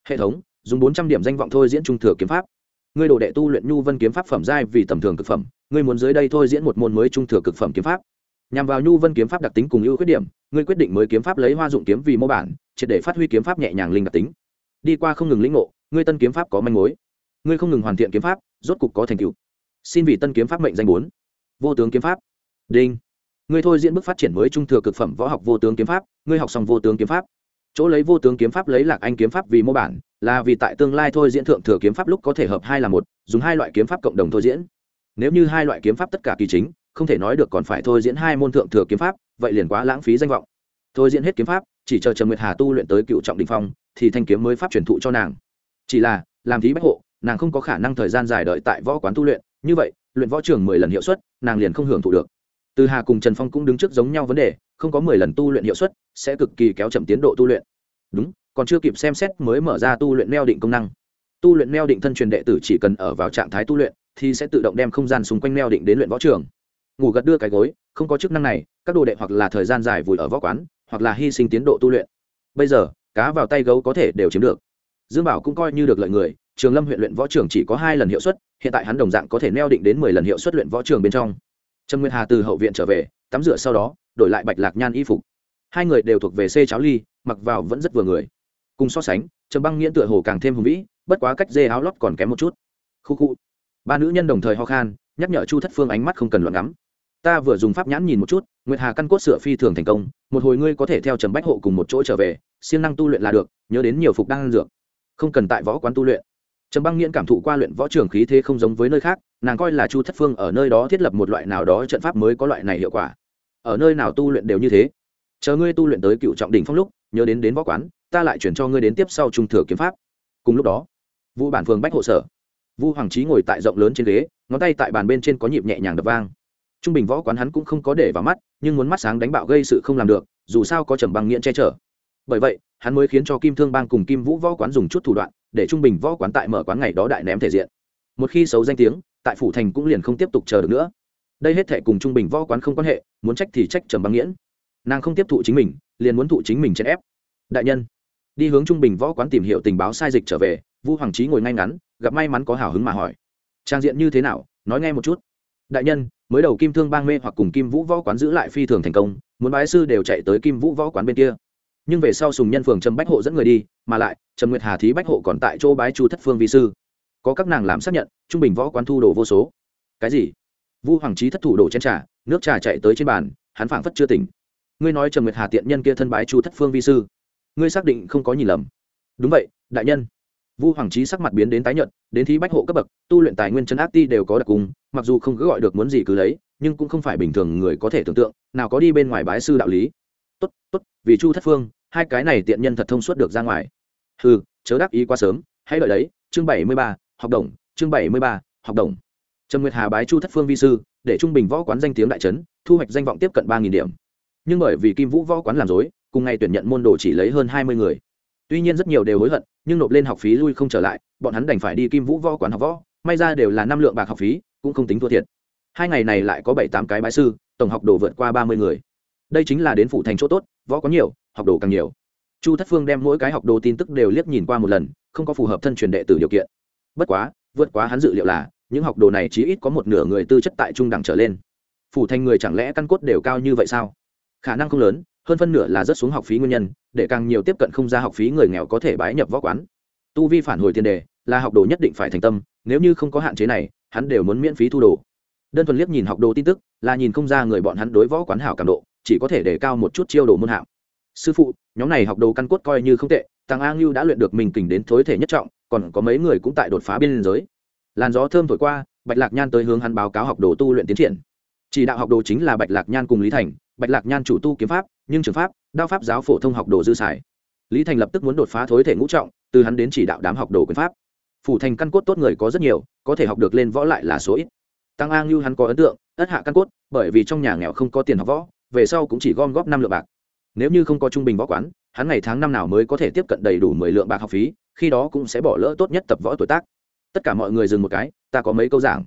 Hệ thống dùng bốn trăm điểm danh vọng thôi diễn trung thừa kiếm pháp. Ngươi đồ đệ tu luyện nhu vân kiếm pháp phẩm giai vì tầm thường cực phẩm, ngươi muốn dưới đây thôi diễn một môn mới trung thừa cực phẩm kiếm pháp. Nhằm vào nhu vân kiếm pháp đặc tính cùng ưu khuyết điểm, ngươi quyết định mới kiếm pháp lấy hoa dụng kiếm vì mô bản, triệt để phát huy kiếm pháp nhẹ nhàng linh đặc tính. Đi qua không ngừng lĩnh ngộ, ngươi tân kiếm pháp có manh mối. Ngươi không ngừng hoàn thiện kiếm pháp, rốt cục có thành tựu. Xin vì tân kiếm pháp mệnh danh bốn. Vô tướng kiếm pháp. Đinh. Ngươi thôi diễn bước phát triển mới trung thừa cực phẩm võ học vô tướng kiếm pháp, ngươi học xong vô tướng kiếm pháp chỗ lấy vô tướng kiếm pháp lấy lạc anh kiếm pháp vì mô bản, là vì tại tương lai thôi diễn thượng thừa kiếm pháp lúc có thể hợp hai là một, dùng hai loại kiếm pháp cộng đồng thôi diễn. Nếu như hai loại kiếm pháp tất cả kỳ chính, không thể nói được còn phải thôi diễn hai môn thượng thừa kiếm pháp, vậy liền quá lãng phí danh vọng. Thôi diễn hết kiếm pháp, chỉ chờ trần nguyệt hà tu luyện tới cựu trọng đình phong, thì thanh kiếm mới pháp truyền thụ cho nàng. Chỉ là, làm thí bách hộ, nàng không có khả năng thời gian dài đợi tại võ quán tu luyện, như vậy, luyện võ trường mười lần hiệu suất, nàng liền không hưởng thụ được từ hà cùng trần phong cũng đứng trước giống nhau vấn đề, không có mười lần tu luyện hiệu suất, sẽ cực kỳ kéo chậm tiến độ tu luyện. Đúng, còn chưa kịp xem xét mới mở ra tu luyện neo định công năng. Tu luyện neo định thân truyền đệ tử chỉ cần ở vào trạng thái tu luyện, thì sẽ tự động đem không gian xung quanh neo định đến luyện võ trường. Ngủ gật đưa cái gối, không có chức năng này, các đồ đệ hoặc là thời gian dài vùi ở võ quán, hoặc là hy sinh tiến độ tu luyện. Bây giờ, cá vào tay gấu có thể đều chiếm được. Dương bảo cũng coi như được lợi người, trường lâm huyện luyện võ trường chỉ có hai lần hiệu suất, hiện tại hắn đồng dạng có thể neo định đến mười lần hiệu suất luyện võ trường bên trong trâm Nguyệt hà từ hậu viện trở về, tắm rửa sau đó, đổi lại bạch lạc nhan y phục. Hai người đều thuộc về c cháo ly, mặc vào vẫn rất vừa người. Cùng so sánh, trầm băng nghiễn tựa hồ càng thêm hùng vĩ, bất quá cách dê áo lót còn kém một chút. Khu khu. Ba nữ nhân đồng thời ho khan, nhắc nhở chu thất phương ánh mắt không cần luận ngắm ta vừa dùng pháp nhãn nhìn một chút, nguyệt hà căn cốt sửa phi thường thành công, một hồi ngươi có thể theo trầm bách hộ cùng một chỗ trở về, siêng năng tu luyện là được, nhớ đến nhiều phục đang dược. Không cần tại võ quán tu luyện. Trầm băng nghiễn cảm thụ qua luyện võ trường khí thế không giống với nơi khác nàng coi là chu thất phương ở nơi đó thiết lập một loại nào đó trận pháp mới có loại này hiệu quả. Ở nơi nào tu luyện đều như thế. Chờ ngươi tu luyện tới cựu trọng đỉnh phong lúc, nhớ đến đến võ quán, ta lại chuyển cho ngươi đến tiếp sau trung thừa kiếm pháp. Cùng lúc đó, vu bản phường bách hộ sở, vu hoàng trí ngồi tại rộng lớn trên ghế, ngón tay tại bàn bên trên có nhịp nhẹ nhàng đập vang. Trung bình võ quán hắn cũng không có để vào mắt, nhưng muốn mắt sáng đánh bạo gây sự không làm được, dù sao có trầm băng nghiện che chở. Bởi vậy, hắn mới khiến cho kim thương bang cùng kim vũ võ quán dùng chút thủ đoạn, để trung bình võ quán tại mở quán ngày đó đại ném thể diện. Một khi xấu danh tiếng tại phủ thành cũng liền không tiếp tục chờ được nữa. Đây hết thể cùng trung bình võ quán không quan hệ, muốn trách thì trách trầm băng nghiễn. Nàng không tiếp thụ chính mình, liền muốn thụ chính mình chèn ép. Đại nhân, đi hướng trung bình võ quán tìm hiểu tình báo sai dịch trở về, vu hoàng trí ngồi ngay ngắn, gặp may mắn có hào hứng mà hỏi. Trang diện như thế nào, nói nghe một chút. Đại nhân, mới đầu kim thương bang mê hoặc cùng kim vũ võ quán giữ lại phi thường thành công, muốn bái sư đều chạy tới kim vũ võ quán bên kia. Nhưng về sau sùng nhân phường trầm bách hộ dẫn người đi, mà lại, trầm nguyệt hà thí bách hộ còn tại chỗ bái chu thất phương vi sư có các nàng làm xác nhận, trung bình võ quán thu đồ vô số. Cái gì? Vu hoàng trí thất thủ đổ trên trà, nước trà chạy tới trên bàn, hắn phảng phất chưa tỉnh. Ngươi nói trầm nguyệt hà tiện nhân kia thân bái chu thất phương vi sư. Ngươi xác định không có nhìn lầm. Đúng vậy, đại nhân. Vu hoàng trí sắc mặt biến đến tái nhợt, đến thí bách hộ cấp bậc, tu luyện tài nguyên chân áp ti đều có đặc cung mặc dù không cứ gọi được muốn gì cứ lấy, nhưng cũng không phải bình thường người có thể tưởng tượng, nào có đi bên ngoài bái sư đạo lý. Tốt tốt, vì chu thất phương, hai cái này tiện nhân thật thông suốt được ra ngoài. Ừ chớ đáp ý quá sớm, hãy đợi đấy, chương bảy mươi ba học đồng, chương bảy mươi ba, học đồng. Trầm nguyệt hà bái chu thất phương vi sư, để trung bình võ quán danh tiếng đại trấn thu hoạch danh vọng tiếp cận ba điểm. Nhưng bởi vì kim vũ võ quán làm dối cùng ngày tuyển nhận môn đồ chỉ lấy hơn hai mươi người. Tuy nhiên rất nhiều đều hối hận, nhưng nộp lên học phí lui không trở lại, bọn hắn đành phải đi kim vũ võ quán học võ, may ra đều là năm lượng bạc học phí, cũng không tính thua thiệt. Hai ngày này lại có bảy tám cái bãi sư, tổng học đồ vượt qua ba mươi người. Đây chính là đến phủ thành chỗ tốt, võ có nhiều, học đồ càng nhiều. Chu thất phương đem mỗi cái học đồ tin tức đều liếc nhìn qua một lần, không có phù hợp thân truyền đệ tử điều kiện bất quá, vượt quá hắn dự liệu là, những học đồ này chỉ ít có một nửa người tư chất tại trung đẳng trở lên. Phủ thành người chẳng lẽ căn cốt đều cao như vậy sao? Khả năng không lớn, hơn phân nửa là rất xuống học phí nguyên nhân, để càng nhiều tiếp cận không ra học phí người nghèo có thể bái nhập võ quán. Tu vi phản hồi tiền đề, là học đồ nhất định phải thành tâm, nếu như không có hạn chế này, hắn đều muốn miễn phí thu đồ. Đơn thuần liếc nhìn học đồ tin tức, là nhìn không ra người bọn hắn đối võ quán hảo cảm độ, chỉ có thể để cao một chút chiêu đồ môn hạng. Sư phụ, nhóm này học đồ căn cốt coi như không tệ tăng a ngưu đã luyện được mình kình đến thối thể nhất trọng còn có mấy người cũng tại đột phá biên giới. Làn gió thơm thổi qua, bạch lạc nhan tới hướng hắn báo cáo học đồ tu luyện tiến triển. Chỉ đạo học đồ chính là bạch lạc nhan cùng lý thành, bạch lạc nhan chủ tu kiếm pháp, nhưng trường pháp, đao pháp giáo phổ thông học đồ dư xài. Lý thành lập tức muốn đột phá thối thể ngũ trọng, từ hắn đến chỉ đạo đám học đồ quyền pháp. Phủ thành căn cốt tốt người có rất nhiều, có thể học được lên võ lại là số ít. Tăng a ngưu hắn có ấn tượng, ất hạ căn cốt, bởi vì trong nhà nghèo không có tiền học võ, về sau cũng chỉ gom góp năm lượng bạc nếu như không có trung bình võ quán, hắn ngày tháng năm nào mới có thể tiếp cận đầy đủ mười lượng bạc học phí, khi đó cũng sẽ bỏ lỡ tốt nhất tập võ tuổi tác. Tất cả mọi người dừng một cái, ta có mấy câu giảng.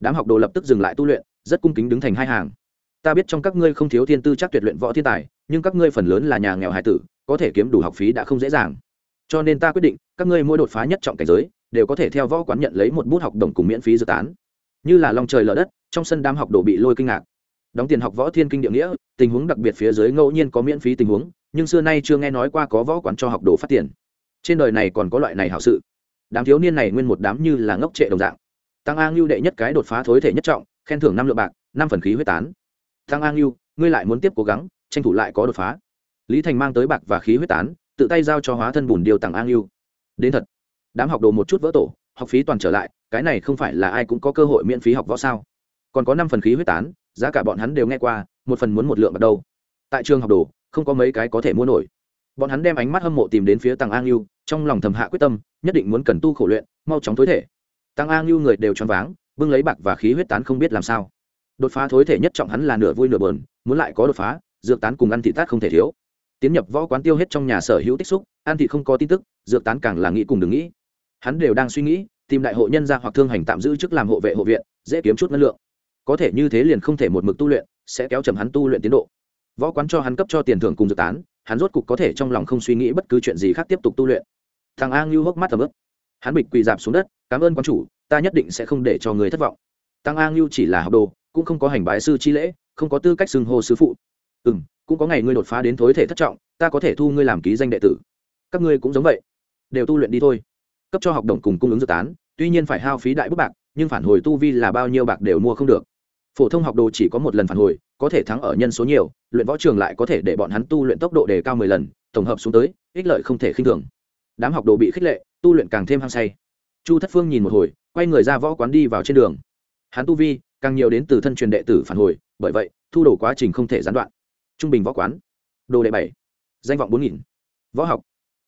Đám học đồ lập tức dừng lại tu luyện, rất cung kính đứng thành hai hàng. Ta biết trong các ngươi không thiếu thiên tư chắc tuyệt luyện võ thiên tài, nhưng các ngươi phần lớn là nhà nghèo hải tử, có thể kiếm đủ học phí đã không dễ dàng. Cho nên ta quyết định, các ngươi mỗi đột phá nhất trọng cảnh giới, đều có thể theo võ quán nhận lấy một bút học đồng cùng miễn phí dự tán. Như là lòng trời lở đất, trong sân đám học đồ bị lôi kinh ngạc đóng tiền học võ thiên kinh địa nghĩa, tình huống đặc biệt phía dưới ngẫu nhiên có miễn phí tình huống, nhưng xưa nay chưa nghe nói qua có võ quán cho học đồ phát tiền. Trên đời này còn có loại này hảo sự. Đám thiếu niên này nguyên một đám như là ngốc trệ đồng dạng. Tăng an lưu đệ nhất cái đột phá thối thể nhất trọng, khen thưởng năm lượng bạc, năm phần khí huyết tán. Tăng an lưu ngươi lại muốn tiếp cố gắng, tranh thủ lại có đột phá. Lý thành mang tới bạc và khí huyết tán, tự tay giao cho hóa thân bùn điều tặng an lưu đến thật. Đám học đồ một chút vỡ tổ, học phí toàn trở lại, cái này không phải là ai cũng có cơ hội miễn phí học võ sao? Còn có năm phần khí huyết tán giá cả bọn hắn đều nghe qua, một phần muốn một lượng bắt đầu tại trường học đồ, không có mấy cái có thể mua nổi. Bọn hắn đem ánh mắt hâm mộ tìm đến phía tăng an lưu trong lòng thầm hạ quyết tâm, nhất định muốn cần tu khổ luyện, mau chóng thối thể. Tăng an lưu người đều choáng váng, bưng lấy bạc và khí huyết tán không biết làm sao. Đột phá thối thể nhất trọng hắn là nửa vui nửa bờn muốn lại có đột phá, dược tán cùng ăn thị tát không thể thiếu. Tiến nhập võ quán tiêu hết trong nhà sở hữu tích xúc, ăn thị không có tin tức, dược tán càng là nghĩ cùng đừng nghĩ. Hắn đều đang suy nghĩ, tìm đại hộ nhân ra hoặc thương hành tạm giữ chức làm hộ vệ hộ viện, dễ kiếm chút ngân lượng có thể như thế liền không thể một mực tu luyện, sẽ kéo chầm hắn tu luyện tiến độ. Võ quán cho hắn cấp cho tiền thưởng cùng dự tán, hắn rốt cục có thể trong lòng không suy nghĩ bất cứ chuyện gì khác tiếp tục tu luyện. Thằng a ngưu hốc mắt tầm ướp hắn bịch quỳ dạp xuống đất, cảm ơn quán chủ, ta nhất định sẽ không để cho người thất vọng. Tăng a ngưu chỉ là học đồ, cũng không có hành bái sư chi lễ, không có tư cách xưng hô sứ phụ. Ừ m cũng có ngày ngươi đột phá đến thối thể thất trọng, ta có thể thu ngươi làm ký danh đệ tử. Các ngươi cũng giống vậy, đều tu luyện đi thôi. Cấp cho học đồng cùng cung ứng dự tán, tuy nhiên phải hao phí đại bức bạc, nhưng phản hồi tu vi là bao nhiêu bạc đều mua không được phổ thông học đồ chỉ có một lần phản hồi, có thể thắng ở nhân số nhiều, luyện võ trường lại có thể để bọn hắn tu luyện tốc độ đề cao mười lần, tổng hợp xuống tới, ích lợi không thể khinh thường. Đám học đồ bị khích lệ, tu luyện càng thêm hăng say. Chu thất phương nhìn một hồi, quay người ra võ quán đi vào trên đường. Hắn tu vi càng nhiều đến từ thân truyền đệ tử phản hồi, bởi vậy, thu đồ quá trình không thể gián đoạn. Trung bình võ quán, đồ đệ bảy, danh vọng bốn nghìn. Võ học,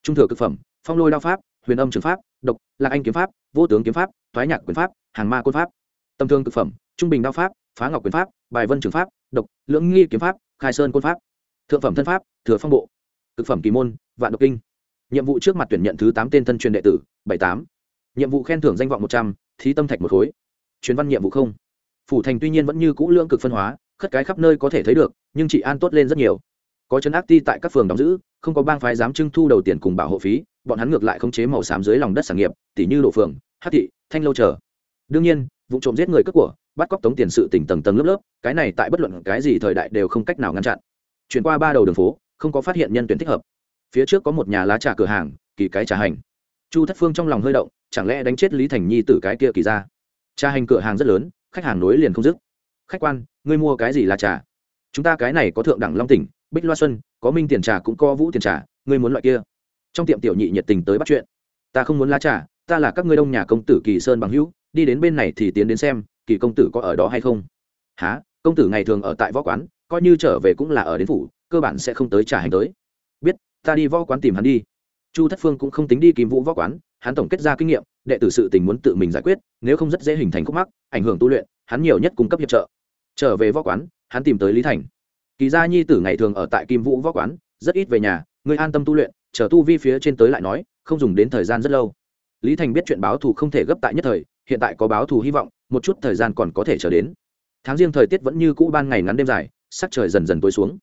trung thừa thực phẩm, phong lôi đao pháp, huyền âm trường pháp, độc, lạc anh kiếm pháp, vô tướng kiếm pháp, thoái nhạc quyền pháp, hàng ma quân pháp. Tâm thương thực phẩm, trung bình đao pháp phá ngọc quyền pháp, bài vân trường pháp, độc, lưỡng nghi kiếm pháp, khai sơn côn pháp, thượng phẩm thân pháp, thừa phong bộ thực phẩm kỳ môn, vạn độc kinh. Nhiệm vụ trước mặt tuyển nhận thứ tám tên thân truyền đệ tử, bảy tám. Nhiệm vụ khen thưởng danh vọng một trăm, thí tâm thạch một khối. Chuyến văn nhiệm vụ không. Phủ thành tuy nhiên vẫn như cũ lưỡng cực phân hóa, khất cái khắp nơi có thể thấy được, nhưng chị an tốt lên rất nhiều. Có chân ác ti tại các phường đóng giữ, không có bang phái dám trưng thu đầu tiền cùng bảo hộ phí, bọn hắn ngược lại không chế màu xám dưới lòng đất sản nghiệp tỷ như đổ phường, hát thị, thanh lâu chờ. Đương nhiên, vụ trộm giết người cướp của bắt cóc tống tiền sự tỉnh tầng tầng lớp lớp, cái này tại bất luận cái gì thời đại đều không cách nào ngăn chặn. Chuyển qua ba đầu đường phố, không có phát hiện nhân tuyển thích hợp. Phía trước có một nhà lá trà cửa hàng, kỳ cái trà hành. Chu thất phương trong lòng hơi động, chẳng lẽ đánh chết lý thành nhi từ cái kia kỳ ra? Trà hành cửa hàng rất lớn, khách hàng nối liền không dứt. Khách quan, ngươi mua cái gì là trà? Chúng ta cái này có thượng đẳng long tỉnh, bích loa xuân, có minh tiền trà cũng có vũ tiền trà, ngươi muốn loại kia? Trong tiệm tiểu nhị nhiệt tình tới bắt chuyện. Ta không muốn lá trà, ta là các ngươi đông nhà công tử kỳ sơn bằng hữu, đi đến bên này thì tiến đến xem kỳ công tử có ở đó hay không? Há công tử ngày thường ở tại võ quán, coi như trở về cũng là ở đến phủ, cơ bản sẽ không tới trả hành tới. Biết, ta đi võ quán tìm hắn đi. Chu thất phương cũng không tính đi kìm vũ võ quán, hắn tổng kết ra kinh nghiệm, đệ tử sự tình muốn tự mình giải quyết, nếu không rất dễ hình thành khúc mắc, ảnh hưởng tu luyện, hắn nhiều nhất cung cấp hiệp trợ. Trở về võ quán, hắn tìm tới lý thành. Kỳ gia nhi tử ngày thường ở tại kim vũ võ quán, rất ít về nhà, người an tâm tu luyện, chờ tu vi phía trên tới lại nói, không dùng đến thời gian rất lâu. Lý thành biết chuyện báo thù không thể gấp tại nhất thời, hiện tại có báo thù hy vọng một chút thời gian còn có thể chờ đến. Tháng riêng thời tiết vẫn như cũ ban ngày ngắn đêm dài, sắc trời dần dần tối xuống.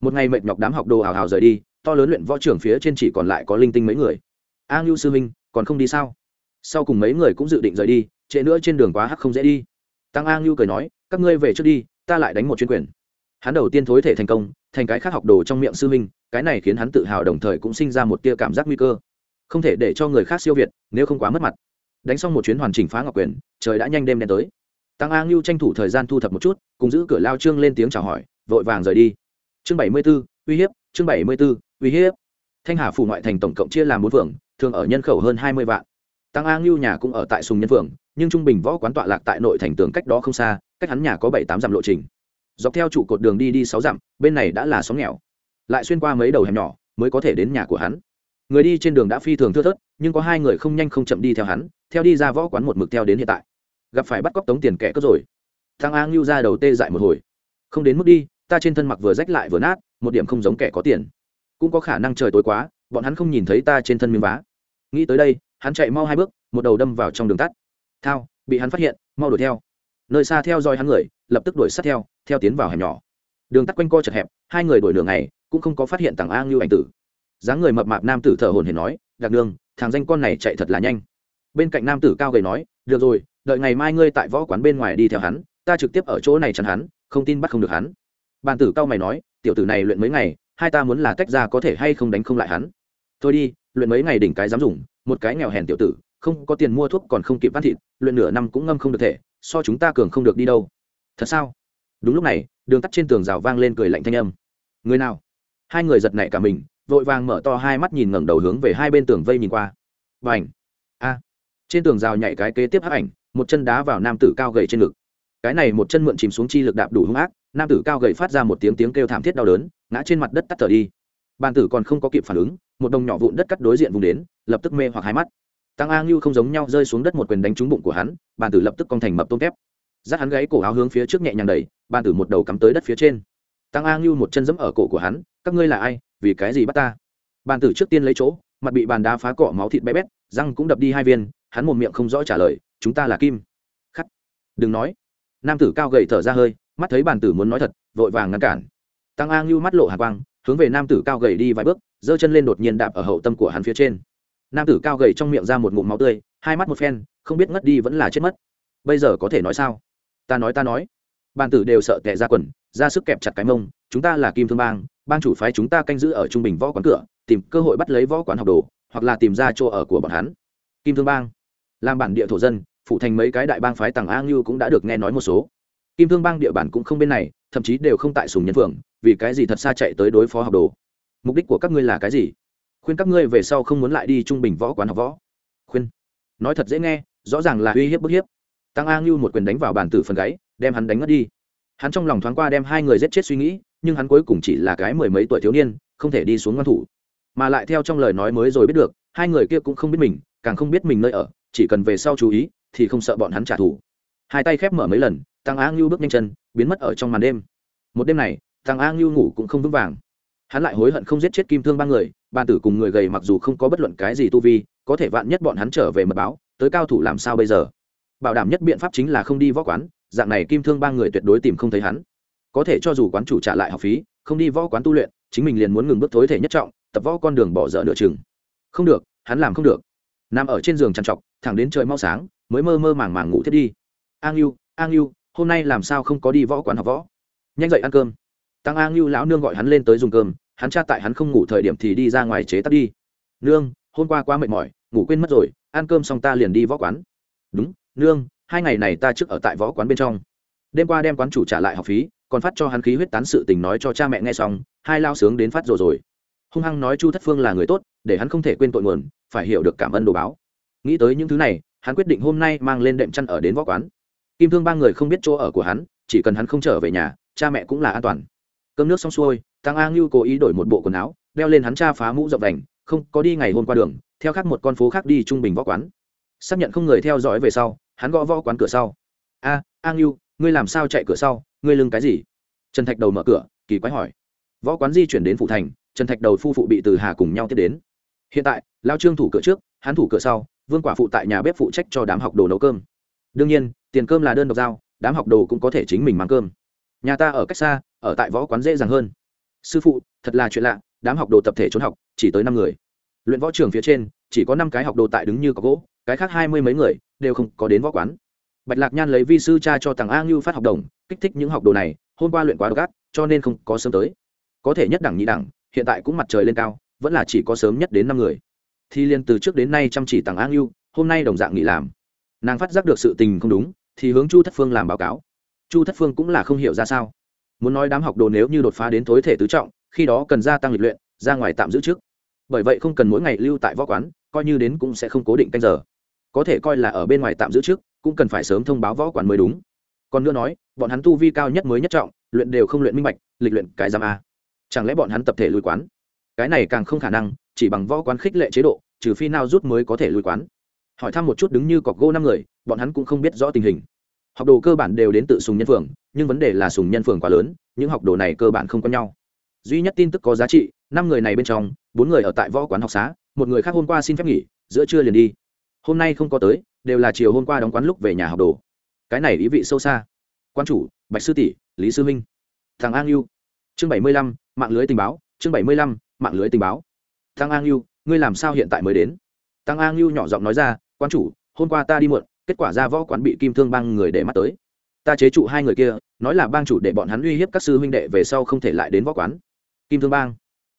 Một ngày mệt nhọc đám học đồ hào hào rời đi, to lớn luyện võ trưởng phía trên chỉ còn lại có linh tinh mấy người. A ngưu sư minh còn không đi sao? Sau cùng mấy người cũng dự định rời đi, trễ nữa trên đường quá hắc không dễ đi. Tăng a ngưu cười nói, các ngươi về trước đi, ta lại đánh một chuyên quyền. Hắn đầu tiên thối thể thành công, thành cái khác học đồ trong miệng sư minh cái này khiến hắn tự hào đồng thời cũng sinh ra một tia cảm giác nguy cơ. Không thể để cho người khác siêu việt, nếu không quá mất mặt đánh xong một chuyến hoàn chỉnh phá ngọc quyền, trời đã nhanh đêm đen tới. Tăng a ngưu tranh thủ thời gian thu thập một chút, cùng giữ cửa lao trương lên tiếng chào hỏi, vội vàng rời đi. Chương bảy mươi b ố uy hiếp, chương bảy mươi b ố uy hiếp. Thanh hà phủ ngoại thành tổng cộng chia làm bốn phường, thường ở nhân khẩu hơn hai mươi vạn. Tăng a ngưu nhà cũng ở tại sùng nhân phường, nhưng trung bình võ quán tọa lạc tại nội thành tường cách đó không xa, cách hắn nhà có bảy tám dặm lộ trình. Dọc theo trụ cột đường đi đi sáu dặm, bên này đã là xóm nghèo. Lại xuyên qua mấy đầu hẻm nhỏ, mới có thể đến nhà của hắn người đi trên đường đã phi thường thưa thớt, nhưng có hai người không nhanh không chậm đi theo hắn, theo đi ra võ quán một mực theo đến hiện tại. Gặp phải bắt cóc tống tiền kẻ cướp rồi. Thằng a ngưu ra đầu tê dại một hồi. Không đến mức đi, ta trên thân mặc vừa rách lại vừa nát, một điểm không giống kẻ có tiền. Cũng có khả năng trời tối quá, bọn hắn không nhìn thấy ta trên thân miếng vá. Nghĩ tới đây, hắn chạy mau hai bước, một đầu đâm vào trong đường tắt. Thao, bị hắn phát hiện, mau đuổi theo. Nơi xa theo dõi hắn người, lập tức đuổi sát theo theo tiến vào hẻm nhỏ. Đường tắt quanh co chật hẹp, hai người đuổi đường này cũng không có phát hiện tàng a ngưu ảnh tử dáng người mập mạp nam tử thở hồn hển nói đặc đường, thằng danh con này chạy thật là nhanh. Bên cạnh nam tử cao gầy nói, được rồi, đợi ngày mai ngươi tại võ quán bên ngoài đi theo hắn, ta trực tiếp ở chỗ này chắn hắn, không tin bắt không được hắn. Bàn tử cao mày nói, tiểu tử này luyện mấy ngày, hai ta muốn là tách ra có thể hay không đánh không lại hắn. Thôi đi, luyện mấy ngày đỉnh cái dám dùng, một cái nghèo hèn tiểu tử, không có tiền mua thuốc còn không kịp phát thịt, luyện nửa năm cũng ngâm không được thể, so chúng ta cường không được đi đâu. Thật sao? Đúng lúc này, đường tắt trên tường rào vang lên cười lạnh thanh âm. Người nào? Hai người giật nảy cả mình vội vàng mở to hai mắt nhìn ngẩng đầu hướng về hai bên tường vây nhìn qua. Và ảnh a! Trên tường rào nhảy cái kế tiếp hắc ảnh, một chân đá vào nam tử cao gầy trên ngực. Cái này một chân mượn chìm xuống chi lực đạp đủ hung ác, nam tử cao gầy phát ra một tiếng tiếng kêu thảm thiết đau đớn, ngã trên mặt đất tắt thở đi. Bàn tử còn không có kịp phản ứng, một đồng nhỏ vụn đất cắt đối diện vùng đến, lập tức mê hoặc hai mắt. Tăng a ngưu không giống nhau rơi xuống đất một quyền đánh trúng bụng của hắn, bàn tử lập tức cong thành mập tôm kép dắt hắn gáy cổ áo hướng phía trước nhẹ nhàng đẩy, bàn tử một đầu cắm tới đất phía trên. Tăng a ngưu một chân dẫm ở cổ của hắn, các ngươi là ai? Vì cái gì bắt ta? Bàn tử trước tiên lấy chỗ, mặt bị bàn đá phá cọ máu thịt bé bét, răng cũng đập đi hai viên, hắn một miệng không rõ trả lời, chúng ta là kim. Khắc. Đừng nói. Nam tử cao gầy thở ra hơi, mắt thấy bàn tử muốn nói thật, vội vàng ngăn cản. Tăng a ngưu mắt lộ hạ quang, hướng về nam tử cao gầy đi vài bước, giơ chân lên đột nhiên đạp ở hậu tâm của hắn phía trên. Nam tử cao gầy trong miệng ra một ngụm máu tươi, hai mắt một phen, không biết ngất đi vẫn là chết mất. Bây giờ có thể nói sao? Ta nói ta nói. Bàn tử đều sợ tệ ra quần, ra sức kẹp chặt cái mông, chúng ta là kim thương bang ban chủ phái chúng ta canh giữ ở trung bình võ quán cửa, tìm cơ hội bắt lấy võ quán học đồ, hoặc là tìm ra chỗ ở của bọn hắn. Kim thương bang, làm bản địa thổ dân phụ thành mấy cái đại bang phái tàng a ngưu cũng đã được nghe nói một số. Kim thương bang địa bản cũng không bên này, thậm chí đều không tại sùng nhân phượng vì cái gì thật xa chạy tới đối phó học đồ? Mục đích của các ngươi là cái gì? Khuyên các ngươi về sau không muốn lại đi trung bình võ quán học võ. Khuyên. Nói thật dễ nghe, rõ ràng là uy hiếp bức hiếp. Tăng a ngưu một quyền đánh vào bàn tử phần gáy, đem hắn đánh ngất đi hắn trong lòng thoáng qua đem hai người giết chết suy nghĩ, nhưng hắn cuối cùng chỉ là cái mười mấy tuổi thiếu niên, không thể đi xuống ngăn thủ. Mà lại theo trong lời nói mới rồi biết được, hai người kia cũng không biết mình, càng không biết mình nơi ở, chỉ cần về sau chú ý, thì không sợ bọn hắn trả thù. Hai tay khép mở mấy lần, tăng a ngưu bước nhanh chân, biến mất ở trong màn đêm. Một đêm này, tăng a ngưu ngủ cũng không vững vàng. Hắn lại hối hận không giết chết kim thương ba người ban tử cùng người gầy mặc dù không có bất luận cái gì tu vi, có thể vạn nhất bọn hắn trở về mật báo, tới cao thủ làm sao bây giờ? Bảo đảm nhất biện pháp chính là không đi võ quán dạng này kim thương ba người tuyệt đối tìm không thấy hắn. Có thể cho dù quán chủ trả lại học phí, không đi võ quán tu luyện, chính mình liền muốn ngừng bước thối thể nhất trọng, tập võ con đường bỏ dở nửa chừng. Không được, hắn làm không được. Nằm ở trên giường trằn trọc, thẳng đến trời mau sáng, mới mơ mơ màng màng ngủ thiết đi. An yêu an yêu hôm nay làm sao không có đi võ quán học võ? Nhanh dậy ăn cơm. Tăng an yêu lão nương gọi hắn lên tới dùng cơm, hắn cha tại hắn không ngủ thời điểm thì đi ra ngoài chế tắt đi. Nương, hôm qua quá mệt mỏi, ngủ quên mất rồi, ăn cơm xong ta liền đi võ quán. Đúng, nương hai ngày này ta trước ở tại võ quán bên trong. Đêm qua đem quán chủ trả lại học phí, còn phát cho hắn khí huyết tán sự tình nói cho cha mẹ nghe xong, hai lao sướng đến phát rồi rồi. Hung hăng nói chu thất phương là người tốt, để hắn không thể quên tội nguồn, phải hiểu được cảm ơn đồ báo. Nghĩ tới những thứ này, hắn quyết định hôm nay mang lên đệm chăn ở đến võ quán. Kim thương ba người không biết chỗ ở của hắn, chỉ cần hắn không trở về nhà, cha mẹ cũng là an toàn. Cơm nước xong xuôi, tăng a ngưu cố ý đổi một bộ quần áo, đeo lên hắn cha phá mũ rộng đành, không, có đi ngày hôm qua đường, theo khác một con phố khác đi trung bình võ quán xác nhận không người theo dõi về sau, hắn gõ võ quán cửa sau. A a ngưu ngươi làm sao chạy cửa sau? Ngươi lưng cái gì? Trần thạch đầu mở cửa, kỳ quái hỏi. Võ quán di chuyển đến phụ thành, trần thạch đầu phu phụ bị từ hà cùng nhau tiếp đến. Hiện tại lao trương thủ cửa trước, hắn thủ cửa sau, vương quả phụ tại nhà bếp phụ trách cho đám học đồ nấu cơm. Đương nhiên, tiền cơm là đơn độc giao, đám học đồ cũng có thể chính mình mang cơm. Nhà ta ở cách xa, ở tại võ quán dễ dàng hơn. Sư phụ, thật là chuyện lạ, đám học đồ tập thể trốn học, chỉ tới năm người. Luyện võ trường phía trên, chỉ có năm cái học đồ tại đứng như có gỗ cái khác hai mươi mấy người đều không có đến võ quán. Bạch lạc nhan lấy vi sư cha cho tàng a ngưu phát học đồng kích thích những học đồ này hôm qua luyện quá gắt, cho nên không có sớm tới. Có thể nhất đẳng nhị đẳng hiện tại cũng mặt trời lên cao vẫn là chỉ có sớm nhất đến năm người. Thì liên từ trước đến nay chăm chỉ tàng a ngưu hôm nay đồng dạng nghỉ làm. Nàng phát giác được sự tình không đúng thì hướng chu thất phương làm báo cáo. Chu thất phương cũng là không hiểu ra sao. Muốn nói đám học đồ nếu như đột phá đến thối thể tứ trọng khi đó cần gia tăng lịch luyện ra ngoài tạm giữ trước. Bởi vậy không cần mỗi ngày lưu tại võ quán coi như đến cũng sẽ không cố định canh giờ có thể coi là ở bên ngoài tạm giữ trước, cũng cần phải sớm thông báo võ quán mới đúng. Còn nữa nói, bọn hắn tu vi cao nhất mới nhất trọng, luyện đều không luyện minh bạch, lịch luyện cái giam a. Chẳng lẽ bọn hắn tập thể lùi quán? Cái này càng không khả năng, chỉ bằng võ quán khích lệ chế độ, trừ phi nào rút mới có thể lùi quán. Hỏi thăm một chút đứng như cọc gỗ năm người, bọn hắn cũng không biết rõ tình hình. Học đồ cơ bản đều đến tự sùng nhân phường, nhưng vấn đề là sùng nhân phường quá lớn, những học đồ này cơ bản không có nhau. Duy nhất tin tức có giá trị, năm người này bên trong, bốn người ở tại võ quán học xá, một người khác hôm qua xin phép nghỉ, giữa trưa liền đi hôm nay không có tới, đều là chiều hôm qua đóng quán lúc về nhà học đồ. Cái này ý vị sâu xa. Quan chủ, bạch sư tỷ, lý sư minh. Thằng an yêu chương bảy mươi lăm, mạng lưới tình báo, chương bảy mươi lăm, mạng lưới tình báo. Thằng an yêu ngươi làm sao hiện tại mới đến? Tăng an yêu nhỏ giọng nói ra, quan chủ, hôm qua ta đi muộn, kết quả ra võ quán bị kim thương băng người để mắt tới. Ta chế trụ hai người kia, nói là bang chủ để bọn hắn uy hiếp các sư huynh đệ về sau không thể lại đến võ quán. Kim thương bang.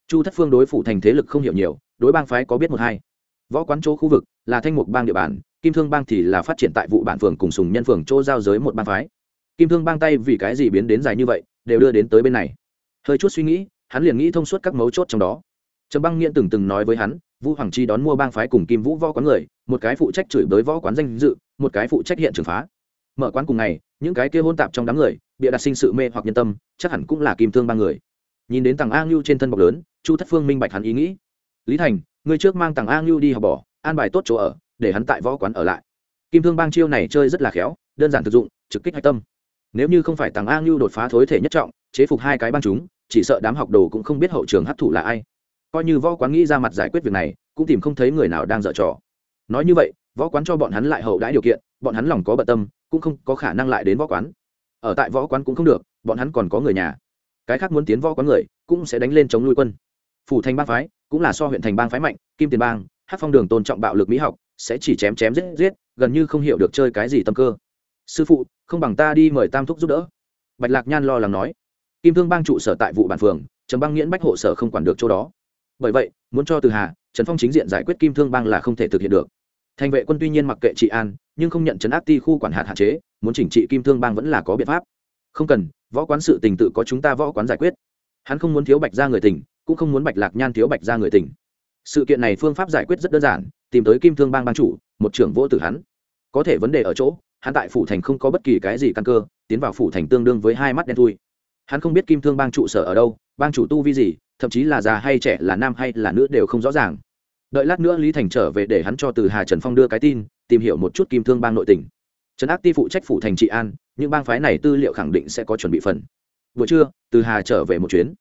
Chu thất phương đối phủ thành thế lực không hiểu nhiều, đối bang phái có biết một hai. Võ quán chỗ khu vực là thanh mục bang địa bàn, kim thương bang thì là phát triển tại vụ bản phường cùng sùng nhân phường chỗ giao giới một bang phái. Kim thương bang tay vì cái gì biến đến dài như vậy, đều đưa đến tới bên này. Hơi chút suy nghĩ, hắn liền nghĩ thông suốt các mấu chốt trong đó. Trầm băng nghiện từng từng nói với hắn vũ hoàng chi đón mua bang phái cùng kim vũ võ quán người, một cái phụ trách chửi bới võ quán danh dự, một cái phụ trách hiện trường phá. Mở quán cùng ngày, những cái kia hôn tạp trong đám người, bịa đặt sinh sự mê hoặc nhân tâm, chắc hẳn cũng là kim thương ba người. Nhìn đến tàng a ngưu trên thân bọc lớn, chu thất phương minh bạch hắn ý nghĩ. Lý thành, ngươi trước mang tàng a ngưu đi học bỏ an bài tốt chỗ ở, để hắn tại võ quán ở lại. Kim thương bang chiêu này chơi rất là khéo, đơn giản thực dụng, trực kích hạch tâm. Nếu như không phải tàng a ngưu đột phá thối thể nhất trọng, chế phục hai cái bang chúng, chỉ sợ đám học đồ cũng không biết hậu trường hấp thụ là ai. Coi như võ quán nghĩ ra mặt giải quyết việc này, cũng tìm không thấy người nào đang dở trò. Nói như vậy, võ quán cho bọn hắn lại hậu đãi điều kiện, bọn hắn lòng có bận tâm, cũng không có khả năng lại đến võ quán. Ở tại võ quán cũng không được, bọn hắn còn có người nhà. Cái khác muốn tiến võ quán người, cũng sẽ đánh lên chống nuôi quân. Phủ thành bang phái, cũng là so huyện thành bang phái mạnh, kim tiền bang hát phong đường tôn trọng bạo lực mỹ học, sẽ chỉ chém chém giết giết, gần như không hiểu được chơi cái gì tâm cơ. Sư phụ, không bằng ta đi mời tam thúc giúp đỡ. Bạch lạc nhan lo lắng nói. Kim thương bang trụ sở tại vụ bản phường trần băng nghiễn bách hộ sở không quản được chỗ đó. Bởi vậy, muốn cho từ hà, trần phong chính diện giải quyết kim thương bang là không thể thực hiện được. Thành vệ quân tuy nhiên mặc kệ trị an, nhưng không nhận trấn áp ti khu quản hạt hạn chế, muốn chỉnh trị kim thương bang vẫn là có biện pháp. Không cần, võ quán sự tình tự có chúng ta võ quán giải quyết. Hắn không muốn thiếu bạch ra người tình, cũng không muốn bạch lạc nhan thiếu bạch ra người tình sự kiện này phương pháp giải quyết rất đơn giản, tìm tới kim thương bang ban chủ, một trưởng vô tử hắn. Có thể vấn đề ở chỗ, hắn tại phủ thành không có bất kỳ cái gì căn cơ, tiến vào phủ thành tương đương với hai mắt đen thui. Hắn không biết kim thương bang trụ sở ở đâu, bang chủ tu vi gì, thậm chí là già hay trẻ, là nam hay là nữ đều không rõ ràng. Đợi lát nữa lý thành trở về để hắn cho từ hà trần phong đưa cái tin, tìm hiểu một chút kim thương bang nội tình. Trấn ác ti phụ trách phủ thành trị an, những bang phái này tư liệu khẳng định sẽ có chuẩn bị phần. Buổi trưa, từ hà trở về một chuyến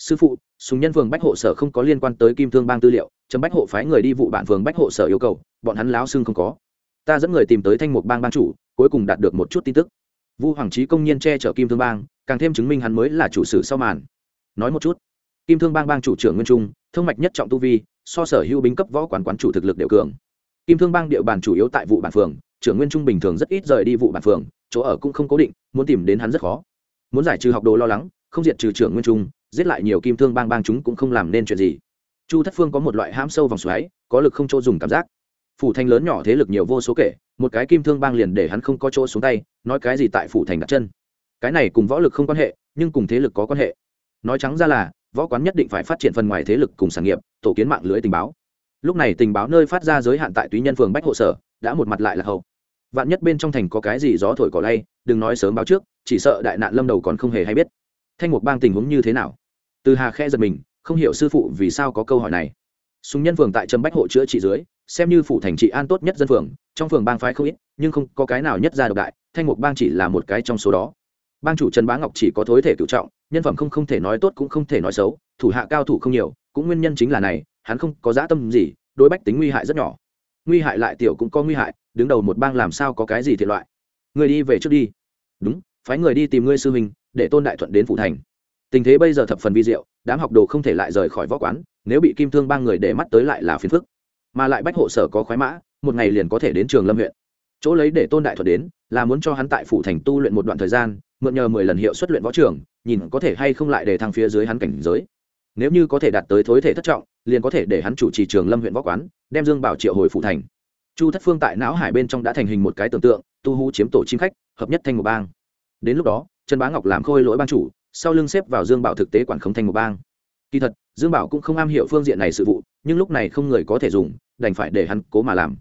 sư phụ súng nhân phường bách hộ sở không có liên quan tới kim thương bang tư liệu chấm bách hộ phái người đi vụ bản phường bách hộ sở yêu cầu, bọn hắn láo xưng không có. Ta dẫn người tìm tới thanh mục bang ban chủ, cuối cùng đạt được một chút tin tức. Vu hoàng trí công nhiên che chở kim thương bang, càng thêm chứng minh hắn mới là chủ sử sau màn. Nói một chút, kim thương bang bang chủ trưởng nguyên trung thương mạch nhất trọng tu vi, so sở hữu bính cấp võ quán quán chủ thực lực đều cường. Kim thương bang địa bàn chủ yếu tại vụ bản phường, trưởng nguyên trung bình thường rất ít rời đi vụ bản phường, chỗ ở cũng không cố định, muốn tìm đến hắn rất khó. Muốn giải trừ học đồ lo lắng, không diệt trừ trưởng nguyên trung giết lại nhiều kim thương bang bang chúng cũng không làm nên chuyện gì. Chu thất phương có một loại hãm sâu vòng xoáy, có lực không chỗ dùng cảm giác. Phủ thành lớn nhỏ thế lực nhiều vô số kể, một cái kim thương bang liền để hắn không có chỗ xuống tay, nói cái gì tại phủ thành đặt chân. Cái này cùng võ lực không quan hệ, nhưng cùng thế lực có quan hệ. Nói trắng ra là, võ quán nhất định phải phát triển phần ngoài thế lực cùng sản nghiệp, tổ kiến mạng lưới tình báo. Lúc này tình báo nơi phát ra giới hạn tại túy nhân phường bách hộ sở, đã một mặt lại là hậu. Vạn nhất bên trong thành có cái gì gió thổi cỏ lay, đừng nói sớm báo trước, chỉ sợ đại nạn lâm đầu còn không hề hay biết thanh mục bang tình huống như thế nào? Từ hà khe giật mình, không hiểu sư phụ vì sao có câu hỏi này. Súng nhân phường tại trầm bách hộ chữa trị dưới, xem như phủ thành trị an tốt nhất dân phường, trong phường bang phái không ít, nhưng không có cái nào nhất ra độc đại, thanh mục bang chỉ là một cái trong số đó. Bang chủ trần bá ngọc chỉ có thối thể cựu trọng, nhân phẩm không không thể nói tốt cũng không thể nói xấu, thủ hạ cao thủ không nhiều, cũng nguyên nhân chính là này, hắn không có dã tâm gì, đối bách tính nguy hại rất nhỏ. Nguy hại lại tiểu cũng có nguy hại, đứng đầu một bang làm sao có cái gì thiệt loại. Người đi về trước đi. Đúng, phái người đi tìm ngươi sư huynh để tôn đại thuận đến phủ thành. Tình thế bây giờ thập phần vi diệu, đám học đồ không thể lại rời khỏi võ quán, nếu bị kim thương ba người để mắt tới lại là phiền phức. Mà lại bách hộ sở có khoái mã, một ngày liền có thể đến trường lâm huyện. Chỗ lấy để tôn đại thuật đến, là muốn cho hắn tại phủ thành tu luyện một đoạn thời gian, mượn nhờ mười lần hiệu xuất luyện võ trường, nhìn có thể hay không lại để thăng phía dưới hắn cảnh giới. Nếu như có thể đạt tới thối thể thất trọng, liền có thể để hắn chủ trì trường lâm huyện võ quán, đem dương bảo triệu hồi phủ thành. Chu thất phương tại não hải bên trong đã thành hình một cái tưởng tượng, tu hú chiếm tổ chim khách, hợp nhất thanh một bang. Đến lúc đó trần bá ngọc làm khôi lỗi ban chủ, sau lưng xếp vào dương bảo thực tế quản khống thành một bang. Kỳ thật, dương bảo cũng không am hiểu phương diện này sự vụ, nhưng lúc này không người có thể dùng, đành phải để hắn cố mà làm.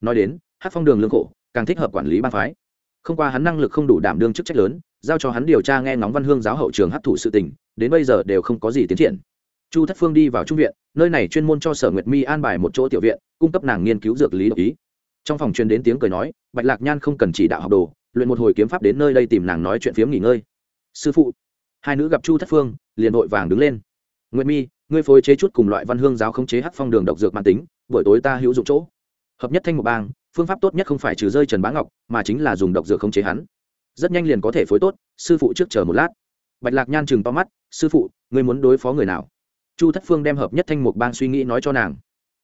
Nói đến hát phong đường lương khổ, càng thích hợp quản lý bang phái. Không qua hắn năng lực không đủ đảm đương chức trách lớn, giao cho hắn điều tra nghe ngóng văn hương giáo hậu trường hát thủ sự tình, đến bây giờ đều không có gì tiến triển. Chu thất phương đi vào trung viện, nơi này chuyên môn cho sở nguyệt mi an bài một chỗ tiểu viện, cung cấp nàng nghiên cứu dược lý độc ý. Trong phòng truyền đến tiếng cười nói, bạch lạc nhan không cần chỉ đạo học đồ luyện một hồi kiếm pháp đến nơi đây tìm nàng nói chuyện phiếm nghỉ ngơi. Sư phụ. Hai nữ gặp chu thất phương, liền vội vàng đứng lên. Nguyệt mi, ngươi phối chế chút cùng loại văn hương giáo khống chế hắc phong đường độc dược mãn tính, buổi tối ta hữu dụng chỗ. Hợp nhất thanh một bang, phương pháp tốt nhất không phải trừ rơi trần bá ngọc, mà chính là dùng độc dược khống chế hắn. Rất nhanh liền có thể phối tốt, sư phụ trước chờ một lát. Bạch lạc nhan chừng to mắt, sư phụ, ngươi muốn đối phó người nào? Chu thất phương đem hợp nhất thanh mục bang suy nghĩ nói cho nàng.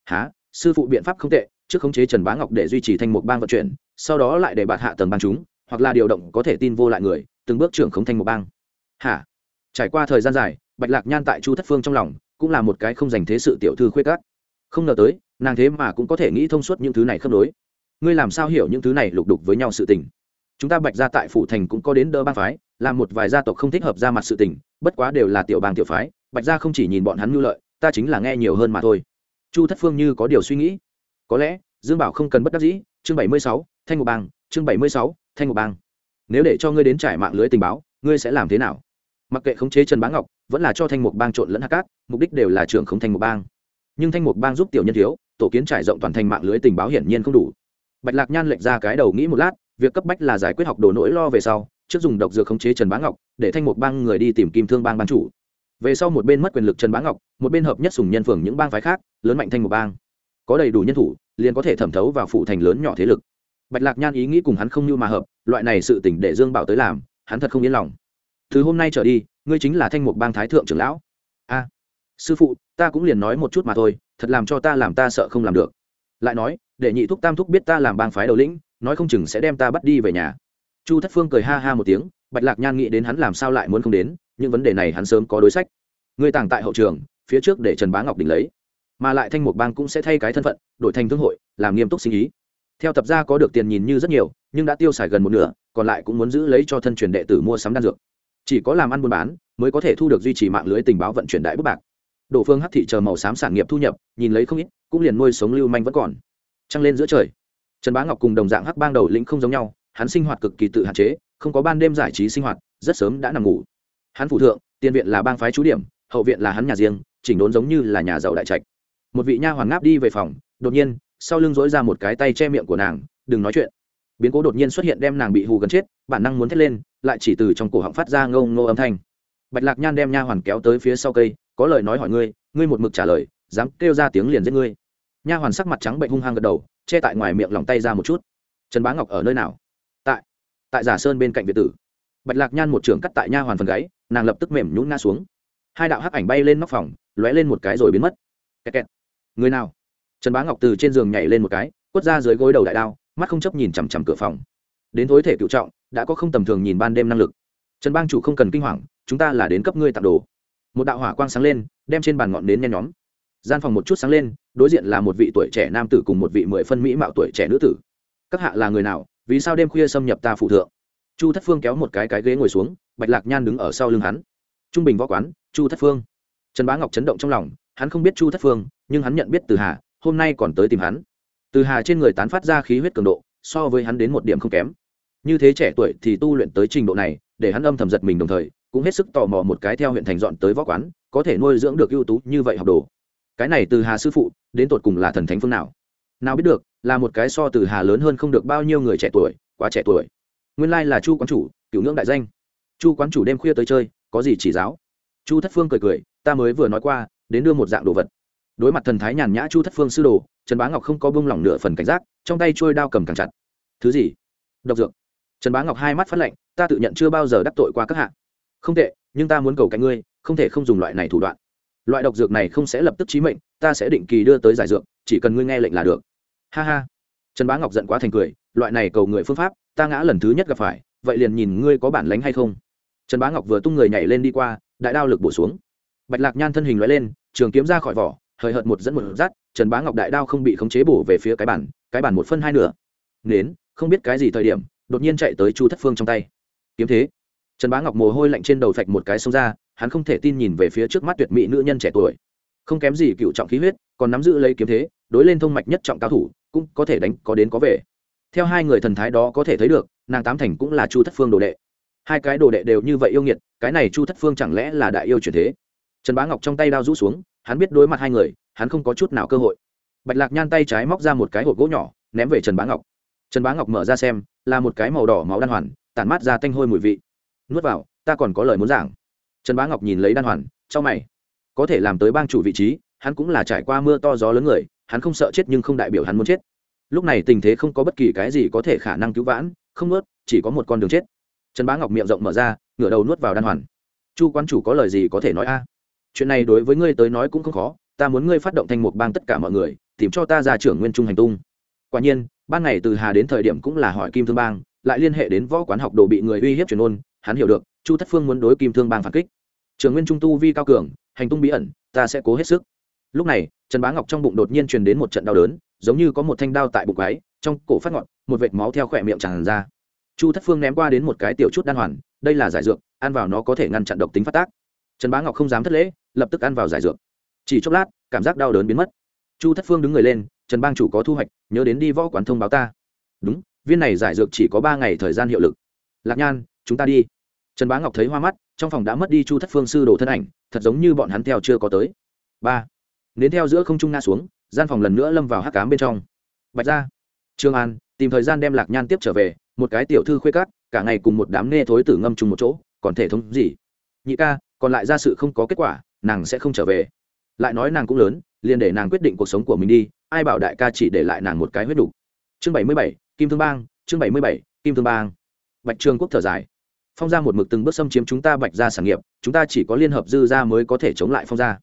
Há sư phụ biện pháp không tệ, trước khống chế trần bá ngọc để duy trì thanh mục bang vận chuyển, sau đó lại để bạt hạ tầng bang chúng hoặc là điều động có thể tin vô lại người, từng bước trưởng khống thành một bang. Hả? Trải qua thời gian dài, bạch lạc nhan tại chu thất phương trong lòng cũng là một cái không dành thế sự tiểu thư khuyết cát không ngờ tới, nàng thế mà cũng có thể nghĩ thông suốt những thứ này khớp nối. Ngươi làm sao hiểu những thứ này lục đục với nhau sự tình? Chúng ta bạch ra tại phủ thành cũng có đến đỡ bang phái làm một vài gia tộc không thích hợp ra mặt sự tình, bất quá đều là tiểu bang tiểu phái, bạch ra không chỉ nhìn bọn hắn mưu lợi, ta chính là nghe nhiều hơn mà thôi. Chu thất phương như có điều suy nghĩ. Có lẽ, dương bảo không cần bất đắc dĩ, chương bảy mươi sáu, thanh một bang, chương bảy mươi sáu thanh ngọc bang, nếu để cho ngươi đến trải mạng lưới tình báo, ngươi sẽ làm thế nào? Mặc kệ khống chế trần bá ngọc, vẫn là cho thanh mục bang trộn lẫn hạt cát, mục đích đều là trưởng không thanh mục bang. Nhưng thanh mục bang giúp tiểu nhân thiếu, tổ kiến trải rộng toàn thành mạng lưới tình báo hiển nhiên không đủ. Bạch lạc nhan lệnh ra cái đầu nghĩ một lát, việc cấp bách là giải quyết học đồ nỗi lo về sau, trước dùng độc dược khống chế trần bá ngọc, để thanh mục bang người đi tìm kim thương bang ban chủ. Về sau một bên mất quyền lực trần bá ngọc, một bên hợp nhất sùng nhân phường những bang phái khác, lớn mạnh thanh mục bang. Có đầy đủ nhân thủ, liền có thể thẩm thấu vào phụ thành lớn nhỏ thế lực bạch lạc nhan ý nghĩ cùng hắn không như mà hợp, loại này sự tỉnh để dương bảo tới làm, hắn thật không yên lòng. Từ hôm nay trở đi, ngươi chính là thanh mục bang thái thượng trưởng lão. A, sư phụ, ta cũng liền nói một chút mà thôi, thật làm cho ta làm ta sợ không làm được. Lại nói, để nhị thúc tam thúc biết ta làm bang phái đầu lĩnh, nói không chừng sẽ đem ta bắt đi về nhà. Chu thất phương cười ha ha một tiếng, bạch lạc nhan nghĩ đến hắn làm sao lại muốn không đến, những vấn đề này hắn sớm có đối sách. Ngươi tàng tại hậu trường, phía trước để trần bá ngọc đỉnh lấy, mà lại thanh mục bang cũng sẽ thay cái thân phận, đổi thành thương hội, làm nghiêm túc sinh ý theo tập gia có được tiền nhìn như rất nhiều, nhưng đã tiêu xài gần một nửa, còn lại cũng muốn giữ lấy cho thân truyền đệ tử mua sắm đan dược. Chỉ có làm ăn buôn bán, mới có thể thu được duy trì mạng lưới tình báo vận chuyển đại bút bạc. Đổ phương hắc thị chờ màu xám sản nghiệp thu nhập, nhìn lấy không ít, cũng liền nuôi sống lưu manh vẫn còn. Trăng lên giữa trời, trần bá ngọc cùng đồng dạng hắc bang đầu lĩnh không giống nhau, hắn sinh hoạt cực kỳ tự hạn chế, không có ban đêm giải trí sinh hoạt, rất sớm đã nằm ngủ. Hắn phụ thượng, tiền viện là bang phái trú điểm, hậu viện là hắn nhà riêng, chỉnh đốn giống như là nhà giàu đại trạch. Một vị nha hoàn ngáp đi về phòng, đột nhiên sau lưng dỗi ra một cái tay che miệng của nàng, đừng nói chuyện. Biến cố đột nhiên xuất hiện đem nàng bị hù gần chết, bản năng muốn thét lên, lại chỉ từ trong cổ họng phát ra ngâu ngô âm thanh. Bạch lạc nhan đem nha hoàn kéo tới phía sau cây, có lời nói hỏi ngươi ngươi một mực trả lời, dám kêu ra tiếng liền giết ngươi. Nha hoàn sắc mặt trắng bệnh hung hăng gật đầu, che tại ngoài miệng lòng tay ra một chút. Trần bá ngọc ở nơi nào? Tại tại giả sơn bên cạnh việt tử. Bạch lạc nhan một trường cắt tại nha hoàn phần gáy, nàng lập tức mềm nhún ngã xuống. Hai đạo hắc ảnh bay lên nóc phòng, lóe lên một cái rồi biến mất. Kẹt kẹt. người nào? Trần bá ngọc từ trên giường nhảy lên một cái, quất ra dưới gối đầu đại đao, mắt không chấp nhìn chằm chằm cửa phòng. Đến thối thể cựu trọng, đã có không tầm thường nhìn ban đêm năng lực. Trần bang chủ không cần kinh hoàng, chúng ta là đến cấp ngươi tặng đồ. Một đạo hỏa quang sáng lên, đem trên bàn ngọn nến nhen nhóm. Gian phòng một chút sáng lên, đối diện là một vị tuổi trẻ nam tử cùng một vị mười phân mỹ mạo tuổi trẻ nữ tử. Các hạ là người nào, vì sao đêm khuya xâm nhập ta phụ thượng? Chu thất phương kéo một cái cái ghế ngồi xuống, bạch lạc nhan đứng ở sau lưng hắn. Trung bình võ quán, chu thất phương. Trần bá ngọc chấn động trong lòng, hắn không biết chu thất phương, nhưng hắn nhận biết từ hà hôm nay còn tới tìm hắn. Từ hà trên người tán phát ra khí huyết cường độ, so với hắn đến một điểm không kém. Như thế trẻ tuổi thì tu luyện tới trình độ này, để hắn âm thầm giật mình đồng thời, cũng hết sức tò mò một cái theo huyện thành dọn tới võ quán, có thể nuôi dưỡng được ưu tú như vậy học đồ. Cái này từ hà sư phụ, đến tột cùng là thần thánh phương nào? Nào biết được, là một cái so từ hà lớn hơn không được bao nhiêu người trẻ tuổi, quá trẻ tuổi. Nguyên lai là chu quán chủ, cựu ngưỡng đại danh. Chu quán chủ đêm khuya tới chơi, có gì chỉ giáo? Chu thất phương cười cười, ta mới vừa nói qua, đến đưa một dạng đồ vật đối mặt thần thái nhàn nhã chu thất phương sư đồ, trần bá ngọc không có bông lỏng nửa phần cảnh giác, trong tay trôi đao cầm càng chặt. Thứ gì? Độc dược. Trần bá ngọc hai mắt phát lệnh ta tự nhận chưa bao giờ đắc tội qua các hạ. Không tệ, nhưng ta muốn cầu cạnh ngươi, không thể không dùng loại này thủ đoạn. Loại độc dược này không sẽ lập tức chí mệnh, ta sẽ định kỳ đưa tới giải dược, chỉ cần ngươi nghe lệnh là được. Ha ha. Trần bá ngọc giận quá thành cười, loại này cầu người phương pháp, ta ngã lần thứ nhất gặp phải, vậy liền nhìn ngươi có bản lánh hay không. Trần bá ngọc vừa tung người nhảy lên đi qua, đại đao lực bổ xuống. Bạch lạc nhan thân hình loại lên, trường kiếm ra khỏi vỏ hời hợt một dẫn một rát trần bá ngọc đại đao không bị khống chế bổ về phía cái bản cái bản một phân hai nửa. Nến, không biết cái gì thời điểm, đột nhiên chạy tới chu thất phương trong tay. Kiếm thế. Trần bá ngọc mồ hôi lạnh trên đầu phạch một cái xông ra, hắn không thể tin nhìn về phía trước mắt tuyệt mỹ nữ nhân trẻ tuổi. Không kém gì cựu trọng khí huyết, còn nắm giữ lấy kiếm thế, đối lên thông mạch nhất trọng cao thủ, cũng có thể đánh, có đến có về. Theo hai người thần thái đó có thể thấy được, nàng tám thành cũng là chu thất phương đồ đệ. Hai cái đồ đệ đều như vậy yêu nghiệt, cái này chu thất phương chẳng lẽ là đại yêu truyền thế? Trần bá ngọc trong tay đao rũ xuống hắn biết đối mặt hai người, hắn không có chút nào cơ hội. Bạch lạc nhan tay trái móc ra một cái hộp gỗ nhỏ, ném về trần bá ngọc. Trần bá ngọc mở ra xem, là một cái màu đỏ máu đan hoàn, tản mát ra tanh hôi mùi vị. Nuốt vào, ta còn có lời muốn giảng. Trần bá ngọc nhìn lấy đan hoàn trong mày. Có thể làm tới bang chủ vị trí, hắn cũng là trải qua mưa to gió lớn người, hắn không sợ chết nhưng không đại biểu hắn muốn chết. Lúc này tình thế không có bất kỳ cái gì có thể khả năng cứu vãn, không nuốt, chỉ có một con đường chết. Trần bá ngọc miệng rộng mở ra, ngửa đầu nuốt vào đan hoàn. Chu quan chủ có lời gì có thể nói a? Chuyện này đối với ngươi tới nói cũng không khó, ta muốn ngươi phát động thành một bang tất cả mọi người, tìm cho ta ra trưởng nguyên trung hành tung. Quả nhiên, ban ngày từ hà đến thời điểm cũng là hỏi kim thương bang, lại liên hệ đến võ quán học đồ bị người uy hiếp truyền ôn, hắn hiểu được, chu thất phương muốn đối kim thương bang phản kích. Trường nguyên trung tu vi cao cường, hành tung bí ẩn, ta sẽ cố hết sức. Lúc này, trần bá ngọc trong bụng đột nhiên truyền đến một trận đau đớn, giống như có một thanh đao tại bụng gáy trong cổ phát ngọn, một vệt máu theo khỏe miệng tràn ra. Chu thất phương ném qua đến một cái tiểu chút đan hoàn, đây là giải dược, ăn vào nó có thể ngăn chặn độc tính phát tác trần bá ngọc không dám thất lễ, lập tức ăn vào giải dược. Chỉ chốc lát, cảm giác đau đớn biến mất. Chu thất phương đứng người lên, trần bang chủ có thu hoạch, nhớ đến đi võ quán thông báo ta. Đúng, viên này giải dược chỉ có ba ngày thời gian hiệu lực. Lạc nhan, chúng ta đi. Trần bá ngọc thấy hoa mắt, trong phòng đã mất đi chu thất phương sư đồ thân ảnh, thật giống như bọn hắn theo chưa có tới. Ba. Nến theo giữa không trung nga xuống, gian phòng lần nữa lâm vào hắc cám bên trong. Bạch ra trương an, tìm thời gian đem lạc nhan tiếp trở về, một cái tiểu thư khuê cát cả ngày cùng một đám nê thối tử ngâm chung một chỗ, còn thể thống gì? Nhị ca còn lại ra sự không có kết quả, nàng sẽ không trở về. Lại nói nàng cũng lớn, liền để nàng quyết định cuộc sống của mình đi, ai bảo đại ca chỉ để lại nàng một cái huyết đủ chương bảy mươi bảy, kim thương bang, chương bảy mươi bảy, kim thương bang. Bạch trường quốc thở dài. Phong gia một mực từng bước xâm chiếm chúng ta bạch gia sản nghiệp, chúng ta chỉ có liên hợp dư gia mới có thể chống lại phong gia.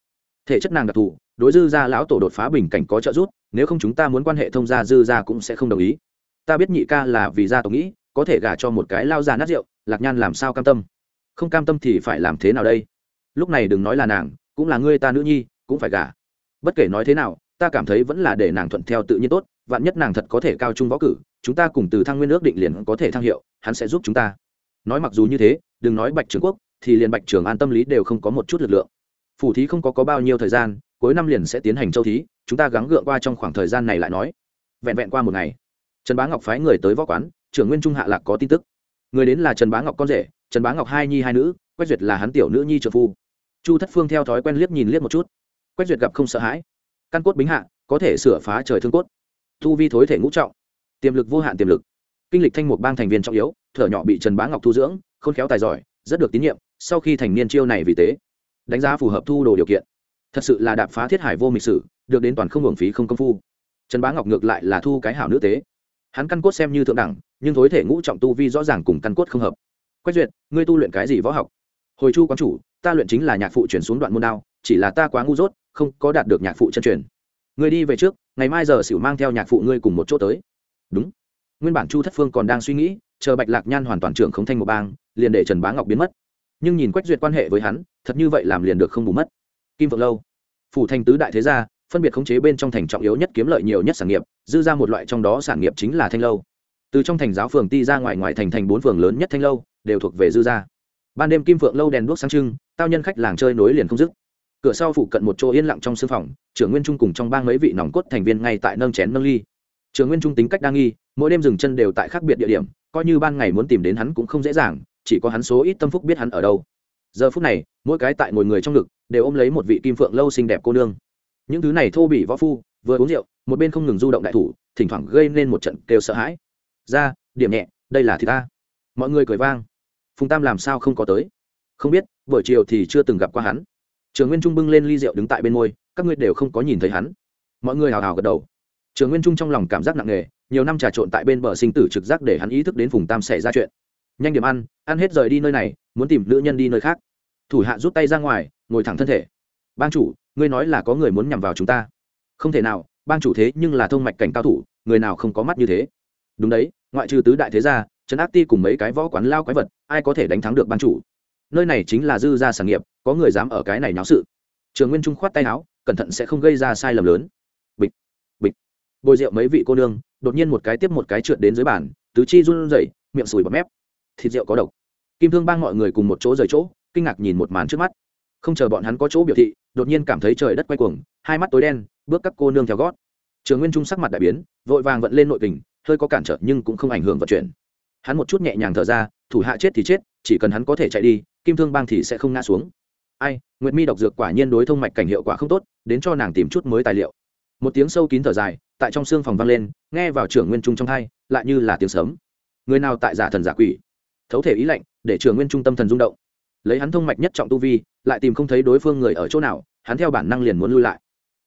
Thể chất nàng đặc thù, đối dư gia lão tổ đột phá bình cảnh có trợ giúp, nếu không chúng ta muốn quan hệ thông gia, dư gia cũng sẽ không đồng ý. Ta biết nhị ca là vì gia tộc nghĩ, có thể gả cho một cái lao già nát rượu, lạc nhan làm sao cam tâm? Không cam tâm thì phải làm thế nào đây? Lúc này đừng nói là nàng cũng là ngươi ta nữ nhi cũng phải gả. Bất kể nói thế nào ta cảm thấy vẫn là để nàng thuận theo tự nhiên tốt vạn nhất nàng thật có thể cao trung võ cử chúng ta cùng từ thăng nguyên ước định liền có thể thăng hiệu hắn sẽ giúp chúng ta. Nói mặc dù như thế đừng nói bạch trường quốc thì liền bạch trường an tâm lý đều không có một chút lực lượng. Phủ thí không có, có bao nhiêu thời gian cuối năm liền sẽ tiến hành châu thí chúng ta gắng gượng qua trong khoảng thời gian này lại nói. Vẹn vẹn qua một ngày trần bá ngọc phái người tới võ quán trưởng nguyên trung hạ lạc có tin tức. Người đến là trần bá ngọc con rể trần bá ngọc hai nhi hai nữ, quách duyệt là hắn tiểu nữ nhi trợ phu. Chu thất phương theo thói quen liếc nhìn liếc một chút. Quách duyệt gặp không sợ hãi. Căn cốt bính hạ, có thể sửa phá trời thương cốt. Thu vi thối thể ngũ trọng, tiềm lực vô hạn tiềm lực. Kinh lịch thanh mục bang thành viên trọng yếu, thở nhỏ bị trần bá ngọc thu dưỡng, khôn khéo tài giỏi, rất được tín nhiệm, sau khi thành niên chiêu này vì tế, đánh giá phù hợp thu đồ điều kiện. Thật sự là đạp phá thiết hải vô mịch sử, được đến toàn không hưởng phí không công phu. Trần bá ngọc ngược lại là thu cái hảo nữ tế. Hắn căn cốt xem như thượng đẳng, nhưng thối thể ngũ trọng tu vi rõ ràng cùng căn cốt không hợp quách duyệt, ngươi tu luyện cái gì võ học? Hồi chu quán chủ, ta luyện chính là nhạc phụ chuyển xuống đoạn môn đao, chỉ là ta quá ngu dốt, không có đạt được nhạc phụ chân truyền. Người đi về trước, ngày mai giờ xỉu mang theo nhạc phụ ngươi cùng một chỗ tới. Đúng. Nguyên bản chu thất phương còn đang suy nghĩ, chờ bạch lạc nhan hoàn toàn trưởng không thanh một bang, liền để trần bá ngọc biến mất. Nhưng nhìn quách duyệt quan hệ với hắn, thật như vậy làm liền được không bù mất. Kim vượng lâu. Phủ thành tứ đại thế gia, phân biệt khống chế bên trong thành trọng yếu nhất kiếm lợi nhiều nhất sản nghiệp, dư ra một loại trong đó sản nghiệp chính là thanh lâu. Từ trong thành giáo phường ti ra ngoài ngoài thành thành bốn phường lớn nhất thanh lâu đều thuộc về dư gia. Ban đêm kim phượng lâu đèn đuốc sáng trưng, tao nhân khách làng chơi nối liền không dứt. Cửa sau phụ cận một chỗ yên lặng trong sương phòng, trưởng nguyên trung cùng trong bang mấy vị nòng cốt thành viên ngay tại nâng chén nâng ly. Trưởng nguyên trung tính cách đa nghi, mỗi đêm dừng chân đều tại khác biệt địa điểm, coi như ban ngày muốn tìm đến hắn cũng không dễ dàng, chỉ có hắn số ít tâm phúc biết hắn ở đâu. Giờ phút này, mỗi cái tại ngồi người trong ngực, đều ôm lấy một vị kim phượng lâu xinh đẹp cô nương. Những thứ này thô bỉ võ phu, vừa uống rượu, một bên không ngừng du động đại thủ, thỉnh thoảng gây nên một trận kêu sợ hãi. Ra, điểm nhẹ, đây là thì ta. Mọi người cười vang phùng tam làm sao không có tới? Không biết, buổi chiều thì chưa từng gặp qua hắn. Trường nguyên trung bưng lên ly rượu đứng tại bên môi các ngươi đều không có nhìn thấy hắn. Mọi người hào hào gật đầu. Trường nguyên trung trong lòng cảm giác nặng nề, nhiều năm trà trộn tại bên bờ sinh tử trực giác để hắn ý thức đến phùng tam xảy ra chuyện. Nhanh điểm ăn ăn hết rời đi nơi này, muốn tìm nữ nhân đi nơi khác. Thủ hạ rút tay ra ngoài, ngồi thẳng thân thể. Bang chủ, ngươi nói là có người muốn nhằm vào chúng ta. Không thể nào, bang chủ thế nhưng là thông mạch cảnh cao thủ, người nào không có mắt như thế. Đúng đấy, ngoại trừ tứ đại thế gia trấn áp ti cùng mấy cái võ quán lao quái vật, ai có thể đánh thắng được ban chủ? Nơi này chính là dư gia sản nghiệp, có người dám ở cái này náo sự. Trường nguyên trung khoát tay áo, cẩn thận sẽ không gây ra sai lầm lớn. Bịch bịch. Bồi rượu mấy vị cô nương, đột nhiên một cái tiếp một cái trượt đến dưới bàn, tứ chi run rẩy, miệng sùi bọt mép. Thịt rượu có độc. Kim thương bang mọi người cùng một chỗ rời chỗ, kinh ngạc nhìn một màn trước mắt. Không chờ bọn hắn có chỗ biểu thị, đột nhiên cảm thấy trời đất quay cuồng, hai mắt tối đen, bước các cô nương theo gót. Trường nguyên trung sắc mặt đại biến, vội vàng vận lên nội tình hơi có cản trở nhưng cũng không ảnh hưởng vận chuyển hắn một chút nhẹ nhàng thở ra, thủ hạ chết thì chết, chỉ cần hắn có thể chạy đi, kim thương bang thì sẽ không ngã xuống. Ai, nguyệt mi đọc dược quả nhiên đối thông mạch cảnh hiệu quả không tốt, đến cho nàng tìm chút mới tài liệu. Một tiếng sâu kín thở dài, tại trong xương phòng vang lên, nghe vào trưởng nguyên trung trong hai, lại như là tiếng sớm người nào tại giả thần giả quỷ? Thấu thể ý lạnh, để trưởng nguyên trung tâm thần rung động. Lấy hắn thông mạch nhất trọng tu vi, lại tìm không thấy đối phương người ở chỗ nào, hắn theo bản năng liền muốn lui lại.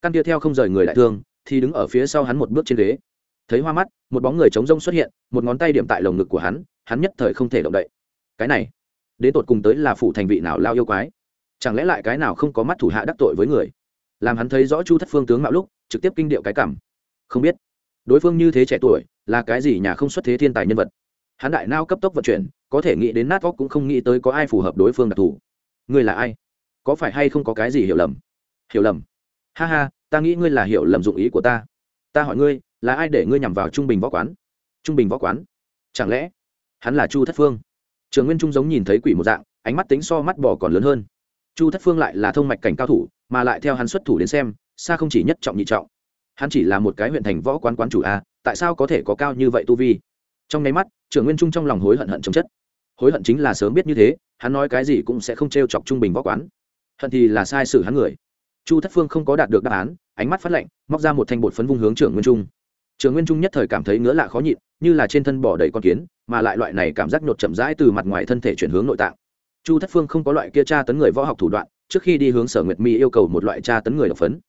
Căn kia theo không rời người đại thương, thì đứng ở phía sau hắn một bước trên ghế thấy hoa mắt, một bóng người trống rông xuất hiện, một ngón tay điểm tại lồng ngực của hắn hắn nhất thời không thể động đậy. Cái này, đến tột cùng tới là phủ thành vị nào lao yêu quái? Chẳng lẽ lại cái nào không có mắt thủ hạ đắc tội với người? Làm hắn thấy rõ chu thất phương tướng mạo lúc, trực tiếp kinh điệu cái cảm. Không biết, đối phương như thế trẻ tuổi, là cái gì nhà không xuất thế thiên tài nhân vật? Hắn đại nao cấp tốc vận chuyển, có thể nghĩ đến nát vóc cũng không nghĩ tới có ai phù hợp đối phương đặc thù. Ngươi là ai? Có phải hay không có cái gì hiểu lầm? Hiểu lầm. Ha ha, ta nghĩ ngươi là hiểu lầm dụng ý của ta. Ta hỏi ngươi là ai để ngươi nhằm vào trung bình võ quán? Trung bình võ quán? Chẳng lẽ hắn là chu thất phương? Trường nguyên trung giống nhìn thấy quỷ một dạng ánh mắt tính so mắt bò còn lớn hơn. Chu thất phương lại là thông mạch cảnh cao thủ mà lại theo hắn xuất thủ đến xem xa không chỉ nhất trọng nhị trọng. Hắn chỉ là một cái huyện thành võ quán quán chủ a tại sao có thể có cao như vậy tu vi? Trong nháy mắt trưởng nguyên trung trong lòng hối hận hận chống chất. Hối hận chính là sớm biết như thế hắn nói cái gì cũng sẽ không t r e o chọc trung bình võ quán. Hận thì là sai sự hắn người. Chu thất phương không có đạt được đáp án ánh mắt phát lệnh, móc ra một thanh bột phấn vung hướng trưởng nguyên trung trưởng nguyên trung nhất thời cảm thấy ngứa lạ khó nhịn, như là trên thân bỏ đầy con kiến, mà lại loại này cảm giác nhột chậm rãi từ mặt ngoài thân thể chuyển hướng nội tạng. Chu thất phương không có loại kia tra tấn người võ học thủ đoạn, trước khi đi hướng sở nguyệt mi yêu cầu một loại tra tấn người độc phấn.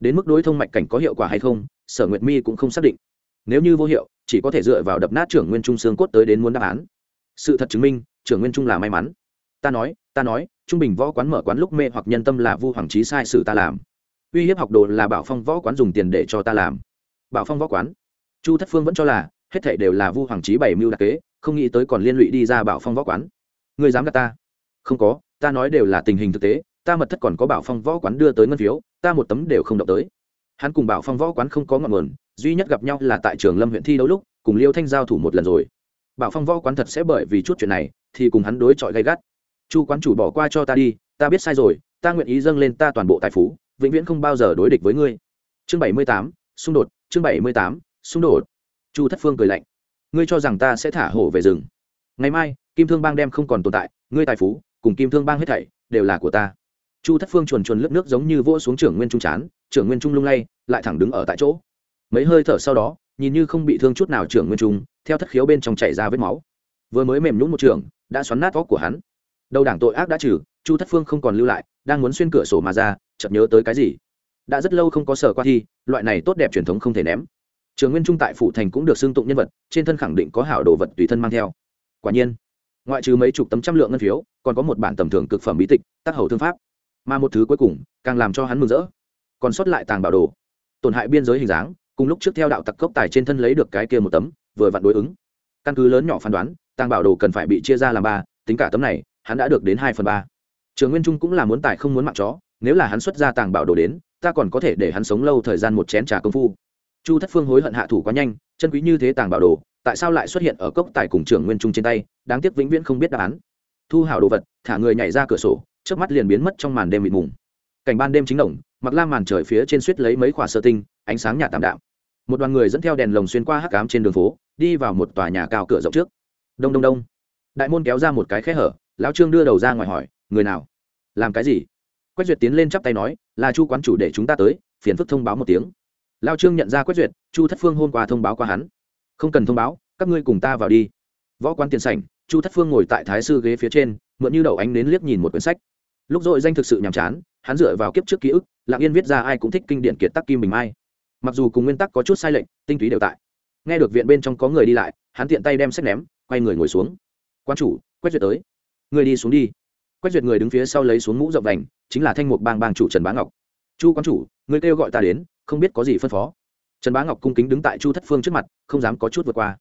Đến mức đối thông mạch cảnh có hiệu quả hay không, sở nguyệt mi cũng không xác định. Nếu như vô hiệu, chỉ có thể dựa vào đập nát trưởng nguyên trung xương cốt tới đến muốn đáp án. Sự thật chứng minh trưởng nguyên trung là may mắn. Ta nói ta nói, trung bình võ quán mở quán lúc mê hoặc nhân tâm là vu hoàng trí sai sự ta làm. Uy hiếp học đồ là bảo phong võ quán dùng tiền để cho ta làm bảo phong võ quán. Chu thất phương vẫn cho là hết thảy đều là vu hoàng trí bảy mưu đặc kế, không nghĩ tới còn liên lụy đi ra bảo phong võ quán. Người dám gạt ta? Không có, ta nói đều là tình hình thực tế, ta mật thất còn có bảo phong võ quán đưa tới ngân phiếu, ta một tấm đều không động tới. Hắn cùng bảo phong võ quán không có ngọn nguồn, duy nhất gặp nhau là tại trường lâm huyện thi đấu lúc, cùng liêu thanh giao thủ một lần rồi. Bảo phong võ quán thật sẽ bởi vì chút chuyện này, thì cùng hắn đối chọi gay gắt. Chu quán chủ bỏ qua cho ta đi, ta biết sai rồi, ta nguyện ý dâng lên ta toàn bộ tài phú, vĩnh viễn không bao giờ đối địch với ngươi. Chương bảy mươi tám, xung đột chương bảy mươi tám, xung đột. Chu thất phương cười lạnh. Ngươi cho rằng ta sẽ thả hổ về rừng. Ngày mai, kim thương bang đem không còn tồn tại, ngươi tài phú, cùng kim thương bang hết thảy, đều là của ta. Chu thất phương chuồn chuồn lướt nước giống như vỗ xuống trưởng nguyên trung chán, trưởng nguyên trung lung lay, lại thẳng đứng ở tại chỗ. Mấy hơi thở sau đó, nhìn như không bị thương chút nào trưởng nguyên trung, theo thất khiếu bên trong chảy ra vết máu. Vừa mới mềm nhún một trường, đã xoắn nát óc của hắn. Đầu đảng tội ác đã trừ, chu thất phương không còn lưu lại, đang muốn xuyên cửa sổ mà ra, chợt nhớ tới cái gì? Đã rất lâu không có sở qua thi, loại này tốt đẹp truyền thống không thể ném. Trường nguyên trung tại phủ thành cũng được xưng tụng nhân vật, trên thân khẳng định có hảo đồ vật tùy thân mang theo. Quả nhiên, ngoại trừ mấy chục tấm trăm lượng ngân phiếu, còn có một bản tầm thường cực phẩm bí tịch tác hầu thương pháp. Mà một thứ cuối cùng, càng làm cho hắn mừng rỡ. Còn sót lại tàng bảo đồ. Tổn hại biên giới hình dáng, cùng lúc trước theo đạo tặc cốc tài trên thân lấy được cái kia một tấm, vừa vặn đối ứng. Căn cứ lớn nhỏ phán đoán, tàng bảo đồ cần phải bị chia ra làm ba, tính cả tấm này, hắn đã được đến hai phần ba. Trường nguyên trung cũng là muốn tài không muốn mạng chó, nếu là hắn xuất ra tàng bảo đồ đến ta còn có thể để hắn sống lâu thời gian một chén trà công phu. Chu thất phương hối hận hạ thủ quá nhanh, chân quý như thế tàng bảo đồ, tại sao lại xuất hiện ở cốc tài cùng trường nguyên trung trên tay, đáng tiếc vĩnh viễn không biết đáp án. Thu hảo đồ vật, thả người nhảy ra cửa sổ trước mắt liền biến mất trong màn đêm mịt mùng. Cảnh ban đêm chính đồng, mặc la màn trời phía trên suýt lấy mấy khỏa sơ tinh, ánh sáng nhà tạm đạm. Một đoàn người dẫn theo đèn lồng xuyên qua hắc cám trên đường phố, đi vào một tòa nhà cao cửa rộng trước. Đông đông đông. Đại môn kéo ra một cái khe hở, lão trương đưa đầu ra ngoài hỏi, người nào? Làm cái gì? Quách duyệt tiến lên chắp tay nói, là chu quán chủ để chúng ta tới, phiền phức thông báo một tiếng. Lao trương nhận ra quách duyệt, chu thất phương hôm qua thông báo qua hắn. Không cần thông báo, các ngươi cùng ta vào đi. Võ quan tiền sảnh, chu thất phương ngồi tại thái sư ghế phía trên, mượn như đậu ánh đến liếc nhìn một quyển sách. Lúc dội danh thực sự nhàm chán, hắn dựa vào kiếp trước ký ức, lặng yên viết ra ai cũng thích kinh điển kiệt tắc kim bình mai. Mặc dù cùng nguyên tắc có chút sai lệch, tinh túy đều tại. Nghe được viện bên trong có người đi lại, hắn tiện tay đem sách ném, quay người ngồi xuống. Quan chủ quét duyệt tới. Người đi xuống đi quét duyệt người đứng phía sau lấy xuống mũ rộng đành, chính là thanh mục bang bang chủ trần bá ngọc. Chu quan chủ, người kêu gọi ta đến, không biết có gì phân phó. Trần bá ngọc cung kính đứng tại chu thất phương trước mặt, không dám có chút vượt qua.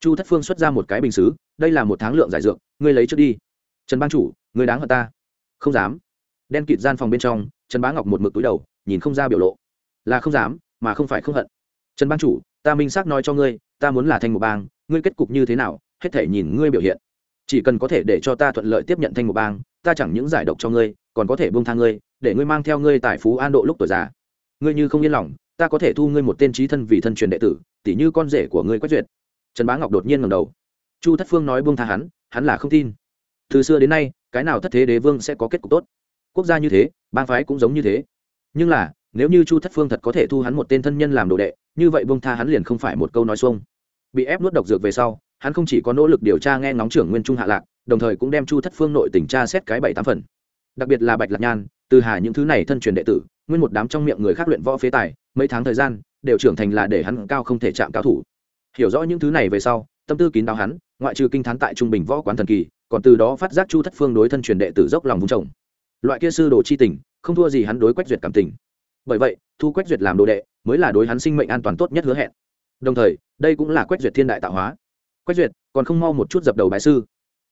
Chu thất phương xuất ra một cái bình xứ, đây là một tháng lượng giải dược, ngươi lấy trước đi. Trần bang chủ, người đáng hận ta. Không dám. Đen kịt gian phòng bên trong, trần bá ngọc một mực túi đầu, nhìn không ra biểu lộ. Là không dám, mà không phải không hận. Trần bang chủ, ta minh xác nói cho ngươi, ta muốn là thanh một bang, ngươi kết cục như thế nào, hết thể nhìn ngươi biểu hiện. Chỉ cần có thể để cho ta thuận lợi tiếp nhận thanh một bang ta chẳng những giải độc cho ngươi, còn có thể buông tha ngươi, để ngươi mang theo ngươi tại phú an độ lúc tuổi già. Ngươi như không yên lòng, ta có thể thu ngươi một tên trí thân vì thân truyền đệ tử tỷ như con rể của ngươi quách duyệt. Trần bá ngọc đột nhiên ngầm đầu. Chu thất phương nói buông tha hắn hắn là không tin. Từ xưa đến nay, cái nào thất thế đế vương sẽ có kết cục tốt? Quốc gia như thế, bang phái cũng giống như thế. Nhưng là, nếu như chu thất phương thật có thể thu hắn một tên thân nhân làm đồ đệ, như vậy buông tha hắn liền không phải một câu nói xuông. Bị ép nuốt độc dược về sau, hắn không chỉ có nỗ lực điều tra nghe ngóng trưởng nguyên trung hạ lạc đồng thời cũng đem chu thất phương nội tỉnh tra xét cái bảy tám phần. Đặc biệt là bạch lạc nhan, từ hà những thứ này thân truyền đệ tử, nguyên một đám trong miệng người khác luyện võ phế tài, mấy tháng thời gian, đều trưởng thành là để hắn cao không thể chạm cao thủ. Hiểu rõ những thứ này về sau, tâm tư kín đáo hắn, ngoại trừ kinh thán tại trung bình võ quán thần kỳ, còn từ đó phát giác chu thất phương đối thân truyền đệ tử dốc lòng vung trồng. Loại kia sư đồ chi tình, không thua gì hắn đối quách duyệt cảm tình. Bởi vậy, thu quách duyệt làm đồ đệ, mới là đối hắn sinh mệnh an toàn tốt nhất hứa hẹn. Đồng thời, đây cũng là quách duyệt thiên đại tạo hóa. Quách duyệt, còn không mau một chút dập đầu bái sư.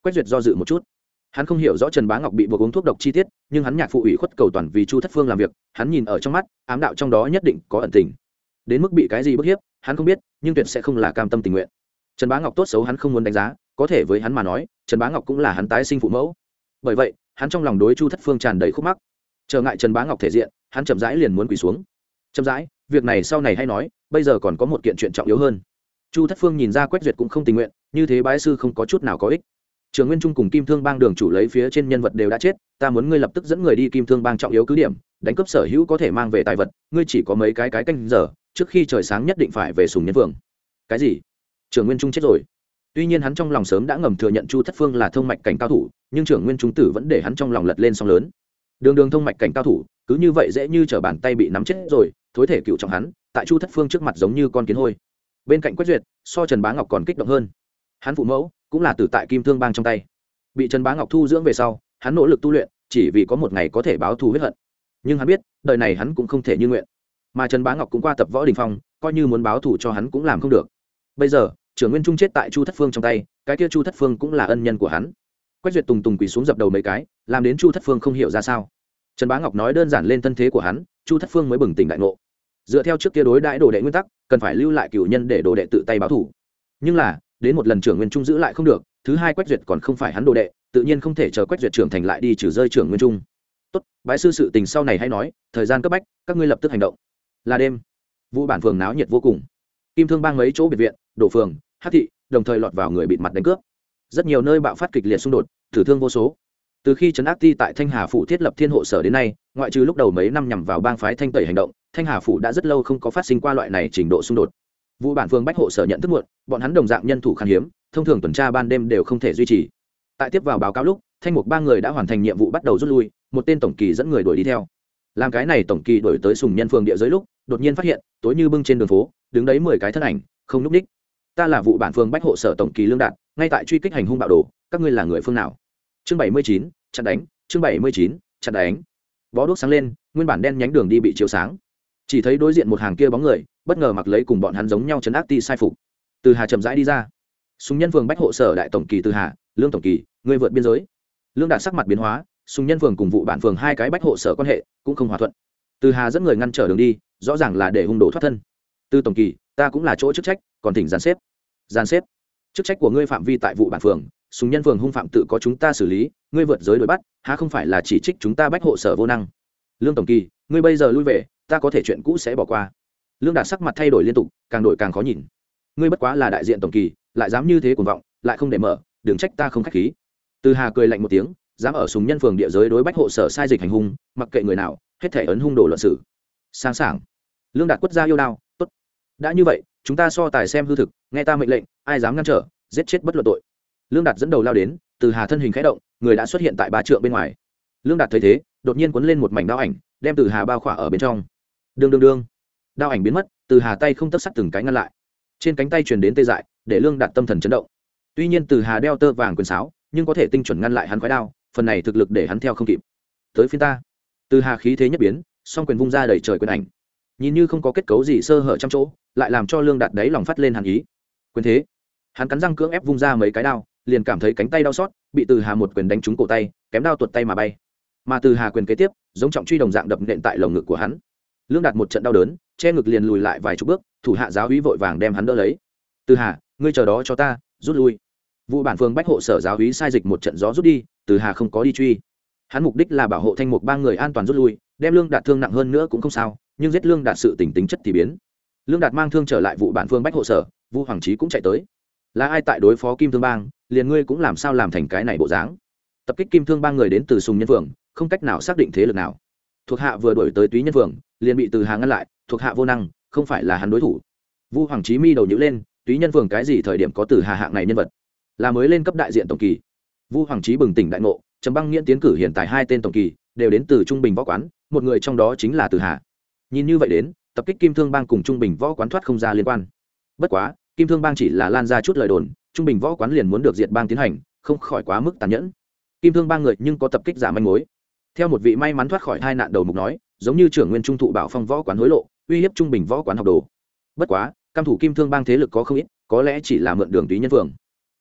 Quét duyệt do dự một chút. Hắn không hiểu rõ trần bá ngọc bị buộc uống thuốc độc chi tiết, nhưng hắn nhạc phụ ủy khuất cầu toàn vì chu thất phương làm việc, hắn nhìn ở trong mắt, ám đạo trong đó nhất định có ẩn tình. Đến mức bị cái gì bức hiếp, hắn không biết, nhưng tuyệt sẽ không là cam tâm tình nguyện. Trần bá ngọc tốt xấu hắn không muốn đánh giá, có thể với hắn mà nói, trần bá ngọc cũng là hắn tái sinh phụ mẫu. Bởi vậy, hắn trong lòng đối chu thất phương tràn đầy khúc mắc. Trở ngại trần bá ngọc thể diện, hắn chậm rãi liền muốn quỳ xuống. Chậm rãi, việc này sau này hay nói, bây giờ còn có một kiện chuyện trọng yếu hơn. Chu thất phương nhìn ra Quét duyệt cũng không tình nguyện, như thế bái sư không có chút nào có ích trường nguyên trung cùng kim thương bang đường chủ lấy phía trên nhân vật đều đã chết, ta muốn ngươi lập tức dẫn người đi kim thương bang trọng yếu cứ điểm, đánh cướp sở hữu có thể mang về tài vật, ngươi chỉ có mấy cái cái canh giờ, trước khi trời sáng nhất định phải về sùng nhân phường. Cái gì? Trường nguyên trung chết rồi. Tuy nhiên hắn trong lòng sớm đã ngầm thừa nhận chu thất phương là thông mạch cảnh cao thủ, nhưng trưởng nguyên trung tử vẫn để hắn trong lòng lật lên song lớn. Đường đường thông mạch cảnh cao thủ, cứ như vậy dễ như t r ở bàn tay bị nắm chết rồi, thối thể cựu trọng hắn, tại chu thất phương trước mặt giống như con kiến hôi. Bên cạnh quách duyệt, so trần bá ngọc còn kích động hơn. Hắn phụ mẫu cũng là từ tại kim thương bang trong tay. Bị trần bá ngọc thu dưỡng về sau, hắn nỗ lực tu luyện, chỉ vì có một ngày có thể báo thù huyết hận. Nhưng hắn biết, đời này hắn cũng không thể như nguyện. Mà trần bá ngọc cũng qua tập võ đình phong, coi như muốn báo thù cho hắn cũng làm không được. Bây giờ, trưởng nguyên trung chết tại chu thất phương trong tay, cái kia chu thất phương cũng là ân nhân của hắn. Quách duyệt tùng tùng quỳ xuống dập đầu mấy cái, làm đến chu thất phương không hiểu ra sao. Trần bá ngọc nói đơn giản lên thân thế của hắn, chu thất phương mới bừng tỉnh đại ngộ. Dựa theo trước kia đối đãi đồ đệ nguyên tắc, cần phải lưu lại cửu nhân để đồ đệ tự tay báo thủ nhưng là đến một lần trưởng nguyên trung giữ lại không được, thứ hai quách duyệt còn không phải hắn đồ đệ, tự nhiên không thể chờ quách duyệt trưởng thành lại đi trừ rơi trưởng nguyên trung. Tốt, bái sư sự tình sau này hay nói, thời gian cấp bách, các ngươi lập tức hành động. Là đêm vụ bản phường náo nhiệt vô cùng. Kim thương bang mấy chỗ biệt viện, đổ phường hát thị, đồng thời lọt vào người bịt mặt đánh cướp. Rất nhiều nơi bạo phát kịch liệt xung đột, thử thương vô số. Từ khi trấn ác ti tại thanh hà phủ thiết lập thiên hộ sở đến nay, ngoại trừ lúc đầu mấy năm nhằm vào bang phái thanh tẩy hành động, thanh hà phủ đã rất lâu không có phát sinh qua loại này trình độ xung đột vụ bản phường bách hộ sở nhận thức muộn, bọn hắn đồng dạng nhân thủ khan hiếm, thông thường tuần tra ban đêm đều không thể duy trì. Tại tiếp vào báo cáo lúc, thanh mục ba người đã hoàn thành nhiệm vụ bắt đầu rút lui, một tên tổng kỳ dẫn người đuổi đi theo. Làm cái này tổng kỳ đổi tới sùng nhân phường địa giới lúc, đột nhiên phát hiện, tối như bưng trên đường phố, đứng đấy mười cái thân ảnh, không núp đích ta là vụ bản phường bách hộ sở tổng kỳ lương đạt, ngay tại truy kích hành hung bạo đồ, các ngươi là người phương nào? Chương bảy mươi chín, chặn đánh, chương bảy mươi chín, chặn đánh. Bó đuốc sáng lên, nguyên bản đen nhánh đường đi bị chiếu sáng. Chỉ thấy đối diện một hàng kia bóng người bất ngờ mặc lấy cùng bọn hắn giống nhau chấn áp ti sai phục. Từ hà chậm rãi đi ra. Súng nhân phường bách hộ sở đại tổng kỳ từ hà, lương tổng kỳ người vượt biên giới. Lương đạt sắc mặt biến hóa súng nhân phường cùng vụ bản phường hai cái bách hộ sở quan hệ cũng không hòa thuận. Từ hà dẫn người ngăn trở đường đi, rõ ràng là để hung đồ thoát thân. Từ tổng kỳ, ta cũng là chỗ chức trách, còn thỉnh giàn xếp. Giàn xếp? Chức trách của ngươi phạm vi tại vụ bản phường súng nhân phường hung phạm tự có chúng ta xử lý, ngươi vượt giới đuổi bắt, há không phải là chỉ trích chúng ta bách hộ sở vô năng? Lương tổng kỳ, ngươi bây giờ lui về, ta có thể chuyện cũ sẽ bỏ qua lương đạt sắc mặt thay đổi liên tục, càng đổi càng khó nhìn. Ngươi bất quá là đại diện tổng kỳ, lại dám như thế cuồng vọng, lại không để mở, đừng trách ta không k h á c h khí. Từ hà cười lạnh một tiếng, dám ở súng nhân phường địa giới đối bách hộ sở sai dịch hành hung, mặc kệ người nào, hết thể ấn hung đồ luận sử. Sáng sảng. Lương đạt quất ra yêu đao t ố t đã như vậy, chúng ta so tài xem hư thực, nghe ta mệnh lệnh, ai dám ngăn trở, giết chết bất luận tội. Lương đạt dẫn đầu lao đến, từ hà thân hình k h ẽ động, người đã xuất hiện tại ba trượng bên ngoài. Lương đạt thấy thế, đột nhiên quấn lên một mảnh đao ảnh, đem từ hà bao khỏa ở bên trong. Đương đương đương đao ảnh biến mất, từ hà tay không tất sắt từng cái ngăn lại. Trên cánh tay truyền đến tê dại, để lương đạt tâm thần chấn động. Tuy nhiên từ hà đeo tơ vàng quyền sáo, nhưng có thể tinh chuẩn ngăn lại hắn khói đao, phần này thực lực để hắn theo không kịp. Tới phiên ta. Từ hà khí thế nhất biến, song quyền vung ra đầy trời quyền ảnh. Nhìn như không có kết cấu gì sơ hở trong chỗ, lại làm cho lương đạt đáy lòng phát lên hàn ý. Quyền thế. Hắn cắn răng cưỡng ép vung ra mấy cái đao, liền cảm thấy cánh tay đau xót, bị từ hà một quyền đánh trúng cổ tay, kém đao tuột tay mà bay. Mà từ hà quyền kế tiếp, giống trọng truy đồng dạng đập nện tại lồng ngực của hắn lương đạt một trận đau đớn, che ngực liền lùi lại vài chục bước, thủ hạ giáo hí vội vàng đem hắn đỡ lấy. Từ hà, ngươi chờ đó cho ta, rút lui. Vụ bản phường bách hộ sở giáo hí sai dịch một trận gió rút đi, từ hà không có đi truy. Hắn mục đích là bảo hộ thanh mục ba người an toàn rút lui, đem lương đạt thương nặng hơn nữa cũng không sao, nhưng giết lương đạt sự tỉnh tính chất thì biến. Lương đạt mang thương trở lại vụ bản phương bách hộ sở vu hoàng trí cũng chạy tới. Là ai tại đối phó kim thương bang, liền ngươi cũng làm sao làm thành cái này bộ dáng? Tập kích kim thương bang người đến từ sùng nhân phường không cách nào xác định thế lực nào. Thuộc hạ vừa đổi tới túy nhân phường liền bị từ hà ngăn lại, thuộc hạ vô năng, không phải là hắn đối thủ. Vu hoàng trí mi đầu nhữ lên, túy nhân phường cái gì thời điểm có từ hà hạng này nhân vật? Là mới lên cấp đại diện tổng kỳ. Vu hoàng trí bừng tỉnh đại ngộ, trầm băng nghiễn tiến cử hiện tại hai tên tổng kỳ, đều đến từ trung bình võ quán, một người trong đó chính là từ hà. Nhìn như vậy đến, tập kích kim thương bang cùng trung bình võ quán thoát không ra liên quan. Bất quá, kim thương bang chỉ là lan ra chút lời đồn, trung bình võ quán liền muốn được diệt bang tiến hành, không khỏi quá mức tàn nhẫn. Kim thương bang người nhưng có tập kích giả manh mối. Theo một vị may mắn thoát khỏi hai nạn đầu mục nói giống như trưởng nguyên trung thụ bảo phong võ quán hối lộ, uy hiếp trung bình võ quán học đồ. Bất quá, cam thủ kim thương bang thế lực có không ít, có lẽ chỉ là mượn đường túy nhân phường.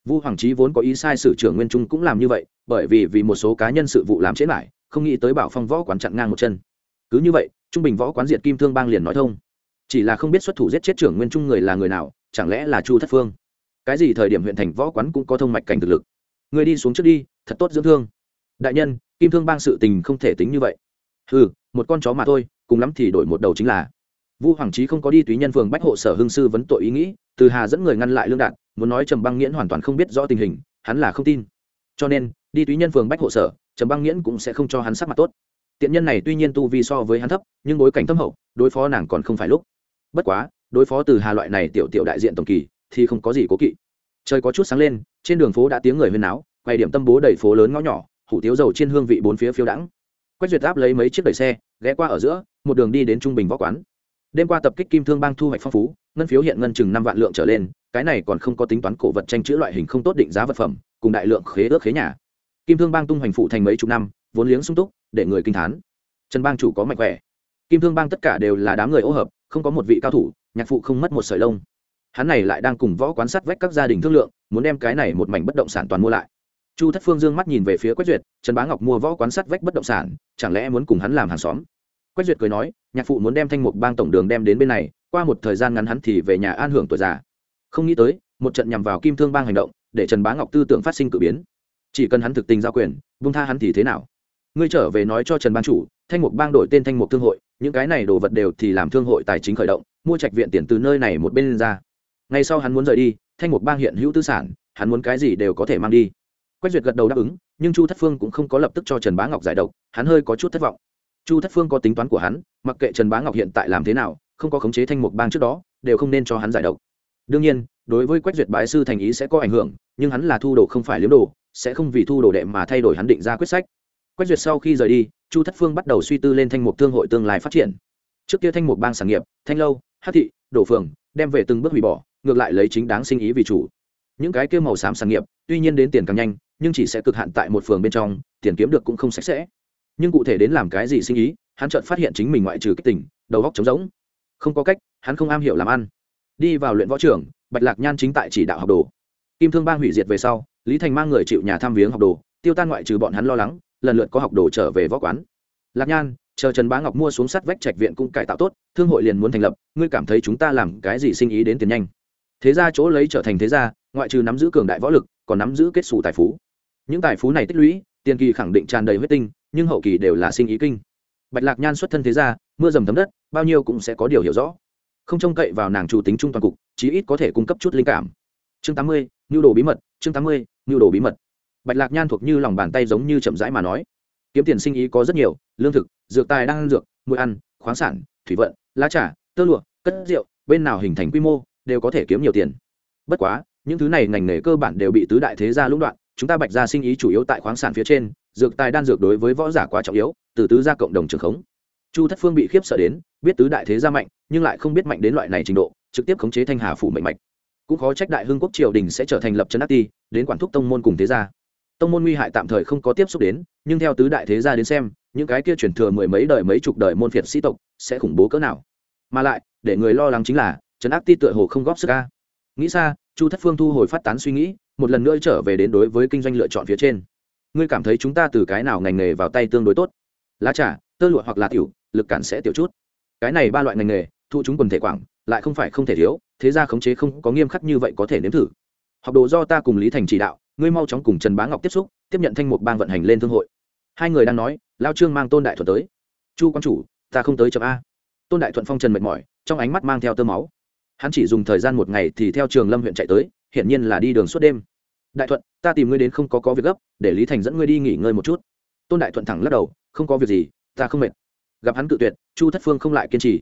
Vu hoàng trí vốn có ý sai sử trưởng nguyên trung cũng làm như vậy, bởi vì vì một số cá nhân sự vụ làm chết lại, không nghĩ tới bảo phong võ quán chặn ngang một chân. Cứ như vậy, trung bình võ quán diệt kim thương bang liền nói thông. Chỉ là không biết xuất thủ giết chết trưởng nguyên trung người là người nào, chẳng lẽ là chu thất phương? Cái gì thời điểm huyện thành võ quán cũng có thông mạch cảnh thực lực? Người đi xuống trước đi, thật tốt dưỡng thương. Đại nhân, kim thương bang sự tình không thể tính như vậy ừ một con chó mà thôi, cùng lắm thì đổi một đầu chính là. Vu hoàng trí không có đi túy nhân phường bách hộ sở hưng sư vấn tội ý nghĩ, từ hà dẫn người ngăn lại lương đạn, muốn nói trầm băng nghiễn hoàn toàn không biết rõ tình hình, hắn là không tin. Cho nên, đi túy nhân phường bách hộ sở, trầm băng nghiễn cũng sẽ không cho hắn sắc mặt tốt. Tiện nhân này tuy nhiên tu vi so với hắn thấp, nhưng bối cảnh thâm hậu, đối phó nàng còn không phải lúc. Bất quá, đối phó từ hà loại này tiểu tiểu đại diện tổng kỳ, thì không có gì cố kỵ. Trời có chút sáng lên, trên đường phố đã tiếng người huyên náo, quay điểm tâm bố đầy phố lớn ngõ nhỏ, hủ tiếu dầu trên hương vị bốn phía phiêu đãng quách duyệt áp lấy mấy chiếc đẩy xe, ghé qua ở giữa, một đường đi đến trung bình võ quán. Đêm qua tập kích kim thương bang thu hoạch phong phú, ngân phiếu hiện ngân chừng năm vạn lượng trở lên, cái này còn không có tính toán cổ vật tranh chữ loại hình không tốt định giá vật phẩm, cùng đại lượng khế ước khế nhà. Kim thương bang tung hoành phụ thành mấy chục năm, vốn liếng sung túc, để người kinh thán. Trần bang chủ có mạnh khỏe. Kim thương bang tất cả đều là đám người ô hợp, không có một vị cao thủ, nhạc phụ không mất một sợi lông. Hắn này lại đang cùng võ quán sát vách các gia đình thương lượng, muốn đem cái này một mảnh bất động sản toàn mua lại chu thất phương dương mắt nhìn về phía quách duyệt, trần bá ngọc mua võ quán sắt vách bất động sản, chẳng lẽ muốn cùng hắn làm hàng xóm? Quách duyệt cười nói, nhạc phụ muốn đem thanh mục bang tổng đường đem đến bên này, qua một thời gian ngắn hắn thì về nhà an hưởng tuổi già. Không nghĩ tới, một trận nhằm vào kim thương bang hành động, để trần bá ngọc tư tưởng phát sinh cử biến. Chỉ cần hắn thực tình giao quyền vung tha hắn thì thế nào? Ngươi trở về nói cho trần ban chủ, thanh mục bang đổi tên thanh mục thương hội, những cái này đồ vật đều thì làm thương hội tài chính khởi động, mua trạch viện tiền từ nơi này một bên lên ra. Ngay sau hắn muốn rời đi, thanh mục bang hiện hữu tư sản, hắn muốn cái gì đều có thể mang đi quách duyệt gật đầu đáp ứng, nhưng chu thất phương cũng không có lập tức cho trần bá ngọc giải độc, hắn hơi có chút thất vọng. Chu thất phương có tính toán của hắn, mặc kệ trần bá ngọc hiện tại làm thế nào, không có khống chế thanh mục bang trước đó, đều không nên cho hắn giải độc. Đương nhiên, đối với quách duyệt bái sư thành ý sẽ có ảnh hưởng, nhưng hắn là thu đồ không phải liếm đồ, sẽ không vì thu đồ đệ mà thay đổi hắn định ra quyết sách. Quách duyệt sau khi rời đi, chu thất phương bắt đầu suy tư lên thanh mục thương hội tương lai phát triển. Trước kia thanh mục bang sản nghiệp, thanh lâu hát thị, đổ phường, đem về từng bước hủy bỏ, ngược lại lấy chính đáng sinh ý vì chủ những cái kia màu xám sản nghiệp, tuy nhiên đến tiền càng nhanh, nhưng chỉ sẽ cực hạn tại một phường bên trong, tiền kiếm được cũng không sạch sẽ. Nhưng cụ thể đến làm cái gì sinh ý, hắn chợt phát hiện chính mình ngoại trừ kích tỉnh, đầu góc trống rỗng. Không có cách, hắn không am hiểu làm ăn. Đi vào luyện võ trưởng bạch lạc nhan chính tại chỉ đạo học đồ. Kim thương bang hủy diệt về sau, lý thành mang người chịu nhà thăm viếng học đồ, tiêu tan ngoại trừ bọn hắn lo lắng, lần lượt có học đồ trở về võ quán. Lạc nhan, chờ trần bá ngọc mua xuống sắt vách trạch viện cũng cải tạo tốt, thương hội liền muốn thành lập, ngươi cảm thấy chúng ta làm cái gì sinh ý đến tiền nhanh? Thế ra chỗ lấy trở thành thế gia ngoại trừ nắm giữ cường đại võ lực, còn nắm giữ kết xù tài phú. Những tài phú này tích lũy, tiền kỳ khẳng định tràn đầy huyết tinh, nhưng hậu kỳ đều là sinh ý kinh. Bạch lạc nhan xuất thân thế gia, mưa dầm thấm đất, bao nhiêu cũng sẽ có điều hiểu rõ. Không trông cậy vào nàng chủ tính trung toàn cục, chí ít có thể cung cấp chút linh cảm. Chương tám mươi nhu đồ bí mật, chương tám mươi nhu đồ bí mật. Bạch lạc nhan thuộc như lòng bàn tay giống như chậm rãi mà nói. Kiếm tiền sinh ý có rất nhiều, lương thực, dược tài đang ăn dược mũi ăn, khoáng sản, thủy vận, lá trà, tơ lụa, cất rượu, bên nào hình thành quy mô, đều có thể kiếm nhiều tiền. Bất quá những thứ này ngành nghề cơ bản đều bị tứ đại thế gia lũng đoạn, chúng ta bạch ra sinh ý chủ yếu tại khoáng sản phía trên, dược tài đan dược đối với võ giả quá trọng yếu, từ tứ gia cộng đồng trường khống. Chu thất phương bị khiếp sợ đến, biết tứ đại thế gia mạnh, nhưng lại không biết mạnh đến loại này trình độ, trực tiếp khống chế thanh hà phủ mệnh mạch. Cũng khó trách đại hưng quốc triều đình sẽ trở thành lập trấn ác ti, đến quản thúc tông môn cùng thế gia. Tông môn nguy hại tạm thời không có tiếp xúc đến, nhưng theo tứ đại thế gia đến xem, những cái kia chuyển thừa mười mấy đời mấy chục đời môn phiệt sĩ tộc sẽ khủng bố cỡ nào. Mà lại, để người lo lắng chính là, trấn ác ti tựa hồ không góp sức ca nghĩ xa chu thất phương thu hồi phát tán suy nghĩ, một lần nữa trở về đến đối với kinh doanh lựa chọn phía trên. Ngươi cảm thấy chúng ta từ cái nào ngành nghề vào tay tương đối tốt? Lá trà, tơ lụa hoặc là tiểu, lực cản sẽ tiểu chút. Cái này ba loại ngành nghề, thu chúng quần thể quảng, lại không phải không thể thiếu, thế ra khống chế không có nghiêm khắc như vậy có thể nếm thử. Học đồ do ta cùng lý thành chỉ đạo, ngươi mau chóng cùng trần bá ngọc tiếp xúc, tiếp nhận thanh mục bang vận hành lên thương hội. Hai người đang nói, lao trương mang tôn đại thuận tới. Chu quan chủ, ta không tới chậm a. Tôn đại thuận phong trần mệt mỏi, trong ánh mắt mang theo tơ máu hắn chỉ dùng thời gian một ngày thì theo trường lâm huyện chạy tới, hiển nhiên là đi đường suốt đêm. Đại thuận, ta tìm ngươi đến không có có việc gấp, để lý thành dẫn ngươi đi nghỉ ngơi một chút. Tôn đại thuận thẳng lắc đầu, không có việc gì, ta không mệt. Gặp hắn cự tuyệt, chu thất phương không lại kiên trì.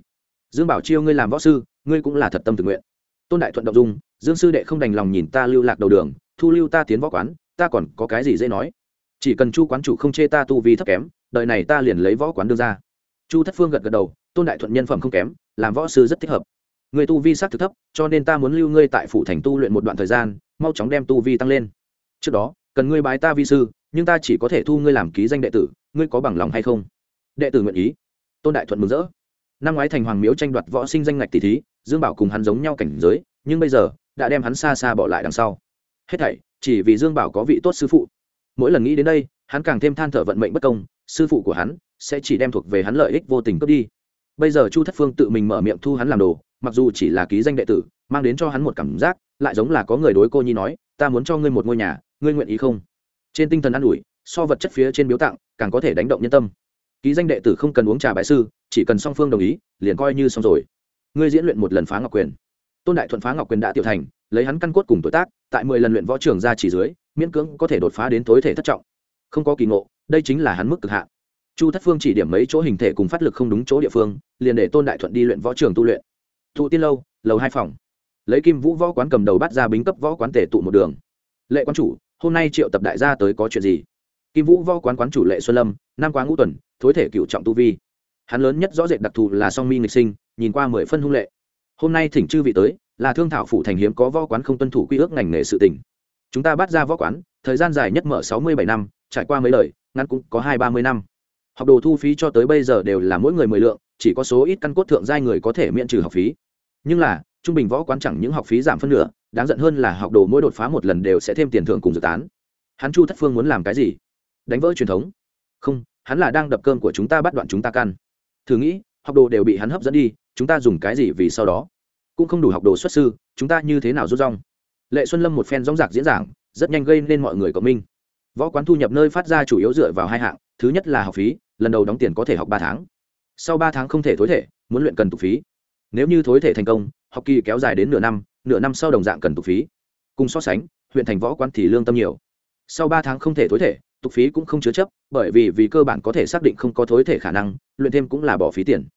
Dương bảo chiêu ngươi làm võ sư, ngươi cũng là thật tâm tự nguyện. Tôn đại thuận động dung, dương sư đệ không đành lòng nhìn ta lưu lạc đầu đường, thu lưu ta tiến võ quán, ta còn có cái gì dễ nói? Chỉ cần chu quán chủ không chê ta tu vi thấp kém đợi này ta liền lấy võ quán đưa ra. Chu thất phương gật gật đầu, tôn đại thuận nhân phẩm không kém, làm võ sư rất thích hợp người tu vi s á c thực thấp, cho nên ta muốn lưu ngươi tại phủ thành tu luyện một đoạn thời gian, mau chóng đem tu vi tăng lên. Trước đó, cần ngươi bái ta vi sư, nhưng ta chỉ có thể thu ngươi làm ký danh đệ tử, ngươi có bằng lòng hay không? Đệ tử nguyện ý. Tôn đại thuận mừng rỡ. Năm ngoái thành hoàng miếu tranh đoạt võ sinh danh ngạch tỷ thí, dương bảo cùng hắn giống nhau cảnh giới, nhưng bây giờ, đã đem hắn xa xa bỏ lại đằng sau. Hết thảy, chỉ vì dương bảo có vị tốt sư phụ. Mỗi lần nghĩ đến đây, hắn càng thêm than thở vận mệnh bất công, sư phụ của hắn sẽ chỉ đem thuộc về hắn lợi ích vô tình cướp đi bây giờ chu thất phương tự mình mở miệng thu hắn làm đồ, mặc dù chỉ là ký danh đệ tử, mang đến cho hắn một cảm giác, lại giống là có người đối cô nhi nói, ta muốn cho ngươi một ngôi nhà, ngươi nguyện ý không? Trên tinh thần an ủi, so vật chất phía trên biếu tặng, càng có thể đánh động nhân tâm. Ký danh đệ tử không cần uống trà bãi sư, chỉ cần song phương đồng ý, liền coi như xong rồi. Ngươi diễn luyện một lần phá ngọc quyền. Tôn đại thuận phá ngọc quyền đã tiểu thành, lấy hắn căn cốt cùng tuổi tác, tại mười lần luyện võ trường ra chỉ dưới, miễn cưỡng có thể đột phá đến tối thể thất trọng. Không có kỳ ngộ, đây chính là hắn mức cực hạn chu thất phương chỉ điểm mấy chỗ hình thể cùng phát lực không đúng chỗ địa phương, liền để tôn đại thuận đi luyện võ trường tu luyện. Thụ tiên lâu, lầu hai phòng. Lấy kim vũ võ quán cầm đầu bắt ra bính cấp võ quán tể tụ một đường. Lệ quán chủ, hôm nay triệu tập đại gia tới có chuyện gì? Kim vũ võ quán quán chủ lệ xuân lâm, năm quá ngũ tuần, thối thể cựu trọng tu vi. Hắn lớn nhất rõ rệt đặc thù là song mi nghịch sinh, nhìn qua mười phân hung lệ. Hôm nay thỉnh chư vị tới, là thương thảo phủ thành hiếm có võ quán không tuân thủ quy ước ngành nghề sự tỉnh chúng ta bắt ra võ quán, thời gian dài nhất mở sáu mươi bảy năm, trải qua mấy lời ngắn cũng có hai ba mươi năm học đồ thu phí cho tới bây giờ đều là mỗi người mười lượng, chỉ có số ít căn cốt thượng giai người có thể miễn trừ học phí. Nhưng là, trung bình võ quán chẳng những học phí giảm phân nửa, đáng giận hơn là học đồ mỗi đột phá một lần đều sẽ thêm tiền thưởng cùng dự tán. Hắn chu thất phương muốn làm cái gì? Đánh vỡ truyền thống. Không, hắn là đang đập cơm của chúng ta bắt đoạn chúng ta căn thử nghĩ, học đồ đều bị hắn hấp dẫn đi, chúng ta dùng cái gì vì sau đó? Cũng không đủ học đồ xuất sư, chúng ta như thế nào rút rong? Lệ xuân lâm một phen rong rạc diễn giảng, rất nhanh gây nên mọi người cộng minh. Võ quán thu nhập nơi phát ra chủ yếu dựa vào hai hạng, thứ nhất là học phí lần đầu đóng tiền có thể học ba tháng. Sau ba tháng không thể thối thể, muốn luyện cần tục phí. Nếu như thối thể thành công, học kỳ kéo dài đến nửa năm nửa năm sau đồng dạng cần tục phí. Cùng so sánh, huyện thành võ quán thì lương tâm nhiều. Sau ba tháng không thể thối thể, tục phí cũng không chứa chấp, bởi vì vì cơ bản có thể xác định không có thối thể khả năng, luyện thêm cũng là bỏ phí tiền.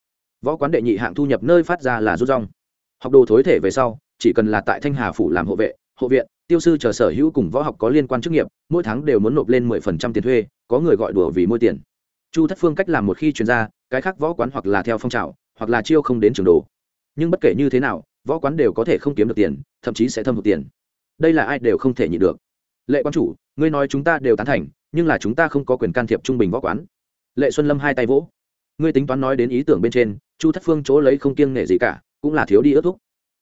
Võ quán đệ nhị hạng thu nhập nơi phát ra là rút rong. Học đồ thối thể về sau, chỉ cần là tại thanh hà phủ làm hộ vệ, hộ viện, tiêu sư chờ sở hữu cùng võ học có liên quan chức nghiệp, mỗi tháng đều muốn nộp lên mười phần trăm tiền thuê, có người gọi đùa vì môi tiền chu thất phương cách làm một khi chuyển ra, cái khác võ quán hoặc là theo phong trào, hoặc là chiêu không đến trường đồ. Nhưng bất kể như thế nào, võ quán đều có thể không kiếm được tiền, thậm chí sẽ thâm hụt tiền. Đây là ai đều không thể nhịn được. Lệ quan chủ, ngươi nói chúng ta đều tán thành, nhưng là chúng ta không có quyền can thiệp trung bình võ quán. Lệ xuân lâm hai tay vỗ. Ngươi tính toán nói đến ý tưởng bên trên, chu thất phương chỗ lấy không kiêng nể gì cả, cũng là thiếu đi ước thúc.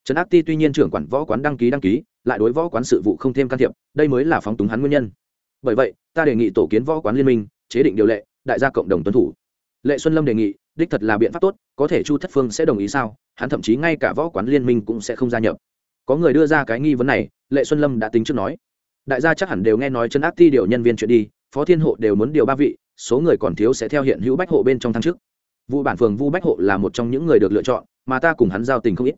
Trần ác ti tuy nhiên trưởng quản võ quán đăng ký đăng ký, lại đối võ quán sự vụ không thêm can thiệp, đây mới là phóng túng hắn nguyên nhân. Bởi vậy, ta đề nghị tổ kiến võ quán liên minh, chế định điều lệ đại gia cộng đồng tuân thủ. Lệ xuân lâm đề nghị, đích thật là biện pháp tốt, có thể chu thất phương sẽ đồng ý sao? Hắn thậm chí ngay cả võ quán liên minh cũng sẽ không gia nhập. Có người đưa ra cái nghi vấn này, lệ xuân lâm đã tính trước nói. Đại gia chắc hẳn đều nghe nói chân áp thi điều nhân viên chuyện đi, phó thiên hộ đều muốn điều ba vị, số người còn thiếu sẽ theo hiện hữu bách hộ bên trong thăng chức. Vụ bản phường vu bách hộ là một trong những người được lựa chọn, mà ta cùng hắn giao tình không ít.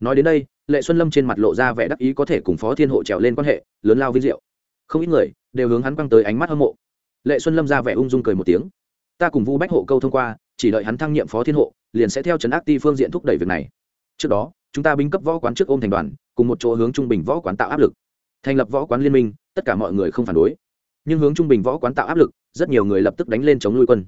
Nói đến đây, lệ xuân lâm trên mặt lộ ra vẻ đắc ý có thể cùng phó thiên hộ trèo lên quan hệ, lớn lao vinh diệu. Không ít người đều hướng hắn quăng tới ánh mắt hâm mộ lệ xuân lâm ra vẻ ung dung cười một tiếng. Ta cùng vu bách hộ câu thông qua, chỉ đợi hắn thăng nhiệm phó thiên hộ, liền sẽ theo trấn ác ti phương diện thúc đẩy việc này. Trước đó, chúng ta binh cấp võ quán trước ôm thành đoàn, cùng một chỗ hướng trung bình võ quán tạo áp lực. Thành lập võ quán liên minh, tất cả mọi người không phản đối. Nhưng hướng trung bình võ quán tạo áp lực, rất nhiều người lập tức đánh lên chống nuôi quân.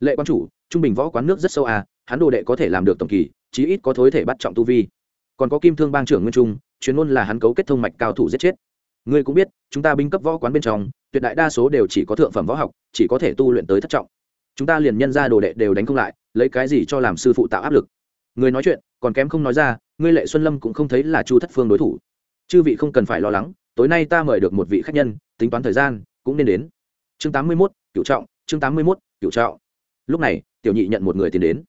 Lệ quan chủ, trung bình võ quán nước rất sâu à hắn đồ đệ có thể làm được tổng kỳ, chí ít có thối thể bắt trọng tu vi. Còn có kim thương bang trưởng nguyên trung, chuyên môn là hắn cấu kết thông mạch cao thủ giết chết. Ngươi cũng biết, chúng ta binh cấp võ quán bên trong tuyệt đại đa số đều chỉ có thượng phẩm võ học, chỉ có thể tu luyện tới thất trọng. Chúng ta liền nhân ra đồ đệ đều đánh không lại, lấy cái gì cho làm sư phụ tạo áp lực? Người nói chuyện, còn kém không nói ra, ngươi lệ xuân lâm cũng không thấy là chu thất phương đối thủ. Chư vị không cần phải lo lắng, tối nay ta mời được một vị khách nhân, tính toán thời gian, cũng nên đến. Chương tám mươi mốt cựu trọng, chương tám mươi mốt cựu trọng. Lúc này, tiểu nhị nhận một người tiến đến.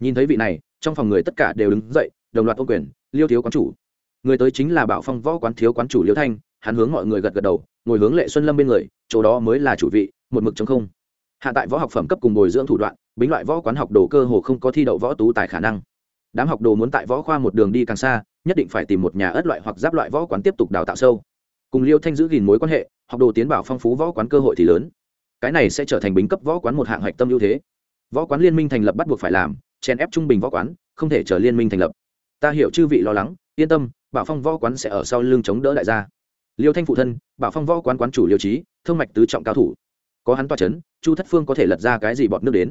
Nhìn thấy vị này, trong phòng người tất cả đều đứng dậy, đồng loạt ô quyền, liêu thiếu quán chủ. Người tới chính là bảo phong võ quán thiếu quán chủ liêu thanh hắn hướng mọi người gật gật đầu, ngồi hướng lệ xuân lâm bên người, chỗ đó mới là chủ vị, một mực chống không. Hạ tại võ học phẩm cấp cùng bồi dưỡng thủ đoạn, bính loại võ quán học đồ cơ hồ không có thi đậu võ tú tài khả năng. Đám học đồ muốn tại võ khoa một đường đi càng xa, nhất định phải tìm một nhà ớt loại hoặc giáp loại võ quán tiếp tục đào tạo sâu. Cùng liêu thanh giữ gìn mối quan hệ, học đồ tiến bảo phong phú võ quán cơ hội thì lớn. Cái này sẽ trở thành bính cấp võ quán một hạng hạch tâm ưu thế. Võ quán liên minh thành lập bắt buộc phải làm, chèn ép trung bình võ quán, không thể chờ liên minh thành lập. Ta hiểu chư vị lo lắng, yên tâm, bảo phong võ quán sẽ ở sau lưng chống đỡ đại gia liêu thanh phụ thân, bảo phong võ quán quán chủ liêu trí thương mạch tứ trọng cao thủ. Có hắn toa c h ấ n chu thất phương có thể lật ra cái gì bọt nước đến.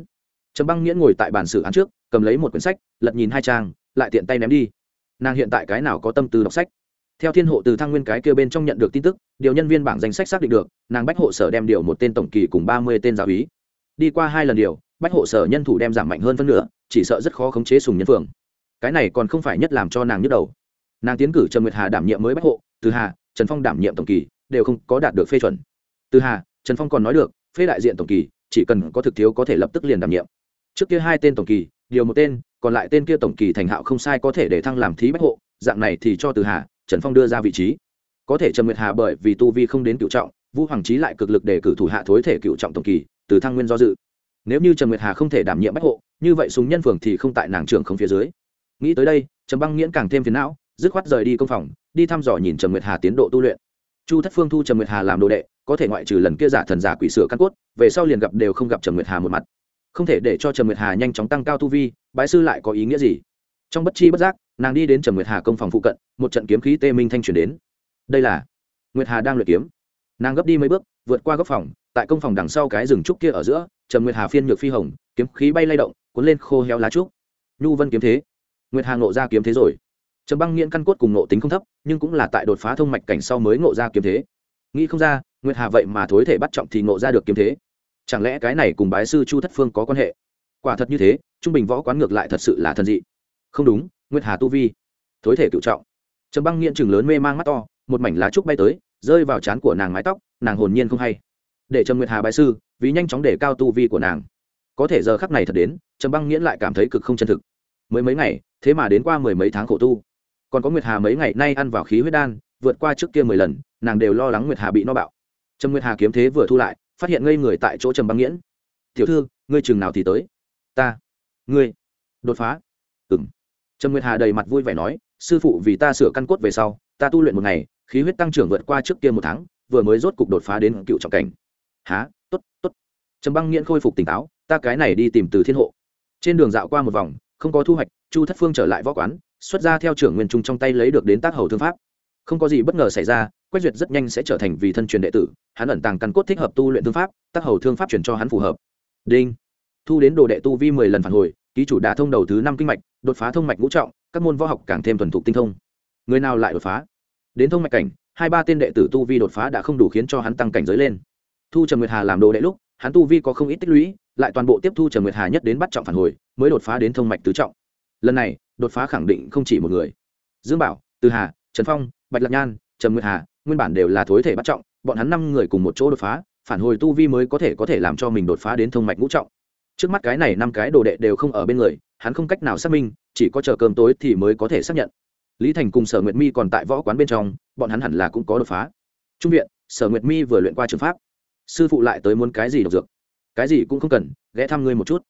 Trầm băng nghĩa ngồi tại bàn xử án trước, cầm lấy một quyển sách, lật nhìn hai trang, lại tiện tay ném đi. Nàng hiện tại cái nào có tâm tư đọc sách? Theo thiên hộ từ thăng nguyên cái kêu bên trong nhận được tin tức, điều nhân viên bảng danh sách xác định được, nàng bách hộ sở đem điều một tên tổng kỳ cùng ba mươi tên giáo úy. Đi qua hai lần điều, bách hộ sở nhân thủ đem giảm mạnh hơn phân nửa, chỉ sợ rất khó khống chế sùng nhân phường cái này còn không phải nhất làm cho nàng nhức đầu nàng tiến cử trần nguyệt hà đảm nhiệm mới bách hộ từ hà trần phong đảm nhiệm tổng kỳ đều không có đạt được phê chuẩn từ hà trần phong còn nói được phê đại diện tổng kỳ chỉ cần có thực thiếu có thể lập tức liền đảm nhiệm trước kia hai tên tổng kỳ điều một tên còn lại tên kia tổng kỳ thành hạo không sai có thể để thăng làm thí bách hộ dạng này thì cho từ hà trần phong đưa ra vị trí có thể trần nguyệt hà bởi vì tu vi không đến cựu trọng vũ hoàng trí lại cực lực để cử thủ hạ thối thể cựu trọng tổng kỳ từ thăng nguyên do dự nếu như trần nguyệt hà không thể đảm nhiệm bách hộ như vậy súng nhân phường thì không tại nàng trưởng không phía dưới nghĩ tới đây trần băng nghiễn càng thêm phiền não dứt khoát rời đi công phòng, đi thăm dò nhìn trần nguyệt hà tiến độ tu luyện. Chu thất phương thu trần nguyệt hà làm đồ đệ, có thể ngoại trừ lần kia giả thần giả quỷ sửa căn cốt, về sau liền gặp đều không gặp trần nguyệt hà một mặt. Không thể để cho trần nguyệt hà nhanh chóng tăng cao tu vi, bái sư lại có ý nghĩa gì? Trong bất chi bất giác, nàng đi đến trần nguyệt hà công phòng phụ cận, một trận kiếm khí tê minh thanh chuyển đến. Đây là nguyệt hà đang luyện kiếm. Nàng gấp đi mấy bước, vượt qua góc phòng, tại công phòng đằng sau cái rừng trúc kia ở giữa trần nguyệt hà phiên nhược phi hồng, kiếm khí bay lay động, cuốn lên khô héo lá trúc. Nhu vân kiếm thế. Nguyệt hà ngộ ra kiếm thế rồi trầm băng nghiễn căn cốt cùng nộ tính không thấp, nhưng cũng là tại đột phá thông mạch cảnh sau mới ngộ ra kiếm thế. Nghĩ không ra, nguyệt hà vậy mà thối thể bắt trọng thì ngộ ra được kiếm thế. Chẳng lẽ cái này cùng bái sư chu thất phương có quan hệ? Quả thật như thế, trung bình võ quán ngược lại thật sự là thần dị. Không đúng, nguyệt hà tu vi, thối thể cựu trọng. Trầm băng nghiện chừng lớn mê mang mắt to, một mảnh lá trúc bay tới, rơi vào trán của nàng mái tóc, nàng hồn nhiên không hay. Để trầm nguyệt hà bái sư, vì nhanh chóng để cao tu vi của nàng. Có thể giờ khắc này thật đến, trầm băng nghiễn lại cảm thấy cực không chân thực. Mới mấy ngày, thế mà đến qua mười mấy tháng khổ tu còn có nguyệt hà mấy ngày nay ăn vào khí huyết đan, vượt qua trước kia mười lần, nàng đều lo lắng nguyệt hà bị no bạo. Trầm nguyệt hà kiếm thế vừa thu lại, phát hiện ngây người tại chỗ trầm băng nghiễn. Tiểu thư, ngươi chừng nào thì tới? Ta. Ngươi. Đột phá. Ừng trầm nguyệt hà đầy mặt vui vẻ nói, sư phụ vì ta sửa căn cốt về sau, ta tu luyện một ngày, khí huyết tăng trưởng vượt qua trước kia một tháng, vừa mới rốt cục đột phá đến cựu trọng cảnh. Há t ố t t ố t trầm băng nghiễn khôi phục tỉnh táo, ta cái này đi tìm từ thiên hộ. Trên đường dạo qua một vòng, không có thu hoạch, chu thất phương trở lại võ quán xuất ra theo trưởng nguyên trung trong tay lấy được đến tác hầu thương pháp. Không có gì bất ngờ xảy ra, quách duyệt rất nhanh sẽ trở thành vì thân truyền đệ tử, hắn ẩn tàng căn cốt thích hợp tu luyện thương pháp, tác hầu thương pháp chuyển cho hắn phù hợp. Đinh. Thu đến đồ đệ tu vi mười lần phản hồi, ký chủ đã thông đầu thứ năm kinh mạch, đột phá thông mạch ngũ trọng, các môn võ học càng thêm thuần thục tinh thông. Người nào lại đột phá? Đến thông mạch cảnh, hai ba tên đệ tử tu vi đột phá đã không đủ khiến cho hắn tăng cảnh giới lên. Thu trần nguyệt hà làm đồ đệ lúc, hắn tu vi có không ít tích lũy, lại toàn bộ tiếp thu trần nguyệt hà nhất đến bắt trọng phản hồi, mới đột phá đến thông mạch tứ trọng. Lần này đột phá khẳng định không chỉ một người. Dương bảo, từ hà, trần phong, bạch lạc nhan Trần nguyệt hà, nguyên bản đều là thối thể bắt trọng, bọn hắn năm người cùng một chỗ đột phá, phản hồi tu vi mới có thể có thể làm cho mình đột phá đến thông mạch ngũ trọng. Trước mắt cái này năm cái đồ đệ đều không ở bên người, hắn không cách nào xác minh, chỉ có chờ cơm tối thì mới có thể xác nhận. Lý thành cùng sở nguyệt mi còn tại võ quán bên trong, bọn hắn hẳn là cũng có đột phá. Trung viện, sở nguyệt mi vừa luyện qua trường pháp. Sư phụ lại tới muốn cái gì độc dược? Cái gì cũng không cần, ghé thăm ngươi một chút.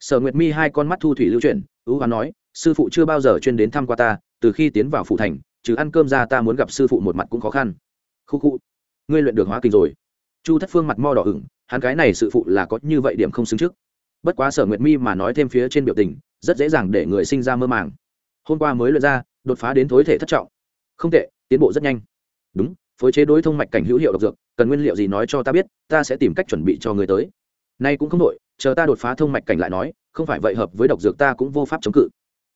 Sở nguyệt mi hai con mắt thu thủy lưu chuyển ưu hoán nói, sư phụ chưa bao giờ chuyên đến thăm qua ta, từ khi tiến vào phủ thành, trừ ăn cơm ra ta muốn gặp sư phụ một mặt cũng khó khăn. Khu khu ngươi luyện được hóa kinh rồi. Chu thất phương mặt mo đỏ ửng, hắn cái này sự phụ là có như vậy điểm không xứng trước. Bất quá sở nguyệt mi mà nói thêm phía trên biểu tình, rất dễ dàng để người sinh ra mơ màng. Hôm qua mới luyện ra, đột phá đến thối thể thất trọng. Không tệ, tiến bộ rất nhanh. Đúng, phối chế đối thông mạch cảnh hữu hiệu độc dược, cần nguyên liệu gì nói cho ta biết, ta sẽ tìm cách chuẩn bị cho người tới. Nay cũng không đội chờ ta đột phá thông mạch cảnh lại nói không phải vậy hợp với độc dược ta cũng vô pháp chống cự.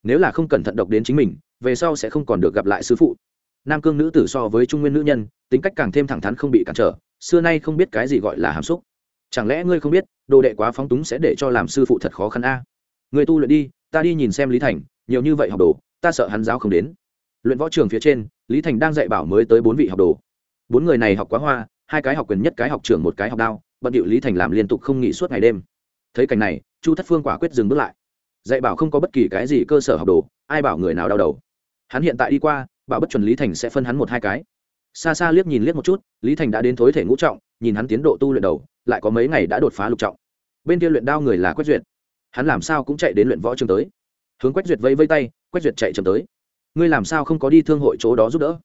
Nếu là không cẩn thận độc đến chính mình, về sau sẽ không còn được gặp lại sư phụ. Nam cương nữ tử so với trung nguyên nữ nhân, tính cách càng thêm thẳng thắn không bị cản trở, xưa nay không biết cái gì gọi là hàm xúc. Chẳng lẽ ngươi không biết, đồ đệ quá phóng túng sẽ để cho làm sư phụ thật khó khăn a? À? người tu luyện đi, ta đi nhìn xem lý thành, nhiều như vậy học đồ, ta sợ hắn giáo không đến. Luyện võ trường phía trên, lý thành đang dạy bảo mới tới bốn vị học đồ. Bốn người này học quá hoa, hai cái học quyền nhất cái học trường một cái học đao, bận điệu lý thành làm liên tục không nghỉ suốt ngày đêm. Thấy cảnh này chu thất phương quả quyết dừng bước lại. Dạy bảo không có bất kỳ cái gì cơ sở học đồ, ai bảo người nào đau đầu. Hắn hiện tại đi qua, bảo bất chuẩn lý thành sẽ phân hắn một hai cái. Xa xa liếc nhìn liếc một chút, lý thành đã đến thối thể ngũ trọng, nhìn hắn tiến độ tu luyện đầu, lại có mấy ngày đã đột phá lục trọng. Bên kia luyện đao người là quách duyệt. Hắn làm sao cũng chạy đến luyện võ trường tới. Hướng quách duyệt vây vây tay, quách duyệt chạy chậm tới. Ngươi làm sao không có đi thương hội chỗ đó giúp đỡ?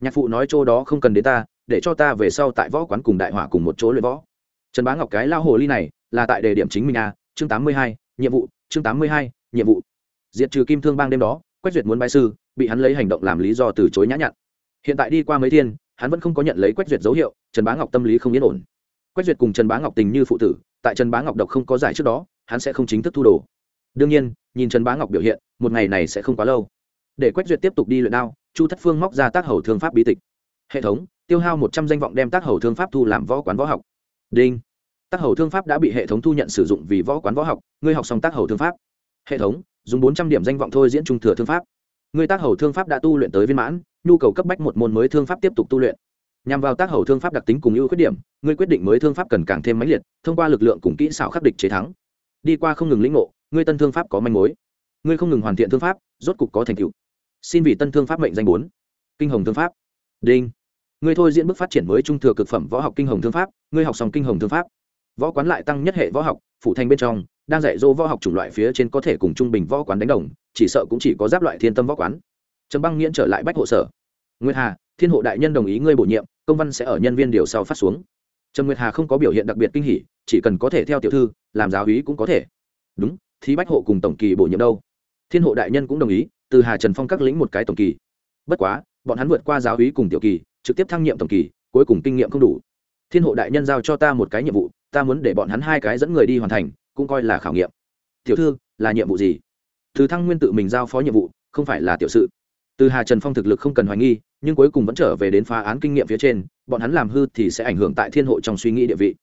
Nhạc phụ nói chỗ đó không cần đến ta, để cho ta về sau tại võ quán cùng đại hỏa cùng một chỗ luyện võ. Trần bá ngọc cái lao hồ ly này, là tại đề điểm chính mình a chương tám mươi hai, nhiệm vụ, chương tám mươi hai, nhiệm vụ. Diệt trừ kim thương bang đêm đó, quách duyệt muốn bái sư, bị hắn lấy hành động làm lý do từ chối nhã nhặn. Hiện tại đi qua mấy thiên, hắn vẫn không có nhận lấy quách duyệt dấu hiệu, trần bá ngọc tâm lý không yên ổn. Quách duyệt cùng trần bá ngọc tình như phụ tử, tại trần bá ngọc độc không có giải trước đó, hắn sẽ không chính thức thu đồ. Đương nhiên, nhìn trần bá ngọc biểu hiện, một ngày này sẽ không quá lâu. Để quách duyệt tiếp tục đi luyện đao, chu thất phương móc ra tác hầu thương pháp bí tịch. Hệ thống, tiêu hao một trăm danh vọng đem tác hầu thương pháp thu làm võ quán võ học. Đinh tác hầu thương pháp đã bị hệ thống thu nhận sử dụng vì võ quán võ học, ngươi học xong tác hầu thương pháp. Hệ thống, dùng bốn trăm điểm danh vọng thôi diễn trung thừa thương pháp. Ngươi tác hầu thương pháp đã tu luyện tới viên mãn, nhu cầu cấp bách một môn mới thương pháp tiếp tục tu luyện. Nhằm vào tác hầu thương pháp đặc tính cùng ưu khuyết điểm, ngươi quyết định mới thương pháp cần càng thêm mãnh liệt, thông qua lực lượng cùng kỹ xảo khắc địch chế thắng. Đi qua không ngừng lĩnh ngộ, ngươi tân thương pháp có manh mối. Ngươi không ngừng hoàn thiện thương pháp, rốt cục có thành tựu. Xin vì tân thương pháp mệnh danh bốn. Kinh hồng thương pháp. Đinh. Ngươi thôi diễn bước phát triển mới trung thừa cực phẩm võ học kinh hồng thương pháp, ngươi học xong kinh hồng thương pháp võ quán lại tăng nhất hệ võ học, phủ thành bên trong, đang dạy dỗ võ học chủng loại phía trên có thể cùng trung bình võ quán đánh đồng, chỉ sợ cũng chỉ có giáp loại thiên tâm võ quán. Trầm băng nghiễn trở lại bách hộ sở. Nguyệt hà, thiên hộ đại nhân đồng ý ngươi bổ nhiệm, công văn sẽ ở nhân viên điều sau phát xuống. Trầm nguyệt hà không có biểu hiện đặc biệt kinh hỉ, chỉ cần có thể theo tiểu thư, làm giáo úy cũng có thể. Đúng, thì bách hộ cùng tổng kỳ bổ nhiệm đâu? Thiên hộ đại nhân cũng đồng ý, từ hà trần phong các lĩnh một cái tổng kỳ. Bất quá, bọn hắn vượt qua giáo úy cùng tiểu kỳ, trực tiếp thăng nhiệm tổng kỳ, cuối cùng kinh nghiệm không đủ. Thiên hộ đại nhân giao cho ta một cái nhiệm vụ ta muốn để bọn hắn hai cái dẫn người đi hoàn thành, cũng coi là khảo nghiệm. Tiểu thư, là nhiệm vụ gì? Từ thăng nguyên tự mình giao phó nhiệm vụ, không phải là tiểu sự. Từ hà trần phong thực lực không cần hoài nghi, nhưng cuối cùng vẫn trở về đến phá án kinh nghiệm phía trên, bọn hắn làm hư thì sẽ ảnh hưởng tại thiên hộ trong suy nghĩ địa vị.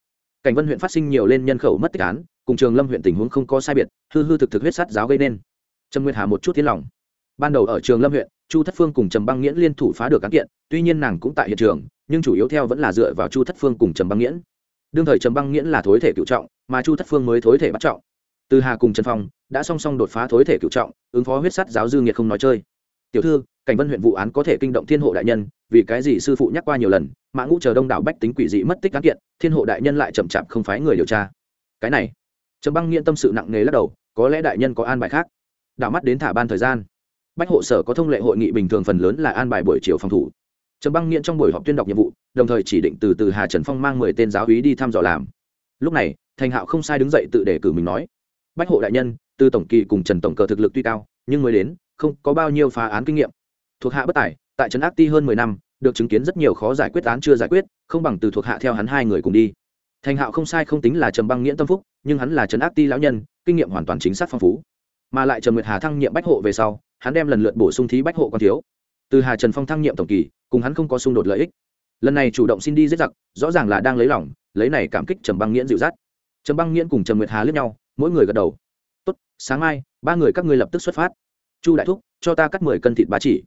Cảnh vân huyện phát sinh nhiều lên nhân khẩu mất tích án, cùng trường lâm huyện tình huống không có sai biệt, hư hư thực thực huyết sát giáo gây nên. Trâm nguyên hà một chút thiên lòng. Ban đầu ở trường lâm huyện, chu thất phương cùng trầm băng nghiễn liên thủ phá được án kiện, tuy nhiên nàng cũng tại hiện trường, nhưng chủ yếu theo vẫn là dựa vào chu thất phương cùng trầm băng nghiễn đương thời trầm băng nghiễn là thối thể cựu trọng, mà chu thất phương mới thối thể bắt trọng. Từ hà cùng trần phong đã song song đột phá thối thể cựu trọng, ứng phó huyết sắt giáo dư nghiệt không nói chơi. Tiểu thư, cảnh vân huyện vụ án có thể kinh động thiên hộ đại nhân, vì cái gì sư phụ nhắc qua nhiều lần, mã ngũ chờ đông đảo bách tính quỷ dị mất tích cán kiện, thiên hộ đại nhân lại chậm chạp không phái người điều tra. Cái này, trầm băng nghiễn tâm sự nặng nề lắc đầu, có lẽ đại nhân có an bài khác. Đảo mắt đến thả ban thời gian. Bách hộ sở có thông lệ hội nghị bình thường phần lớn là an bài buổi chiều phòng thủ trầm băng nghiện trong buổi họp tuyên đọc nhiệm vụ, đồng thời chỉ định từ từ hà trần phong mang mười tên giáo úy đi thăm dò làm. Lúc này, thành hạo không sai đứng dậy tự đề cử mình nói, bách hộ đại nhân, từ tổng kỳ cùng trần tổng cờ thực lực tuy cao, nhưng mới đến, không có bao nhiêu phá án kinh nghiệm. Thuộc hạ bất tài, tại trấn ác ti hơn mười năm, được chứng kiến rất nhiều khó giải quyết án chưa giải quyết, không bằng từ thuộc hạ theo hắn hai người cùng đi. Thành hạo không sai không tính là trầm băng nghiễn tâm phúc, nhưng hắn là trấn ác ti lão nhân, kinh nghiệm hoàn toàn chính xác phong phú. Mà lại trầm nguyệt hà thăng nhiệm bách hộ về sau, hắn đem lần lượt bổ sung thí bách hộ còn thiếu từ hà trần phong thăng nhiệm tổng kỳ, cùng hắn không có xung đột lợi ích. Lần này chủ động xin đi giết giặc, rõ ràng là đang lấy lòng, lấy này cảm kích trầm băng nghiễn dịu dắt. Trầm băng nghiễn cùng trầm nguyệt hà lướt nhau, mỗi người gật đầu. Tốt, sáng mai, ba người các ngươi lập tức xuất phát. Chu đại thúc, cho ta cắt mười cân thịt bá chỉ.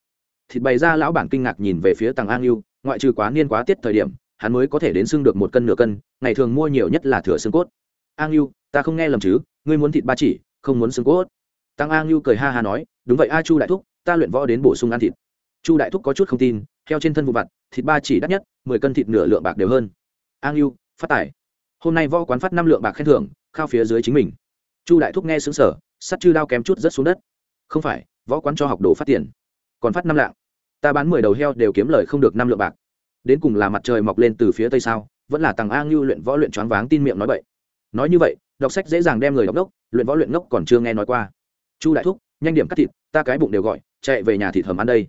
Thịt bày ra, lão bản kinh ngạc nhìn về phía tàng an yêu ngoại trừ quá niên quá tiết thời điểm, hắn mới có thể đến xưng được một cân nửa cân, ngày thường mua nhiều nhất là thừa xương cốt. An yêu ta không nghe lầm chứ, ngươi muốn thịt ba chỉ, không muốn xương cốt. Tăng an yêu cười ha ha nói, đúng vậy a chu đại thúc, ta luyện võ đến bổ sung ăn thịt chu đại thúc có chút không tin theo trên thân vụ vặt, thịt ba chỉ đắt nhất, mười cân thịt nửa lượng bạc đều hơn. An yêu phát tài. Hôm nay võ quán phát năm lượng bạc khen thưởng, khao phía dưới chính mình. Chu đại thúc nghe xứng sở sắt chư đao kém chút rất xuống đất. Không phải, võ quán cho học đồ phát tiền, còn phát năm lạng. Ta bán mười đầu heo đều kiếm lời không được năm lượng bạc. Đến cùng là mặt trời mọc lên từ phía tây sao, vẫn là tàng a ngưu luyện võ luyện choáng váng tin miệng nói vậy nói như vậy, đọc sách dễ dàng đem người đọc đốc luyện võ luyện ngốc còn chưa nghe nói qua. Chu đại thúc, nhanh điểm cắt thịt, ta cái bụng đều gọi, chạy về nhà thịt hầm ăn đây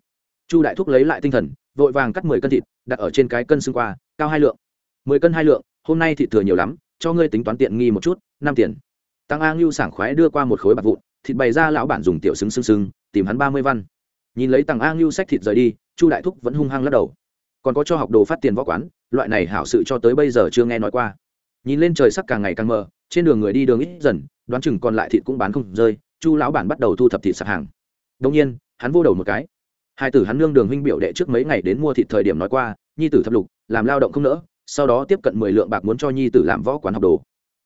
chu đại thúc lấy lại tinh thần, vội vàng cắt mười cân thịt, đặt ở trên cái cân xương qua, cao hai lượng. Mười cân hai lượng, hôm nay thịt thừa nhiều lắm, cho ngươi tính toán tiện nghi một chút, năm tiền. Tăng a ngưu sảng khoái đưa qua một khối bạc vụn, thịt bày ra lão bản dùng tiểu xứng xưng xưng tìm hắn ba mươi văn. Nhìn lấy Tăng a ngưu sách thịt rời đi, chu đại thúc vẫn hung hăng lắc đầu. Còn có cho học đồ phát tiền võ quán, loại này hảo sự cho tới bây giờ chưa nghe nói qua. Nhìn lên trời sắc càng ngày càng mờ, trên đường người đi đường ít dần, đoán chừng còn lại thịt cũng bán không rơi, chu lão bản bắt đầu thu thập thịt sạp hàng. Đông nhiên, hắn vô đầu một cái hai tử hắn nương đường huynh biểu đệ trước mấy ngày đến mua thịt thời điểm nói qua, nhi tử thập lục, làm lao động không nỡ, sau đó tiếp cận mười lượng bạc muốn cho nhi tử làm võ quán học đồ.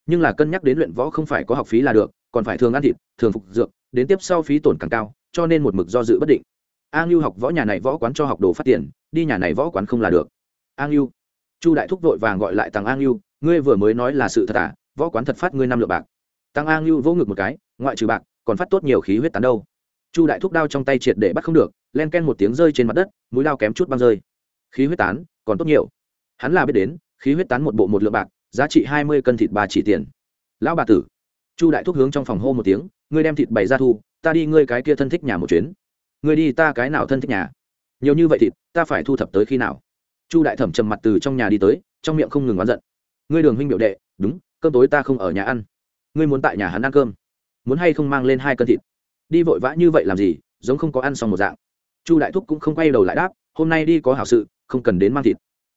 Nhưng là cân nhắc đến luyện võ không phải có học phí là được, còn phải thường ăn thịt, thường phục dược, đến tiếp sau phí tổn càng cao, cho nên một mực do dự bất định. A ngưu học võ nhà này võ quán cho học đồ phát tiền, đi nhà này võ quán không là được. A ngưu, chu đại thúc vội vàng gọi lại tăng a ngưu, ngươi vừa mới nói là sự thật à võ quán thật phát ngươi năm lượng bạc. Tăng a ngưu vỗ ngực một cái, ngoại trừ bạc, còn phát tốt nhiều khí huyết tán đâu chu đại thúc đao trong tay triệt để bắt không được, len ken một tiếng rơi trên mặt đất, mũi đao kém chút băng rơi. Khí huyết tán, còn tốt nhiều. Hắn là biết đến, khí huyết tán một bộ một lượng bạc, giá trị hai mươi cân thịt ba chỉ tiền. Lão bà tử, chu đại thúc hướng trong phòng hô một tiếng, ngươi đem thịt bày ra thu, ta đi ngươi cái kia thân thích nhà một chuyến. Ngươi đi ta cái nào thân thích nhà? Nhiều như vậy thịt, ta phải thu thập tới khi nào? Chu đại thẩm trầm mặt từ trong nhà đi tới, trong miệng không ngừng oán giận. Ngươi đường huynh biểu đệ, đúng, cơm tối ta không ở nhà ăn. Ngươi muốn tại nhà hắn ăn cơm, muốn hay không mang lên hai cân thịt? Đi vội vã như vậy làm gì, giống không có ăn xong một dạng. Chu đại thúc cũng không quay đầu lại đáp, hôm nay đi có hảo sự, không cần đến mang thịt.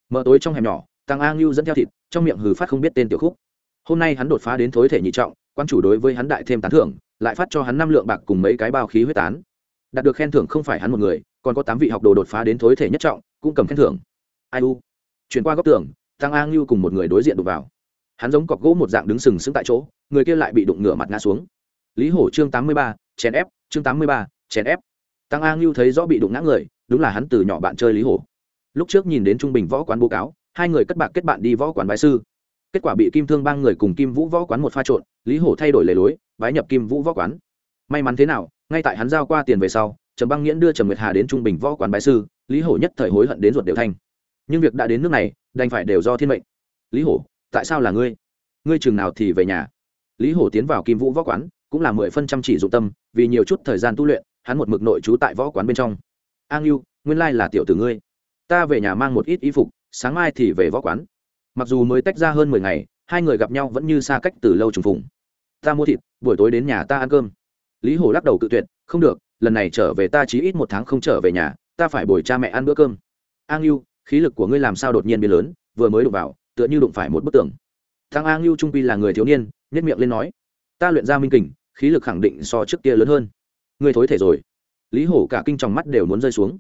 Mở tối trong hẻm nhỏ, tăng a ngưu dẫn theo thịt, trong miệng hừ phát không biết tên tiểu khúc. Hôm nay hắn đột phá đến thối thể nhị trọng, quan chủ đối với hắn đại thêm tán thưởng, lại phát cho hắn năm lượng bạc cùng mấy cái bao khí huyết tán. Đạt được khen thưởng không phải hắn một người, còn có tám vị học đồ đột phá đến thối thể nhất trọng, cũng cầm khen thưởng. Ai u? Chuyển qua góc tường, tăng a ngưu cùng một người đối diện đụng vào. Hắn giống cọc gỗ một dạng đứng sừng sững tại chỗ, người kia lại bị đụng ngửa mặt ngã xuống lý hổ chương tám mươi ba, chèn ép, chương tám mươi ba, chèn ép. Tăng a ngưu thấy rõ bị đụng ngã người, đúng là hắn từ nhỏ bạn chơi lý hổ. Lúc trước nhìn đến trung bình võ quán bố cáo, hai người cất bạc kết bạn đi võ quán bái sư. Kết quả bị kim thương ba người cùng kim vũ võ quán một pha trộn, lý hổ thay đổi lề lối, bái nhập kim vũ võ quán. May mắn thế nào, ngay tại hắn giao qua tiền về sau, trầm băng nghiễn đưa trầm nguyệt hà đến trung bình võ quán bái sư, lý hổ nhất thời hối hận đến ruột đều thanh nhưng việc đã đến nước này, đành phải đều do thiên mệnh. Lý hổ, tại sao là ngươi? Ngươi chừng nào thì về nhà? Lý hổ tiến vào kim vũ võ quán cũng là mười phân trăm chỉ dụng tâm, vì nhiều chút thời gian tu luyện, hắn một mực nội trú tại võ quán bên trong. An yêu nguyên lai là tiểu tử ngươi. Ta về nhà mang một ít y phục, sáng mai thì về võ quán. Mặc dù mới tách ra hơn mười ngày, hai người gặp nhau vẫn như xa cách từ lâu trùng phùng. Ta mua thịt, buổi tối đến nhà ta ăn cơm. Lý hổ lắc đầu cự tuyệt, không được, lần này trở về ta chỉ ít một tháng không trở về nhà, ta phải bồi cha mẹ ăn bữa cơm. An ngưu khí lực của ngươi làm sao đột nhiên biến lớn, vừa mới đụng vào, tựa như đụng phải một bức tường. Thằng an ngưu trung pi là người thiếu niên nhất miệng lên nói, ta luyện ra minh kình khí lực khẳng định so trước kia lớn hơn. Ngươi thối thể rồi. Lý hổ cả kinh tròng mắt đều muốn rơi xuống.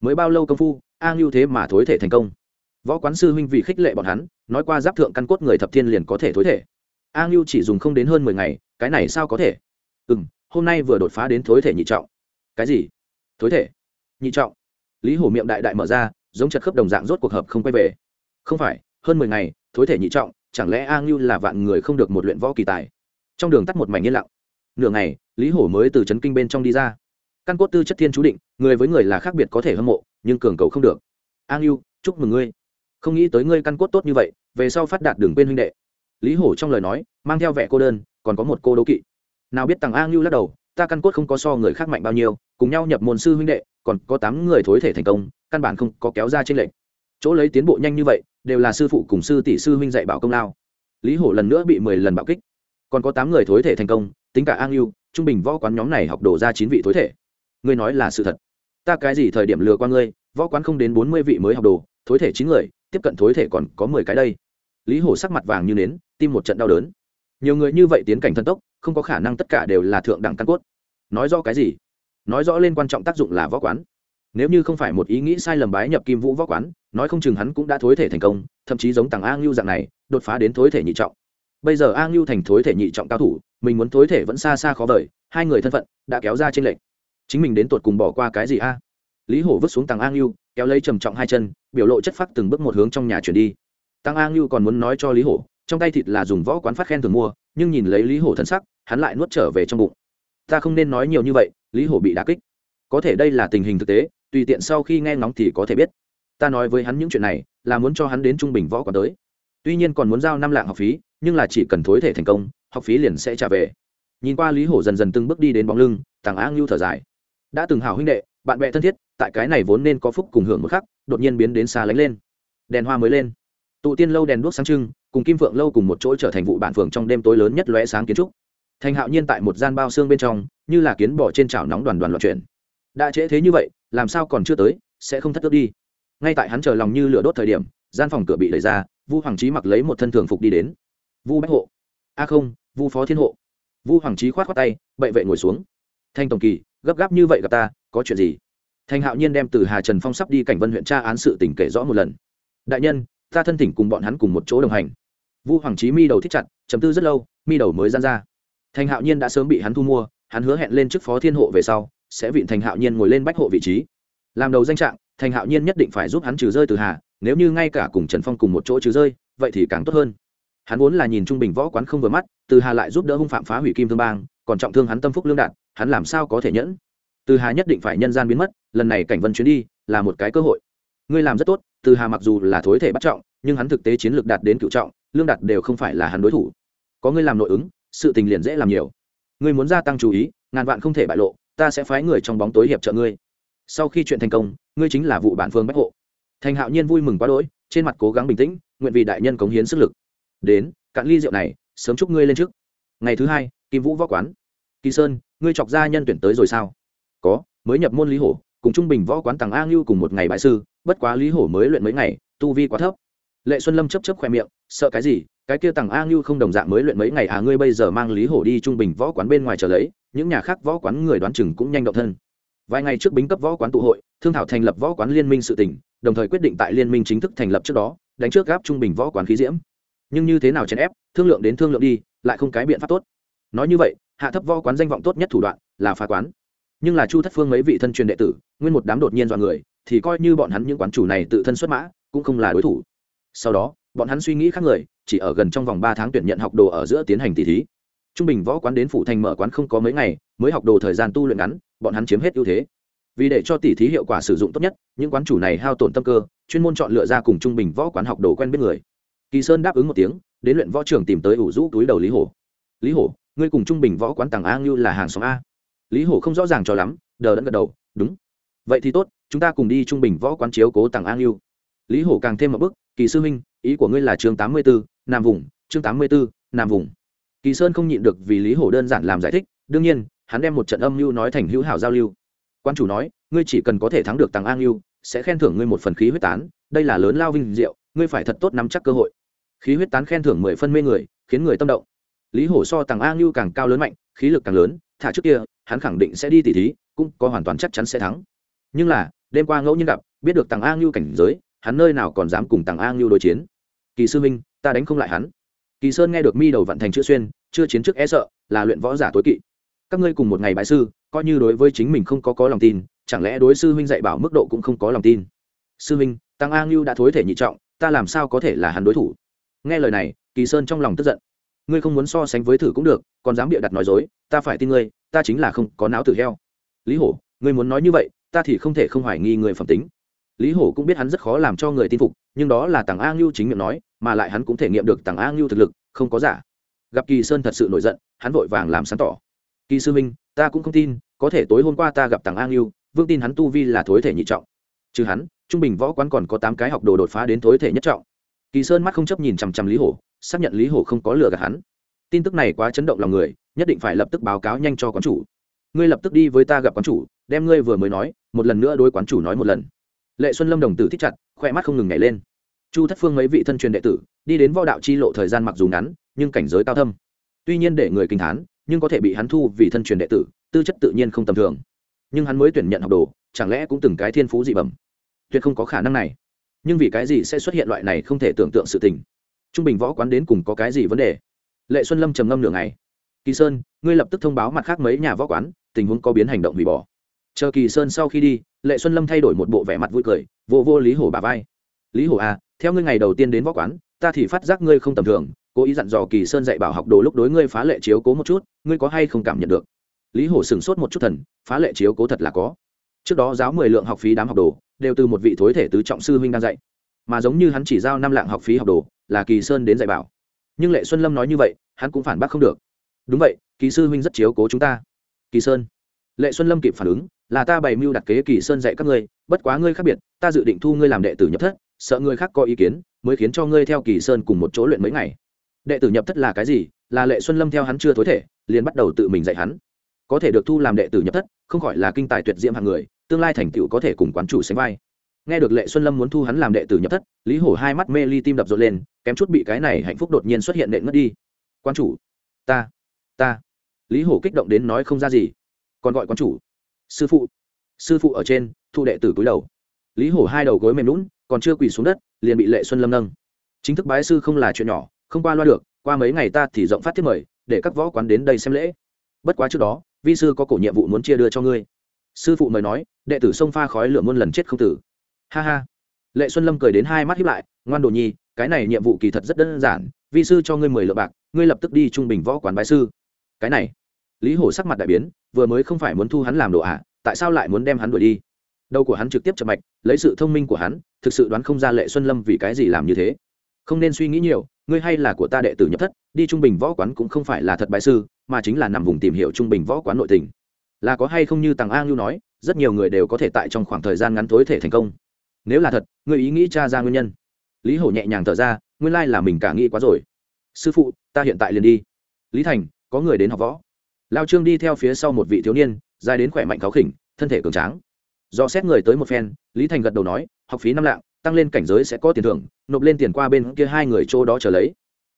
Mới bao lâu công phu, a ngưu thế mà thối thể thành công. Võ quán sư huynh vì khích lệ bọn hắn, nói qua giáp thượng căn cốt người thập thiên liền có thể thối thể. A ngưu chỉ dùng không đến hơn mười ngày, cái này sao có thể? Ừ m hôm nay vừa đột phá đến thối thể nhị trọng. Cái gì? Thối thể? Nhị trọng. Lý hổ miệng đại đại mở ra, giống chật khớp đồng dạng rốt cuộc hợp không quay về. Không phải, hơn mười ngày, thối thể nhị trọng, chẳng lẽ a ngưu là vạn người không được một luyện võ kỳ tài? Trong đường tắt một mảnh yên lặng nửa ngày, lý hổ mới từ c kinh bên trong đi ra. Căn cốt tư chất thiên chú định, người với người là khác biệt có thể hâm mộ, nhưng cường cầu không được. An yêu chúc mừng ngươi. Không nghĩ tới ngươi căn cốt tốt như vậy, về sau phát đạt đường quên huynh đệ. Lý hổ trong lời nói, mang theo vẻ cô đơn, còn có một cô đố kỵ. Nào biết tàng an yêu lắc đầu, ta căn cốt không có so người khác mạnh bao nhiêu, cùng nhau nhập môn sư huynh đệ, còn có tám người thối thể thành công, căn bản không có kéo ra trên lệnh chỗ lấy tiến bộ nhanh như vậy, đều là sư phụ cùng sư tỷ sư huynh dạy bảo công lao. Lý hổ lần nữa bị mười lần bạo kích. Còn có tám người thối thể thành công tính cả an ưu, trung bình võ quán nhóm này học đổ ra chín vị thối thể. Ngươi nói là sự thật. Ta cái gì thời điểm lừa qua ngươi, võ quán không đến bốn mươi vị mới học đồ, thối thể chín người, tiếp cận thối thể còn có mười cái đây. Lý hổ sắc mặt vàng như nến, tim một trận đau đớn. Nhiều người như vậy tiến cảnh thần tốc, không có khả năng tất cả đều là thượng đẳng căn cốt. Nói rõ cái gì? Nói rõ lên quan trọng tác dụng là võ quán. Nếu như không phải một ý nghĩ sai lầm bái nhập kim vũ võ quán, nói không chừng hắn cũng đã thối thể thành công, thậm chí giống tàng a ngưu dạng này, đột phá đến thối thể nhị trọng. Bây giờ a ngưu thành thối thể nhị trọng cao thủ mình muốn thối thể vẫn xa xa khó vời, hai người thân phận đã kéo ra trên lệnh chính mình đến tột cùng bỏ qua cái gì a? Lý hổ vứt xuống tàng a ngưu kéo lấy trầm trọng hai chân, biểu lộ chất phát từng bước một hướng trong nhà chuyển đi. Tăng a ngưu còn muốn nói cho lý hổ, trong tay thịt là dùng võ quán phát khen thường mua, nhưng nhìn lấy lý hổ thân sắc, hắn lại nuốt trở về trong bụng. Ta không nên nói nhiều như vậy, lý hổ bị đà kích. Có thể đây là tình hình thực tế, tùy tiện sau khi nghe ngóng thì có thể biết. Ta nói với hắn những chuyện này, là muốn cho hắn đến trung bình võ quán tới. Tuy nhiên còn muốn giao năm lạng học phí, nhưng là chỉ cần thối thể thành công học phí liền sẽ trả về. Nhìn qua lý hổ dần dần từng bước đi đến bóng lưng, tàng á ngưu thở dài. Đã từng hào huynh đệ, bạn bè thân thiết, tại cái này vốn nên có phúc cùng hưởng một khắc, đột nhiên biến đến xa lánh lên. Đèn hoa mới lên. Tụ tiên lâu đèn đuốc sáng trưng, cùng kim phượng lâu cùng một chỗ trở thành vụ bản phường trong đêm tối lớn nhất lóe sáng kiến trúc. Thành hạo nhiên tại một gian bao xương bên trong, như là kiến bỏ trên chảo nóng đoàn đoàn loạn chuyển. Đã trễ thế như vậy, làm sao còn chưa tới, sẽ không thất ước đi. Ngay tại hắn chờ lòng như lửa đốt thời điểm, gian phòng cửa bị đẩy ra, vu hoàng trí mặc lấy một thân thường phục đi đến. Vu bách hộ. A không vu phó thiên hộ. Vu hoàng trí khoát khoát tay, bậy vệ ngồi xuống. Thanh tổng kỳ, gấp gáp như vậy gặp ta, có chuyện gì? Thanh hạo nhiên đem từ hà trần phong sắp đi cảnh vân huyện tra án sự tỉnh kể rõ một lần. Đại nhân, ta thân thỉnh cùng bọn hắn cùng một chỗ đồng hành. Vu hoàng trí mi đầu thích chặt chấm tư rất lâu, mi đầu mới gian ra. Thanh hạo nhiên đã sớm bị hắn thu mua, hắn hứa hẹn lên chức phó thiên hộ về sau, sẽ vịn thành hạo nhiên ngồi lên bách hộ vị trí. Làm đầu danh trạng thành hạo nhiên nhất định phải giúp hắn trừ rơi từ hà, nếu như ngay cả cùng trần phong cùng một chỗ trừ rơi, vậy thì càng tốt hơn hắn vốn là nhìn trung bình võ quán không vừa mắt, từ hà lại giúp đỡ hung phạm phá hủy kim thương bang, còn trọng thương hắn tâm phúc lương đạt hắn làm sao có thể nhẫn? Từ hà nhất định phải nhân gian biến mất, lần này cảnh vân chuyến đi, là một cái cơ hội. Ngươi làm rất tốt, từ hà mặc dù là thối thể bắt trọng, nhưng hắn thực tế chiến lược đạt đến cựu trọng, lương đạt đều không phải là hắn đối thủ. Có ngươi làm nội ứng, sự tình liền dễ làm nhiều. Ngươi muốn gia tăng chú ý, ngàn vạn không thể bại lộ, ta sẽ phái người trong bóng tối hiệp trợ ngươi. Sau khi chuyện thành công, ngươi chính là vụ bản phương bách hộ. Thành hạo nhiên vui mừng quá đỗi, trên mặt cố gắng bình tĩnh, nguyện vì đại nhân cống hiến sức lực đến, cạn ly rượu này, sớm chúc ngươi lên trước. Ngày thứ hai, kim vũ võ quán. Kỳ sơn, ngươi chọc ra nhân tuyển tới rồi sao? Có, mới nhập môn lý hổ, cùng trung bình võ quán tàng a ngưu cùng một ngày bại sư, bất quá lý hổ mới luyện mấy ngày, tu vi quá thấp. Lệ xuân lâm chấp chấp khoe miệng, sợ cái gì? Cái kia tàng a ngưu không đồng dạng mới luyện mấy ngày à ngươi bây giờ mang lý hổ đi trung bình võ quán bên ngoài chờ lấy, những nhà khác võ quán người đoán chừng cũng nhanh động thân. Vài ngày trước bính cấp võ quán tụ hội, thương thảo thành lập võ quán liên minh sự tỉnh, đồng thời quyết định tại liên minh chính thức thành lập trước đó, đánh trước gáp trung bình võ quán khí diễm nhưng như thế nào chèn ép, thương lượng đến thương lượng đi, lại không cái biện pháp tốt. Nói như vậy, hạ thấp võ quán danh vọng tốt nhất thủ đoạn là phá quán. Nhưng là chu thất phương mấy vị thân truyền đệ tử, nguyên một đám đột nhiên dọa người, thì coi như bọn hắn những quán chủ này tự thân xuất mã, cũng không là đối thủ. Sau đó, bọn hắn suy nghĩ khác người, chỉ ở gần trong vòng ba tháng tuyển nhận học đồ ở giữa tiến hành tỷ thí. Trung bình võ quán đến phủ thành mở quán không có mấy ngày, mới học đồ thời gian tu luyện ngắn, bọn hắn chiếm hết ưu thế. Vì để cho tỷ thí hiệu quả sử dụng tốt nhất, những quán chủ này hao tổn tâm cơ, chuyên môn chọn lựa ra cùng trung bình võ quán học đồ quen biết người kỳ sơn đáp ứng một tiếng đến luyện võ trưởng tìm tới ủ rũ túi đầu lý hổ. Lý hổ ngươi cùng trung bình võ quán tàng a như là hàng xóm a. Lý hổ không rõ ràng cho lắm đờ đẫn gật đầu đúng. Vậy thì tốt chúng ta cùng đi trung bình võ quán chiếu cố tàng a như lý hổ càng thêm một bức kỳ sư huynh ý của ngươi là chương tám mươi bốn nam vùng chương tám mươi bốn nam vùng. Kỳ sơn không nhịn được vì lý hổ đơn giản làm giải thích đương nhiên hắn đem một trận âm mưu nói thành hữu hảo giao lưu. Quan chủ nói ngươi chỉ cần có thể thắng được tàng an Lưu, sẽ khen thưởng ngươi một phần khí huyết tán đây là lớn lao vinh diệu ngươi phải thật tốt nắm chắc cơ hội khí huyết tán khen thưởng mười phân mê người, khiến người tâm động. Lý hổ so tàng a ngưu càng cao lớn mạnh, khí lực càng lớn, thả trước kia, hắn khẳng định sẽ đi tỉ thí, cũng có hoàn toàn chắc chắn sẽ thắng. Nhưng là, đêm qua ngẫu nhiên gặp, biết được tàng a ngưu cảnh giới, hắn nơi nào còn dám cùng tàng a ngưu đối chiến. Kỳ sư minh ta đánh không lại hắn. Kỳ sơn nghe được mi đầu vận thành chữ xuyên, chưa chiến trước e sợ, là luyện võ giả tối kỵ. Các ngươi cùng một ngày bại sư, coi như đối với chính mình không có có lòng tin, chẳng lẽ đối sư huynh dạy bảo mức độ cũng không có lòng tin? Sư huynh tăng a ngưu đã thối thể nhị trọng, ta làm sao có thể là hắn đối thủ? Nghe lời này, kỳ sơn trong lòng tức giận. Ngươi không muốn so sánh với thử cũng được, còn dám bịa đặt nói dối, ta phải tin ngươi, ta chính là không có não tử heo. Lý hổ, ngươi muốn nói như vậy, ta thì không thể không hoài nghi người phẩm tính. Lý hổ cũng biết hắn rất khó làm cho người tin phục, nhưng đó là tàng a ngưu chính miệng nói, mà lại hắn cũng thể nghiệm được tàng a ngưu thực lực, không có giả. Gặp kỳ sơn thật sự nổi giận, hắn vội vàng làm sáng tỏ. Kỳ sư minh, ta cũng không tin, có thể tối hôm qua ta gặp tàng an ngưu, vương tin hắn tu vi là thối thể nhị trọng. Trừ hắn, trung bình võ quán còn có tám cái học đồ đột phá đến thối thể nhất trọng kỳ sơn mắt không chấp nhìn chằm chằm lý hổ, xác nhận lý hổ không có lừa gạt hắn. Tin tức này quá chấn động lòng người, nhất định phải lập tức báo cáo nhanh cho quán chủ. Ngươi lập tức đi với ta gặp quán chủ, đem ngươi vừa mới nói, một lần nữa đối quán chủ nói một lần. Lệ xuân lâm đồng tử thích chặt khoe mắt không ngừng nhảy lên. Chu thất phương mấy vị thân truyền đệ tử, đi đến võ đạo chi lộ thời gian mặc dù ngắn, nhưng cảnh giới cao thâm. Tuy nhiên để người kinh thán, nhưng có thể bị hắn thu vì thân truyền đệ tử, tư chất tự nhiên không tầm thường. Nhưng hắn mới tuyển nhận học đồ, chẳng lẽ cũng từng cái thiên phú dị bẩm? Tuyệt không có khả năng này nhưng vì cái gì sẽ xuất hiện loại này không thể tưởng tượng sự tình? Trung bình võ quán đến cùng có cái gì vấn đề? Lệ xuân lâm trầm ngâm nửa ngày. Kỳ sơn, ngươi lập tức thông báo mặt khác mấy nhà võ quán, tình huống có biến hành động hủy bỏ. Chờ kỳ sơn sau khi đi, lệ xuân lâm thay đổi một bộ vẻ mặt vui cười, vô vô lý hổ bà vai. Lý hổ à theo ngươi ngày đầu tiên đến võ quán, ta thì phát giác ngươi không tầm thường, cố ý dặn dò kỳ sơn dạy bảo học đồ lúc đối ngươi phá lệ chiếu cố một chút, ngươi có hay không cảm nhận được? Lý hổ sửng sốt một chút thần, phá lệ chiếu cố thật là có. Trước đó giáo mười lượng học phí đám học đồ đều từ một vị thối thể tứ trọng sư huynh đang dạy. Mà giống như hắn chỉ giao năm lạng học phí học đồ, là kỳ sơn đến dạy bảo. Nhưng lệ xuân lâm nói như vậy, hắn cũng phản bác không được. Đúng vậy, kỳ sư huynh rất chiếu cố chúng ta. Kỳ sơn. Lệ xuân lâm kịp phản ứng, là ta bày mưu đặt kế kỳ sơn dạy các ngươi, bất quá ngươi khác biệt, ta dự định thu ngươi làm đệ tử nhập thất, sợ ngươi khác có ý kiến, mới khiến cho ngươi theo kỳ sơn cùng một chỗ luyện mấy ngày. Đệ tử nhập thất là cái gì? Là lệ xuân lâm theo hắn chưa thối thể, liền bắt đầu tự mình dạy hắn. Có thể được thu làm đệ tử nhập thất, không khỏi là kinh tài tuyệt diễm hàng người tương lai thành tựu có thể cùng quán chủ sánh vai. Nghe được lệ xuân lâm muốn thu hắn làm đệ tử nhập thất, lý hổ hai mắt mê ly tim đập rộn lên, kém chút bị cái này hạnh phúc đột nhiên xuất hiện nện mất đi. Quan chủ, ta ta. Lý hổ kích động đến nói không ra gì. Còn gọi quan chủ? Sư phụ. Sư phụ ở trên, thu đệ tử cúi đầu. Lý hổ hai đầu gối mềm lún còn chưa quỳ xuống đất, liền bị lệ xuân lâm nâng. Chính thức bái sư không là chuyện nhỏ, không qua loa được, qua mấy ngày ta thì rộng phát thiết mời, để các võ quán đến đây xem lễ. Bất quá trước đó, vi sư có cổ nhiệm vụ muốn chia đưa cho ngươi. Sư phụ mời nói đệ tử sông pha khói lửa muôn lần chết không tử. Ha ha. Lệ xuân lâm cười đến hai mắt hiếp lại, ngoan đồ nhi, cái này nhiệm vụ kỳ thật rất đơn giản, vi sư cho ngươi mười lượng bạc, ngươi lập tức đi trung bình võ quán bái sư. Cái này, lý hổ sắc mặt đại biến, vừa mới không phải muốn thu hắn làm đồ ạ, tại sao lại muốn đem hắn đuổi đi? Đầu của hắn trực tiếp chậm mạch, lấy sự thông minh của hắn, thực sự đoán không ra lệ xuân lâm vì cái gì làm như thế. Không nên suy nghĩ nhiều, ngươi hay là của ta đệ tử nhập thất, đi trung bình võ quán cũng không phải là thật bại sư, mà chính là nằm vùng tìm hiểu trung bình võ quán nội tình. Là có hay không như tàng a ngưu nói rất nhiều người đều có thể tại trong khoảng thời gian ngắn tối thể thành công. Nếu là thật người ý nghĩ tra ra nguyên nhân. Lý hổ nhẹ nhàng thở ra, nguyên lai là mình cả nghĩ quá rồi. Sư phụ, ta hiện tại liền đi. Lý thành, có người đến học võ. Lao trương đi theo phía sau một vị thiếu niên, dài đến khỏe mạnh khó khỉnh, thân thể cường tráng. Do xét người tới một phen, lý thành gật đầu nói, học phí năm lạng, tăng lên cảnh giới sẽ có tiền thưởng, nộp lên tiền qua bên kia hai người chỗ đó trở lấy.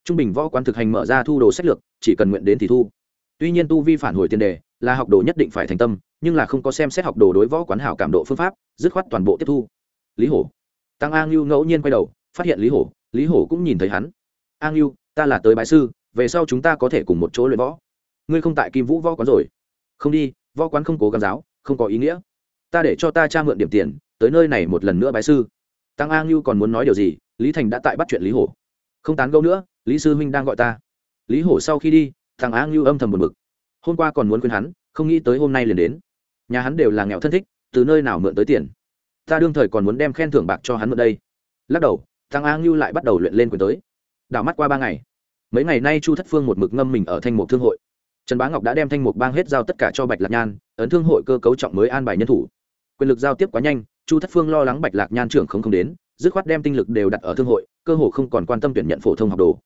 Trung bình võ quán thực hành mở ra thu đồ sách lược, chỉ cần nguyện đến thì thu. Tuy nhiên tu vi phản hồi tiền đề là học đồ nhất định phải thành tâm, nhưng là không có xem xét học đồ đối võ quán hảo cảm độ phương pháp, dứt khoát toàn bộ tiếp thu. Lý hổ. Tăng a ngưu ngẫu nhiên quay đầu, phát hiện lý hổ lý hổ cũng nhìn thấy hắn. A ngưu, ta là tới bái sư, về sau chúng ta có thể cùng một chỗ luyện võ. Ngươi không tại kim vũ võ quán rồi. Không đi, võ quán không cố gắng giáo, không có ý nghĩa. Ta để cho ta cha mượn điểm tiền, tới nơi này một lần nữa bái sư. Tăng a ngưu còn muốn nói điều gì, lý thành đã tại bắt chuyện lý hổ. Không tán gẫu nữa, lý sư huynh đang gọi ta. Lý hổ sau khi đi thằng a ngưu âm thầm một mực hôm qua còn muốn khuyên hắn, không nghĩ tới hôm nay liền đến. Nhà hắn đều là nghèo thân thích, từ nơi nào mượn tới tiền? Ta đương thời còn muốn đem khen thưởng bạc cho hắn mượn đây. Lắc đầu thằng a ngưu lại bắt đầu luyện lên quyền tới. Đảo mắt qua ba ngày. Mấy ngày nay chu thất phương một mực ngâm mình ở thanh mục thương hội. Trần bá ngọc đã đem thanh mục bang hết giao tất cả cho bạch lạc nhan, ấn thương hội cơ cấu trọng mới an bài nhân thủ. Quyền lực giao tiếp quá nhanh, chu thất phương lo lắng bạch lạc nhan trưởng không không đến, dứt khoát đem tinh lực đều đặt ở thương hội, cơ hồ không còn quan tâm tuyển nhận phổ thông học đồ.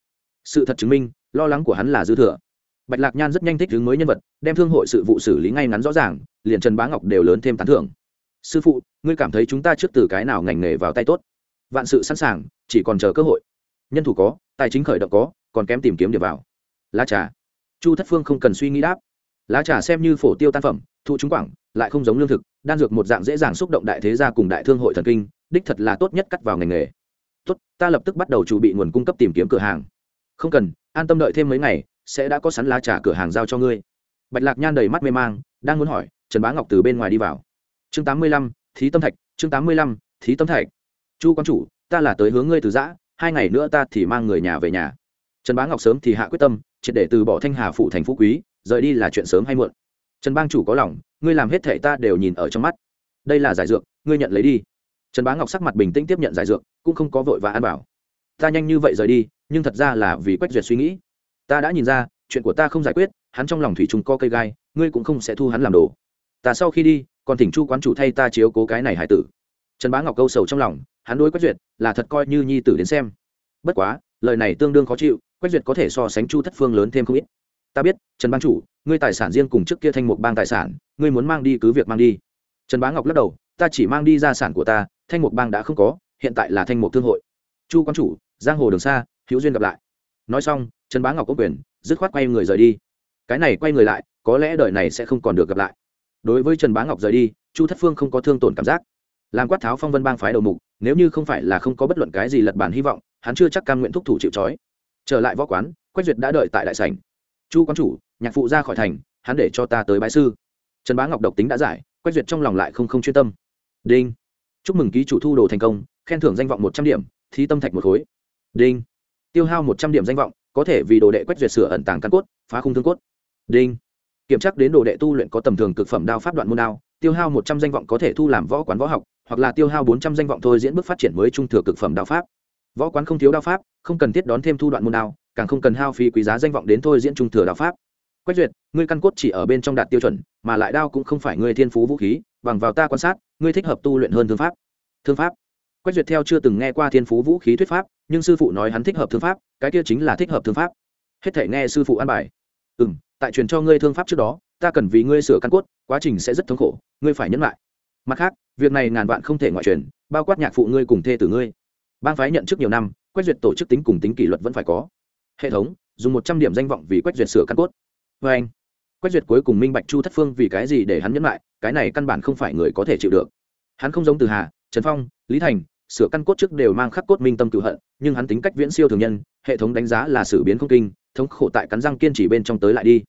Sự thật chứng minh, lo lắng của hắn là dư thừa bạch lạc nhan rất nhanh thích ứng mới nhân vật, đem thương hội sự vụ xử lý ngay ngắn rõ ràng, liền trần bá ngọc đều lớn thêm tán thưởng. Sư phụ, ngươi cảm thấy chúng ta trước từ cái nào ngành nghề vào tay tốt? Vạn sự sẵn sàng, chỉ còn chờ cơ hội. Nhân thủ có, tài chính khởi động có, còn kém tìm kiếm điểm vào. Lá trà. Chu thất phương không cần suy nghĩ đáp. Lá trà xem như phổ tiêu tan phẩm thụ chúng quảng, lại không giống lương thực, đan dược một dạng dễ dàng xúc động đại thế gia cùng đại thương hội thần kinh, đích thật là tốt nhất cắt vào ngành nghề. Tốt, ta lập tức bắt đầu chuẩn bị nguồn cung cấp tìm kiếm cửa hàng. Không cần, an tâm đợi thêm mấy ngày sẽ đã có sẵn lá trà cửa hàng giao cho ngươi. Bạch lạc nhan đầy mắt mê mang, đang muốn hỏi, trần bá ngọc từ bên ngoài đi vào. Chương tám mươi lăm, thí tâm thạch, chương tám mươi lăm, thí tâm thạch. Chu quan chủ, ta là tới hướng ngươi từ giã, hai ngày nữa ta thì mang người nhà về nhà. Trần bá ngọc sớm thì hạ quyết tâm, triệt để từ bỏ thanh hà phụ thành phú quý, rời đi là chuyện sớm hay muộn. Trần bang chủ có lòng, ngươi làm hết thể ta đều nhìn ở trong mắt. Đây là giải dược, ngươi nhận lấy đi. Trần bá ngọc sắc mặt bình tĩnh tiếp nhận giải dược, cũng không có vội và an bảo ta nhanh như vậy rời đi, nhưng thật ra là vì quách duyệt suy nghĩ ta đã nhìn ra, chuyện của ta không giải quyết, hắn trong lòng thủy chung co cây gai, ngươi cũng không sẽ thu hắn làm đồ. Ta sau khi đi, còn thỉnh chu quán chủ thay ta chiếu cố cái này hải tử. Trần bá ngọc câu sầu trong lòng, hắn đối quách duyệt là thật coi như nhi tử đến xem. Bất quá, lời này tương đương khó chịu, quách duyệt có thể so sánh chu thất phương lớn thêm không ít. Ta biết, trần ban chủ, ngươi tài sản riêng cùng trước kia thanh mục bang tài sản, ngươi muốn mang đi cứ việc mang đi. Trần bá ngọc lắc đầu, ta chỉ mang đi gia sản của ta, thanh mục bang đã không có, hiện tại là thanh mục thương hội. Chu quan chủ, giang hồ đường xa, hữu duyên gặp lại. Nói xong trần bá ngọc có quyền, dứt khoát quay người rời đi. Cái này quay người lại, có lẽ đời này sẽ không còn được gặp lại. Đối với trần bá ngọc rời đi, chu thất phương không có thương tổn cảm giác. Làm quát tháo phong vân bang phái đầu mục, nếu như không phải là không có bất luận cái gì lật bản hy vọng, hắn chưa chắc cam nguyện thúc thủ chịu trói. Trở lại võ quán, quách duyệt đã đợi tại đại sảnh. Chu quán chủ, nhạc phụ ra khỏi thành, hắn để cho ta tới bãi sư. Trần bá ngọc độc tính đã giải, quách duyệt trong lòng lại không không chuyên tâm. Đinh. Chúc mừng ký chủ thu đồ thành công, khen thưởng danh vọng một trăm điểm thi tâm thạch một khối. Đinh. Tiêu hao một trăm điểm danh vọng có thể vì đồ đệ quét duyệt sửa ẩn tàng căn cốt, phá khung thương cốt. Đinh. Kiểm tra đến đồ đệ tu luyện có tầm thường cực phẩm đao pháp đoạn môn đao, tiêu hao một trăm danh vọng có thể thu làm võ quán võ học, hoặc là tiêu hao bốn trăm danh vọng thôi diễn bước phát triển mới trung thừa cực phẩm đao pháp. Võ quán không thiếu đao pháp, không cần thiết đón thêm thu đoạn môn đao, càng không cần hao phí quý giá danh vọng đến thôi diễn trung thừa đao pháp. Quét duyệt, ngươi căn cốt chỉ ở bên trong đạt tiêu chuẩn, mà lại đao cũng không phải ngươi thiên phú vũ khí, bằng vào ta quan sát, ngươi thích hợp tu luyện hơn thương pháp. Thương pháp quách duyệt theo chưa từng nghe qua thiên phú vũ khí thuyết pháp, nhưng sư phụ nói hắn thích hợp thương pháp, cái kia chính là thích hợp thương pháp. Hết thể nghe sư phụ an bài. Ừ m tại truyền cho ngươi thương pháp trước đó, ta cần vì ngươi sửa căn cốt, quá trình sẽ rất thống khổ, ngươi phải nhẫn lại. Mặt khác, việc này ngàn vạn không thể ngoại truyền, bao quát nhạc phụ ngươi cùng thê tử ngươi. Bang phái nhận chức nhiều năm quét duyệt tổ chức tính cùng tính kỷ luật vẫn phải có. Hệ thống, dùng một trăm điểm danh vọng vì quét duyệt sửa căn cốt. Vê anh quét duyệt cuối cùng minh bạch chu thất phương vì cái gì để hắn nhẫn lại, cái này căn bản không phải người có thể chịu được. Hắn không giống từ hà, trần phong, lý thành sửa căn cốt trước đều mang khắc cốt minh tâm cựu hận, nhưng hắn tính cách viễn siêu thường nhân, hệ thống đánh giá là sử biến không kinh, thống khổ tại cắn răng kiên trì bên trong tới lại đi.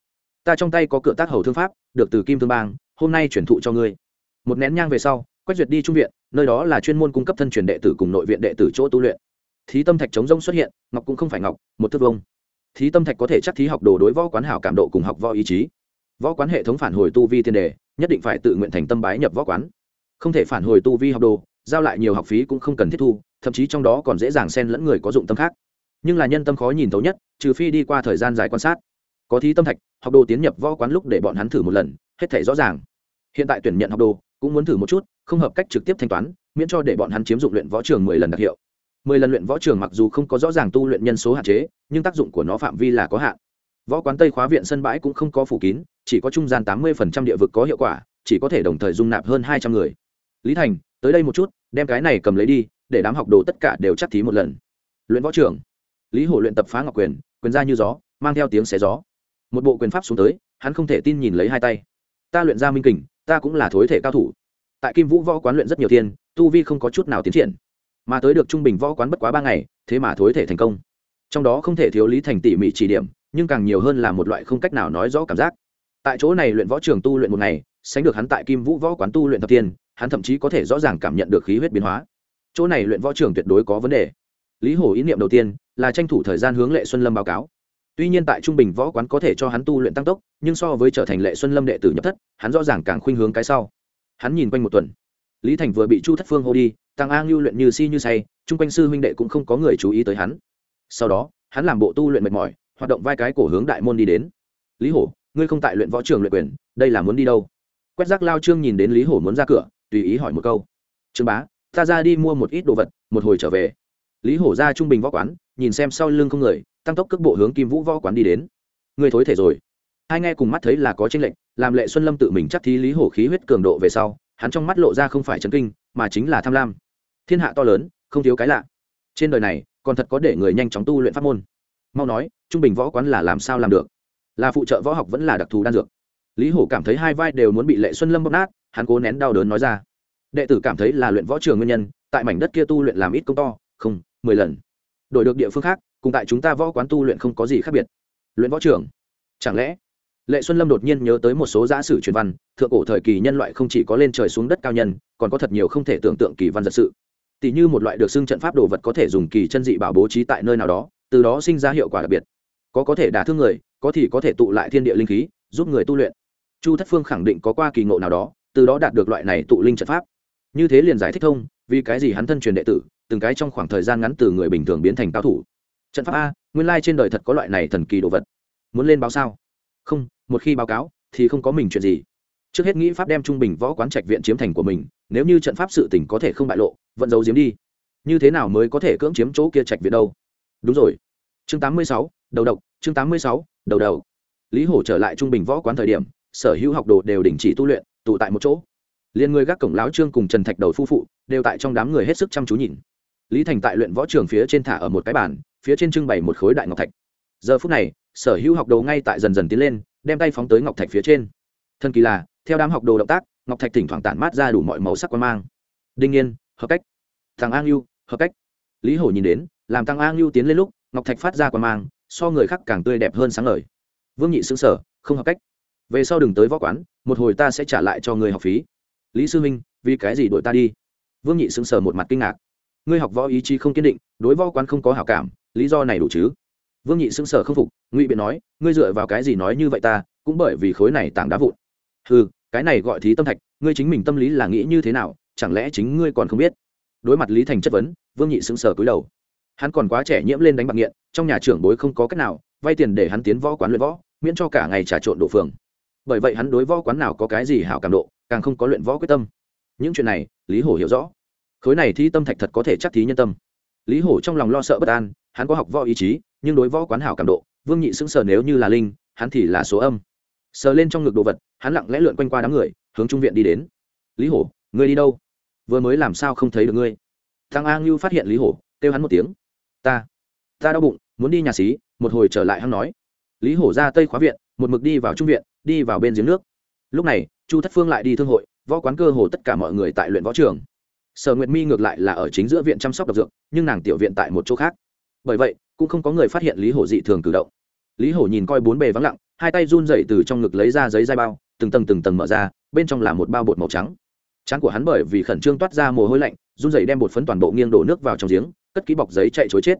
Ta trong tay có cửa tác hầu thương pháp, được từ kim thương bang, hôm nay chuyển thụ cho ngươi. Một nén nhang về sau, quách duyệt đi trung viện, nơi đó là chuyên môn cung cấp thân truyền đệ tử cùng nội viện đệ tử chỗ tu luyện. Thí tâm thạch chống rông xuất hiện, ngọc cũng không phải ngọc, một thước vông thí tâm thạch có thể chắc thí học đồ đối võ quán hảo cảm độ cùng học võ ý chí. Võ quán hệ thống phản hồi tu vi thiên đề, nhất định phải tự nguyện thành tâm bái nhập võ quán. Không thể phản hồi tu vi học đồ giao lại nhiều học phí cũng không cần thiết thu, thậm chí trong đó còn dễ dàng xen lẫn người có dụng tâm khác. Nhưng là nhân tâm khó nhìn thấu nhất, trừ phi đi qua thời gian dài quan sát. Có thí tâm thạch, học đồ tiến nhập võ quán lúc để bọn hắn thử một lần, hết thể rõ ràng. Hiện tại tuyển nhận học đồ, cũng muốn thử một chút, không hợp cách trực tiếp thanh toán, miễn cho để bọn hắn chiếm dụng luyện võ trường mười lần đặc hiệu. Mười lần luyện võ trường mặc dù không có rõ ràng tu luyện nhân số hạn chế, nhưng tác dụng của nó phạm vi là có hạn. Võ quán tây khóa viện sân bãi cũng không có phủ kín, chỉ có trung gian tám mươi địa vực có hiệu quả, chỉ có thể đồng thời dung nạp hơn hai trăm người. Lý thành tới đây một chút đem cái này cầm lấy đi để đám học đồ tất cả đều chắc thí một lần. Luyện võ trưởng, lý hổ luyện tập phá ngọc quyền quyền ra như gió mang theo tiếng xé gió. Một bộ quyền pháp xuống tới hắn không thể tin nhìn lấy hai tay. Ta luyện ra minh kình ta cũng là thối thể cao thủ. Tại kim vũ võ quán luyện rất nhiều thiên tu vi không có chút nào tiến triển. Mà tới được trung bình võ quán bất quá ba ngày thế mà thối thể thành công. Trong đó không thể thiếu lý thành tỉ mỉ chỉ điểm nhưng càng nhiều hơn là một loại không cách nào nói rõ cảm giác. Tại chỗ này luyện võ trường tu luyện một ngày sánh được hắn tại kim vũ võ quán tu luyện thập tiên hắn thậm chí có thể rõ ràng cảm nhận được khí huyết biến hóa. Chỗ này luyện võ trường tuyệt đối có vấn đề. Lý hổ ý niệm đầu tiên là tranh thủ thời gian hướng lệ xuân lâm báo cáo. Tuy nhiên tại trung bình võ quán có thể cho hắn tu luyện tăng tốc, nhưng so với trở thành lệ xuân lâm đệ tử nhập thất, hắn rõ ràng càng khuynh hướng cái sau. Hắn nhìn quanh một tuần. Lý thành vừa bị chu thất phương hô đi, tăng a ngưu luyện như si như say, chung quanh sư huynh đệ cũng không có người chú ý tới hắn. Sau đó, hắn làm bộ tu luyện mệt mỏi, hoạt động vai cái cổ hướng đại môn đi đến. Lý hổ, ngươi không tại luyện võ trường luyện quyền, đây là muốn đi đâu? Quét rác lao trương nhìn đến lý hổ muốn ra cửa tùy ý hỏi một câu. Trương bá, ta ra đi mua một ít đồ vật, một hồi trở về. Lý hổ ra trung bình võ quán, nhìn xem sau lưng không người, tăng tốc cước bộ hướng kim vũ võ quán đi đến. Người thối thể rồi. Hai nghe cùng mắt thấy là có tranh lệnh làm lệ xuân lâm tự mình chắc thí lý hổ khí huyết cường độ về sau, hắn trong mắt lộ ra không phải chấn kinh, mà chính là tham lam. Thiên hạ to lớn, không thiếu cái lạ. Trên đời này, còn thật có để người nhanh chóng tu luyện pháp môn. Mau nói, trung bình võ quán là làm sao làm được? Là phụ trợ võ học vẫn là đặc thù đan dược? Lý hổ cảm thấy hai vai đều muốn bị lệ xuân lâm bóp nát, hắn cố nén đau đớn nói ra. Đệ tử cảm thấy là luyện võ trường nguyên nhân, tại mảnh đất kia tu luyện làm ít công to, không, mười lần. Đổi được địa phương khác, cùng tại chúng ta võ quán tu luyện không có gì khác biệt. Luyện võ trường? Chẳng lẽ? Lệ xuân lâm đột nhiên nhớ tới một số giã sử truyền văn, thượng cổ thời kỳ nhân loại không chỉ có lên trời xuống đất cao nhân, còn có thật nhiều không thể tưởng tượng kỳ văn giật sự. Tỷ như một loại được xưng trận pháp đồ vật có thể dùng kỳ chân dị bảo bố trí tại nơi nào đó, từ đó sinh ra hiệu quả đặc biệt. Có có thể đả thương người, có thì có thể tụ lại thiên địa linh khí, giúp người tu luyện chu thất phương khẳng định có qua kỳ ngộ nào đó từ đó đạt được loại này tụ linh trận pháp. Như thế liền giải thích thông vì cái gì hắn thân truyền đệ tử từng cái trong khoảng thời gian ngắn từ người bình thường biến thành cao thủ. Trận pháp a nguyên lai trên đời thật có loại này thần kỳ đồ vật. Muốn lên báo sao? Không một khi báo cáo thì không có mình chuyện gì. Trước hết nghĩ pháp đem trung bình võ quán trạch viện chiếm thành của mình nếu như trận pháp sự tỉnh có thể không bại lộ vẫn giấu giếm đi. Như thế nào mới có thể cưỡng chiếm chỗ kia trạch viện đâu? Đúng rồi. Chương 86, đầu độc chương 86, đầu đầu lý hổ trở lại trung bình võ quán thời điểm sở hữu học đồ đều đình chỉ tu luyện, tụ tại một chỗ. Liên người gác cổng láo trương cùng trần thạch đầu phu phụ, đều tại trong đám người hết sức chăm chú nhìn. Lý thành tại luyện võ trường phía trên thả ở một cái bàn, phía trên trưng bày một khối đại ngọc thạch. Giờ phút này, sở hữu học đồ ngay tại dần dần tiến lên, đem tay phóng tới ngọc thạch phía trên. Thân kỳ là, theo đám học đồ động tác, ngọc thạch thỉnh thoảng tản mát ra đủ mọi màu sắc quan mang. Đinh nhiên, hợp cách. Thằng an lưu hợp cách. Lý hổ nhìn đến, làm tăng an lưu tiến lên lúc, ngọc thạch phát ra quan mang, so người khác càng tươi đẹp hơn sáng ngời. Vương nhị xứng sở không hợp cách về sau đừng tới võ quán, một hồi ta sẽ trả lại cho người học phí. Lý sư minh, vì cái gì đội ta đi? Vương nhị sững sờ một mặt kinh ngạc. Ngươi học võ ý chí không kiên định, đối võ quán không có hảo cảm, lý do này đủ chứ? Vương nhị sững sờ không phục, ngụy biện nói, ngươi dựa vào cái gì nói như vậy ta, cũng bởi vì khối này tảng đá vụn. Ừ cái này gọi thí tâm thạch, ngươi chính mình tâm lý là nghĩ như thế nào, chẳng lẽ chính ngươi còn không biết? Đối mặt lý thành chất vấn, vương nhị sững sờ cúi đầu. Hắn còn quá trẻ nhiễm lên đánh bạc nghiện, trong nhà trưởng bối không có cách nào, vay tiền để hắn tiến võ quán luyện võ, miễn cho cả ngày trà trộn độ phường bởi vậy hắn đối võ quán nào có cái gì hảo cảm độ, càng không có luyện võ quyết tâm. Những chuyện này, lý hổ hiểu rõ. Khối này thi tâm thạch thật có thể chắc thí nhân tâm. Lý hổ trong lòng lo sợ bất an, hắn có học võ ý chí, nhưng đối võ quán hảo cảm độ, vương nhị sững sờ nếu như là linh, hắn thì là số âm. Sờ lên trong ngực đồ vật, hắn lặng lẽ lượn quanh qua đám người, hướng trung viện đi đến. Lý hổ, ngươi đi đâu? Vừa mới làm sao không thấy được ngươi? Thằng a ngưu phát hiện lý hổ, kêu hắn một tiếng. Ta ta đau bụng, muốn đi nhà xí, một hồi trở lại hắn nói. Lý hổ ra tây khóa viện, một mực đi vào trung viện đi vào bên giếng nước. Lúc này, chu thất phương lại đi thương hội, võ quán cơ hồ tất cả mọi người tại luyện võ trường. Sở nguyệt mi ngược lại là ở chính giữa viện chăm sóc độc dược, nhưng nàng tiểu viện tại một chỗ khác. Bởi vậy, cũng không có người phát hiện lý hổ dị thường cử động. Lý hổ nhìn coi bốn bề vắng lặng, hai tay run dậy từ trong ngực lấy ra giấy dai bao, từng tầng từng tầng mở ra, bên trong là một bao bột màu trắng. Trán của hắn bởi vì khẩn trương toát ra mồ hôi lạnh, run dậy đem bột phấn toàn bộ nghiêng đổ nước vào trong giếng, cất ký bọc giấy chạy chối chết.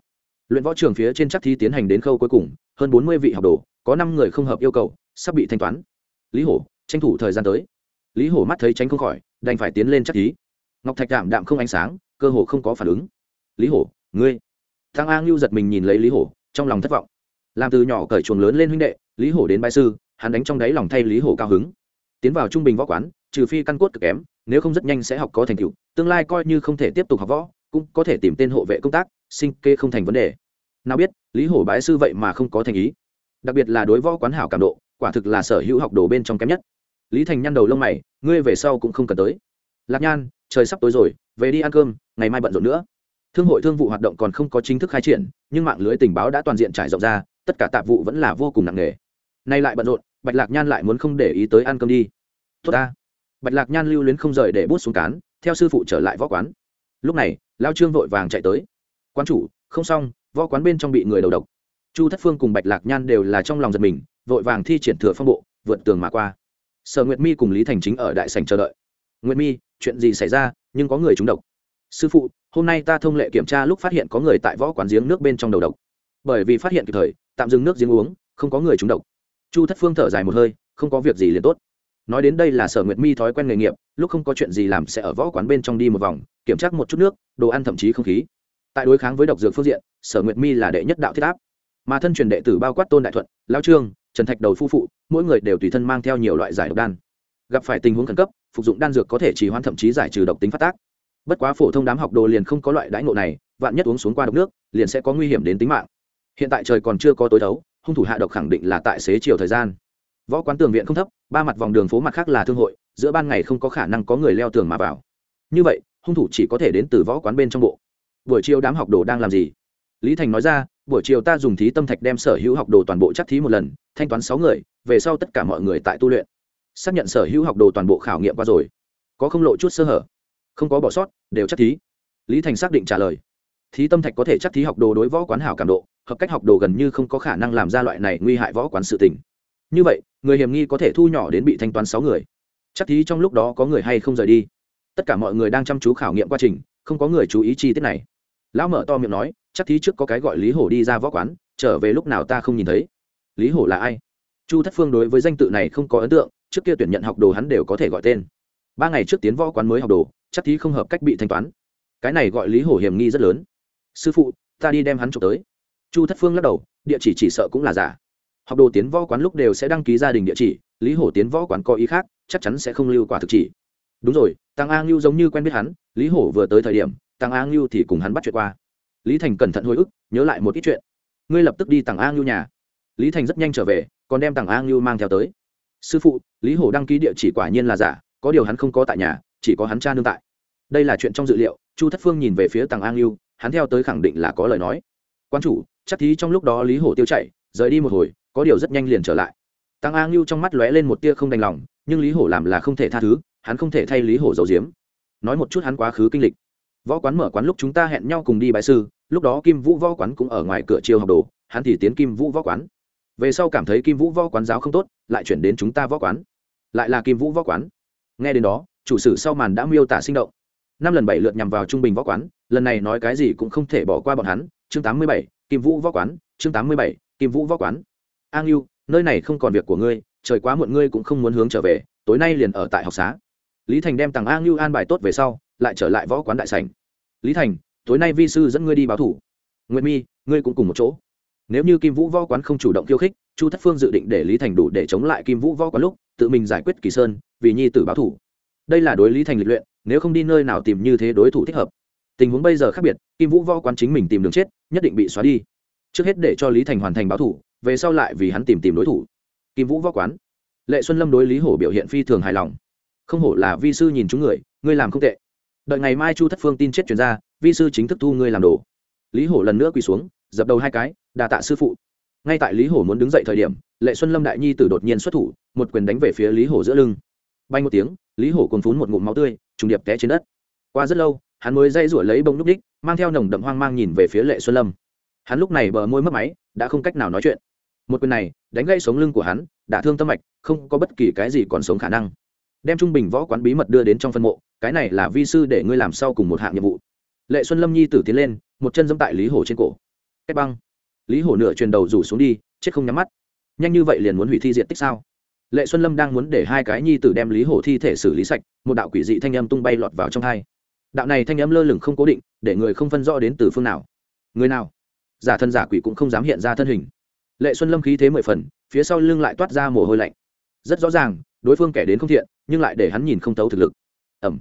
Luyện võ trường phía trên chắc thi tiến hành đến khâu cuối cùng, hơn bốn mươi vị học đồ, có năm người không hợp yêu cầu sắp bị thanh toán. Lý hổ, tranh thủ thời gian tới. Lý hổ mắt thấy tránh không khỏi, đành phải tiến lên chắc ý. ngọc thạch đạm đạm không ánh sáng, cơ hồ không có phản ứng. Lý hổ, ngươi. Thang a ngưu giật mình nhìn lấy lý hổ, trong lòng thất vọng. Làm từ nhỏ cởi chuồng lớn lên huynh đệ, lý hổ đến bãi sư, hắn đánh trong đáy lòng thay lý hổ cao hứng. Tiến vào trung bình võ quán, trừ phi căn cốt cực kém, nếu không rất nhanh sẽ học có thành tựu, tương lai coi như không thể tiếp tục học võ, cũng có thể tìm tên hộ vệ công tác, sinh kê không thành vấn đề. Nào biết, lý hổ bái sư vậy mà không có thành ý. Đặc biệt là đối võ quán hảo cảm độ quả thực là sở hữu học đồ bên trong kém nhất. Lý thành nhăn đầu lông mày, ngươi về sau cũng không cần tới. Lạc nhan, trời sắp tối rồi, về đi ăn cơm, ngày mai bận rộn nữa. Thương hội thương vụ hoạt động còn không có chính thức khai triển, nhưng mạng lưới tình báo đã toàn diện trải rộng ra, tất cả tạp vụ vẫn là vô cùng nặng nề. Nay lại bận rộn, bạch lạc nhan lại muốn không để ý tới ăn cơm đi. Tốt ta. Bạch lạc nhan lưu luyến không rời để bút xuống cán, theo sư phụ trở lại võ quán. Lúc này, lao trương vội vàng chạy tới. Quán chủ, không xong, võ quán bên trong bị người đầu độc. Chu thất phương cùng bạch lạc nhan đều là trong lòng giật mình vội vàng thi triển thừa phong bộ, vượt tường mà qua. Sở nguyệt mi cùng lý thành chính ở đại sành chờ đợi. Nguyệt mi, chuyện gì xảy ra? Nhưng có người trúng độc. Sư phụ, hôm nay ta thông lệ kiểm tra lúc phát hiện có người tại võ quán giếng nước bên trong đầu độc. Bởi vì phát hiện kịp thời, tạm dừng nước giếng uống, không có người trúng độc. Chu thất phương thở dài một hơi, không có việc gì liền tốt. Nói đến đây là sở nguyệt mi thói quen nghề nghiệp, lúc không có chuyện gì làm sẽ ở võ quán bên trong đi một vòng, kiểm tra một chút nước, đồ ăn thậm chí không khí. Tại đối kháng với độc dược phương diện, sở nguyệt mi là đệ nhất đạo thiết áp. Mà thân truyền đệ tử bao quát tôn đại thuận lao trương trần thạch đầu phu phụ, mỗi người đều tùy thân mang theo nhiều loại giải độc đan. Gặp phải tình huống khẩn cấp, phục dụng đan dược có thể chỉ hoãn thậm chí giải trừ độc tính phát tác. Bất quá phổ thông đám học đồ liền không có loại đãi ngộ này, vạn nhất uống xuống qua độc nước, liền sẽ có nguy hiểm đến tính mạng. Hiện tại trời còn chưa có tối thấu, hung thủ hạ độc khẳng định là tại xế chiều thời gian. Võ quán tường viện không thấp, ba mặt vòng đường phố mặt khác là thương hội, giữa ban ngày không có khả năng có người leo tường mà vào. Như vậy, hung thủ chỉ có thể đến từ võ quán bên trong bộ. Buổi chiều đám học đồ đang làm gì? Lý thành nói ra buổi chiều ta dùng thí tâm thạch đem sở hữu học đồ toàn bộ chắc thí một lần, thanh toán sáu người, về sau tất cả mọi người tại tu luyện. Xác nhận sở hữu học đồ toàn bộ khảo nghiệm qua rồi. Có không lộ chút sơ hở? Không có bỏ sót, đều chắc thí. Lý thành xác định trả lời. Thí tâm thạch có thể chắc thí học đồ đối võ quán hảo cảm độ, hợp cách học đồ gần như không có khả năng làm ra loại này nguy hại võ quán sự tình. Như vậy, người hiểm nghi có thể thu nhỏ đến bị thanh toán sáu người. Chắc thí trong lúc đó có người hay không rời đi? Tất cả mọi người đang chăm chú khảo nghiệm quá trình, không có người chú ý chi tiết này. Lão mở to miệng nói chắc thí trước có cái gọi lý hổ đi ra võ quán, trở về lúc nào ta không nhìn thấy. Lý hổ là ai? Chu thất phương đối với danh tự này không có ấn tượng, trước kia tuyển nhận học đồ hắn đều có thể gọi tên. Ba ngày trước tiến võ quán mới học đồ, chắc thí không hợp cách bị thanh toán. Cái này gọi lý hổ hiểm nghi rất lớn. Sư phụ, ta đi đem hắn trộm tới. Chu thất phương lắc đầu, địa chỉ chỉ sợ cũng là giả. Học đồ tiến võ quán lúc đều sẽ đăng ký gia đình địa chỉ, lý hổ tiến võ quán có ý khác, chắc chắn sẽ không lưu quả thực chỉ. Đúng rồi, tăng a ngưu giống như quen biết hắn, lý hổ vừa tới thời điểm, tăng a ngưu thì cùng hắn bắt chuyện qua lý thành cẩn thận hồi ức, nhớ lại một ít chuyện. Ngươi lập tức đi tặng a ngưu nhà. Lý thành rất nhanh trở về, còn đem tặng a ngưu mang theo tới. Sư phụ, lý hổ đăng ký địa chỉ quả nhiên là giả, có điều hắn không có tại nhà, chỉ có hắn cha nương tại. Đây là chuyện trong dự liệu, chu thất phương nhìn về phía tặng a ngưu, hắn theo tới khẳng định là có lời nói. Quan chủ, chắc thí trong lúc đó lý hổ tiêu chạy rời đi một hồi, có điều rất nhanh liền trở lại. Tăng a ngưu trong mắt lóe lên một tia không đành lòng, nhưng lý hổ làm là không thể tha thứ, hắn không thể thay lý hổ giấu giếm. Nói một chút hắn quá khứ kinh lịch võ quán mở quán lúc chúng ta hẹn nhau cùng đi bài sư, lúc đó kim vũ võ quán cũng ở ngoài cửa chiêu học đồ, hắn thì tiến kim vũ võ quán. Về sau cảm thấy kim vũ võ quán giáo không tốt, lại chuyển đến chúng ta võ quán. Lại là kim vũ võ quán. Nghe đến đó, chủ sử sau màn đã miêu tả sinh động. Năm lần bảy lượt nhằm vào trung bình võ quán, lần này nói cái gì cũng không thể bỏ qua bọn hắn. Chương tám mươi bảy, kim vũ võ quán, chương tám mươi bảy, kim vũ võ quán. An yêu nơi này không còn việc của ngươi, trời quá muộn ngươi cũng không muốn hướng trở về, tối nay liền ở tại học xá. Lý thành đem tàng an yêu an bài tốt về sau, lại trở lại võ quán đại sảnh lý thành, tối nay vi sư dẫn ngươi đi báo thủ. Nguyễn mi, ngươi cũng cùng một chỗ. Nếu như kim vũ võ quán không chủ động khiêu khích, chu thất phương dự định để lý thành đủ để chống lại kim vũ võ quán lúc, tự mình giải quyết kỳ sơn, vì nhi tử báo thủ. Đây là đối lý thành lịch luyện, nếu không đi nơi nào tìm như thế đối thủ thích hợp. Tình huống bây giờ khác biệt, kim vũ võ quán chính mình tìm đường chết, nhất định bị xóa đi. Trước hết để cho lý thành hoàn thành báo thủ, về sau lại vì hắn tìm tìm đối thủ. Kim vũ võ quán. Lệ xuân lâm đối lý hổ biểu hiện phi thường hài lòng. Không hổ là vi sư nhìn chúng người, ngươi làm không tệ đợi ngày mai chu thất phương tin chết chuyển ra, vi sư chính thức thu ngươi làm đồ. Lý hổ lần nữa quỳ xuống, dập đầu hai cái, đà tạ sư phụ. Ngay tại lý hổ muốn đứng dậy thời điểm, lệ xuân lâm đại nhi tử đột nhiên xuất thủ, một quyền đánh về phía lý hổ giữa lưng. Bay một tiếng, lý hổ còn phún một ngụm máu tươi, trùng điệp té trên đất. Qua rất lâu, hắn mới dây rủa lấy bông núc đích, mang theo nồng đậm hoang mang nhìn về phía lệ xuân lâm. Hắn lúc này bờ môi mất máy, đã không cách nào nói chuyện. Một quyền này, đánh gây sống lưng của hắn đã thương tâm mạch, không có bất kỳ cái gì còn sống khả năng. Đem trung bình võ quán bí mật đưa đến trong phân mộ cái này là vi sư để ngươi làm sau cùng một hạng nhiệm vụ. Lệ xuân lâm nhi tử tiến lên, một chân dẫm tại lý hổ trên cổ. Cách băng. Lý hổ nửa truyền đầu rủ xuống đi, chết không nhắm mắt. Nhanh như vậy liền muốn hủy thi diện tích sao? Lệ xuân lâm đang muốn để hai cái nhi tử đem lý hổ thi thể xử lý sạch, một đạo quỷ dị thanh âm tung bay lọt vào trong hai. Đạo này thanh âm lơ lửng không cố định, để người không phân rõ đến từ phương nào. Người nào? Giả thân giả quỷ cũng không dám hiện ra thân hình. Lệ xuân lâm khí thế mười phần, phía sau lưng lại toát ra mồ hôi lạnh. Rất rõ ràng, đối phương kẻ đến không thiện, nhưng lại để hắn nhìn không thấu thực lực. Ẩm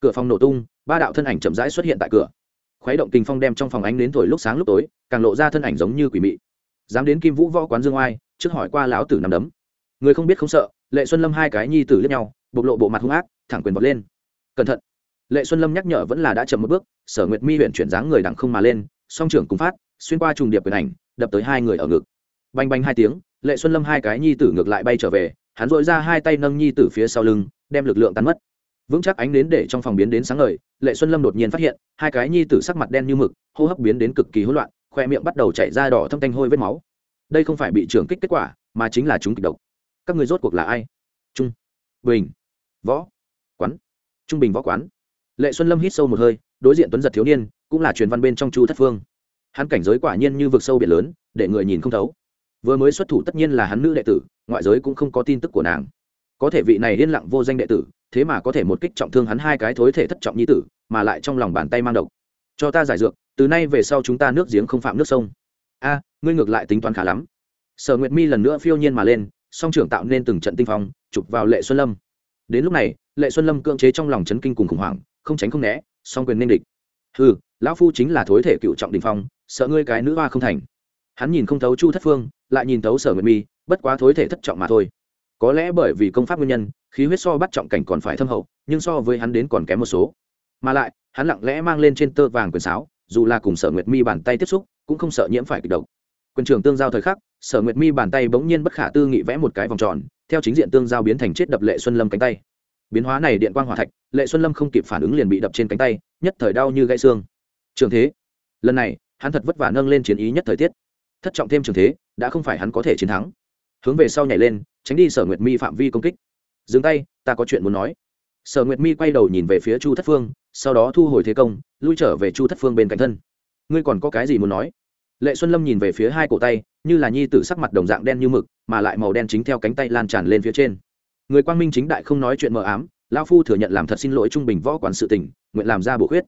cửa phòng nổ tung, ba đạo thân ảnh chậm rãi xuất hiện tại cửa. Khuấy động kinh phong đem trong phòng ánh đến thổi lúc sáng lúc tối, càng lộ ra thân ảnh giống như quỷ mị. Dám đến kim vũ võ quán dương oai, trước hỏi qua lão tử nằm đấm. Người không biết không sợ, lệ xuân lâm hai cái nhi tử lướt nhau, bộc lộ bộ mặt hung ác, thẳng quyền vọt lên. Cẩn thận. Lệ xuân lâm nhắc nhở vẫn là đã chậm một bước, sở nguyệt mi huyện chuyển dáng người đằng không mà lên, song trưởng cùng phát, xuyên qua trùng điệp quyền ảnh, đập tới hai người ở ngực. Bành bành hai tiếng, lệ xuân lâm hai cái nhi tử ngược lại bay trở về, hắn dội ra hai tay nâng nhi tử phía sau lưng, đem lực lượng tan mất vững chắc ánh đến để trong phòng biến đến sáng ngời, lệ xuân lâm đột nhiên phát hiện, hai cái nhi tử sắc mặt đen như mực, hô hấp biến đến cực kỳ hỗn loạn, khoe miệng bắt đầu chảy ra đỏ thâm tanh hôi vết máu. Đây không phải bị trưởng kích kết quả, mà chính là chúng kịch độc. Các người rốt cuộc là ai? Trung bình võ quán. Trung bình võ quán. Lệ xuân lâm hít sâu một hơi, đối diện tuấn giật thiếu niên, cũng là truyền văn bên trong chu thất phương. Hắn cảnh giới quả nhiên như vực sâu biển lớn, để người nhìn không thấu. Vừa mới xuất thủ tất nhiên là hắn nữ đệ tử, ngoại giới cũng không có tin tức của nàng. Có thể vị này yên lặng vô danh đệ tử thế mà có thể một kích trọng thương hắn hai cái thối thể thất trọng nhi tử, mà lại trong lòng bàn tay mang độc. Cho ta giải dược, từ nay về sau chúng ta nước giếng không phạm nước sông. A, ngươi ngược lại tính toán khá lắm. Sở nguyệt mi lần nữa phiêu nhiên mà lên, song trưởng tạo nên từng trận tinh phong, chụp vào lệ xuân lâm. Đến lúc này, lệ xuân lâm cưỡng chế trong lòng chấn kinh cùng khủng hoảng, không tránh không né, song quyền nên địch. Ừ lão phu chính là thối thể cựu trọng đình phong, sợ ngươi cái nữ hoa không thành. Hắn nhìn không thấu chu thất phương, lại nhìn thấu sở nguyệt mi, bất quá thối thể thất trọng mà thôi có lẽ bởi vì công pháp nguyên nhân, khí huyết so bắt trọng cảnh còn phải thâm hậu, nhưng so với hắn đến còn kém một số. Mà lại, hắn lặng lẽ mang lên trên tơ vàng quyền sáo, dù là cùng sở nguyệt mi bàn tay tiếp xúc, cũng không sợ nhiễm phải kịch độc. Quyền trường tương giao thời khắc, sở nguyệt mi bàn tay bỗng nhiên bất khả tư nghị vẽ một cái vòng tròn, theo chính diện tương giao biến thành chết đập lệ xuân lâm cánh tay. Biến hóa này điện quang hỏa thạch, lệ xuân lâm không kịp phản ứng liền bị đập trên cánh tay, nhất thời đau như gãy xương. Trường thế. Lần này, hắn thật vất vả nâng lên chiến ý nhất thời tiết. Thất trọng thêm trường thế, đã không phải hắn có thể chiến thắng. Hướng về sau nhảy lên tránh đi sở nguyệt mi phạm vi công kích. Dừng tay, ta có chuyện muốn nói. Sở nguyệt mi quay đầu nhìn về phía chu thất phương, sau đó thu hồi thế công, lui trở về chu thất phương bên cạnh thân. Ngươi còn có cái gì muốn nói? Lệ xuân lâm nhìn về phía hai cổ tay, như là nhi tử sắc mặt đồng dạng đen như mực, mà lại màu đen chính theo cánh tay lan tràn lên phía trên. Người quang minh chính đại không nói chuyện mờ ám lao phu thừa nhận làm thật xin lỗi trung bình võ quản sự tình, nguyện làm ra bổ khuyết.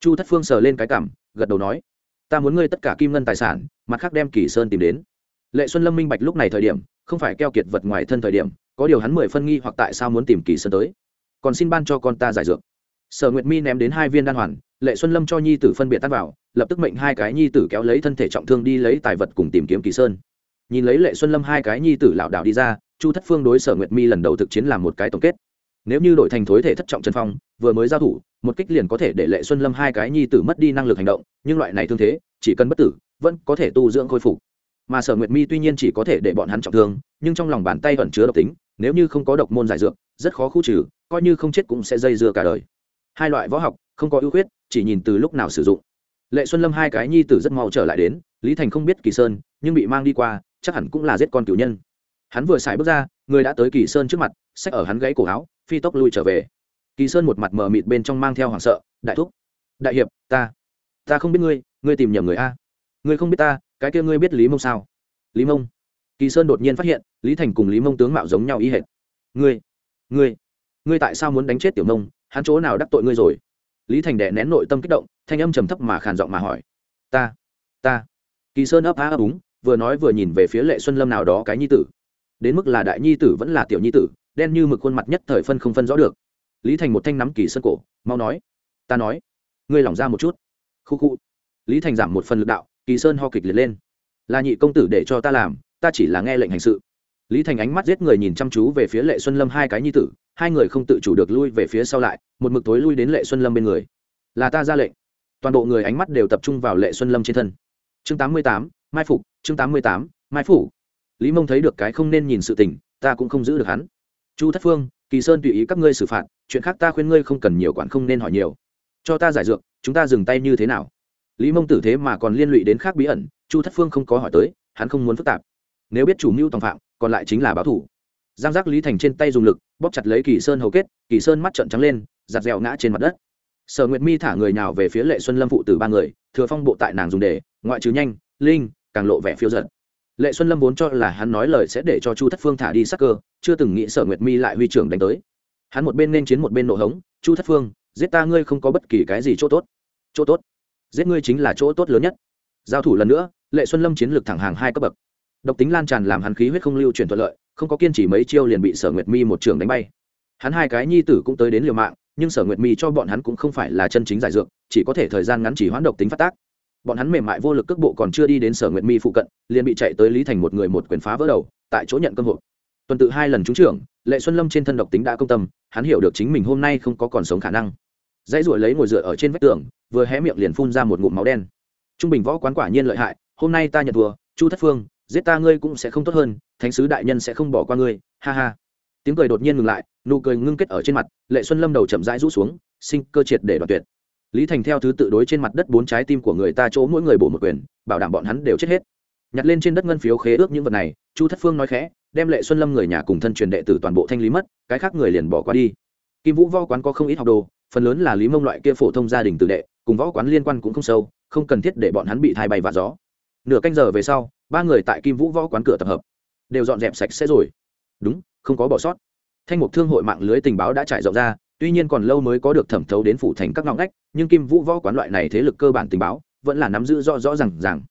Chu thất phương sờ lên cái cảm, gật đầu nói, ta muốn ngươi tất cả kim ngân tài sản, mặt khác đem kỳ sơn tìm đến. Lệ xuân lâm minh bạch lúc này thời điểm không phải keo kiệt vật ngoài thân thời điểm, có điều hắn mười phân nghi hoặc tại sao muốn tìm kỳ sơn tới. Còn xin ban cho con ta giải dược. Sở nguyệt mi ném đến hai viên đan hoàn, lệ xuân lâm cho nhi tử phân biệt tắt vào, lập tức mệnh hai cái nhi tử kéo lấy thân thể trọng thương đi lấy tài vật cùng tìm kiếm kỳ sơn. Nhìn lấy lệ xuân lâm hai cái nhi tử lảo đảo đi ra, chu thất phương đối sở nguyệt mi lần đầu thực chiến làm một cái tổng kết. Nếu như đổi thành thối thể thất trọng chân phong, vừa mới giao thủ, một kích liền có thể để lệ xuân lâm hai cái nhi tử mất đi năng lực hành động, nhưng loại này thương thế, chỉ cần bất tử, vẫn có thể tu dưỡng khôi phục mà sở nguyệt mi tuy nhiên chỉ có thể để bọn hắn trọng thương, nhưng trong lòng bàn tay ẩn chứa độc tính, nếu như không có độc môn giải dược, rất khó khu trừ, coi như không chết cũng sẽ dây dưa cả đời. Hai loại võ học, không có ưu khuyết, chỉ nhìn từ lúc nào sử dụng. Lệ xuân lâm hai cái nhi tử rất mau trở lại đến, lý thành không biết kỳ sơn, nhưng bị mang đi qua, chắc hẳn cũng là giết con cửu nhân. Hắn vừa xài bước ra, người đã tới kỳ sơn trước mặt sách ở hắn gãy cổ áo, phi tốc lui trở về. Kỳ sơn một mặt mờ mịt bên trong mang theo hoảng sợ, đại thúc, đại hiệp, ta ta không biết ngươi ngươi tìm nhầm người a. Ngươi không biết ta cái kia ngươi biết lý mông sao? Lý mông? Kỳ sơn đột nhiên phát hiện, lý thành cùng lý mông tướng mạo giống nhau ý hệt. Ngươi ngươi ngươi tại sao muốn đánh chết tiểu mông? Hắn chỗ nào đắc tội ngươi rồi? Lý thành đè nén nội tâm kích động, thanh âm trầm thấp mà khàn giọng mà hỏi. Ta ta. Kỳ sơn ấp á ấp úng, vừa nói vừa nhìn về phía lệ xuân lâm nào đó cái nhi tử. Đến mức là đại nhi tử vẫn là tiểu nhi tử, đen như mực khuôn mặt nhất thời phân không phân rõ được. Lý thành một thanh nắm kỳ sơn cổ, mau nói. Ta nói, ngươi lỏng ra một chút. Khu khu. Lý thành giảm một phần lực đạo kỳ sơn ho kịch liệt lên. Là nhị công tử để cho ta làm, ta chỉ là nghe lệnh hành sự. Lý thành ánh mắt giết người nhìn chăm chú về phía lệ xuân lâm hai cái nhi tử, hai người không tự chủ được lui về phía sau lại, một mực tối lui đến lệ xuân lâm bên người. Là ta ra lệnh. Toàn bộ người ánh mắt đều tập trung vào lệ xuân lâm trên thân. Chương tám mươi tám, mai phục, chương tám mươi tám, mai phủ. Lý mông thấy được cái không nên nhìn sự tình, ta cũng không giữ được hắn. Chu thất phương, kỳ sơn tùy ý các ngươi xử phạt, chuyện khác ta khuyên ngươi không cần nhiều quản không nên hỏi nhiều. Cho ta giải dược, chúng ta dừng tay như thế nào? Lý mông tử thế mà còn liên lụy đến khác bí ẩn, chu thất phương không có hỏi tới, hắn không muốn phức tạp. Nếu biết chủ mưu tòng phạm, còn lại chính là báo thủ. Giang giác lý thành trên tay dùng lực, bóp chặt lấy kỳ sơn hầu kết, kỳ sơn mắt trợn trắng lên, giặt dẻo ngã trên mặt đất. Sở nguyệt mi thả người nào về phía lệ xuân lâm phụ tử ba người, thừa phong bộ tại nàng dùng để, ngoại trừ nhanh, linh, càng lộ vẻ phiêu giận lệ xuân lâm vốn cho là hắn nói lời sẽ để cho chu thất phương thả đi sắc cơ, chưa từng nghĩ sở nguyệt mi lại huy trưởng đánh tới. Hắn một bên nên chiến một bên nổ hống, chu thất phương, giết ta ngươi không có bất kỳ cái gì chỗ tốt. Chỗ tốt? Giết ngươi chính là chỗ tốt lớn nhất. Giao thủ lần nữa, lệ xuân lâm chiến lược thẳng hàng hai cấp bậc. Độc tính lan tràn làm hắn khí huyết không lưu chuyển thuận lợi, không có kiên trì mấy chiêu liền bị sở nguyệt mi một trường đánh bay. Hắn hai cái nhi tử cũng tới đến liều mạng, nhưng sở nguyệt mi cho bọn hắn cũng không phải là chân chính giải dược, chỉ có thể thời gian ngắn chỉ hoãn độc tính phát tác. Bọn hắn mềm mại vô lực cước bộ còn chưa đi đến sở nguyệt mi phụ cận, liền bị chạy tới lý thành một người một quyền phá vỡ đầu, tại chỗ nhận cơ hội tuần tự hai lần trúng trưởng, lệ xuân lâm trên thân độc tính đã công tâm, hắn hiểu được chính mình hôm nay không có còn sống khả năng dãy ruổi lấy ngồi dựa ở trên vách tường, vừa hé miệng liền phun ra một ngụm máu đen. Trung bình võ quán quả nhiên lợi hại, hôm nay ta nhận thua, chu thất phương, giết ta ngươi cũng sẽ không tốt hơn, thánh sứ đại nhân sẽ không bỏ qua ngươi, ha ha. Tiếng cười đột nhiên ngừng lại, nụ cười ngưng kết ở trên mặt, lệ xuân lâm đầu chậm rãi rũ xuống, sinh cơ triệt để đoạt tuyệt. Lý thành theo thứ tự đối trên mặt đất bốn trái tim của người ta chỗ mỗi người bổ một quyền, bảo đảm bọn hắn đều chết hết. Nhặt lên trên đất ngân phiếu khế ước những vật này, chu thất phương nói khẽ, đem lệ xuân lâm người nhà cùng thân truyền đệ tử toàn bộ thanh lý mất, cái khác người liền bỏ qua đi. Kim vũ võ quán có không ít học đồ phần lớn là lý mông loại kia phổ thông gia đình tử đệ, cùng võ quán liên quan cũng không sâu, không cần thiết để bọn hắn bị thai bay và gió. Nửa canh giờ về sau, ba người tại kim vũ võ quán cửa tập hợp. Đều dọn dẹp sạch sẽ rồi. Đúng, không có bỏ sót. Thanh mục thương hội mạng lưới tình báo đã trải rộng ra, tuy nhiên còn lâu mới có được thẩm thấu đến phủ thành các ngõ ngách, nhưng kim vũ võ quán loại này thế lực cơ bản tình báo vẫn là nắm giữ rõ rõ rằng rằng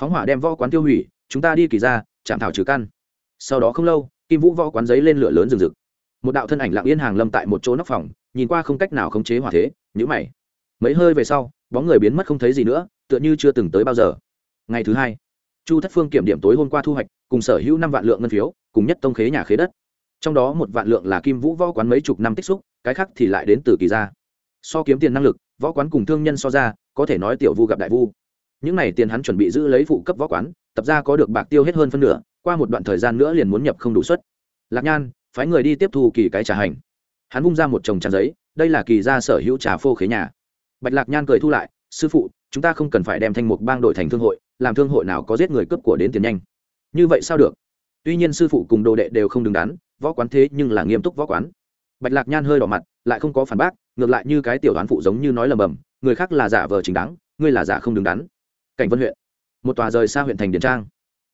phóng hỏa đem võ quán tiêu hủy, chúng ta đi kỳ ra, chạm thảo trừ căn. Sau đó không lâu, kim vũ võ quán giấy lên lửa lớn rừng rực. Một đạo thân ảnh lặng yên hàng lâm tại một chỗ nóc phòng nhìn qua không cách nào khống chế hỏa thế nhữ mày. Mấy hơi về sau, bóng người biến mất không thấy gì nữa, tựa như chưa từng tới bao giờ. Ngày thứ hai, chu thất phương kiểm điểm tối hôm qua thu hoạch, cùng sở hữu năm vạn lượng ngân phiếu, cùng nhất tông khế nhà khế đất. Trong đó một vạn lượng là kim vũ võ quán mấy chục năm tích xúc, cái khác thì lại đến từ kỳ gia. so kiếm tiền năng lực, võ quán cùng thương nhân so ra, có thể nói tiểu vu gặp đại vu. Những n à y tiền hắn chuẩn bị giữ lấy phụ cấp võ quán, tập ra có được bạc tiêu hết hơn phân nửa, qua một đoạn thời gian nữa liền muốn nhập không đủ suất. Lạc nhan, phái người đi tiếp thu kỳ cái trà hành hắn vung ra một chồng trà giấy, đây là kỳ ra sở hữu trà phô khế nhà. Bạch lạc nhan cười thu lại, sư phụ, chúng ta không cần phải đem thanh mục bang đội thành thương hội, làm thương hội nào có giết người cướp của đến tiền nhanh. Như vậy sao được? Tuy nhiên sư phụ cùng đồ đệ đều không đứng đắn, võ quán thế nhưng là nghiêm túc võ quán. Bạch lạc nhan hơi đỏ mặt, lại không có phản bác, ngược lại như cái tiểu đoán phụ giống như nói lầm bầm, người khác là giả vờ chính đáng, ngươi là giả không đứng đắn. Cảnh vân huyện, một tòa rời xa huyện thành điền trang.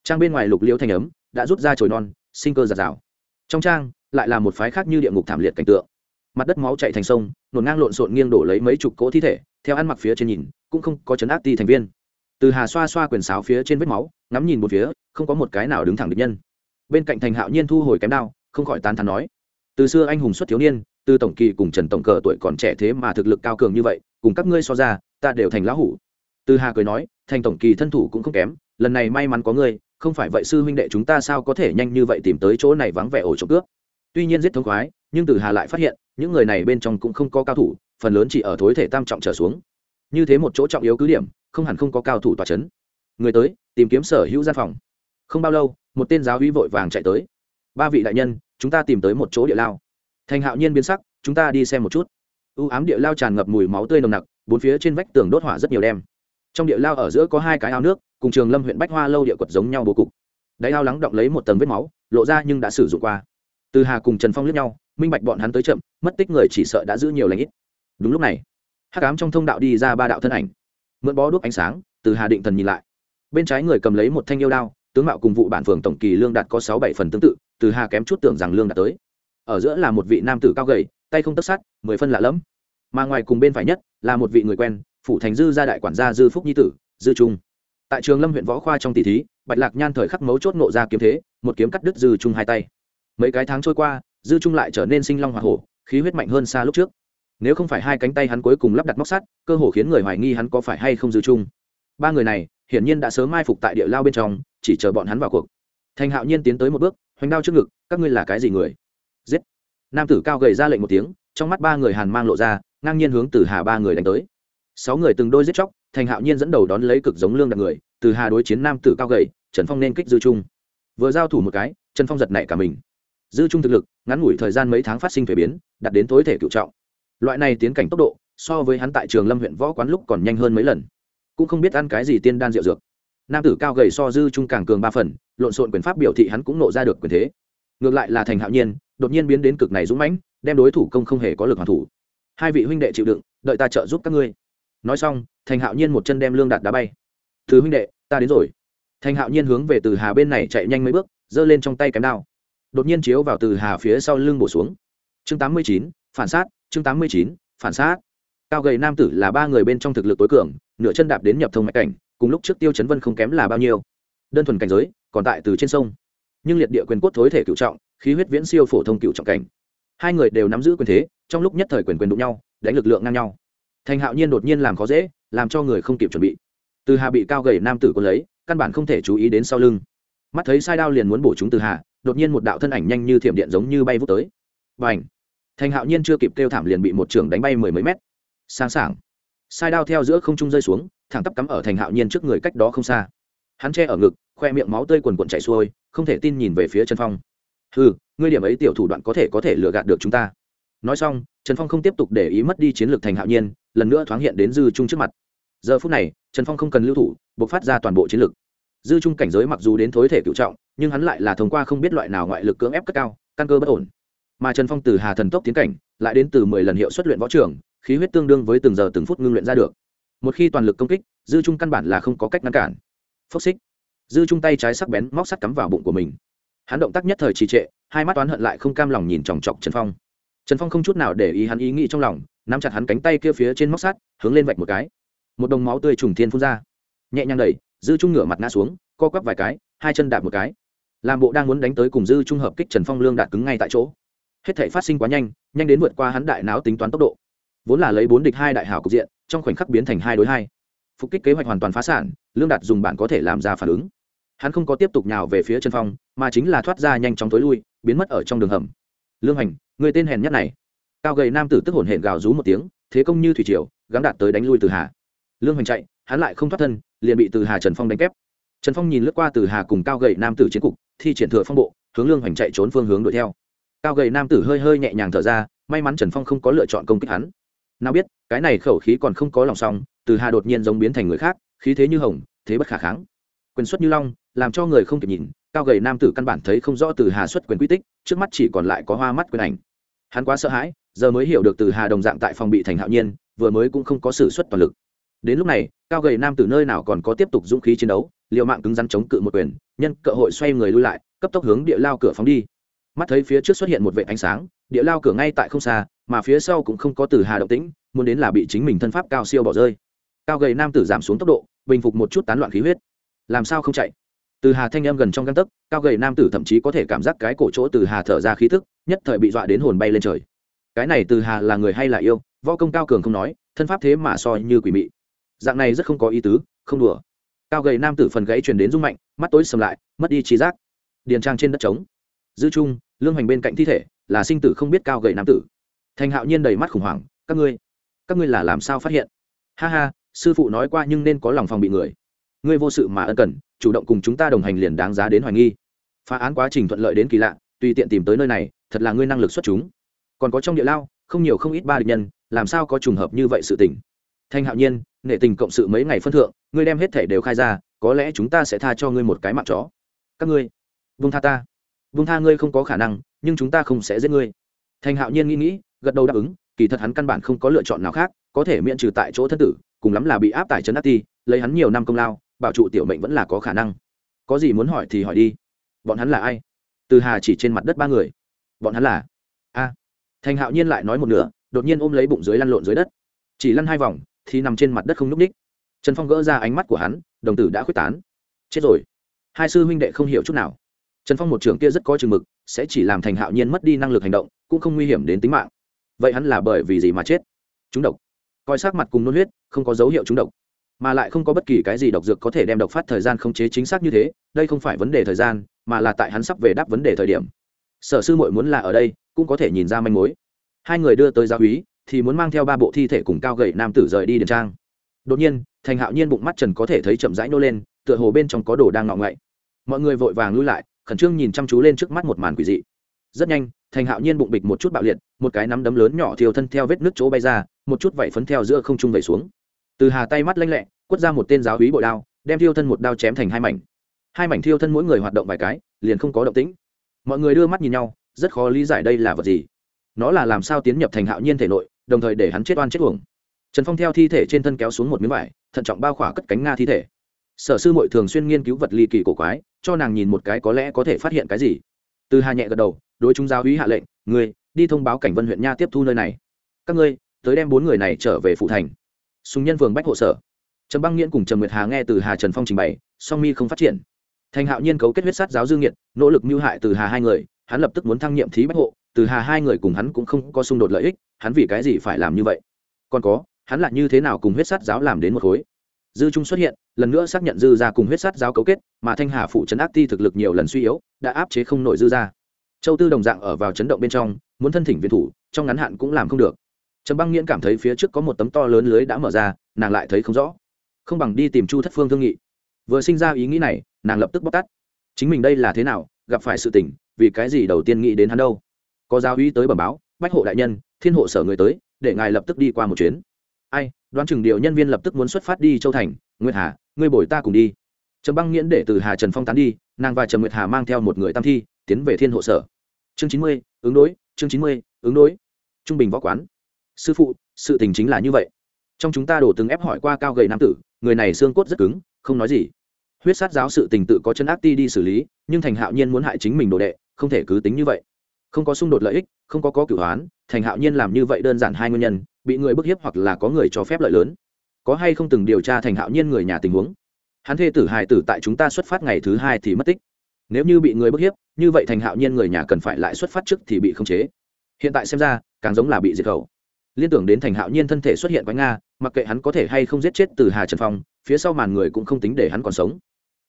Trang bên ngoài lục liễu thanh ấm, đã rút ra chồi non, sinh cơ giạt rào. Trong trang, lại là một phái khác như địa ngục thảm liệt cảnh tượng mặt đất máu chạy thành sông, nổn ngang lộn xộn nghiêng đổ lấy mấy chục cỗ thi thể, theo ăn mặc phía trên nhìn, cũng không có chấn áp ti thành viên. Từ hà xoa xoa quyền sáo phía trên vết máu, ngắm nhìn một phía, không có một cái nào đứng thẳng địch nhân. Bên cạnh thành hạo nhiên thu hồi kém đao, không khỏi tán thán nói, từ xưa anh hùng xuất thiếu niên, từ tổng kỳ cùng trần tổng cờ tuổi còn trẻ thế mà thực lực cao cường như vậy, cùng các ngươi so ra, ta đều thành lão hủ. Từ hà cười nói, thành tổng kỳ thân thủ cũng không kém, lần này may mắn có ngươi, không phải vậy sư huynh đệ chúng ta sao có thể nhanh như vậy tìm tới chỗ này vắng vẻ ổ trộm cướp? Tuy nhiên giết thống khoái, nhưng từ hà lại phát hiện những người này bên trong cũng không có cao thủ, phần lớn chỉ ở thối thể tam trọng trở xuống. Như thế một chỗ trọng yếu cứ điểm, không hẳn không có cao thủ tòa c h ấ n người tới, tìm kiếm sở hữu gian phòng. Không bao lâu, một tên giáo uy vội vàng chạy tới. Ba vị đại nhân, chúng ta tìm tới một chỗ địa lao. Thành hạo nhiên biến sắc, chúng ta đi xem một chút. U ám địa lao tràn ngập mùi máu tươi nồng nặc, bốn phía trên vách tường đốt hỏa rất nhiều đem trong địa lao ở giữa có hai cái ao nước, cùng trường lâm huyện bách hoa lâu địa quật giống nhau bố cục. Đáy ao lắng động lấy một tầng vết máu, lộ ra nhưng đã sử dụng qua. Từ hà cùng trần phong lướt nhau minh bạch bọn hắn tới chậm, mất tích người chỉ sợ đã giữ nhiều lãnh ít. Đúng lúc này, hắc ám trong thông đạo đi ra ba đạo thân ảnh. Mượn bó đuốc ánh sáng, từ hà định thần nhìn lại. Bên trái người cầm lấy một thanh yêu đao, tướng mạo cùng vụ bản phường tổng kỳ lương đạt có sáu bảy phần tương tự, từ hà kém chút tưởng rằng lương đạt tới. Ở giữa là một vị nam tử cao gầy, tay không tất sát, mười phân lạ lẫm. Mà ngoài cùng bên phải nhất, là một vị người quen, phủ thành dư gia đại quản gia dư phúc nhi tử, dư trung. Tại trường lâm huyện võ khoa trong tỷ thí, bạch lạc nhan thời khắc mấu chốt nộ ra kiếm thế, một kiếm cắt đứt dư trung hai tay. Mấy cái tháng trôi qua dư trung lại trở nên sinh long hoa hổ, khí huyết mạnh hơn xa lúc trước. Nếu không phải hai cánh tay hắn cuối cùng lắp đặt móc sắt, cơ hồ khiến người hoài nghi hắn có phải hay không dư trung. Ba người này, hiển nhiên đã sớm mai phục tại địa lao bên trong, chỉ chờ bọn hắn vào cuộc. Thành hạo nhiên tiến tới một bước, hoành đao trước ngực, các ngươi là cái gì người? Giết. Nam tử cao gầy ra lệnh một tiếng, trong mắt ba người hàn mang lộ ra, ngang nhiên hướng từ hà ba người đánh tới. Sáu người từng đôi giết chóc, thành hạo nhiên dẫn đầu đón lấy cực giống lương đặc người, từ hà đối chiến nam tử cao gầy, trần phong nên kích dư trung. Vừa giao thủ một cái, trần phong giật nảy cả mình dư trung thực lực, ngắn ngủi thời gian mấy tháng phát sinh thuế biến, đạt đến tối thể cựu trọng. Loại này tiến cảnh tốc độ, so với hắn tại trường lâm huyện võ quán lúc còn nhanh hơn mấy lần. Cũng không biết ăn cái gì tiên đan rượu dược. Nam tử cao gầy so dư trung càng cường ba phần, lộn xộn quyền pháp biểu thị hắn cũng nộ ra được quyền thế. Ngược lại là thành hạo nhiên, đột nhiên biến đến cực này dũng mãnh, đem đối thủ công không hề có lực hoàn thủ. Hai vị huynh đệ chịu đựng, đợi ta trợ giúp các ngươi. Nói xong, thành hạo nhiên một chân đem lương đạt đá bay. Thứ huynh đệ, ta đến rồi. Thành hạo nhiên hướng về từ hà bên này chạy nhanh mấy bước, giơ lên trong tay cái đao đột nhiên chiếu vào từ hà phía sau lưng bổ xuống. Chương tám mươi chín, phản sát, chương tám mươi chín, phản sát. Cao gầy nam tử là ba người bên trong thực lực tối cường, nửa chân đạp đến nhập thông mạch cảnh, cùng lúc trước tiêu chấn vân không kém là bao nhiêu. Đơn thuần cảnh giới, còn tại từ trên sông. Nhưng liệt địa quyền cốt thối thể cựu trọng, khí huyết viễn siêu phổ thông cựu trọng cảnh. Hai người đều nắm giữ quyền thế, trong lúc nhất thời quyền quyền đụng nhau, đánh lực lượng ngang nhau. Thành hạo nhiên đột nhiên làm khó dễ, làm cho người không kịp chuẩn bị. Từ hà bị cao gầy nam tử quân lấy, căn bản không thể chú ý đến sau lưng. Mắt thấy sai đao liền muốn bổ chúng từ hà đột nhiên một đạo thân ảnh nhanh như thiểm điện giống như bay vút tới. Và ảnh thành hạo nhiên chưa kịp kêu thảm liền bị một trường đánh bay mười mấy mét. Sáng sảng. Sai đao theo giữa không trung rơi xuống, thẳng tắp cắm ở thành hạo nhiên trước người cách đó không xa. Hắn che ở ngực, khoe miệng máu tươi quần quần chảy xuôi, không thể tin nhìn về phía trần phong. Ừ ngươi điểm ấy tiểu thủ đoạn có thể có thể lừa gạt được chúng ta. Nói xong, trần phong không tiếp tục để ý mất đi chiến lược thành hạo nhiên, lần nữa thoáng hiện đến dư trung trước mặt. Giờ phút này, trần phong không cần lưu thủ buộc phát ra toàn bộ chiến lược. Dư trung cảnh giới mặc dù đến thối thể cựu trọng nhưng hắn lại là thông qua không biết loại nào ngoại lực cưỡng ép cất cao, căn cơ bất ổn. Mà trần phong từ hà thần tốc tiến cảnh, lại đến từ mười lần hiệu suất luyện võ trường, khí huyết tương đương với từng giờ từng phút ngưng luyện ra được. Một khi toàn lực công kích, dư trung căn bản là không có cách ngăn cản. Phốc xích. Dư trung tay trái sắc bén móc sắt cắm vào bụng của mình. Hắn động tác nhất thời trì trệ, hai mắt toán hận lại không cam lòng nhìn chòng chọc trần phong. Trần phong không chút nào để ý hắn ý nghĩ trong lòng, nắm chặt hắn cánh tay kia phía trên móc sắt, hướng lên vạch một cái. Một đồng máu tươi trùng thiên phun ra. Nhẹ nhàng đẩy, dư trung ngửa mặt ngã xuống co quắp vài cái, hai chân đạp một cái. Làm bộ đang muốn đánh tới cùng dư trung hợp kích trần phong lương đạt cứng ngay tại chỗ. Hết thể phát sinh quá nhanh nhanh đến vượt qua hắn đại não tính toán tốc độ. Vốn là lấy bốn địch hai đại hảo cục diện, trong khoảnh khắc biến thành hai đối hai. Phục kích kế hoạch hoàn toàn phá sản, lương đạt dùng bản có thể làm ra phản ứng. Hắn không có tiếp tục nhào về phía Trần phong, mà chính là thoát ra nhanh chóng tối lui, biến mất ở trong đường hầm. Lương hành, người tên hèn nhất này. Cao gầy nam tử tức hổn hển gào rú một tiếng, thế công như thủy triều, gắng đạt tới đánh lui từ hà. Lương hành chạy, hắn lại không thoát thân, liền bị từ hà trần phong đánh kép trần phong nhìn lướt qua từ hà cùng cao gầy nam tử chiến cục, thi triển thừa phong bộ, hướng lương hoành chạy trốn phương hướng đuổi theo. Cao gầy nam tử hơi hơi nhẹ nhàng thở ra, may mắn trần phong không có lựa chọn công kích hắn. Nào biết, cái này khẩu khí còn không có lòng xong từ hà đột nhiên giống biến thành người khác, khí thế như hồng, thế bất khả kháng. Quyền xuất như long, làm cho người không kịp nhìn, cao gầy nam tử căn bản thấy không rõ từ hà xuất quyền quy tích, trước mắt chỉ còn lại có hoa mắt quyền ảnh. Hắn quá sợ hãi, giờ mới hiểu được từ hà đồng dạng tại phòng bị thành hạo nhiên, vừa mới cũng không có s ử suất toàn lực đến lúc này, cao gầy nam từ nơi nào còn có tiếp tục dũng khí chiến đấu liệu mạng cứng rắn chống cự một quyền, nhân cơ hội xoay người lui lại, cấp tốc hướng địa lao cửa phóng đi. Mắt thấy phía trước xuất hiện một vệ ánh sáng, địa lao cửa ngay tại không xa, mà phía sau cũng không có từ hà động tĩnh, muốn đến là bị chính mình thân pháp cao siêu bỏ rơi. Cao gầy nam tử giảm xuống tốc độ, bình phục một chút tán loạn khí huyết. Làm sao không chạy? Từ hà thanh em gần trong găng tấc, cao gầy nam tử thậm chí có thể cảm giác cái cổ chỗ từ hà thở ra khí thức nhất thời bị dọa đến hồn bay lên trời. Cái này từ hà là người hay là yêu? Võ công cao cường không nói, thân pháp thế mà so như quỷ mị dạng này rất không có ý tứ, không đùa. Cao gầy nam tử phần gãy truyền đến rung mạnh, mắt tối sầm lại, mất đi trí giác. Điền trang trên đất trống. Dư trung, lương hoành bên cạnh thi thể, là sinh tử không biết cao gầy nam tử. Thành hạo nhiên đầy mắt khủng hoảng, các ngươi các ngươi là làm sao phát hiện? Ha ha, sư phụ nói qua nhưng nên có lòng phòng bị người. Ngươi vô sự mà ân cần, chủ động cùng chúng ta đồng hành liền đáng giá đến hoài nghi. Phá án quá trình thuận lợi đến kỳ lạ, tùy tiện tìm tới nơi này, thật là ngươi năng lực xuất chúng. Còn có trong địa lao, không nhiều không ít ba địch nhân, làm sao có trùng hợp như vậy sự tình? Thanh hạo nhiên nghệ tình cộng sự mấy ngày phân thượng, ngươi đem hết thể đều khai ra, có lẽ chúng ta sẽ tha cho ngươi một cái mạng chó. Các ngươi vung tha ta. Vung tha ngươi không có khả năng, nhưng chúng ta không sẽ giết ngươi. Thanh hạo nhiên nghĩ nghĩ, gật đầu đáp ứng, kỳ thật hắn căn bản không có lựa chọn nào khác, có thể miễn trừ tại chỗ thân tử, cùng lắm là bị áp tải trấn áp ti, lấy hắn nhiều năm công lao, bảo trụ tiểu mệnh vẫn là có khả năng. Có gì muốn hỏi thì hỏi đi. Bọn hắn là ai? Từ hà chỉ trên mặt đất ba người. Bọn hắn là? A. Thành hạo nhiên lại nói một nửa, đột nhiên ôm lấy bụng dưới lăn lộn dưới đất. Chỉ lăn hai vòng thì nằm trên mặt đất không n ú c ních trần phong gỡ ra ánh mắt của hắn, đồng tử đã k h u ế c tán. Chết rồi. Hai sư huynh đệ không hiểu chút nào. Trần phong một trưởng kia rất có chừng mực, sẽ chỉ làm thành hạo nhiên mất đi năng lực hành động, cũng không nguy hiểm đến tính mạng. Vậy hắn là bởi vì gì mà chết? Chúng độc. Coi sát mặt cùng nôn huyết, không có dấu hiệu chúng độc. Mà lại không có bất kỳ cái gì độc dược có thể đem độc phát thời gian không chế chính xác như thế, đây không phải vấn đề thời gian, mà là tại hắn sắp về đáp vấn đề thời điểm. Sở sư mội muốn là ở đây, cũng có thể nhìn ra manh mối. Hai người đưa tới gia úy thì muốn mang theo ba bộ thi thể cùng cao gậy nam tử rời đi điền trang. Đột nhiên, thành hạo nhiên bụng mắt trần có thể thấy chậm rãi nô lên, tựa hồ bên trong có đồ đang ngọ ngậy. Mọi người vội vàng lui lại, khẩn trương nhìn chăm chú lên trước mắt một màn quỷ dị. Rất nhanh, thành hạo nhiên bụng bịch một chút bạo liệt, một cái nắm đấm lớn nhỏ thiêu thân theo vết nước chỗ bay ra, một chút vẩy phấn theo giữa không trung vẩy xuống. Từ hà tay mắt lanh lẹ, quất ra một tên giáo húy bội đao, đem thiêu thân một đao chém thành hai mảnh. Hai mảnh thiêu thân mỗi người hoạt động vài cái, liền không có động tĩnh. Mọi người đưa mắt nhìn nhau, rất khó lý giải đây là vật gì. Nó là làm sao tiến nhập thành hạo nhiên thể nội đồng thời để hắn chết oan chết uổng. Trần phong theo thi thể trên thân kéo xuống một miếng vải, thận trọng bao khỏa cất cánh nga thi thể. Sở sư mội thường xuyên nghiên cứu vật ly kỳ cổ quái, cho nàng nhìn một cái có lẽ có thể phát hiện cái gì. Từ hà nhẹ gật đầu, đối chúng giáo hí hạ lệnh người đi thông báo cảnh vân huyện nha tiếp thu nơi này. Các ngươi, tới đem bốn người này trở về phụ thành. Sùng nhân phường bách hộ sở. Trầm băng nghiễn cùng trầm nguyệt hà nghe từ hà trần phong trình bày, song mi không phát triển. Thành hạo nhiên cấu kết huyết sát giáo dương nghiệt, nỗ lực mưu hại từ hà hai người, hắn lập tức muốn thăng nhiệm thí bách hộ từ hà hai người cùng hắn cũng không có xung đột lợi ích, hắn vì cái gì phải làm như vậy? Còn có, hắn lại như thế nào cùng huyết sát giáo làm đến một khối? Dư trung xuất hiện, lần nữa xác nhận dư ra cùng huyết sát giáo cấu kết, mà thanh hà phụ trấn ác ti thực lực nhiều lần suy yếu, đã áp chế không nổi dư ra châu tư đồng dạng ở vào chấn động bên trong, muốn thân thỉnh viên thủ, trong ngắn hạn cũng làm không được. Trần băng nghiễn cảm thấy phía trước có một tấm to lớn lưới đã mở ra, nàng lại thấy không rõ. Không bằng đi tìm chu thất phương thương nghị. Vừa sinh ra ý nghĩ này, nàng lập tức bóc tắt chính mình đây là thế nào, gặp phải sự tình, vì cái gì đầu tiên nghĩ đến hắn đâu? Có giáo uy tới bẩm báo, bách hộ đại nhân, thiên hộ sở người tới, để ngài lập tức đi qua một chuyến. Ai, đoán chừng điều nhân viên lập tức muốn xuất phát đi châu thành. Nguyệt hà, ngươi bồi ta cùng đi. Trầm băng nghiễn để từ hà trần phong tán đi, nàng và trầm nguyệt hà mang theo một người tam thi, tiến về thiên hộ sở. Chương chín mươi, ứng đối, chương chín mươi, ứng đối. Trung bình võ quán. Sư phụ, sự tình chính là như vậy. Trong chúng ta đổ từng ép hỏi qua cao gầy nam tử, người này xương cốt rất cứng, không nói gì. Huyết sát giáo sự tình tự có chân ác ti đi xử lý, nhưng thành hạo nhiên muốn hại chính mình đồ đệ, không thể cứ tính như vậy không có xung đột lợi ích, không có có cửu hoán, thành hạo nhiên làm như vậy đơn giản hai nguyên nhân, bị người bức hiếp hoặc là có người cho phép lợi lớn. Có hay không từng điều tra thành hạo nhiên người nhà tình huống? Hắn thê tử hài tử tại chúng ta xuất phát ngày thứ hai thì mất tích. Nếu như bị người bức hiếp, như vậy thành hạo nhiên người nhà cần phải lại xuất phát trước thì bị khống chế. Hiện tại xem ra, càng giống là bị diệt khẩu. Liên tưởng đến thành hạo nhiên thân thể xuất hiện quái nga, mặc kệ hắn có thể hay không giết chết từ hà trần phong, phía sau màn người cũng không tính để hắn còn sống.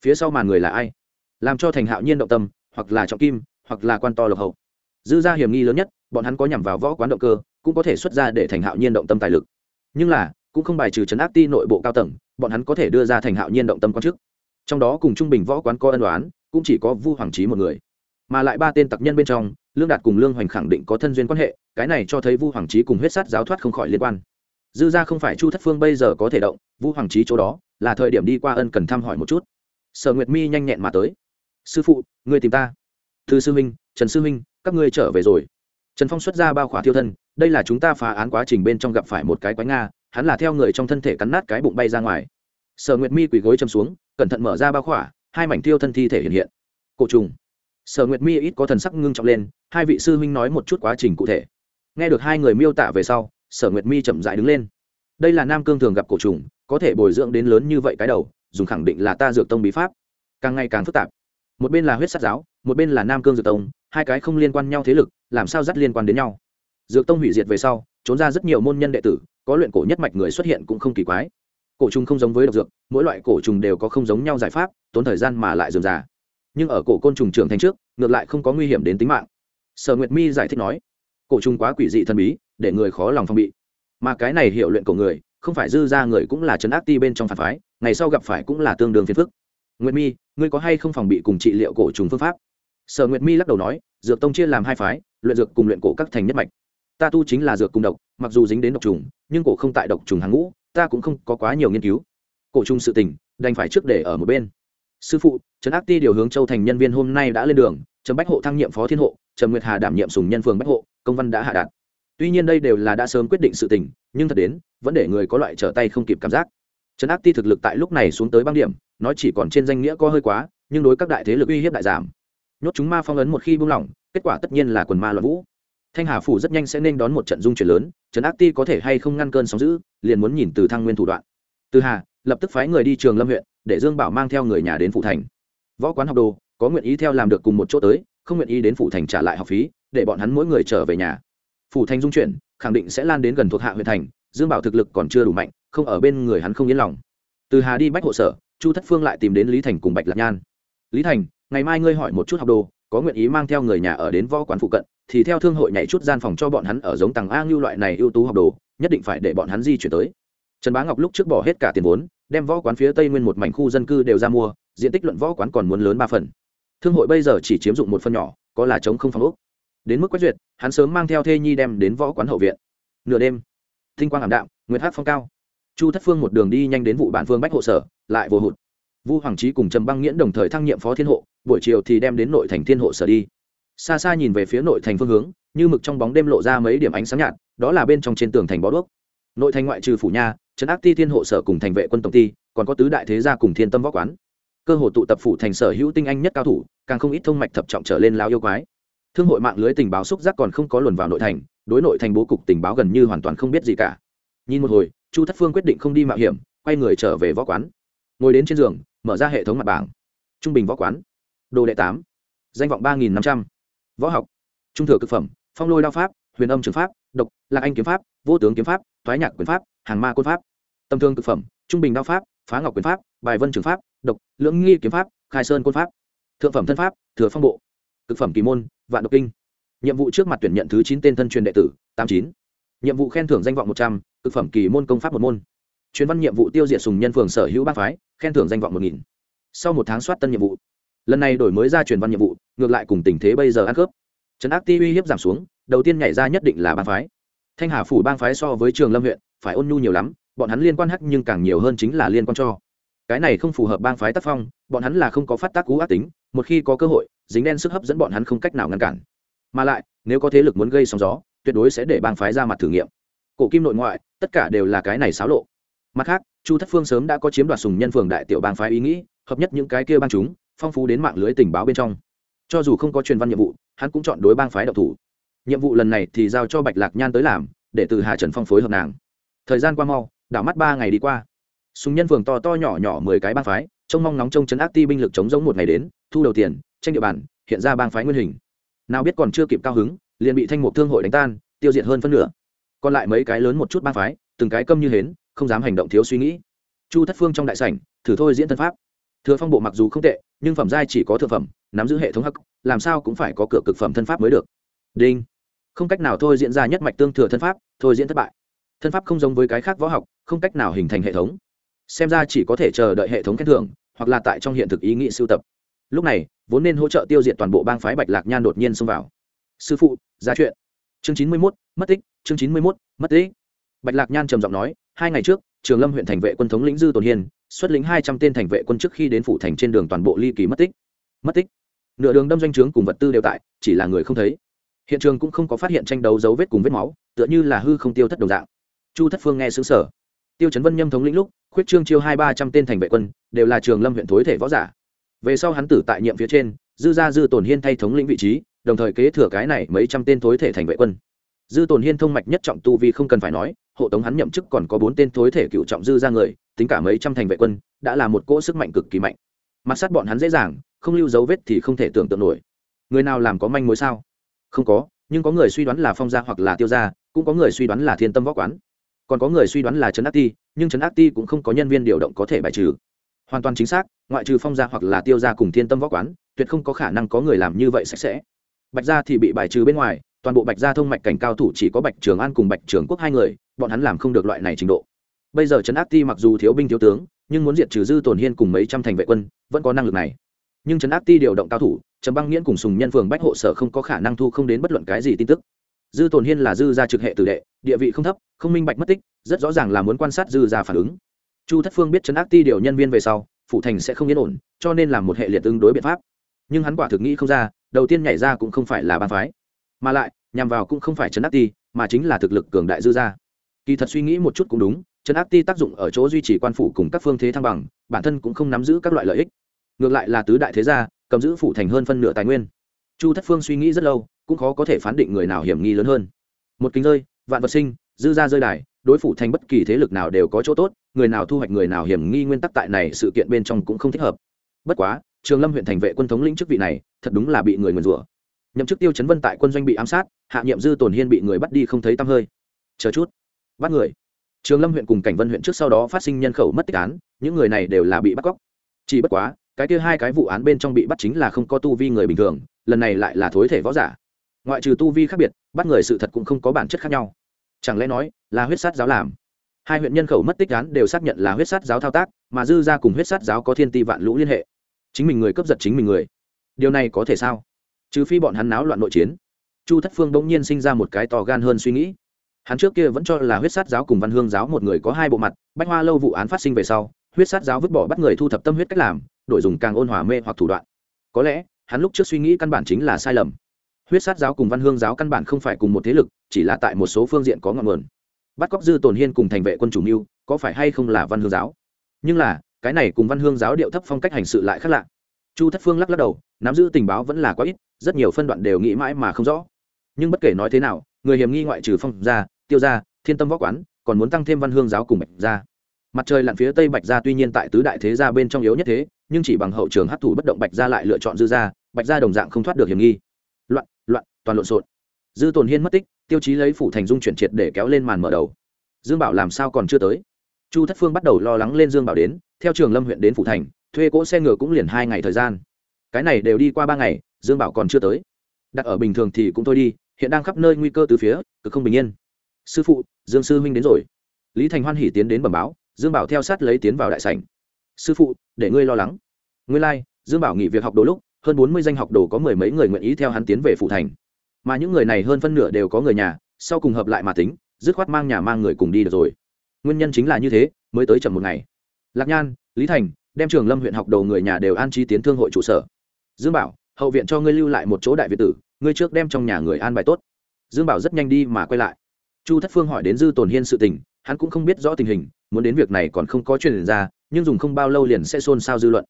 Phía sau màn người là ai? Làm cho thành hạo nhiên động tâm, hoặc là trọng kim, hoặc là quan to lộc hậu dư ra hiểm nghi lớn nhất, bọn hắn có nhằm vào võ quán động cơ, cũng có thể xuất ra để thành hạo nhiên động tâm tài lực. Nhưng là, cũng không bài trừ chấn áp ti nội bộ cao tầng, bọn hắn có thể đưa ra thành hạo nhiên động tâm quan chức. Trong đó cùng trung bình võ quán có ân đoán cũng chỉ có vu hoàng trí một người. Mà lại ba tên tặc nhân bên trong, lương đạt cùng lương hoành khẳng định có thân duyên quan hệ, cái này cho thấy vu hoàng trí cùng huyết sát giáo thoát không khỏi liên quan. Dư ra không phải chu thất phương bây giờ có thể động, vu hoàng trí chỗ đó, là thời điểm đi qua ân cần thăm hỏi một chút. Sở nguyệt mi nhanh nhẹn mà tới. Sư phụ người tìm ta. Thư sư minh trần sư minh, các ngươi trở về rồi. Trần phong xuất ra bao khỏa thiêu thân, đây là chúng ta phá án quá trình bên trong gặp phải một cái quái nga, hắn là theo người trong thân thể cắn nát cái bụng bay ra ngoài. Sở nguyệt mi quỳ gối châm xuống, cẩn thận mở ra bao khỏa, hai mảnh thiêu thân thi thể hiện hiện. Cổ trùng. Sở nguyệt mi ít có thần sắc ngưng trọng lên, hai vị sư huynh nói một chút quá trình cụ thể. Nghe được hai người miêu tả về sau, sở nguyệt mi chậm dại đứng lên. Đây là nam cương thường gặp cổ trùng, có thể bồi dưỡng đến lớn như vậy cái đầu, dùng khẳng định là ta dược tông bí pháp. Càng ngày càng phức tạp một bên là huyết sát giáo, một bên là nam cương dược tông, hai cái không liên quan nhau thế lực, làm sao dắt liên quan đến nhau? Dược tông hủy diệt về sau, trốn ra rất nhiều môn nhân đệ tử, có luyện cổ nhất mạch người xuất hiện cũng không kỳ quái. Cổ trùng không giống với độc dược, mỗi loại cổ trùng đều có không giống nhau giải pháp, tốn thời gian mà lại dườm già. Nhưng ở cổ côn trùng trưởng thành trước, ngược lại không có nguy hiểm đến tính mạng. Sở nguyệt mi giải thích nói, cổ trùng quá quỷ dị thần bí, để người khó lòng phòng bị. Mà cái này hiệu luyện cổ người, không phải dư ra người cũng là trấn ác ti bên trong phản phái, ngày sau gặp phải cũng là tương đương phiền phức. Nguyệt mi ngươi có hay không phòng bị cùng trị liệu cổ trùng phương pháp? Sở nguyệt mi lắc đầu nói, dược tông chia làm hai phái, luyện dược cùng luyện cổ các thành nhất mạch. Ta tu chính là dược cùng độc, mặc dù dính đến độc trùng, nhưng cổ không tại độc trùng hàng ngũ, ta cũng không có quá nhiều nghiên cứu. Cổ trùng sự tình, đành phải trước để ở một bên. Sư phụ trấn ác ti điều hướng châu thành nhân viên hôm nay đã lên đường trầm bách hộ thăng nhiệm phó thiên hộ trầm nguyệt hà đảm nhiệm sùng nhân phường bách hộ, công văn đã hạ đạt. Tuy nhiên đây đều là đã sớm quyết định sự tình, nhưng thật đến, vẫn để người có loại trở tay không kịp cảm giác trấn ác ti thực lực tại lúc này xuống tới băng điểm, nó chỉ còn trên danh nghĩa có hơi quá, nhưng đối các đại thế lực uy hiếp đại giảm. Nhốt chúng ma phong ấn một khi buông lỏng, kết quả tất nhiên là quần ma loạn vũ. Thanh hà phủ rất nhanh sẽ nên đón một trận dung chuyển lớn, trấn ác ti có thể hay không ngăn cơn sóng giữ liền muốn nhìn từ thăng nguyên thủ đoạn. Từ hà, lập tức phái người đi trường lâm huyện, để dương bảo mang theo người nhà đến phủ thành. Võ quán học đồ, có nguyện ý theo làm được cùng một chỗ tới, không nguyện ý đến phủ thành trả lại học phí, để bọn hắn mỗi người trở về nhà. Phủ thành dung chuyển, khẳng định sẽ lan đến gần thuộc hạ huyện thành dương bảo thực lực còn chưa đủ mạnh, không ở bên người hắn không yên lòng. Từ hà đi bách hộ sở, chu thất phương lại tìm đến lý thành cùng bạch lạc nhan. Lý thành, ngày mai ngươi hỏi một chút học đồ, có nguyện ý mang theo người nhà ở đến võ quán phụ cận, thì theo thương hội nhảy chút gian phòng cho bọn hắn ở giống tầng a ngưu loại này ưu tú học đồ, nhất định phải để bọn hắn di chuyển tới. Trần bá ngọc lúc trước bỏ hết cả tiền vốn, đem võ quán phía tây nguyên một mảnh khu dân cư đều ra mua, diện tích luận võ quán còn muốn lớn ba phần. Thương hội bây giờ chỉ chiếm dụng một phần nhỏ, có là chống không phòng úc đến mức quét duyệt, hắn sớm mang theo thê nhi đem đến võ quán hậu viện. Nửa đêm Tinh quang ảm đạm, nguyệt hát phong cao. Chu thất phương một đường đi nhanh đến vụ bản phương bách hộ sở, lại vô hụt. Vu hoàng trí cùng trầm băng nghiễn đồng thời thăng nhiệm phó thiên hộ, buổi chiều thì đem đến nội thành thiên hộ sở đi. Xa xa nhìn về phía nội thành phương hướng, như mực trong bóng đêm lộ ra mấy điểm ánh sáng nhạt, đó là bên trong trên tường thành bó đuốc. Nội thành ngoại trừ phủ nha, trấn ác ti thiên hộ sở cùng thành vệ quân tổng ty còn có tứ đại thế gia cùng thiên tâm võ quán. Cơ hồ tụ tập phủ thành sở hữu tinh anh nhất cao thủ, càng không ít thông mạch thập trọng trở lên lao yêu quái. Thương hội mạng lưới tình báo xúc giác còn không có luồn vào nội thành đối nội thành bố cục tình báo gần như hoàn toàn không biết gì cả. Nhìn một hồi, chu thất phương quyết định không đi mạo hiểm, quay người trở về võ quán. Ngồi đến trên giường, mở ra hệ thống mặt bảng. Trung bình võ quán. Đồ đệ tám. Danh vọng ba nghìn năm trăm. Võ học. Trung thừa cực phẩm, phong lôi đao pháp, huyền âm trường pháp, độc, lạc anh kiếm pháp, vô tướng kiếm pháp, thoái nhạc quyền pháp, hàng ma quân pháp. Tâm thương cực phẩm, trung bình đao pháp, phá ngọc quyền pháp, bài vân trường pháp, độc, lưỡng nghi kiếm pháp, khai sơn quân pháp. Thượng phẩm thân pháp, thừa phong bộ. Cực phẩm kỳ môn, vạn độc kinh nhiệm vụ trước mặt tuyển nhận thứ chín tên thân truyền đệ tử, tám chín. Nhiệm vụ khen thưởng danh vọng một trăm, cực phẩm kỳ môn công pháp một môn. Chuyên văn nhiệm vụ tiêu diệt sùng nhân phường sở hữu bác phái, khen thưởng danh vọng một nghìn. Sau một tháng soát tân nhiệm vụ, lần này đổi mới ra truyền văn nhiệm vụ, ngược lại cùng tình thế bây giờ ăn khớp. Trấn ác ti uy hiếp giảm xuống, đầu tiên nhảy ra nhất định là bang phái. Thanh hà phủ bang phái so với trường lâm huyện, phải ôn nhu nhiều lắm, bọn hắn liên quan hắc nhưng càng nhiều hơn chính là liên quan cho. Cái này không phù hợp bang phái tác phong, bọn hắn là không có phát tác cú ác tính, một khi có cơ hội, dính đen sức hấp dẫn bọn hắn không cách nào ngăn cản mà lại, nếu có thế lực muốn gây sóng gió, tuyệt đối sẽ để bang phái ra mặt thử nghiệm. Cổ kim nội ngoại, tất cả đều là cái này xáo lộ. Mặt khác, chu thất phương sớm đã có chiếm đoạt sùng nhân phường đại tiểu bang phái ý nghĩ, hợp nhất những cái kia bang chúng, phong phú đến mạng lưới tình báo bên trong. Cho dù không có truyền văn nhiệm vụ, hắn cũng chọn đối bang phái độc thủ. Nhiệm vụ lần này thì giao cho bạch lạc nhan tới làm, để từ hà trần phong phối hợp nàng. Thời gian qua mau, đảo mắt ba ngày đi qua. Sùng nhân phường to to nhỏ nhỏ mười cái bang phái, trông mong nóng trông chấn áp ti binh lực chống giống một ngày đến, thu đầu tiền, tranh địa bàn, hiện ra bang phái nguyên hình nào biết còn chưa kịp cao hứng, liền bị thanh mục thương hội đánh tan, tiêu diệt hơn phân nửa. Còn lại mấy cái lớn một chút bang phái, từng cái câm như hến, không dám hành động thiếu suy nghĩ. Chu thất phương trong đại sảnh, thử thôi diễn thân pháp. Thừa phong bộ mặc dù không tệ, nhưng phẩm giai chỉ có thượng phẩm, nắm giữ hệ thống hắc, làm sao cũng phải có cửa cực phẩm thân pháp mới được. Đinh. Không cách nào thôi diễn ra nhất mạch tương thừa thân pháp, thôi diễn thất bại. Thân pháp không giống với cái khác võ học, không cách nào hình thành hệ thống. Xem ra chỉ có thể chờ đợi hệ thống khen thưởng, hoặc là tại trong hiện thực ý nghĩ sưu tập. Lúc này vốn nên hỗ trợ tiêu diệt toàn bộ bang phái bạch lạc nhan đột nhiên xông vào. Sư phụ, ra chuyện. Chương chín mươi mốt, mất tích, chương chín mươi mốt, mất tích. Bạch lạc nhan trầm giọng nói, hai ngày trước, trường lâm huyện thành vệ quân thống lĩnh dư tồn hiền xuất lĩnh hai trăm tên thành vệ quân trước khi đến phủ thành trên đường toàn bộ ly kỳ mất tích. Mất tích. Nửa đường đâm doanh trướng cùng vật tư đều tại, chỉ là người không thấy. Hiện trường cũng không có phát hiện tranh đấu dấu vết cùng vết máu, tựa như là hư không tiêu thất đồng dạng. Chu thất phương nghe xứng sở tiêu chấn vân nhâm thống lĩnh lúc, khuyết trương chiêu hai ba trăm tên thành vệ quân, đều là trường lâm huyện thối thể võ giả về sau hắn tử tại nhiệm phía trên, dư ra dư tồn hiên thay thống lĩnh vị trí, đồng thời kế thừa cái này mấy trăm tên thối thể thành vệ quân. Dư tồn hiên thông mạch nhất trọng tu vi không cần phải nói, hộ tống hắn nhậm chức còn có bốn tên thối thể cựu trọng dư ra người, tính cả mấy trăm thành vệ quân, đã là một cỗ sức mạnh cực kỳ mạnh. Mặt sát bọn hắn dễ dàng, không lưu dấu vết thì không thể tưởng tượng nổi. Người nào làm có manh mối sao? Không có, nhưng có người suy đoán là phong gia hoặc là tiêu gia, cũng có người suy đoán là thiên tâm võ quán. Còn có người suy đoán là trấn ác ti, nhưng trấn ác ti cũng không có nhân viên điều động có thể bài trừ hoàn toàn chính xác, ngoại trừ phong gia hoặc là tiêu gia cùng thiên tâm võ quán, tuyệt không có khả năng có người làm như vậy sạch sẽ. Bạch gia thì bị bài trừ bên ngoài, toàn bộ bạch gia thông mạch cảnh cao thủ chỉ có bạch trường an cùng bạch trường quốc hai người, bọn hắn làm không được loại này trình độ. Bây giờ trấn áp ti mặc dù thiếu binh thiếu tướng, nhưng muốn diệt trừ dư tổn hiên cùng mấy trăm thành vệ quân, vẫn có năng lực này. Nhưng trấn áp ti điều động cao thủ, trầm băng nghiễn cùng sùng nhân phường bách hộ sở không có khả năng thu không đến bất luận cái gì tin tức. Dư tổn hiên là dư gia trực hệ tử đệ, địa vị không thấp, không minh bạch mất tích, rất rõ ràng là muốn quan sát dư gia phản ứng chu thất phương biết chấn ác ti điều nhân viên về sau phụ thành sẽ không yên ổn, cho nên làm một hệ liệt tương đối biện pháp. Nhưng hắn quả thực nghĩ không ra, đầu tiên nhảy ra cũng không phải là ban phái, mà lại, nhằm vào cũng không phải chấn ác ti, mà chính là thực lực cường đại dư gia kỳ thật suy nghĩ một chút cũng đúng chấn áp ti tác dụng ở chỗ duy trì quan phủ cùng các phương thế thăng bằng, bản thân cũng không nắm giữ các loại lợi ích. Ngược lại là tứ đại thế gia, cầm giữ phủ thành hơn phân nửa tài nguyên. Chu thất phương suy nghĩ rất lâu, cũng khó có thể phán định người nào hiểm nghi lớn hơn. Một kính rơi, vạn vật sinh, dư Gia rơi đài, đối phủ thành bất kỳ thế lực nào đều có chỗ tốt người nào thu hoạch người nào hiểm nghi nguyên tắc tại này sự kiện bên trong cũng không thích hợp. Bất quá, trường lâm huyện thành vệ quân thống lĩnh chức vị này, thật đúng là bị người nguyền rủa. Nhậm chức tiêu chấn vân tại quân doanh bị ám sát, hạ nhiệm dư tồn hiên bị người bắt đi không thấy tăm hơi. Chờ chút. Bắt người. Trường lâm huyện cùng cảnh vân huyện trước sau đó phát sinh nhân khẩu mất tích án, những người này đều là bị bắt cóc. Chỉ bất quá, cái kia hai cái vụ án bên trong bị bắt chính là không có tu vi người bình thường, lần này lại là thối thể võ giả. Ngoại trừ tu vi khác biệt, bắt người sự thật cũng không có bản chất khác nhau. Chẳng lẽ nói là huyết sát giáo làm? Hai huyện nhân khẩu mất tích án đều xác nhận là huyết sát giáo thao tác, mà dư ra cùng huyết sát giáo có thiên ti vạn lũ liên hệ. Chính mình người cướp giật chính mình người. Điều này có thể sao? Trừ phi bọn hắn náo loạn nội chiến. Chu thất phương bỗng nhiên sinh ra một cái to gan hơn suy nghĩ. Hắn trước kia vẫn cho là huyết sát giáo cùng văn hương giáo một người có hai bộ mặt, bách hoa lâu vụ án phát sinh về sau, huyết sát giáo vứt bỏ bắt người thu thập tâm huyết cách làm, đổi dùng càng ôn hòa mê hoặc thủ đoạn. Có lẽ, hắn lúc trước suy nghĩ căn bản chính là sai lầm. Huyết sát giáo cùng văn hương giáo căn bản không phải cùng một thế lực, chỉ là tại một số phương diện có ngọn nguồn bắt cóc dư tồn hiên cùng thành vệ quân chủ mưu, có phải hay không là văn hương giáo? Nhưng là, cái này cùng văn hương giáo điệu thấp phong cách hành sự lại khác lạ. Chu thất phương lắc lắc đầu, nắm giữ tình báo vẫn là quá ít, rất nhiều phân đoạn đều nghĩ mãi mà không rõ. Nhưng bất kể nói thế nào, người hiểm nghi ngoại trừ phong gia, tiêu gia, thiên tâm võ quán, còn muốn tăng thêm văn hương giáo cùng bạch gia. Mặt trời lặn phía tây bạch gia tuy nhiên tại tứ đại thế gia bên trong yếu nhất thế, nhưng chỉ bằng hậu trường hấp thụ bất động bạch gia lại lựa chọn dư gia, bạch gia đồng dạng không thoát được hiểm nghi. Loạn loạn, toàn lộn xộn dư tồn hiên mất tích tiêu chí lấy phủ thành dung chuyển triệt để kéo lên màn mở đầu. Dương bảo làm sao còn chưa tới? Chu thất phương bắt đầu lo lắng lên dương bảo đến theo trường lâm huyện đến phủ thành thuê cỗ xe ngựa cũng liền hai ngày thời gian. Cái này đều đi qua ba ngày dương bảo còn chưa tới. Đặt ở bình thường thì cũng thôi đi hiện đang khắp nơi nguy cơ từ phía cực không bình yên. Sư phụ dương sư huynh đến rồi. Lý thành hoan hỉ tiến đến bẩm báo dương bảo theo sát lấy tiến vào đại sảnh. Sư phụ để ngươi lo lắng. Ngươi lai、like, dương bảo nghỉ việc học đồ lúc hơn bốn mươi danh học đồ có mười mấy người nguyện ý theo hắn tiến về phủ thành mà những người này hơn phân nửa đều có người nhà, sau cùng hợp lại mà tính, dứt khoát mang nhà mang người cùng đi được rồi. Nguyên nhân chính là như thế, mới tới chậm một ngày. Lạc nhan, lý thành, đem trường lâm huyện học đồ người nhà đều an trí tiến thương hội trụ sở. Dương bảo, hậu viện cho ngươi lưu lại một chỗ đại việt tử, ngươi trước đem trong nhà người an bài tốt. Dương bảo rất nhanh đi mà quay lại. Chu thất phương hỏi đến dư tồn hiên sự tình, hắn cũng không biết rõ tình hình, muốn đến việc này còn không có chuyện ra, nhưng dùng không bao lâu liền sẽ xôn xao dư luận.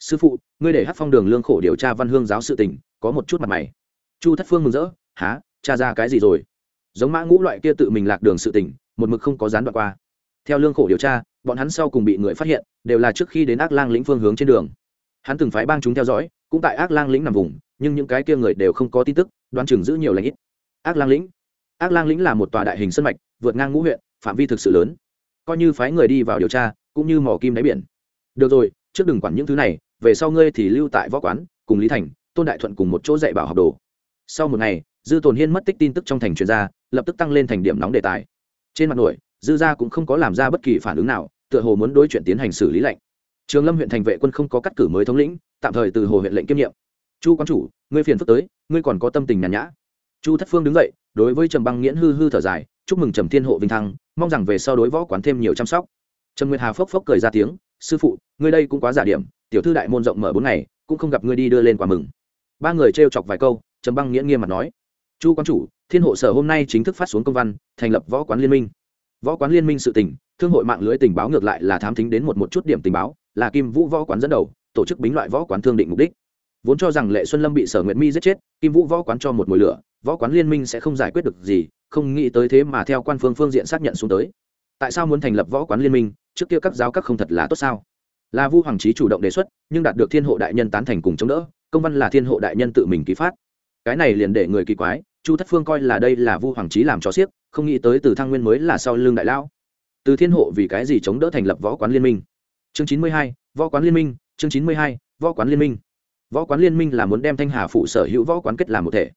Sư phụ, ngươi để hát phong đường lương khổ điều tra văn hương giáo sự tình, có một chút mặt mày chu thất phương mừng rỡ há cha ra cái gì rồi? Giống mã ngũ loại kia tự mình lạc đường sự tình, một mực không có gián đoạn qua. Theo lương khổ điều tra, bọn hắn sau cùng bị người phát hiện, đều là trước khi đến ác lang lĩnh phương hướng trên đường. Hắn từng phái bang chúng theo dõi, cũng tại ác lang lĩnh nằm vùng, nhưng những cái kia người đều không có tin tức, đoán chừng giữ nhiều lãnh ít. Ác lang lĩnh. Ác lang lĩnh là một tòa đại hình sân mạch, vượt ngang ngũ huyện, phạm vi thực sự lớn. Coi như phái người đi vào điều tra, cũng như mỏ kim đáy biển. Được rồi, trước đừng quản những thứ này, về sau ngươi thì lưu tại võ quán, cùng lý thành, tôn đại thuận cùng một chỗ dạy bảo học đồ sau một ngày, dư tồn hiên mất tích tin tức trong thành chuyên gia lập tức tăng lên thành điểm nóng đề tài. Trên mặt nổi, dư gia cũng không có làm ra bất kỳ phản ứng nào, tựa hồ muốn đối chuyện tiến hành xử lý lệnh. Trường lâm huyện thành vệ quân không có cắt cử mới thống lĩnh, tạm thời từ hồ huyện lệnh kiêm nhiệm. Chu quan chủ, ngươi phiền phức tới, ngươi còn có tâm tình nhàn nhã. Chu thất phương đứng dậy, đối với trầm băng nghiễn hư hư thở dài, chúc mừng trầm thiên hộ vinh thăng, mong rằng về sau đối võ quán thêm nhiều chăm sóc. Trầm nguyệt hà phốc phốc cười ra tiếng, sư phụ, ngươi đây cũng quá giả điểm, tiểu thư đại môn rộng mở bốn ngày, cũng không gặp ngươi đi đưa lên quà mừng. Ba người trêu chọc vài câu trầm băng nghiễn nghiêm mặt nói chu quan chủ thiên hộ sở hôm nay chính thức phát xuống công văn thành lập võ quán liên minh. Võ quán liên minh sự tỉnh, thương hội mạng lưới tình báo ngược lại là thám thính đến một một chút điểm tình báo là kim vũ võ quán dẫn đầu tổ chức bính loại võ quán thương định mục đích. Vốn cho rằng lệ xuân lâm bị sở nguyệt mi giết chết kim vũ võ quán cho một mùi lửa võ quán liên minh sẽ không giải quyết được gì không nghĩ tới thế mà theo quan phương phương diện xác nhận xuống tới. Tại sao muốn thành lập võ quán liên minh trước kia các giáo các không thật là tốt sao? Là vu hoàng trí chủ động đề xuất nhưng đạt được thiên hộ đại nhân tán thành cùng chống đỡ công văn là thiên hộ đại nhân tự mình ký phát cái này liền để người kỳ quái, chu thất phương coi là đây là vu hoàng trí làm cho xiếc không nghĩ tới từ thăng nguyên mới là sau lưng đại lão. Từ thiên hộ vì cái gì chống đỡ thành lập võ quán liên minh? Chương chín mươi hai, võ quán liên minh, chương chín mươi hai, võ quán liên minh. Võ quán liên minh là muốn đem thanh hà phủ sở hữu võ quán kết làm một thể.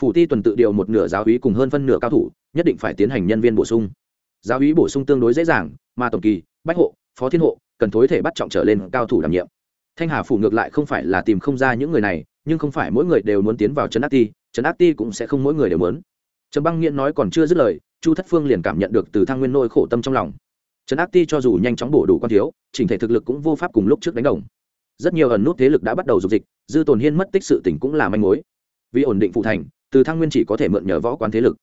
Phủ ti tuần tự điều một nửa giáo hí cùng hơn phân nửa cao thủ, nhất định phải tiến hành nhân viên bổ sung. Giáo hí bổ sung tương đối dễ dàng, mà tổng kỳ, bách hộ, phó thiên hộ cần thối thể bắt trọng trở lên cao thủ đảm nhiệm. Thanh hà phủ ngược lại không phải là tìm không ra những người này nhưng không phải mỗi người đều muốn tiến vào trấn ác ti, trấn ác ti cũng sẽ không mỗi người đều muốn. Trầm băng nghiễn nói còn chưa dứt lời, chu thất phương liền cảm nhận được từ thang nguyên nôi khổ tâm trong lòng. Trấn ác ti cho dù nhanh chóng bổ đủ quan thiếu, chỉnh thể thực lực cũng vô pháp cùng lúc trước đánh đồng. Rất nhiều ẩn nút thế lực đã bắt đầu dục dịch, dư tồn hiên mất tích sự tỉnh cũng là manh mối. Vì ổn định phụ thành, từ thăng nguyên chỉ có thể mượn nhờ võ quán thế lực.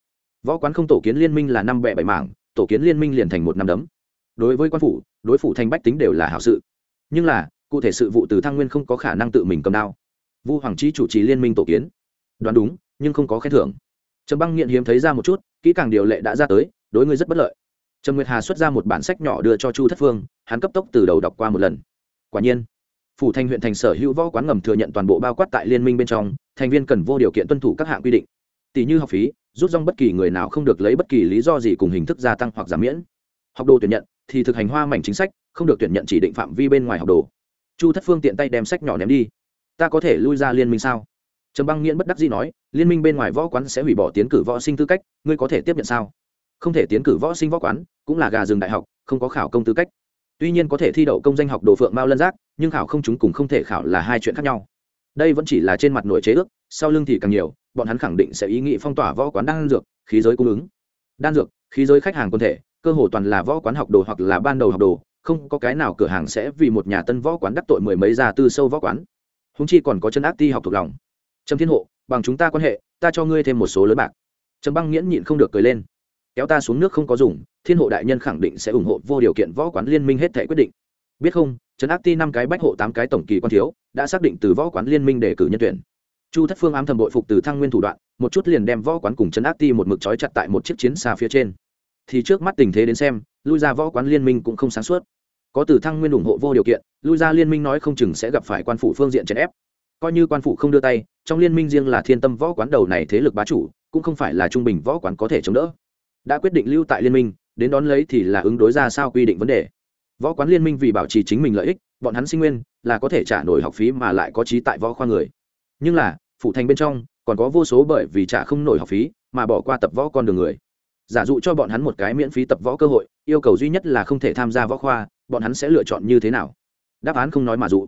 Võ quán không tổ kiến liên minh là năm bẹ bảy mảng, tổ kiến liên minh liền thành một năm đấm. Đối với quan phủ, đối phủ thành bách tính đều là hảo sự. Nhưng là, cụ thể sự vụ từ thăng nguyên không có khả năng tự mình cầm đao vu hoàng trí chủ trì liên minh tổ kiến. Đoán đúng, nhưng không có khen thưởng. Trầm băng nghiện hiếm thấy ra một chút, kỹ càng điều lệ đã ra tới, đối ngươi rất bất lợi. Trầm nguyệt hà xuất ra một bản sách nhỏ đưa cho chu thất phương, hắn cấp tốc từ đầu đọc qua một lần. Quả nhiên, phủ thành huyện thành sở hữu võ quán ngầm thừa nhận toàn bộ bao quát tại liên minh bên trong, thành viên cần vô điều kiện tuân thủ các hạng quy định. Tỷ như học phí, rút rong bất kỳ người nào không được lấy bất kỳ lý do gì cùng hình thức gia tăng hoặc giảm miễn. Học đồ tuyển nhận, thì thực hành hoa mảnh chính sách, không được tuyển nhận chỉ định phạm vi bên ngoài học đồ. Chu thất phương tiện tay đem sách nhỏ ném đi ta có thể lui ra liên minh sao? Trầm băng nghiễn bất đắc dĩ nói, liên minh bên ngoài võ quán sẽ hủy bỏ tiến cử võ sinh tư cách, ngươi có thể tiếp nhận sao? Không thể tiến cử võ sinh võ quán, cũng là gà rừng đại học, không có khảo công tư cách. Tuy nhiên có thể thi đậu công danh học đồ phượng mao lân giác, nhưng khảo không chúng cùng không thể khảo là hai chuyện khác nhau. Đây vẫn chỉ là trên mặt nội chế ước, sau lưng thì càng nhiều, bọn hắn khẳng định sẽ ý nghị phong tỏa võ quán đan dược, khí giới cung ứng. Đan dược, khí giới khách hàng quân thể, cơ hồ toàn là võ quán học đồ hoặc là ban đầu học đồ, không có cái nào cửa hàng sẽ vì một nhà tân võ quán đắc tội mười mấy gia tư sâu võ quán húng chi còn có chân ác ti học thuộc lòng. Trầm thiên hộ, bằng chúng ta quan hệ, ta cho ngươi thêm một số lớn bạc. Trầm băng nghiễn nhịn không được cười lên. Kéo ta xuống nước không có dùng, thiên hộ đại nhân khẳng định sẽ ủng hộ vô điều kiện võ quán liên minh hết thể quyết định. Biết không trấn ác ti năm cái bách hộ tám cái tổng kỳ quan thiếu, đã xác định từ võ quán liên minh để cử nhân tuyển. Chu thất phương ám thầm bội phục từ thăng nguyên thủ đoạn, một chút liền đem võ quán cùng trấn ác ti một mực trói chặt tại một chiếc chiến xa phía trên. Thì trước mắt tình thế đến xem, lui ra võ quán liên minh cũng không sáng suốt có từ thăng nguyên ủng hộ vô điều kiện, lui ra liên minh nói không chừng sẽ gặp phải quan phủ phương diện chèn ép. Coi như quan phủ không đưa tay, trong liên minh riêng là thiên tâm võ quán đầu này thế lực bá chủ, cũng không phải là trung bình võ quán có thể chống đỡ. Đã quyết định lưu tại liên minh, đến đón lấy thì là ứng đối ra sao quy định vấn đề. Võ quán liên minh vì bảo trì chính mình lợi ích, bọn hắn sinh nguyên, là có thể trả nổi học phí mà lại có trí tại võ khoa người. Nhưng là phụ thành bên trong, còn có vô số bởi vì trả không nổi học phí, mà bỏ qua tập võ con đường người. Giả dụ cho bọn hắn một cái miễn phí tập võ cơ hội, yêu cầu duy nhất là không thể tham gia võ khoa bọn hắn sẽ lựa chọn như thế nào? Đáp án không nói mà dụ.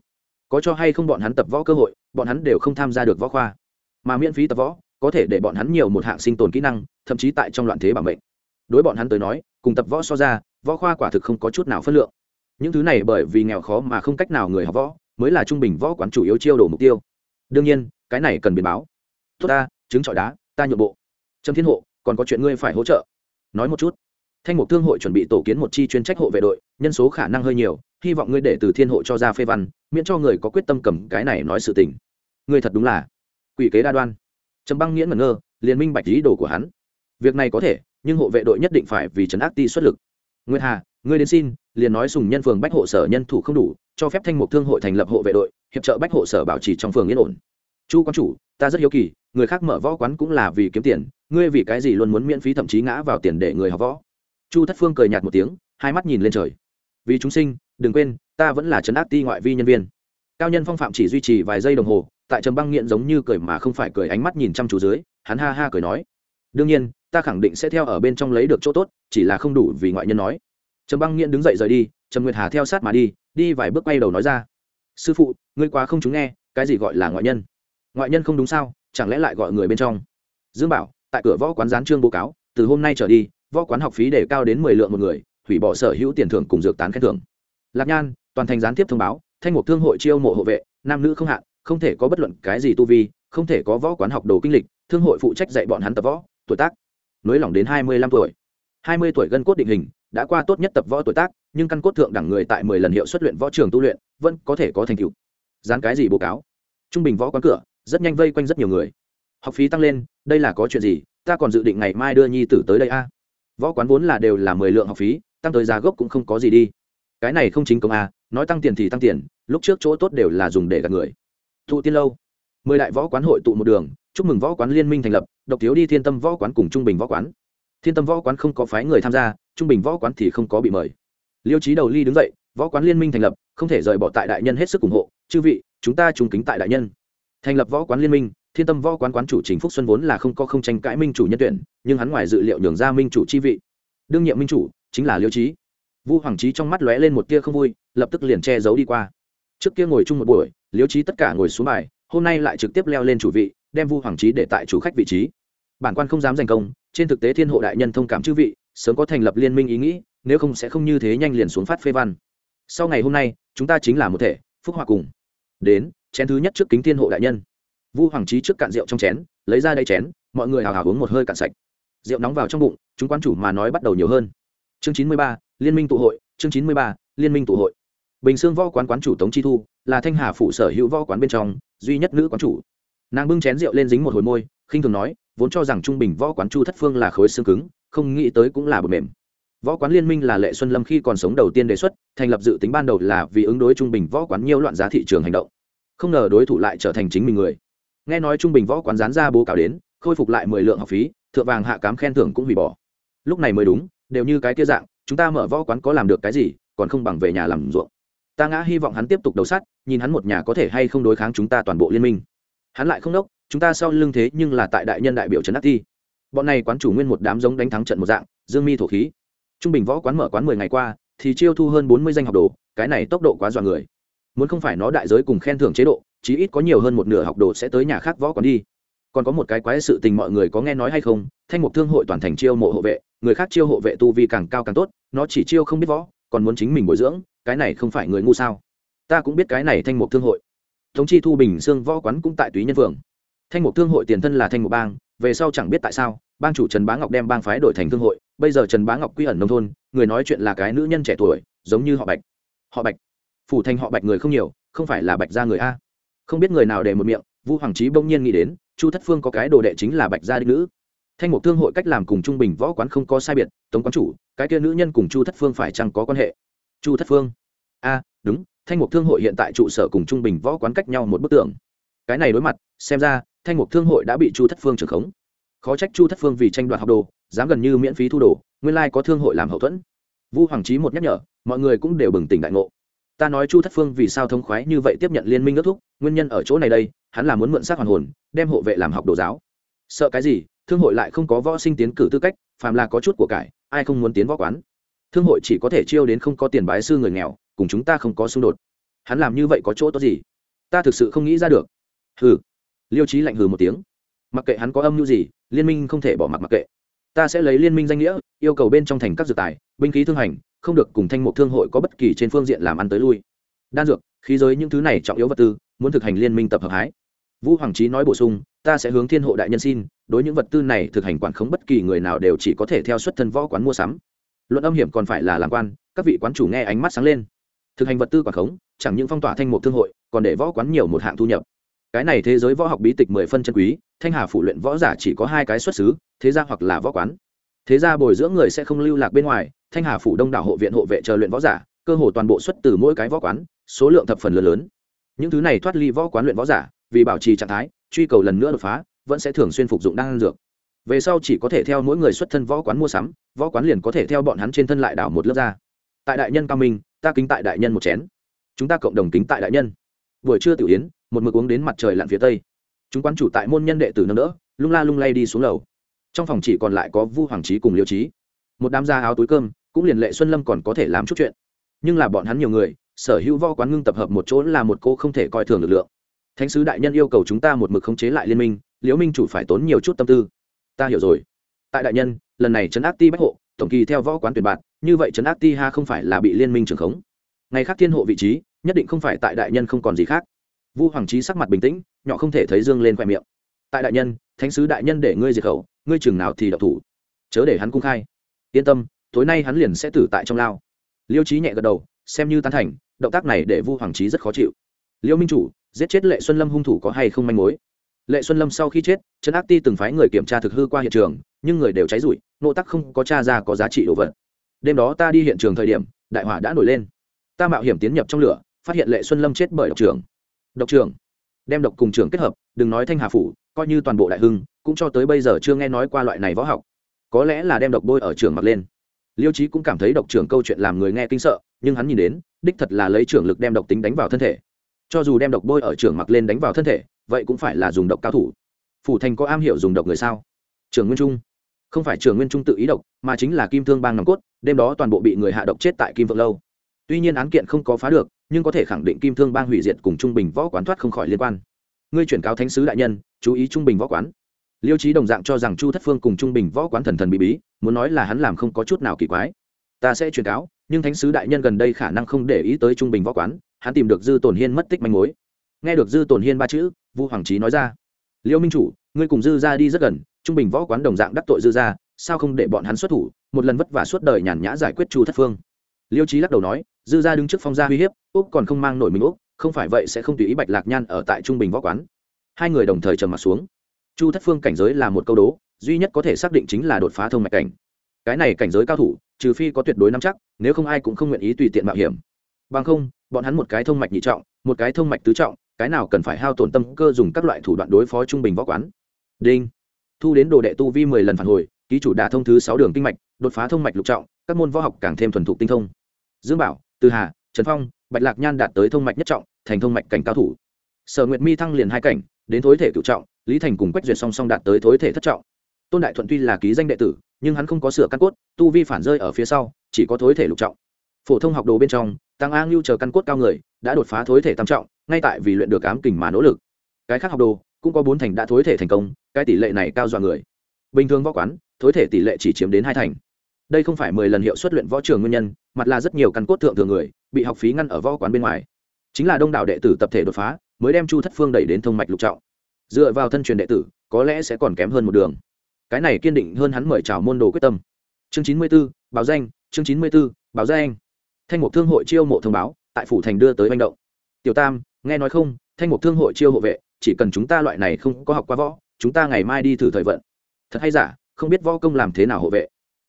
Có cho hay không bọn hắn tập võ cơ hội, bọn hắn đều không tham gia được võ khoa. Mà miễn phí tập võ, có thể để bọn hắn nhiều một hạng sinh tồn kỹ năng, thậm chí tại trong loạn thế bảo mệnh. Đối bọn hắn tới nói, cùng tập võ so ra, võ khoa quả thực không có chút nào phân lượng. Những thứ này bởi vì nghèo khó mà không cách nào người học võ, mới là trung bình võ quán chủ yếu chiêu đổ mục tiêu. Đương nhiên, cái này cần biến báo. Tốt ta chứng trọi đá, ta nhượng bộ. Trâm thiên hộ, còn có chuyện ngươi phải hỗ trợ. Nói một chút thanh mục thương hội chuẩn bị tổ kiến một chi chuyên trách hộ vệ đội, nhân số khả năng hơi nhiều, hy vọng ngươi để từ thiên hộ cho ra phê văn, miễn cho người có quyết tâm cầm cái này nói sự tình. Ngươi thật đúng là quỷ kế đa đoan. Trầm băng nghiễn ngẩn ngơ, liền minh bạch ý đồ của hắn. Việc này có thể, nhưng hộ vệ đội nhất định phải vì trấn ác ti xuất lực. Nguyên hà, ngươi đến xin, liền nói sùng nhân phường bách hộ sở nhân thủ không đủ, cho phép thanh mục thương hội thành lập hộ vệ đội, hiệp trợ bách hộ sở bảo trì trong phường yên ổn. Chu quan chủ, ta rất hiếu kỳ, người khác mở võ quán cũng là vì kiếm tiền, ngươi vì cái gì luôn muốn miễn phí thậm chí ngã vào tiền để người học võ? Chu thất phương cười nhạt một tiếng, hai mắt nhìn lên trời. Vì chúng sinh, đừng quên, ta vẫn là trấn Áp ti ngoại vi nhân viên. Cao nhân phong phạm chỉ duy trì vài giây đồng hồ, tại trầm băng nghiện giống như cười mà không phải cười ánh mắt nhìn chăm chú dưới, hắn ha ha cười nói. Đương nhiên, ta khẳng định sẽ theo ở bên trong lấy được chỗ tốt, chỉ là không đủ vì ngoại nhân nói. Trầm băng nghiện đứng dậy rời đi, trầm nguyệt hà theo sát mà đi đi vài bước quay đầu nói ra. Sư phụ, ngươi quá không chúng nghe, cái gì gọi là ngoại nhân? Ngoại nhân không đúng sao, chẳng lẽ lại gọi người bên trong? Dương bảo, tại cửa võ quán gián trương bố cáo, từ hôm nay trở đi võ quán học phí để cao đến mười lượng một người, hủy bỏ sở hữu tiền thưởng cùng dược tán khen thưởng. Lạc nhan, toàn thành gián tiếp thông báo, thanh mục thương hội chiêu mộ hộ vệ, nam nữ không hạn, không thể có bất luận cái gì tu vi, không thể có võ quán học đồ kinh lịch, thương hội phụ trách dạy bọn hắn tập võ, tuổi tác. Nới lỏng đến hai mươi lăm tuổi. hai mươi tuổi gân cốt định hình, đã qua tốt nhất tập võ tuổi tác, nhưng căn cốt thượng đẳng người tại mười lần hiệu xuất luyện võ trường tu luyện, vẫn có thể có thành tựu. Dán cái gì bố cáo? Trung bình võ quán cửa, rất nhanh vây quanh rất nhiều người. Học phí tăng lên, đây là có chuyện gì? Ta còn dự định ngày mai đưa nhi tử tới đây a võ quán vốn là đều là mười lượng học phí, tăng tới giá gốc cũng không có gì đi. Cái này không chính công a nói tăng tiền thì tăng tiền, lúc trước chỗ tốt đều là dùng để gạt người. Thụ tiên lâu. Mười đại võ quán hội tụ một đường, chúc mừng võ quán liên minh thành lập, độc thiếu đi thiên tâm võ quán cùng trung bình võ quán. Thiên tâm võ quán không có phái người tham gia, trung bình võ quán thì không có bị mời. Liêu trí đầu ly đứng dậy, võ quán liên minh thành lập, không thể rời bỏ tại đại nhân hết sức ủng hộ, chư vị, chúng ta trung kính tại đại nhân. Thành lập võ quán liên minh thiên tâm võ quán quán chủ chính phúc xuân vốn là không có không tranh cãi minh chủ nhân tuyển, nhưng hắn ngoài dự liệu nhường ra minh chủ chi vị. Đương nhiệm minh chủ chính là liêu trí vu hoàng trí trong mắt lóe lên một tia không vui, lập tức liền che giấu đi qua. Trước kia ngồi chung một buổi, liêu trí tất cả ngồi xuống bài, hôm nay lại trực tiếp leo lên chủ vị, đem vu hoàng trí để tại chủ khách vị trí. Bản quan không dám giành công, trên thực tế thiên hộ đại nhân thông cảm chư vị, sớm có thành lập liên minh ý nghĩ, nếu không sẽ không như thế nhanh liền xuống phát phê văn. Sau ngày hôm nay, chúng ta chính là một thể, phúc hòa cùng. Đến, chén thứ nhất trước kính thiên hộ đại nhân vu hoàng trí trước cạn rượu trong chén, lấy ra đây chén, mọi người hào hào uống một hơi cạn sạch. Rượu nóng vào trong bụng, chúng quan chủ mà nói bắt đầu nhiều hơn. Chương chín mươi ba, liên minh tụ hội, chương chín mươi ba, liên minh tụ hội. Bình xương võ quán quán chủ tống chi thu, là thanh hà phụ sở hữu võ quán bên trong, duy nhất nữ quán chủ. Nàng bưng chén rượu lên dính một hồi môi, khinh thường nói, vốn cho rằng trung bình võ quán chu thất phương là khối xương cứng, không nghĩ tới cũng là bột mềm. Võ quán liên minh là lệ xuân lâm khi còn sống đầu tiên đề xuất, thành lập dự tính ban đầu là vì ứng đối trung bình võ quán nhiều loạn giá thị trường hành động. Không ngờ đối thủ lại trở thành chính mình người nghe nói trung bình võ quán gián ra bố cáo đến, khôi phục lại mười lượng học phí, thượng vàng hạ cám khen thưởng cũng hủy bỏ. Lúc này mới đúng, đều như cái kia dạng, chúng ta mở võ quán có làm được cái gì, còn không bằng về nhà làm ruộng. Ta ngã hy vọng hắn tiếp tục đầu sắt, nhìn hắn một nhà có thể hay không đối kháng chúng ta toàn bộ liên minh. Hắn lại không đốc, chúng ta sau lưng thế nhưng là tại đại nhân đại biểu trấn ác thi bọn này quán chủ nguyên một đám giống đánh thắng trận một dạng, dương mi thổ khí. Trung bình võ quán mở quán mười ngày qua, thì chiêu thu hơn bốn mươi danh học đồ, cái này tốc độ quá dọa người. Muốn không phải nó đại giới cùng khen thưởng chế độ chí ít có nhiều hơn một nửa học đồ sẽ tới nhà khác võ quán đi. Còn có một cái quái sự tình mọi người có nghe nói hay không, thanh mục thương hội toàn thành chiêu mộ hộ vệ, người khác chiêu hộ vệ tu vi càng cao càng tốt, nó chỉ chiêu không biết võ, còn muốn chính mình bồi dưỡng, cái này không phải người ngu sao? Ta cũng biết cái này thanh mục thương hội. Thống chi thu bình xương võ quán cũng tại túy nhân phường. Thanh mục thương hội tiền thân là thanh mục bang, về sau chẳng biết tại sao, bang chủ trần bá ngọc đem bang phái đổi thành thương hội, bây giờ trần bá ngọc quy ẩn nông thôn, người nói chuyện là cái nữ nhân trẻ tuổi, giống như họ bạch. Họ bạch. Phủ thành họ bạch người không nhiều, không phải là bạch gia người a không biết người nào để một miệng, vu hoàng trí bỗng nhiên nghĩ đến, chu thất phương có cái đồ đệ chính là bạch gia đích nữ. Thanh mục thương hội cách làm cùng trung bình võ quán không có sai biệt, tống quán chủ, cái kia nữ nhân cùng chu thất phương phải chăng có quan hệ? Chu thất phương. A, đúng, thanh mục thương hội hiện tại trụ sở cùng trung bình võ quán cách nhau một bức tường. Cái này đối mặt, xem ra, thanh mục thương hội đã bị chu thất phương trưởng khống. Khó trách chu thất phương vì tranh đoạt học đồ, dám gần như miễn phí thu đồ, nguyên lai có thương hội làm hậu thuẫn. Vu hoàng trí một nhắc nhở, mọi người cũng đều bừng tỉnh đại ngộ ta nói chu thất phương vì sao thông khoái như vậy tiếp nhận liên minh ước thúc, nguyên nhân ở chỗ này đây, hắn là muốn mượn xác hoàn hồn, đem hộ vệ làm học đồ giáo. Sợ cái gì, thương hội lại không có võ sinh tiến cử tư cách, phàm là có chút của cải, ai không muốn tiến võ quán. Thương hội chỉ có thể chiêu đến không có tiền bái sư người nghèo, cùng chúng ta không có xung đột. Hắn làm như vậy có chỗ tốt gì? Ta thực sự không nghĩ ra được. Hừ. Liêu trí lạnh hừ một tiếng. Mặc kệ hắn có âm mưu gì, liên minh không thể bỏ mặc mặc kệ. Ta sẽ lấy liên minh danh nghĩa, yêu cầu bên trong thành các dược tài, binh khí thương hành không được cùng thanh mục thương hội có bất kỳ trên phương diện làm ăn tới lui. Đan dược, khí giới những thứ này trọng yếu vật tư, muốn thực hành liên minh tập hợp hái. Vũ hoàng trí nói bổ sung, ta sẽ hướng thiên hộ đại nhân xin, đối những vật tư này thực hành quản khống bất kỳ người nào đều chỉ có thể theo xuất thân võ quán mua sắm. Luận âm hiểm còn phải là làm quan, các vị quán chủ nghe ánh mắt sáng lên. Thực hành vật tư quản khống, chẳng những phong tỏa thanh mục thương hội, còn để võ quán nhiều một hạng thu nhập. Cái này thế giới võ học bí tịch mười phân chân quý, thanh hà phủ luyện võ giả chỉ có hai cái xuất xứ, thế gia hoặc là võ quán. Thế gia bồi dưỡng người sẽ không lưu lạc bên ngoài thanh hà phủ đông đảo hộ viện hộ vệ chờ luyện võ giả, cơ hồ toàn bộ xuất từ mỗi cái võ quán, số lượng thập phần lớn lớn. Những thứ này thoát ly võ quán luyện võ giả, vì bảo trì trạng thái, truy cầu lần nữa đột phá, vẫn sẽ thường xuyên phục dụng đan dược. Về sau chỉ có thể theo mỗi người xuất thân võ quán mua sắm, võ quán liền có thể theo bọn hắn trên thân lại đảo một lớp ra. Tại đại nhân cao minh, ta kính tại đại nhân một chén. Chúng ta cộng đồng kính tại đại nhân. Buổi trưa tiểu yến, một mực uống đến mặt trời lặn phía tây. Chúng quán chủ tại môn nhân đệ tử nâng đỡ, lung la lung lay đi xuống lầu. Trong phòng chỉ còn lại có vu hoàng trí cùng liêu trí một đám da áo túi cơm cũng liền lệ xuân lâm còn có thể làm chút chuyện. Nhưng là bọn hắn nhiều người, sở hữu võ quán ngưng tập hợp một chỗ là một cô không thể coi thường lực lượng. Thánh sứ đại nhân yêu cầu chúng ta một mực khống chế lại liên minh, liễu minh chủ phải tốn nhiều chút tâm tư. Ta hiểu rồi. Tại đại nhân, lần này trấn Áp ti bách hộ, tổng kỳ theo võ quán tuyển bạn, như vậy trấn Áp ti ha không phải là bị liên minh trưởng khống. Ngày khác thiên hộ vị trí, nhất định không phải tại đại nhân không còn gì khác. Vu hoàng trí sắc mặt bình tĩnh, nhỏ không thể thấy dương lên khoe miệng. Tại đại nhân, thánh sứ đại nhân để ngươi diệt khẩu, ngươi chừng nào thì độc thủ. Chớ để hắn cung khai. Yên tâm tối nay hắn liền sẽ tử tại trong lao. Liêu trí nhẹ gật đầu, xem như tán thành, động tác này để vu hoàng trí rất khó chịu. Liêu minh chủ, giết chết lệ xuân lâm hung thủ có hay không manh mối? Lệ xuân lâm sau khi chết, trấn ác ti từng phái người kiểm tra thực hư qua hiện trường, nhưng người đều cháy rụi, nộ tắc không có t r a ra có giá trị đồ vật. Đêm đó ta đi hiện trường thời điểm, đại hỏa đã nổi lên. Ta mạo hiểm tiến nhập trong lửa, phát hiện lệ xuân lâm chết bởi độc trưởng. Độc trưởng. Đem độc cùng trưởng kết hợp, đừng nói thanh hà phủ, coi như toàn bộ đại hưng, cũng cho tới bây giờ chưa nghe nói qua loại này võ học. Có lẽ là đem độc bôi ở trường mặc lên liêu trí cũng cảm thấy độc trưởng câu chuyện làm người nghe kinh sợ, nhưng hắn nhìn đến, đích thật là lấy trưởng lực đem độc tính đánh vào thân thể. Cho dù đem độc bôi ở trưởng mặc lên đánh vào thân thể, vậy cũng phải là dùng độc cao thủ. Phủ thành có am hiểu dùng độc người sao? Trường nguyên trung. Không phải trường nguyên trung tự ý độc, mà chính là kim thương bang nòng cốt, đêm đó toàn bộ bị người hạ độc chết tại kim vượng lâu. Tuy nhiên án kiện không có phá được, nhưng có thể khẳng định kim thương bang hủy diệt cùng trung bình võ quán thoát không khỏi liên quan. Ngươi chuyển cáo thánh sứ đại nhân, chú ý trung bình võ quán. Liêu trí đồng dạng cho rằng chu thất phương cùng trung bình võ quán thần thần bí bí muốn nói là hắn làm không có chút nào kỳ quái. Ta sẽ truyền cáo, nhưng thánh sứ đại nhân gần đây khả năng không để ý tới trung bình võ quán, hắn tìm được dư tổn hiên mất tích manh mối. Nghe được dư tổn hiên ba chữ, vu hoàng trí nói ra, liêu minh chủ, ngươi cùng dư ra đi rất gần, trung bình võ quán đồng dạng đắc tội dư ra, sao không để bọn hắn xuất thủ, một lần vất vả suốt đời nhàn nhã giải quyết chu thất phương. Liêu trí lắc đầu nói, dư ra đứng trước phong gia uy hiếp, úc còn không mang nổi mình úc, không phải vậy sẽ không tùy ý bạch lạc nhan ở tại trung bình võ quán. Hai người đồng thời trầm mặt xuống. Chu thất phương cảnh giới là một câu đố duy nhất có thể xác định chính là đột phá thông mạch cảnh. Cái này cảnh giới cao thủ, trừ phi có tuyệt đối nắm chắc, nếu không ai cũng không nguyện ý tùy tiện mạo hiểm. Bằng không, bọn hắn một cái thông mạch nhị trọng, một cái thông mạch tứ trọng, cái nào cần phải hao tổn tâm cơ dùng các loại thủ đoạn đối phó trung bình võ quán. Đinh. Thu đến đồ đệ tu vi mười lần phản hồi, ký chủ đã thông thứ sáu đường kinh mạch, đột phá thông mạch lục trọng, các môn võ học càng thêm thuần thục tinh thông. Dương bảo, từ hà, trần phong, bạch lạc nhan đạt tới thông mạch nhất trọng, thành thông mạch cảnh cao thủ. Sở nguyệt mi thăng liền hai cảnh, đến thối thể cựu trọng, lý thành cùng quách duyệt song song đạt tới thối thể thất trọng tôn đại thuận tuy là ký danh đệ tử, nhưng hắn không có sửa căn cốt, tu vi phản rơi ở phía sau, chỉ có thối thể lục trọng. Phổ thông học đồ bên trong, tăng a ngưu chờ căn cốt cao người, đã đột phá thối thể tam trọng, ngay tại vì luyện được ám kình mà nỗ lực. Cái khác học đồ, cũng có bốn thành đã thối thể thành công, cái tỷ lệ này cao dọa người. Bình thường võ quán, thối thể tỷ lệ chỉ chiếm đến hai thành. Đây không phải mười lần hiệu suất luyện võ trường nguyên nhân mặt là rất nhiều căn cốt thượng thường người, bị học phí ngăn ở võ quán bên ngoài. Chính là đông đảo đệ tử tập thể đột phá, mới đem chu thất phương đẩy đến thông mạch lục trọng. Dựa vào thân truyền đệ tử, có lẽ sẽ còn kém hơn một đường cái này kiên định hơn hắn mời chào môn đồ quyết tâm. Chương chín mươi b ố báo danh, chương chín mươi b ố báo danh. Thanh mục thương hội chiêu mộ thông báo, tại phủ thành đưa tới manh động. Tiểu tam, nghe nói không, thanh mục thương hội chiêu hộ vệ, chỉ cần chúng ta loại này không có học qua võ, chúng ta ngày mai đi thử thời vận. Thật hay giả, không biết võ công làm thế nào hộ vệ.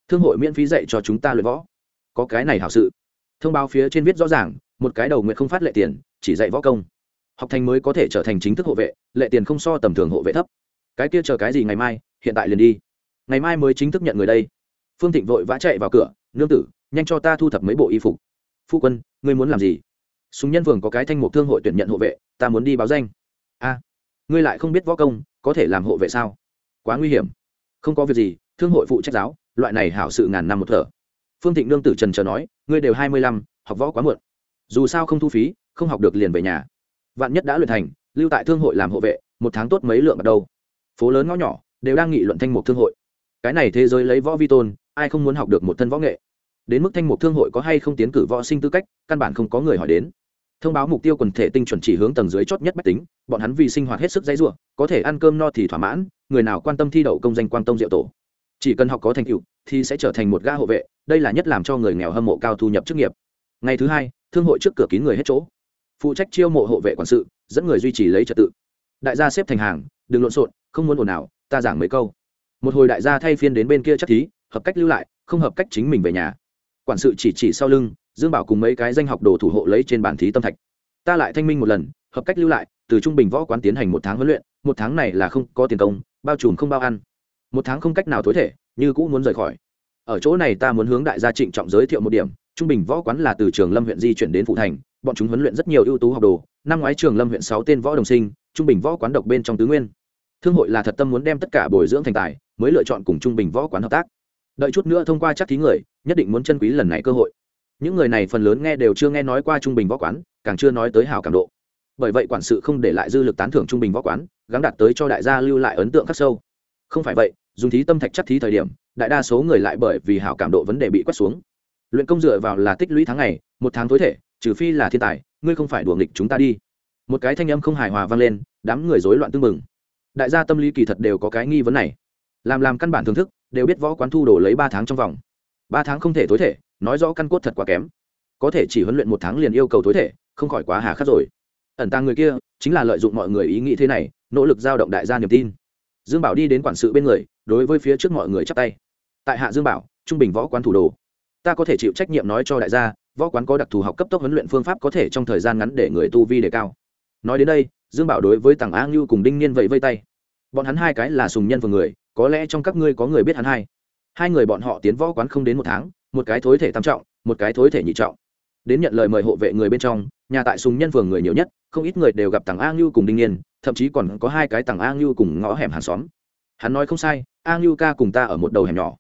Thương hội miễn phí dạy cho chúng ta luyện võ. Có cái này hảo sự. Thông báo phía trên viết rõ ràng, một cái đầu nguyện không phát lệ tiền, chỉ dạy võ công. Học thành mới có thể trở thành chính thức hộ vệ, lệ tiền không so tầm thường hộ vệ thấp. Cái kia chờ cái gì ngày mai hiện tại liền đi. Ngày mai mới chính thức nhận người đây. Phương thịnh vội vã chạy vào cửa, nương tử, nhanh cho ta thu thập mấy bộ y phục. Phu quân, ngươi muốn làm gì? Súng nhân phường có cái thanh mục thương hội tuyển nhận hộ vệ, ta muốn đi báo danh. A, ngươi lại không biết võ công, có thể làm hộ vệ sao? Quá nguy hiểm. Không có việc gì, thương hội phụ trách giáo, loại này hảo sự ngàn năm một thở. Phương thịnh nương tử trần trờ nói, ngươi đều hai mươi lăm, học võ quá muộn. Dù sao không thu phí, không học được liền về nhà. Vạn nhất đã luyện thành, lưu tại thương hội làm hộ vệ, một tháng tốt mấy lượng ở đâu. Phố lớn ngõ nhỏ đều đang nghị luận thanh mục thương hội. Cái này thế giới lấy võ vi tôn, ai không muốn học được một thân võ nghệ? Đến mức thanh mục thương hội có hay không tiến cử võ sinh tư cách, căn bản không có người hỏi đến. Thông báo mục tiêu quần thể tinh chuẩn chỉ hướng tầng dưới chót nhất bách tính, bọn hắn vì sinh hoạt hết sức dãy ruộng có thể ăn cơm no thì thỏa mãn, người nào quan tâm thi đậu công danh quan tông diệu tổ. Chỉ cần học có thành tựu, thì sẽ trở thành một ga hộ vệ, đây là nhất làm cho người nghèo hâm mộ cao thu nhập chức nghiệp. Ngày thứ hai, thương hội trước cửa kín người hết chỗ. Phụ trách chiêu mộ hộ vệ quản sự, dẫn người duy trì lấy trật tự. Đại gia xếp thành hàng, đừng lộn xộn, không muốn ồn ào ta giảng mấy câu. Một hồi đại gia thay phiên đến bên kia chắc thí, hợp cách lưu lại, không hợp cách chính mình về nhà. Quản sự chỉ chỉ sau lưng, dương bảo cùng mấy cái danh học đồ thủ hộ lấy trên bản thí tâm thạch. Ta lại thanh minh một lần, hợp cách lưu lại, từ trung bình võ quán tiến hành một tháng huấn luyện, một tháng này là không có tiền công, bao trùm không bao ăn. Một tháng không cách nào tối thể, như cũ muốn rời khỏi. Ở chỗ này ta muốn hướng đại gia trịnh trọng giới thiệu một điểm, trung bình võ quán là từ trường lâm huyện di chuyển đến phụ thành, bọn chúng huấn luyện rất nhiều ưu tú học đồ. Năm ngoái trường lâm huyện sáu tên võ đồng sinh, trung bình võ quán độc bên trong tứ nguyên thương hội là thật tâm muốn đem tất cả bồi dưỡng thành tài, mới lựa chọn cùng trung bình võ quán hợp tác. Đợi chút nữa thông qua chắc thí người, nhất định muốn chân quý lần này cơ hội. Những người này phần lớn nghe đều chưa nghe nói qua trung bình võ quán, càng chưa nói tới hào cảm độ. Bởi vậy quản sự không để lại dư lực tán thưởng trung bình võ quán gắn đặt tới cho đại gia lưu lại ấn tượng khắc sâu. Không phải vậy, dùng thí tâm thạch chắc thí thời điểm, đại đa số người lại bởi vì hảo cảm độ vấn đề bị quét xuống. Luyện công dựa vào là tích lũy tháng ngày, một tháng tối thể, trừ phi là thiên tài, ngươi không phải đùa nghịch chúng ta đi. Một cái thanh âm không hài hòa vang lên, đám người rối loạn tưng mừng đại gia tâm lý kỳ thật đều có cái nghi vấn này. Làm làm căn bản thưởng thức, đều biết võ quán thu đồ lấy ba tháng trong vòng. Ba tháng không thể tối thể, nói rõ căn cốt thật quá kém. Có thể chỉ huấn luyện một tháng liền yêu cầu tối thể, không khỏi quá hà khắc rồi. Ẩn tàng người kia, chính là lợi dụng mọi người ý nghĩ thế này, nỗ lực giao động đại gia niềm tin. Dương bảo đi đến quản sự bên người, đối với phía trước mọi người chắp tay. Tại hạ dương bảo, trung bình võ quán thủ đồ. Ta có thể chịu trách nhiệm nói cho đại gia, võ quán có đặc thù học cấp tốc huấn luyện phương pháp có thể trong thời gian ngắn để người tu vi đề cao. Nói đến đây dương bảo đối với tàng a ngưu cùng đinh niên vẫy vây tay. Bọn hắn hai cái là sùng nhân vừa người, có lẽ trong các ngươi có người biết hắn hai. Hai người bọn họ tiến võ quán không đến một tháng, một cái thối thể tam trọng, một cái thối thể nhị trọng. Đến nhận lời mời hộ vệ người bên trong, nhà tại sùng nhân phường người nhiều nhất, không ít người đều gặp tàng a ngưu cùng đinh niên, thậm chí còn có hai cái tàng a ngưu cùng ngõ hẻm hàng xóm. Hắn nói không sai, a ngưu ca cùng ta ở một đầu hẻm nhỏ.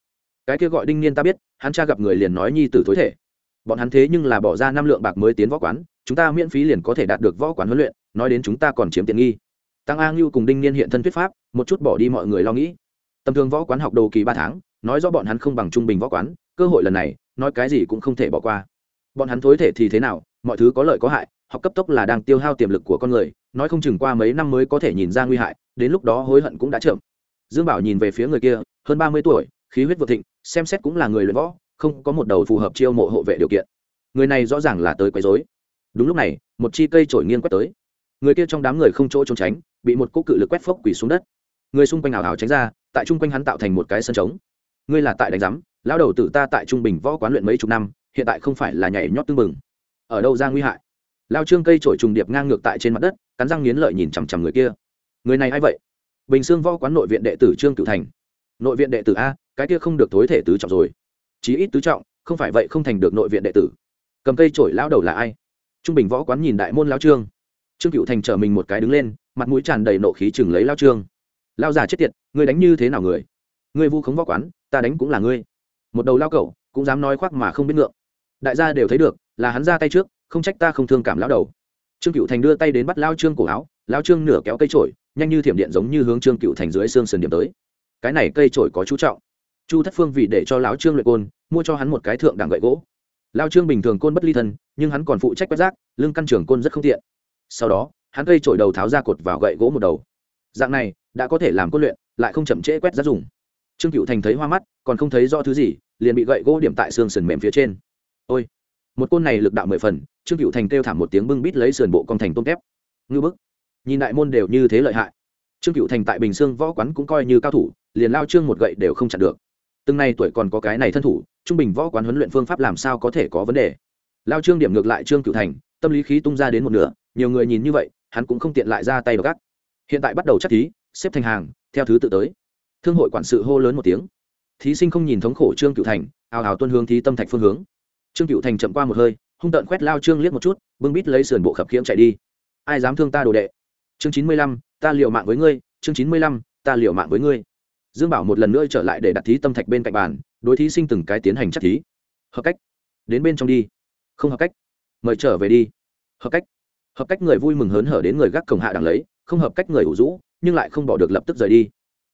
Cái kia gọi đinh niên ta biết, hắn cha gặp người liền nói nhi tử thối thể. Bọn hắn thế nhưng là bỏ ra năm lượng bạc mới tiến võ quán, chúng ta miễn phí liền có thể đạt được võ quán huấn luyện nói đến chúng ta còn chiếm tiện nghi. Tăng a ngưu cùng đinh niên hiện thân thuyết pháp, một chút bỏ đi mọi người lo nghĩ. Tầm thường võ quán học đầu kỳ ba tháng, nói rõ bọn hắn không bằng trung bình võ quán, cơ hội lần này, nói cái gì cũng không thể bỏ qua. Bọn hắn thối thể thì thế nào, mọi thứ có lợi có hại, học cấp tốc là đang tiêu hao tiềm lực của con người, nói không chừng qua mấy năm mới có thể nhìn ra nguy hại, đến lúc đó hối hận cũng đã chậm. Dương bảo nhìn về phía người kia, hơn ba mươi tuổi, khí huyết vượt thịnh, xem xét cũng là người luyện võ, không có một đầu phù hợp chiêu mộ hộ vệ điều kiện. Người này rõ ràng là tới quấy rối. Đúng lúc này, một chi cây trổi nghiêng quét tới người kia trong đám người không chỗ trốn tránh, bị một cỗ cự lực quét phốc quỳ xuống đất. Người xung quanh ảo ảo tránh ra, tại trung quanh hắn tạo thành một cái sân trống. Ngươi là tại đánh giám, lão đầu tử ta tại trung bình võ quán luyện mấy chục năm, hiện tại không phải là nhảy nhót tương bừng. Ở đâu ra nguy hại? Lao trương cây trổi trùng điệp ngang ngược tại trên mặt đất, cắn răng nghiến lợi nhìn chằm chằm người kia. Người này a i vậy? Bình xương võ quán nội viện đệ tử trương cựu thành. Nội viện đệ tử a, cái kia không được thối thể tứ trọng rồi. Chí ít tứ trọng, không phải vậy không thành được nội viện đệ tử. Cầm cây trổi lao đầu là ai? Trung bình võ quán nhìn đại môn lao trương trương cựu thành trở mình một cái đứng lên, mặt mũi tràn đầy nộ khí chừng lấy lao trương. Lao già chết tiệt người đánh như thế nào người? Người vu khống võ quán, ta đánh cũng là ngươi. Một đầu lao cẩu cũng dám nói khoác mà không biết ngượng. Đại gia đều thấy được, là hắn ra tay trước, không trách ta không thương cảm lão đầu. Trương cựu thành đưa tay đến bắt lao trương cổ áo, lao trương nửa kéo cây trổi nhanh như thiểm điện giống như hướng trương cựu thành dưới xương sườn điểm tới. Cái này cây trổi có chú trọng. Chu thất phương vì để cho lão trương luyện côn, mua cho hắn một cái thượng đẳng gậy gỗ. Lao trương bình thường côn bất ly thân, nhưng hắn còn phụ trách quét rác, lưng căn trường côn rất không tiện sau đó, hắn cây trổi đầu tháo ra cột vào gậy gỗ một đầu. Dạng này, đã có thể làm cốt luyện, lại không chậm trễ quét rác dùng. Trương cựu thành thấy hoa mắt, còn không thấy rõ thứ gì, liền bị gậy gỗ điểm tại xương sườn mềm phía trên. Ôi! Một côn này lực đạo mười phần, trương cựu thành kêu thảm một tiếng bưng bít lấy sườn bộ con thành tôm kép ngư bức! Nhìn đại môn đều như thế lợi hại. Trương cựu thành tại bình sương võ quán cũng coi như cao thủ, liền lao trương một gậy đều không chặn được. Từng nay tuổi còn có cái này thân thủ, trung bình võ quán huấn luyện phương pháp làm sao có thể có vấn đề? Lao trương điểm ngược lại trương cựu thành, tâm lý khí tung ra đến một nửa nhiều người nhìn như vậy, hắn cũng không tiện lại ra tay đ gắt hiện tại bắt đầu chắc thí, xếp thành hàng, theo thứ tự tới. Thương hội quản sự hô lớn một tiếng. Thí sinh không nhìn thống khổ trương cựu thành, ào ào tuân hướng thí tâm thạch phương hướng. Trương cựu thành chậm qua một hơi, hung tợn quét lao trương liếc một chút, bưng bít lấy sườn bộ khập khiễng chạy đi. Ai dám thương ta đồ đệ? Chương chín mươi lăm, ta liệu mạng với ngươi, chương chín mươi lăm, ta liệu mạng với ngươi. Dương bảo một lần nữa trở lại để đặt thí tâm thạch bên cạnh bàn, đối thí sinh từng cái tiến hành chắc thí. Hợp cách. Đến bên trong đi. Không hợp cách. Mời trở về đi. Hợp cách hợp cách người vui mừng hớn hở đến người gác cổng hạ đằng lấy, không hợp cách người ủ rũ, nhưng lại không bỏ được lập tức rời đi.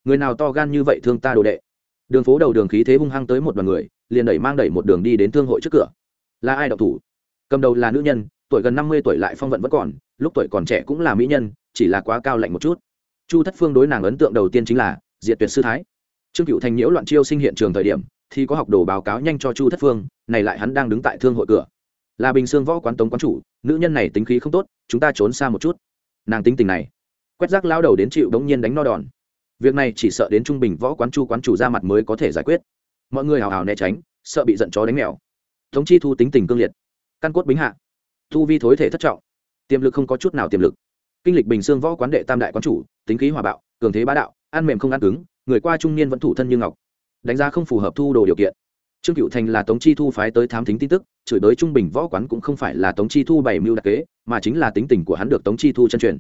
Người nào to gan như vậy thương ta đồ đệ? Đường phố đầu đường khí thế hung hăng tới một đoàn người, liền đẩy mang đẩy một đường đi đến thương hội trước cửa. Là ai đậu thủ? Cầm đầu là nữ nhân, tuổi gần năm mươi tuổi lại phong vận vẫn còn, lúc tuổi còn trẻ cũng là mỹ nhân, chỉ là quá cao lạnh một chút. Chu thất phương đối nàng ấn tượng đầu tiên chính là diệt tuyệt sư thái. Trương cựu thành nhiễu loạn chiêu sinh hiện trường thời điểm, thì có học đồ báo cáo nhanh cho chu thất phương, này lại hắn đang đứng tại thương hội cửa. Là bình xương võ quán tống quán chủ nữ nhân này tính khí không tốt, chúng ta trốn xa một chút. Nàng tính tình này, quét rác lao đầu đến chịu đống nhiên đánh no đòn. Việc này chỉ sợ đến trung bình võ quán chu quán chủ ra mặt mới có thể giải quyết. Mọi người hào hào né tránh, sợ bị giận chó đánh mèo. Thống chi thu tính tình cương liệt. Căn cốt bính hạ. Thu vi thối thể thất trọng. Tiềm lực không có chút nào tiềm lực. Kinh lịch bình xương võ quán đệ tam đại quán chủ, tính khí hòa bạo, cường thế bá đạo, ăn mềm không ăn cứng, người qua trung niên vẫn thủ thân như ngọc. Đánh giá không phù hợp thu đồ điều kiện trương cựu thành là tống chi thu phái tới thám thính tin tức, chửi tới trung bình võ quán cũng không phải là tống chi thu bày mưu đặc kế, mà chính là tính tình của hắn được tống chi thu chân truyền.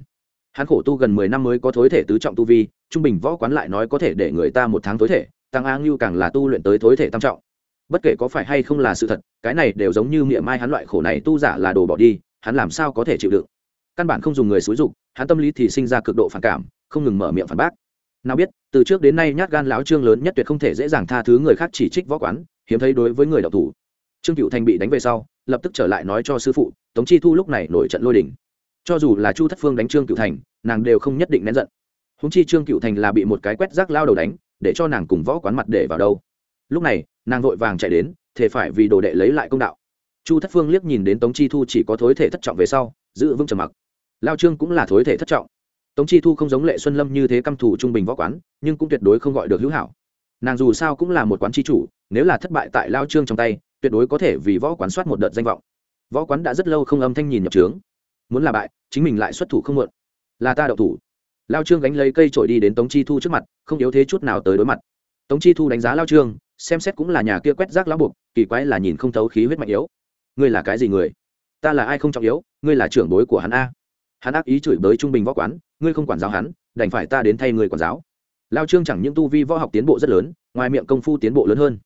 Hắn khổ tu gần mười năm mới có thối thể tứ trọng tu vi, trung bình võ quán lại nói có thể để người ta một tháng thối thể, tăng a ngưu càng là tu luyện tới thối thể tam trọng. Bất kể có phải hay không là sự thật, cái này đều giống như miệng mai hắn loại khổ này tu giả là đồ bỏ đi, hắn làm sao có thể chịu đựng? Căn bản không dùng người xúi dục, hắn tâm lý thì sinh ra cực độ phản cảm, không ngừng mở miệng phản bác. Nào biết, từ trước đến nay nhát gan láo trương lớn nhất tuyệt không thể dễ dàng tha thứ người khác chỉ trích võ quán hiếm thấy đối với người đạo thủ. Trương cựu thành bị đánh về sau, lập tức trở lại nói cho sư phụ, tống chi thu lúc này nổi trận lôi đình. Cho dù là chu thất phương đánh trương cựu thành, nàng đều không nhất định nén giận. Húng chi trương cựu thành là bị một cái quét rác lao đầu đánh, để cho nàng cùng võ quán mặt để vào đâu. Lúc này, nàng vội vàng chạy đến thể phải vì đồ đệ lấy lại công đạo. Chu thất phương liếc nhìn đến tống chi thu chỉ có thối thể thất trọng về sau, giữ vững trầm mặc. Lao trương cũng là thối thể thất trọng. Tống chi thu không giống lệ xuân lâm như thế căm thủ trung bình võ quán, nhưng cũng tuyệt đối không gọi được hữu hảo nàng dù sao cũng là một quán chi chủ, nếu là thất bại tại lao trương trong tay, tuyệt đối có thể vì võ quán soát một đợt danh vọng. Võ quán đã rất lâu không âm thanh nhìn nhập trướng. Muốn là bại, chính mình lại xuất thủ không muộn. Là ta đậu thủ. Lao trương gánh lấy cây trổi đi đến tống chi thu trước mặt, không yếu thế chút nào tới đối mặt. Tống chi thu đánh giá lao trương, xem xét cũng là nhà kia quét rác lão buộc, kỳ quái là nhìn không thấu khí huyết mạnh yếu. Ngươi là cái gì người? Ta là ai không trọng yếu, ngươi là trưởng bối của hắn a. Hắn ác ý chửi bới trung bình võ quán, ngươi không quản giáo hắn, đành phải ta đến thay người quản giáo lao trương chẳng những tu vi võ học tiến bộ rất lớn, ngoài miệng công phu tiến bộ lớn hơn.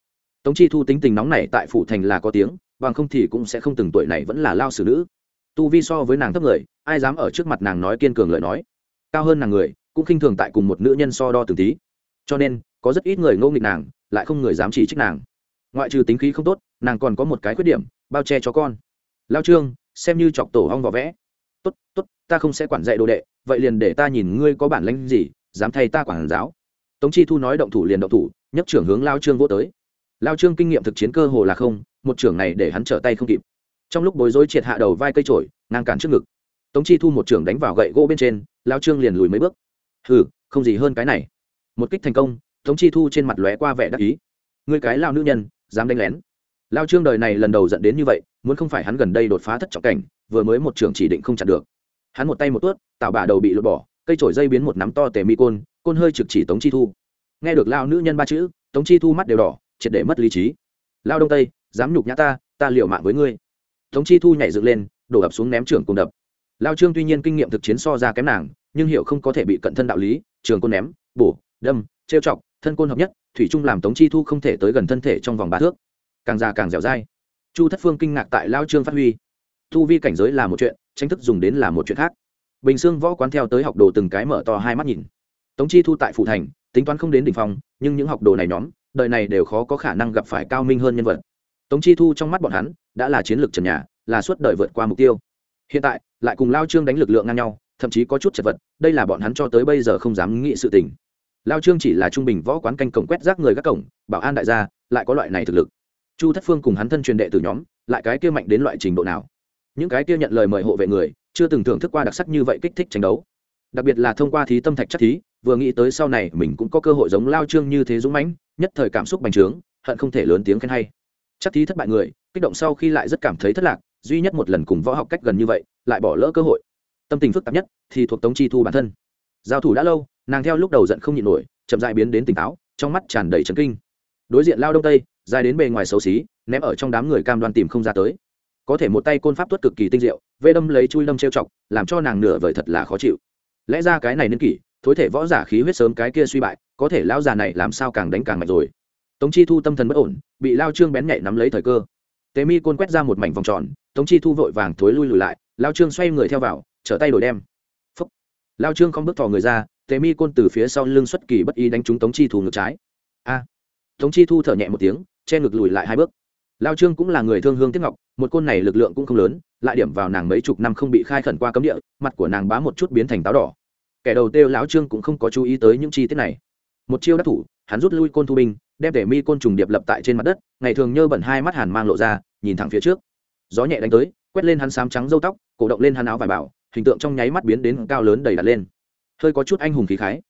Tống chi thu tính tình nóng này tại phủ thành là có tiếng, bằng không thì cũng sẽ không từng tuổi này vẫn là lao xử nữ. Tu vi so với nàng thấp người, ai dám ở trước mặt nàng nói kiên cường lời nói. Cao hơn nàng người, cũng khinh thường tại cùng một nữ nhân so đo từng tí. Cho nên, có rất ít người ngô nghịch nàng, lại không người dám chỉ trích nàng. Ngoại trừ tính khí không tốt, nàng còn có một cái khuyết điểm, bao che cho con. Lao trương, xem như chọc tổ hong vỏ vẽ. Tốt tốt, ta không sẽ quản dạy đồ đệ, vậy liền để ta nhìn ngươi có bản lĩnh gì dám thay ta quản giáo. Tống chi thu nói động thủ liền động thủ, nhấc trưởng hướng lao trương vô tới. Lao trương kinh nghiệm thực chiến cơ hồ là không, một trưởng này để hắn trở tay không kịp. Trong lúc bối rối triệt hạ đầu vai cây trổi ngang cản trước ngực. Tống chi thu một trưởng đánh vào gậy gỗ bên trên, lao trương liền lùi mấy bước. Hừ, không gì hơn cái này. Một kích thành công, tống chi thu trên mặt lóe qua vẻ đắc ý. Ngươi cái lao nữ nhân, dám đánh lén. Lao trương đời này lần đầu dẫn đến như vậy, muốn không phải hắn gần đây đột phá thất trọng cảnh, vừa mới một trưởng chỉ định không chặn được. Hắn một tay một tuốt tạo bả đầu bị lột bỏ cây trổi dây biến một nắm to tề mi côn côn hơi trực chỉ tống chi thu. Nghe được lao nữ nhân ba chữ, tống chi thu mắt đều đỏ, triệt để mất lý trí. Lao đông tây, dám nhục nhã ta ta liệu mạng với ngươi. Tống chi thu nhảy dựng lên, đổ ập xuống ném trưởng cùng đập. Lao trương tuy nhiên kinh nghiệm thực chiến so ra kém nàng, nhưng hiểu không có thể bị cận thân đạo lý, trường côn ném, bổ, đâm, trêu chọc, thân côn hợp nhất, thủy trung làm tống chi thu không thể tới gần thân thể trong vòng ba thước. Càng già càng dẻo dai. Chu thất phương kinh ngạc tại lao trương phát huy. Thu vi cảnh giới là một chuyện, tranh thức dùng đến là một chuyện khác bình xương võ quán theo tới học đồ từng cái mở to hai mắt nhìn. Tống chi thu tại phủ thành, tính toán không đến đ ỉ n h phong, nhưng những học đồ này nhóm, đời này đều khó có khả năng gặp phải cao minh hơn nhân vật. Tống chi thu trong mắt bọn hắn, đã là chiến lược trần nhà, là suốt đời vượt qua mục tiêu. Hiện tại, lại cùng lao trương đánh lực lượng ngang nhau, thậm chí có chút chật vật, đây là bọn hắn cho tới bây giờ không dám nghĩ sự tình. Lao trương chỉ là trung bình võ quán canh cổng quét rác người các cổng, bảo an đại gia, lại có loại này thực lực. Chu thất phương cùng hắn thân truyền đệ từ nhóm, lại cái kia mạnh đến loại trình độ nào? Những cái kia nhận lời mời hộ vệ người chưa từng thưởng thức qua đặc sắc như vậy kích thích tranh đấu. Đặc biệt là thông qua thí tâm thạch chắc thí, vừa nghĩ tới sau này mình cũng có cơ hội giống lao trương như thế dũng mãnh, nhất thời cảm xúc bành trướng, hận không thể lớn tiếng khen hay. Chắc thí thất bại người, kích động sau khi lại rất cảm thấy thất lạc, duy nhất một lần cùng võ học cách gần như vậy, lại bỏ lỡ cơ hội. Tâm tình phức tạp nhất thì thuộc tống chi thu bản thân. Giao thủ đã lâu, nàng theo lúc đầu giận không nhịn nổi, chậm dại biến đến tỉnh táo, trong mắt tràn đầy trấn kinh. Đối diện lao đông tây, dài đến bề ngoài xấu xí, ném ở trong đám người cam đoan tìm không ra tới có thể một tay côn pháp tuất cực kỳ tinh diệu, vê đâm lấy chui đâm trêu chọc, làm cho nàng nửa vời thật là khó chịu. Lẽ ra cái này nên kỷ, thối thể võ giả khí huyết sớm cái kia suy bại, có thể lão già này làm sao càng đánh càng mạnh rồi. Tống chi thu tâm thần bất ổn, bị lao trương bén nhạy nắm lấy thời cơ. Tế mi côn quét ra một mảnh vòng tròn, tống chi thu vội vàng thối lui lùi lại, lao trương xoay người theo vào, trở tay đổi đem. Phúc. Lao trương không bước thò người ra, tế mi côn từ phía sau lưng xuất kỳ bất ý đánh trúng tống chi thu ngược trái. A. Tống chi thu thở nhẹ một tiếng, che ngực lùi lại hai bước lao trương cũng là người thương hương tiếc ngọc, một côn này lực lượng cũng không lớn, lại điểm vào nàng mấy chục năm không bị khai khẩn qua cấm địa, mặt của nàng bá một chút biến thành táo đỏ. Kẻ đầu têu lão trương cũng không có chú ý tới những chi tiết này. Một chiêu đắc thủ, hắn rút lui côn thu binh, đem để mi côn trùng điệp lập tại trên mặt đất, ngày thường nhơ bẩn hai mắt hàn mang lộ ra, nhìn thẳng phía trước. Gió nhẹ đánh tới, quét lên hắn sám trắng râu tóc, cổ động lên hắn áo vải bảo, hình tượng trong nháy mắt biến đến cao lớn đầy đặt lên. Hơi có chút anh hùng khí khái.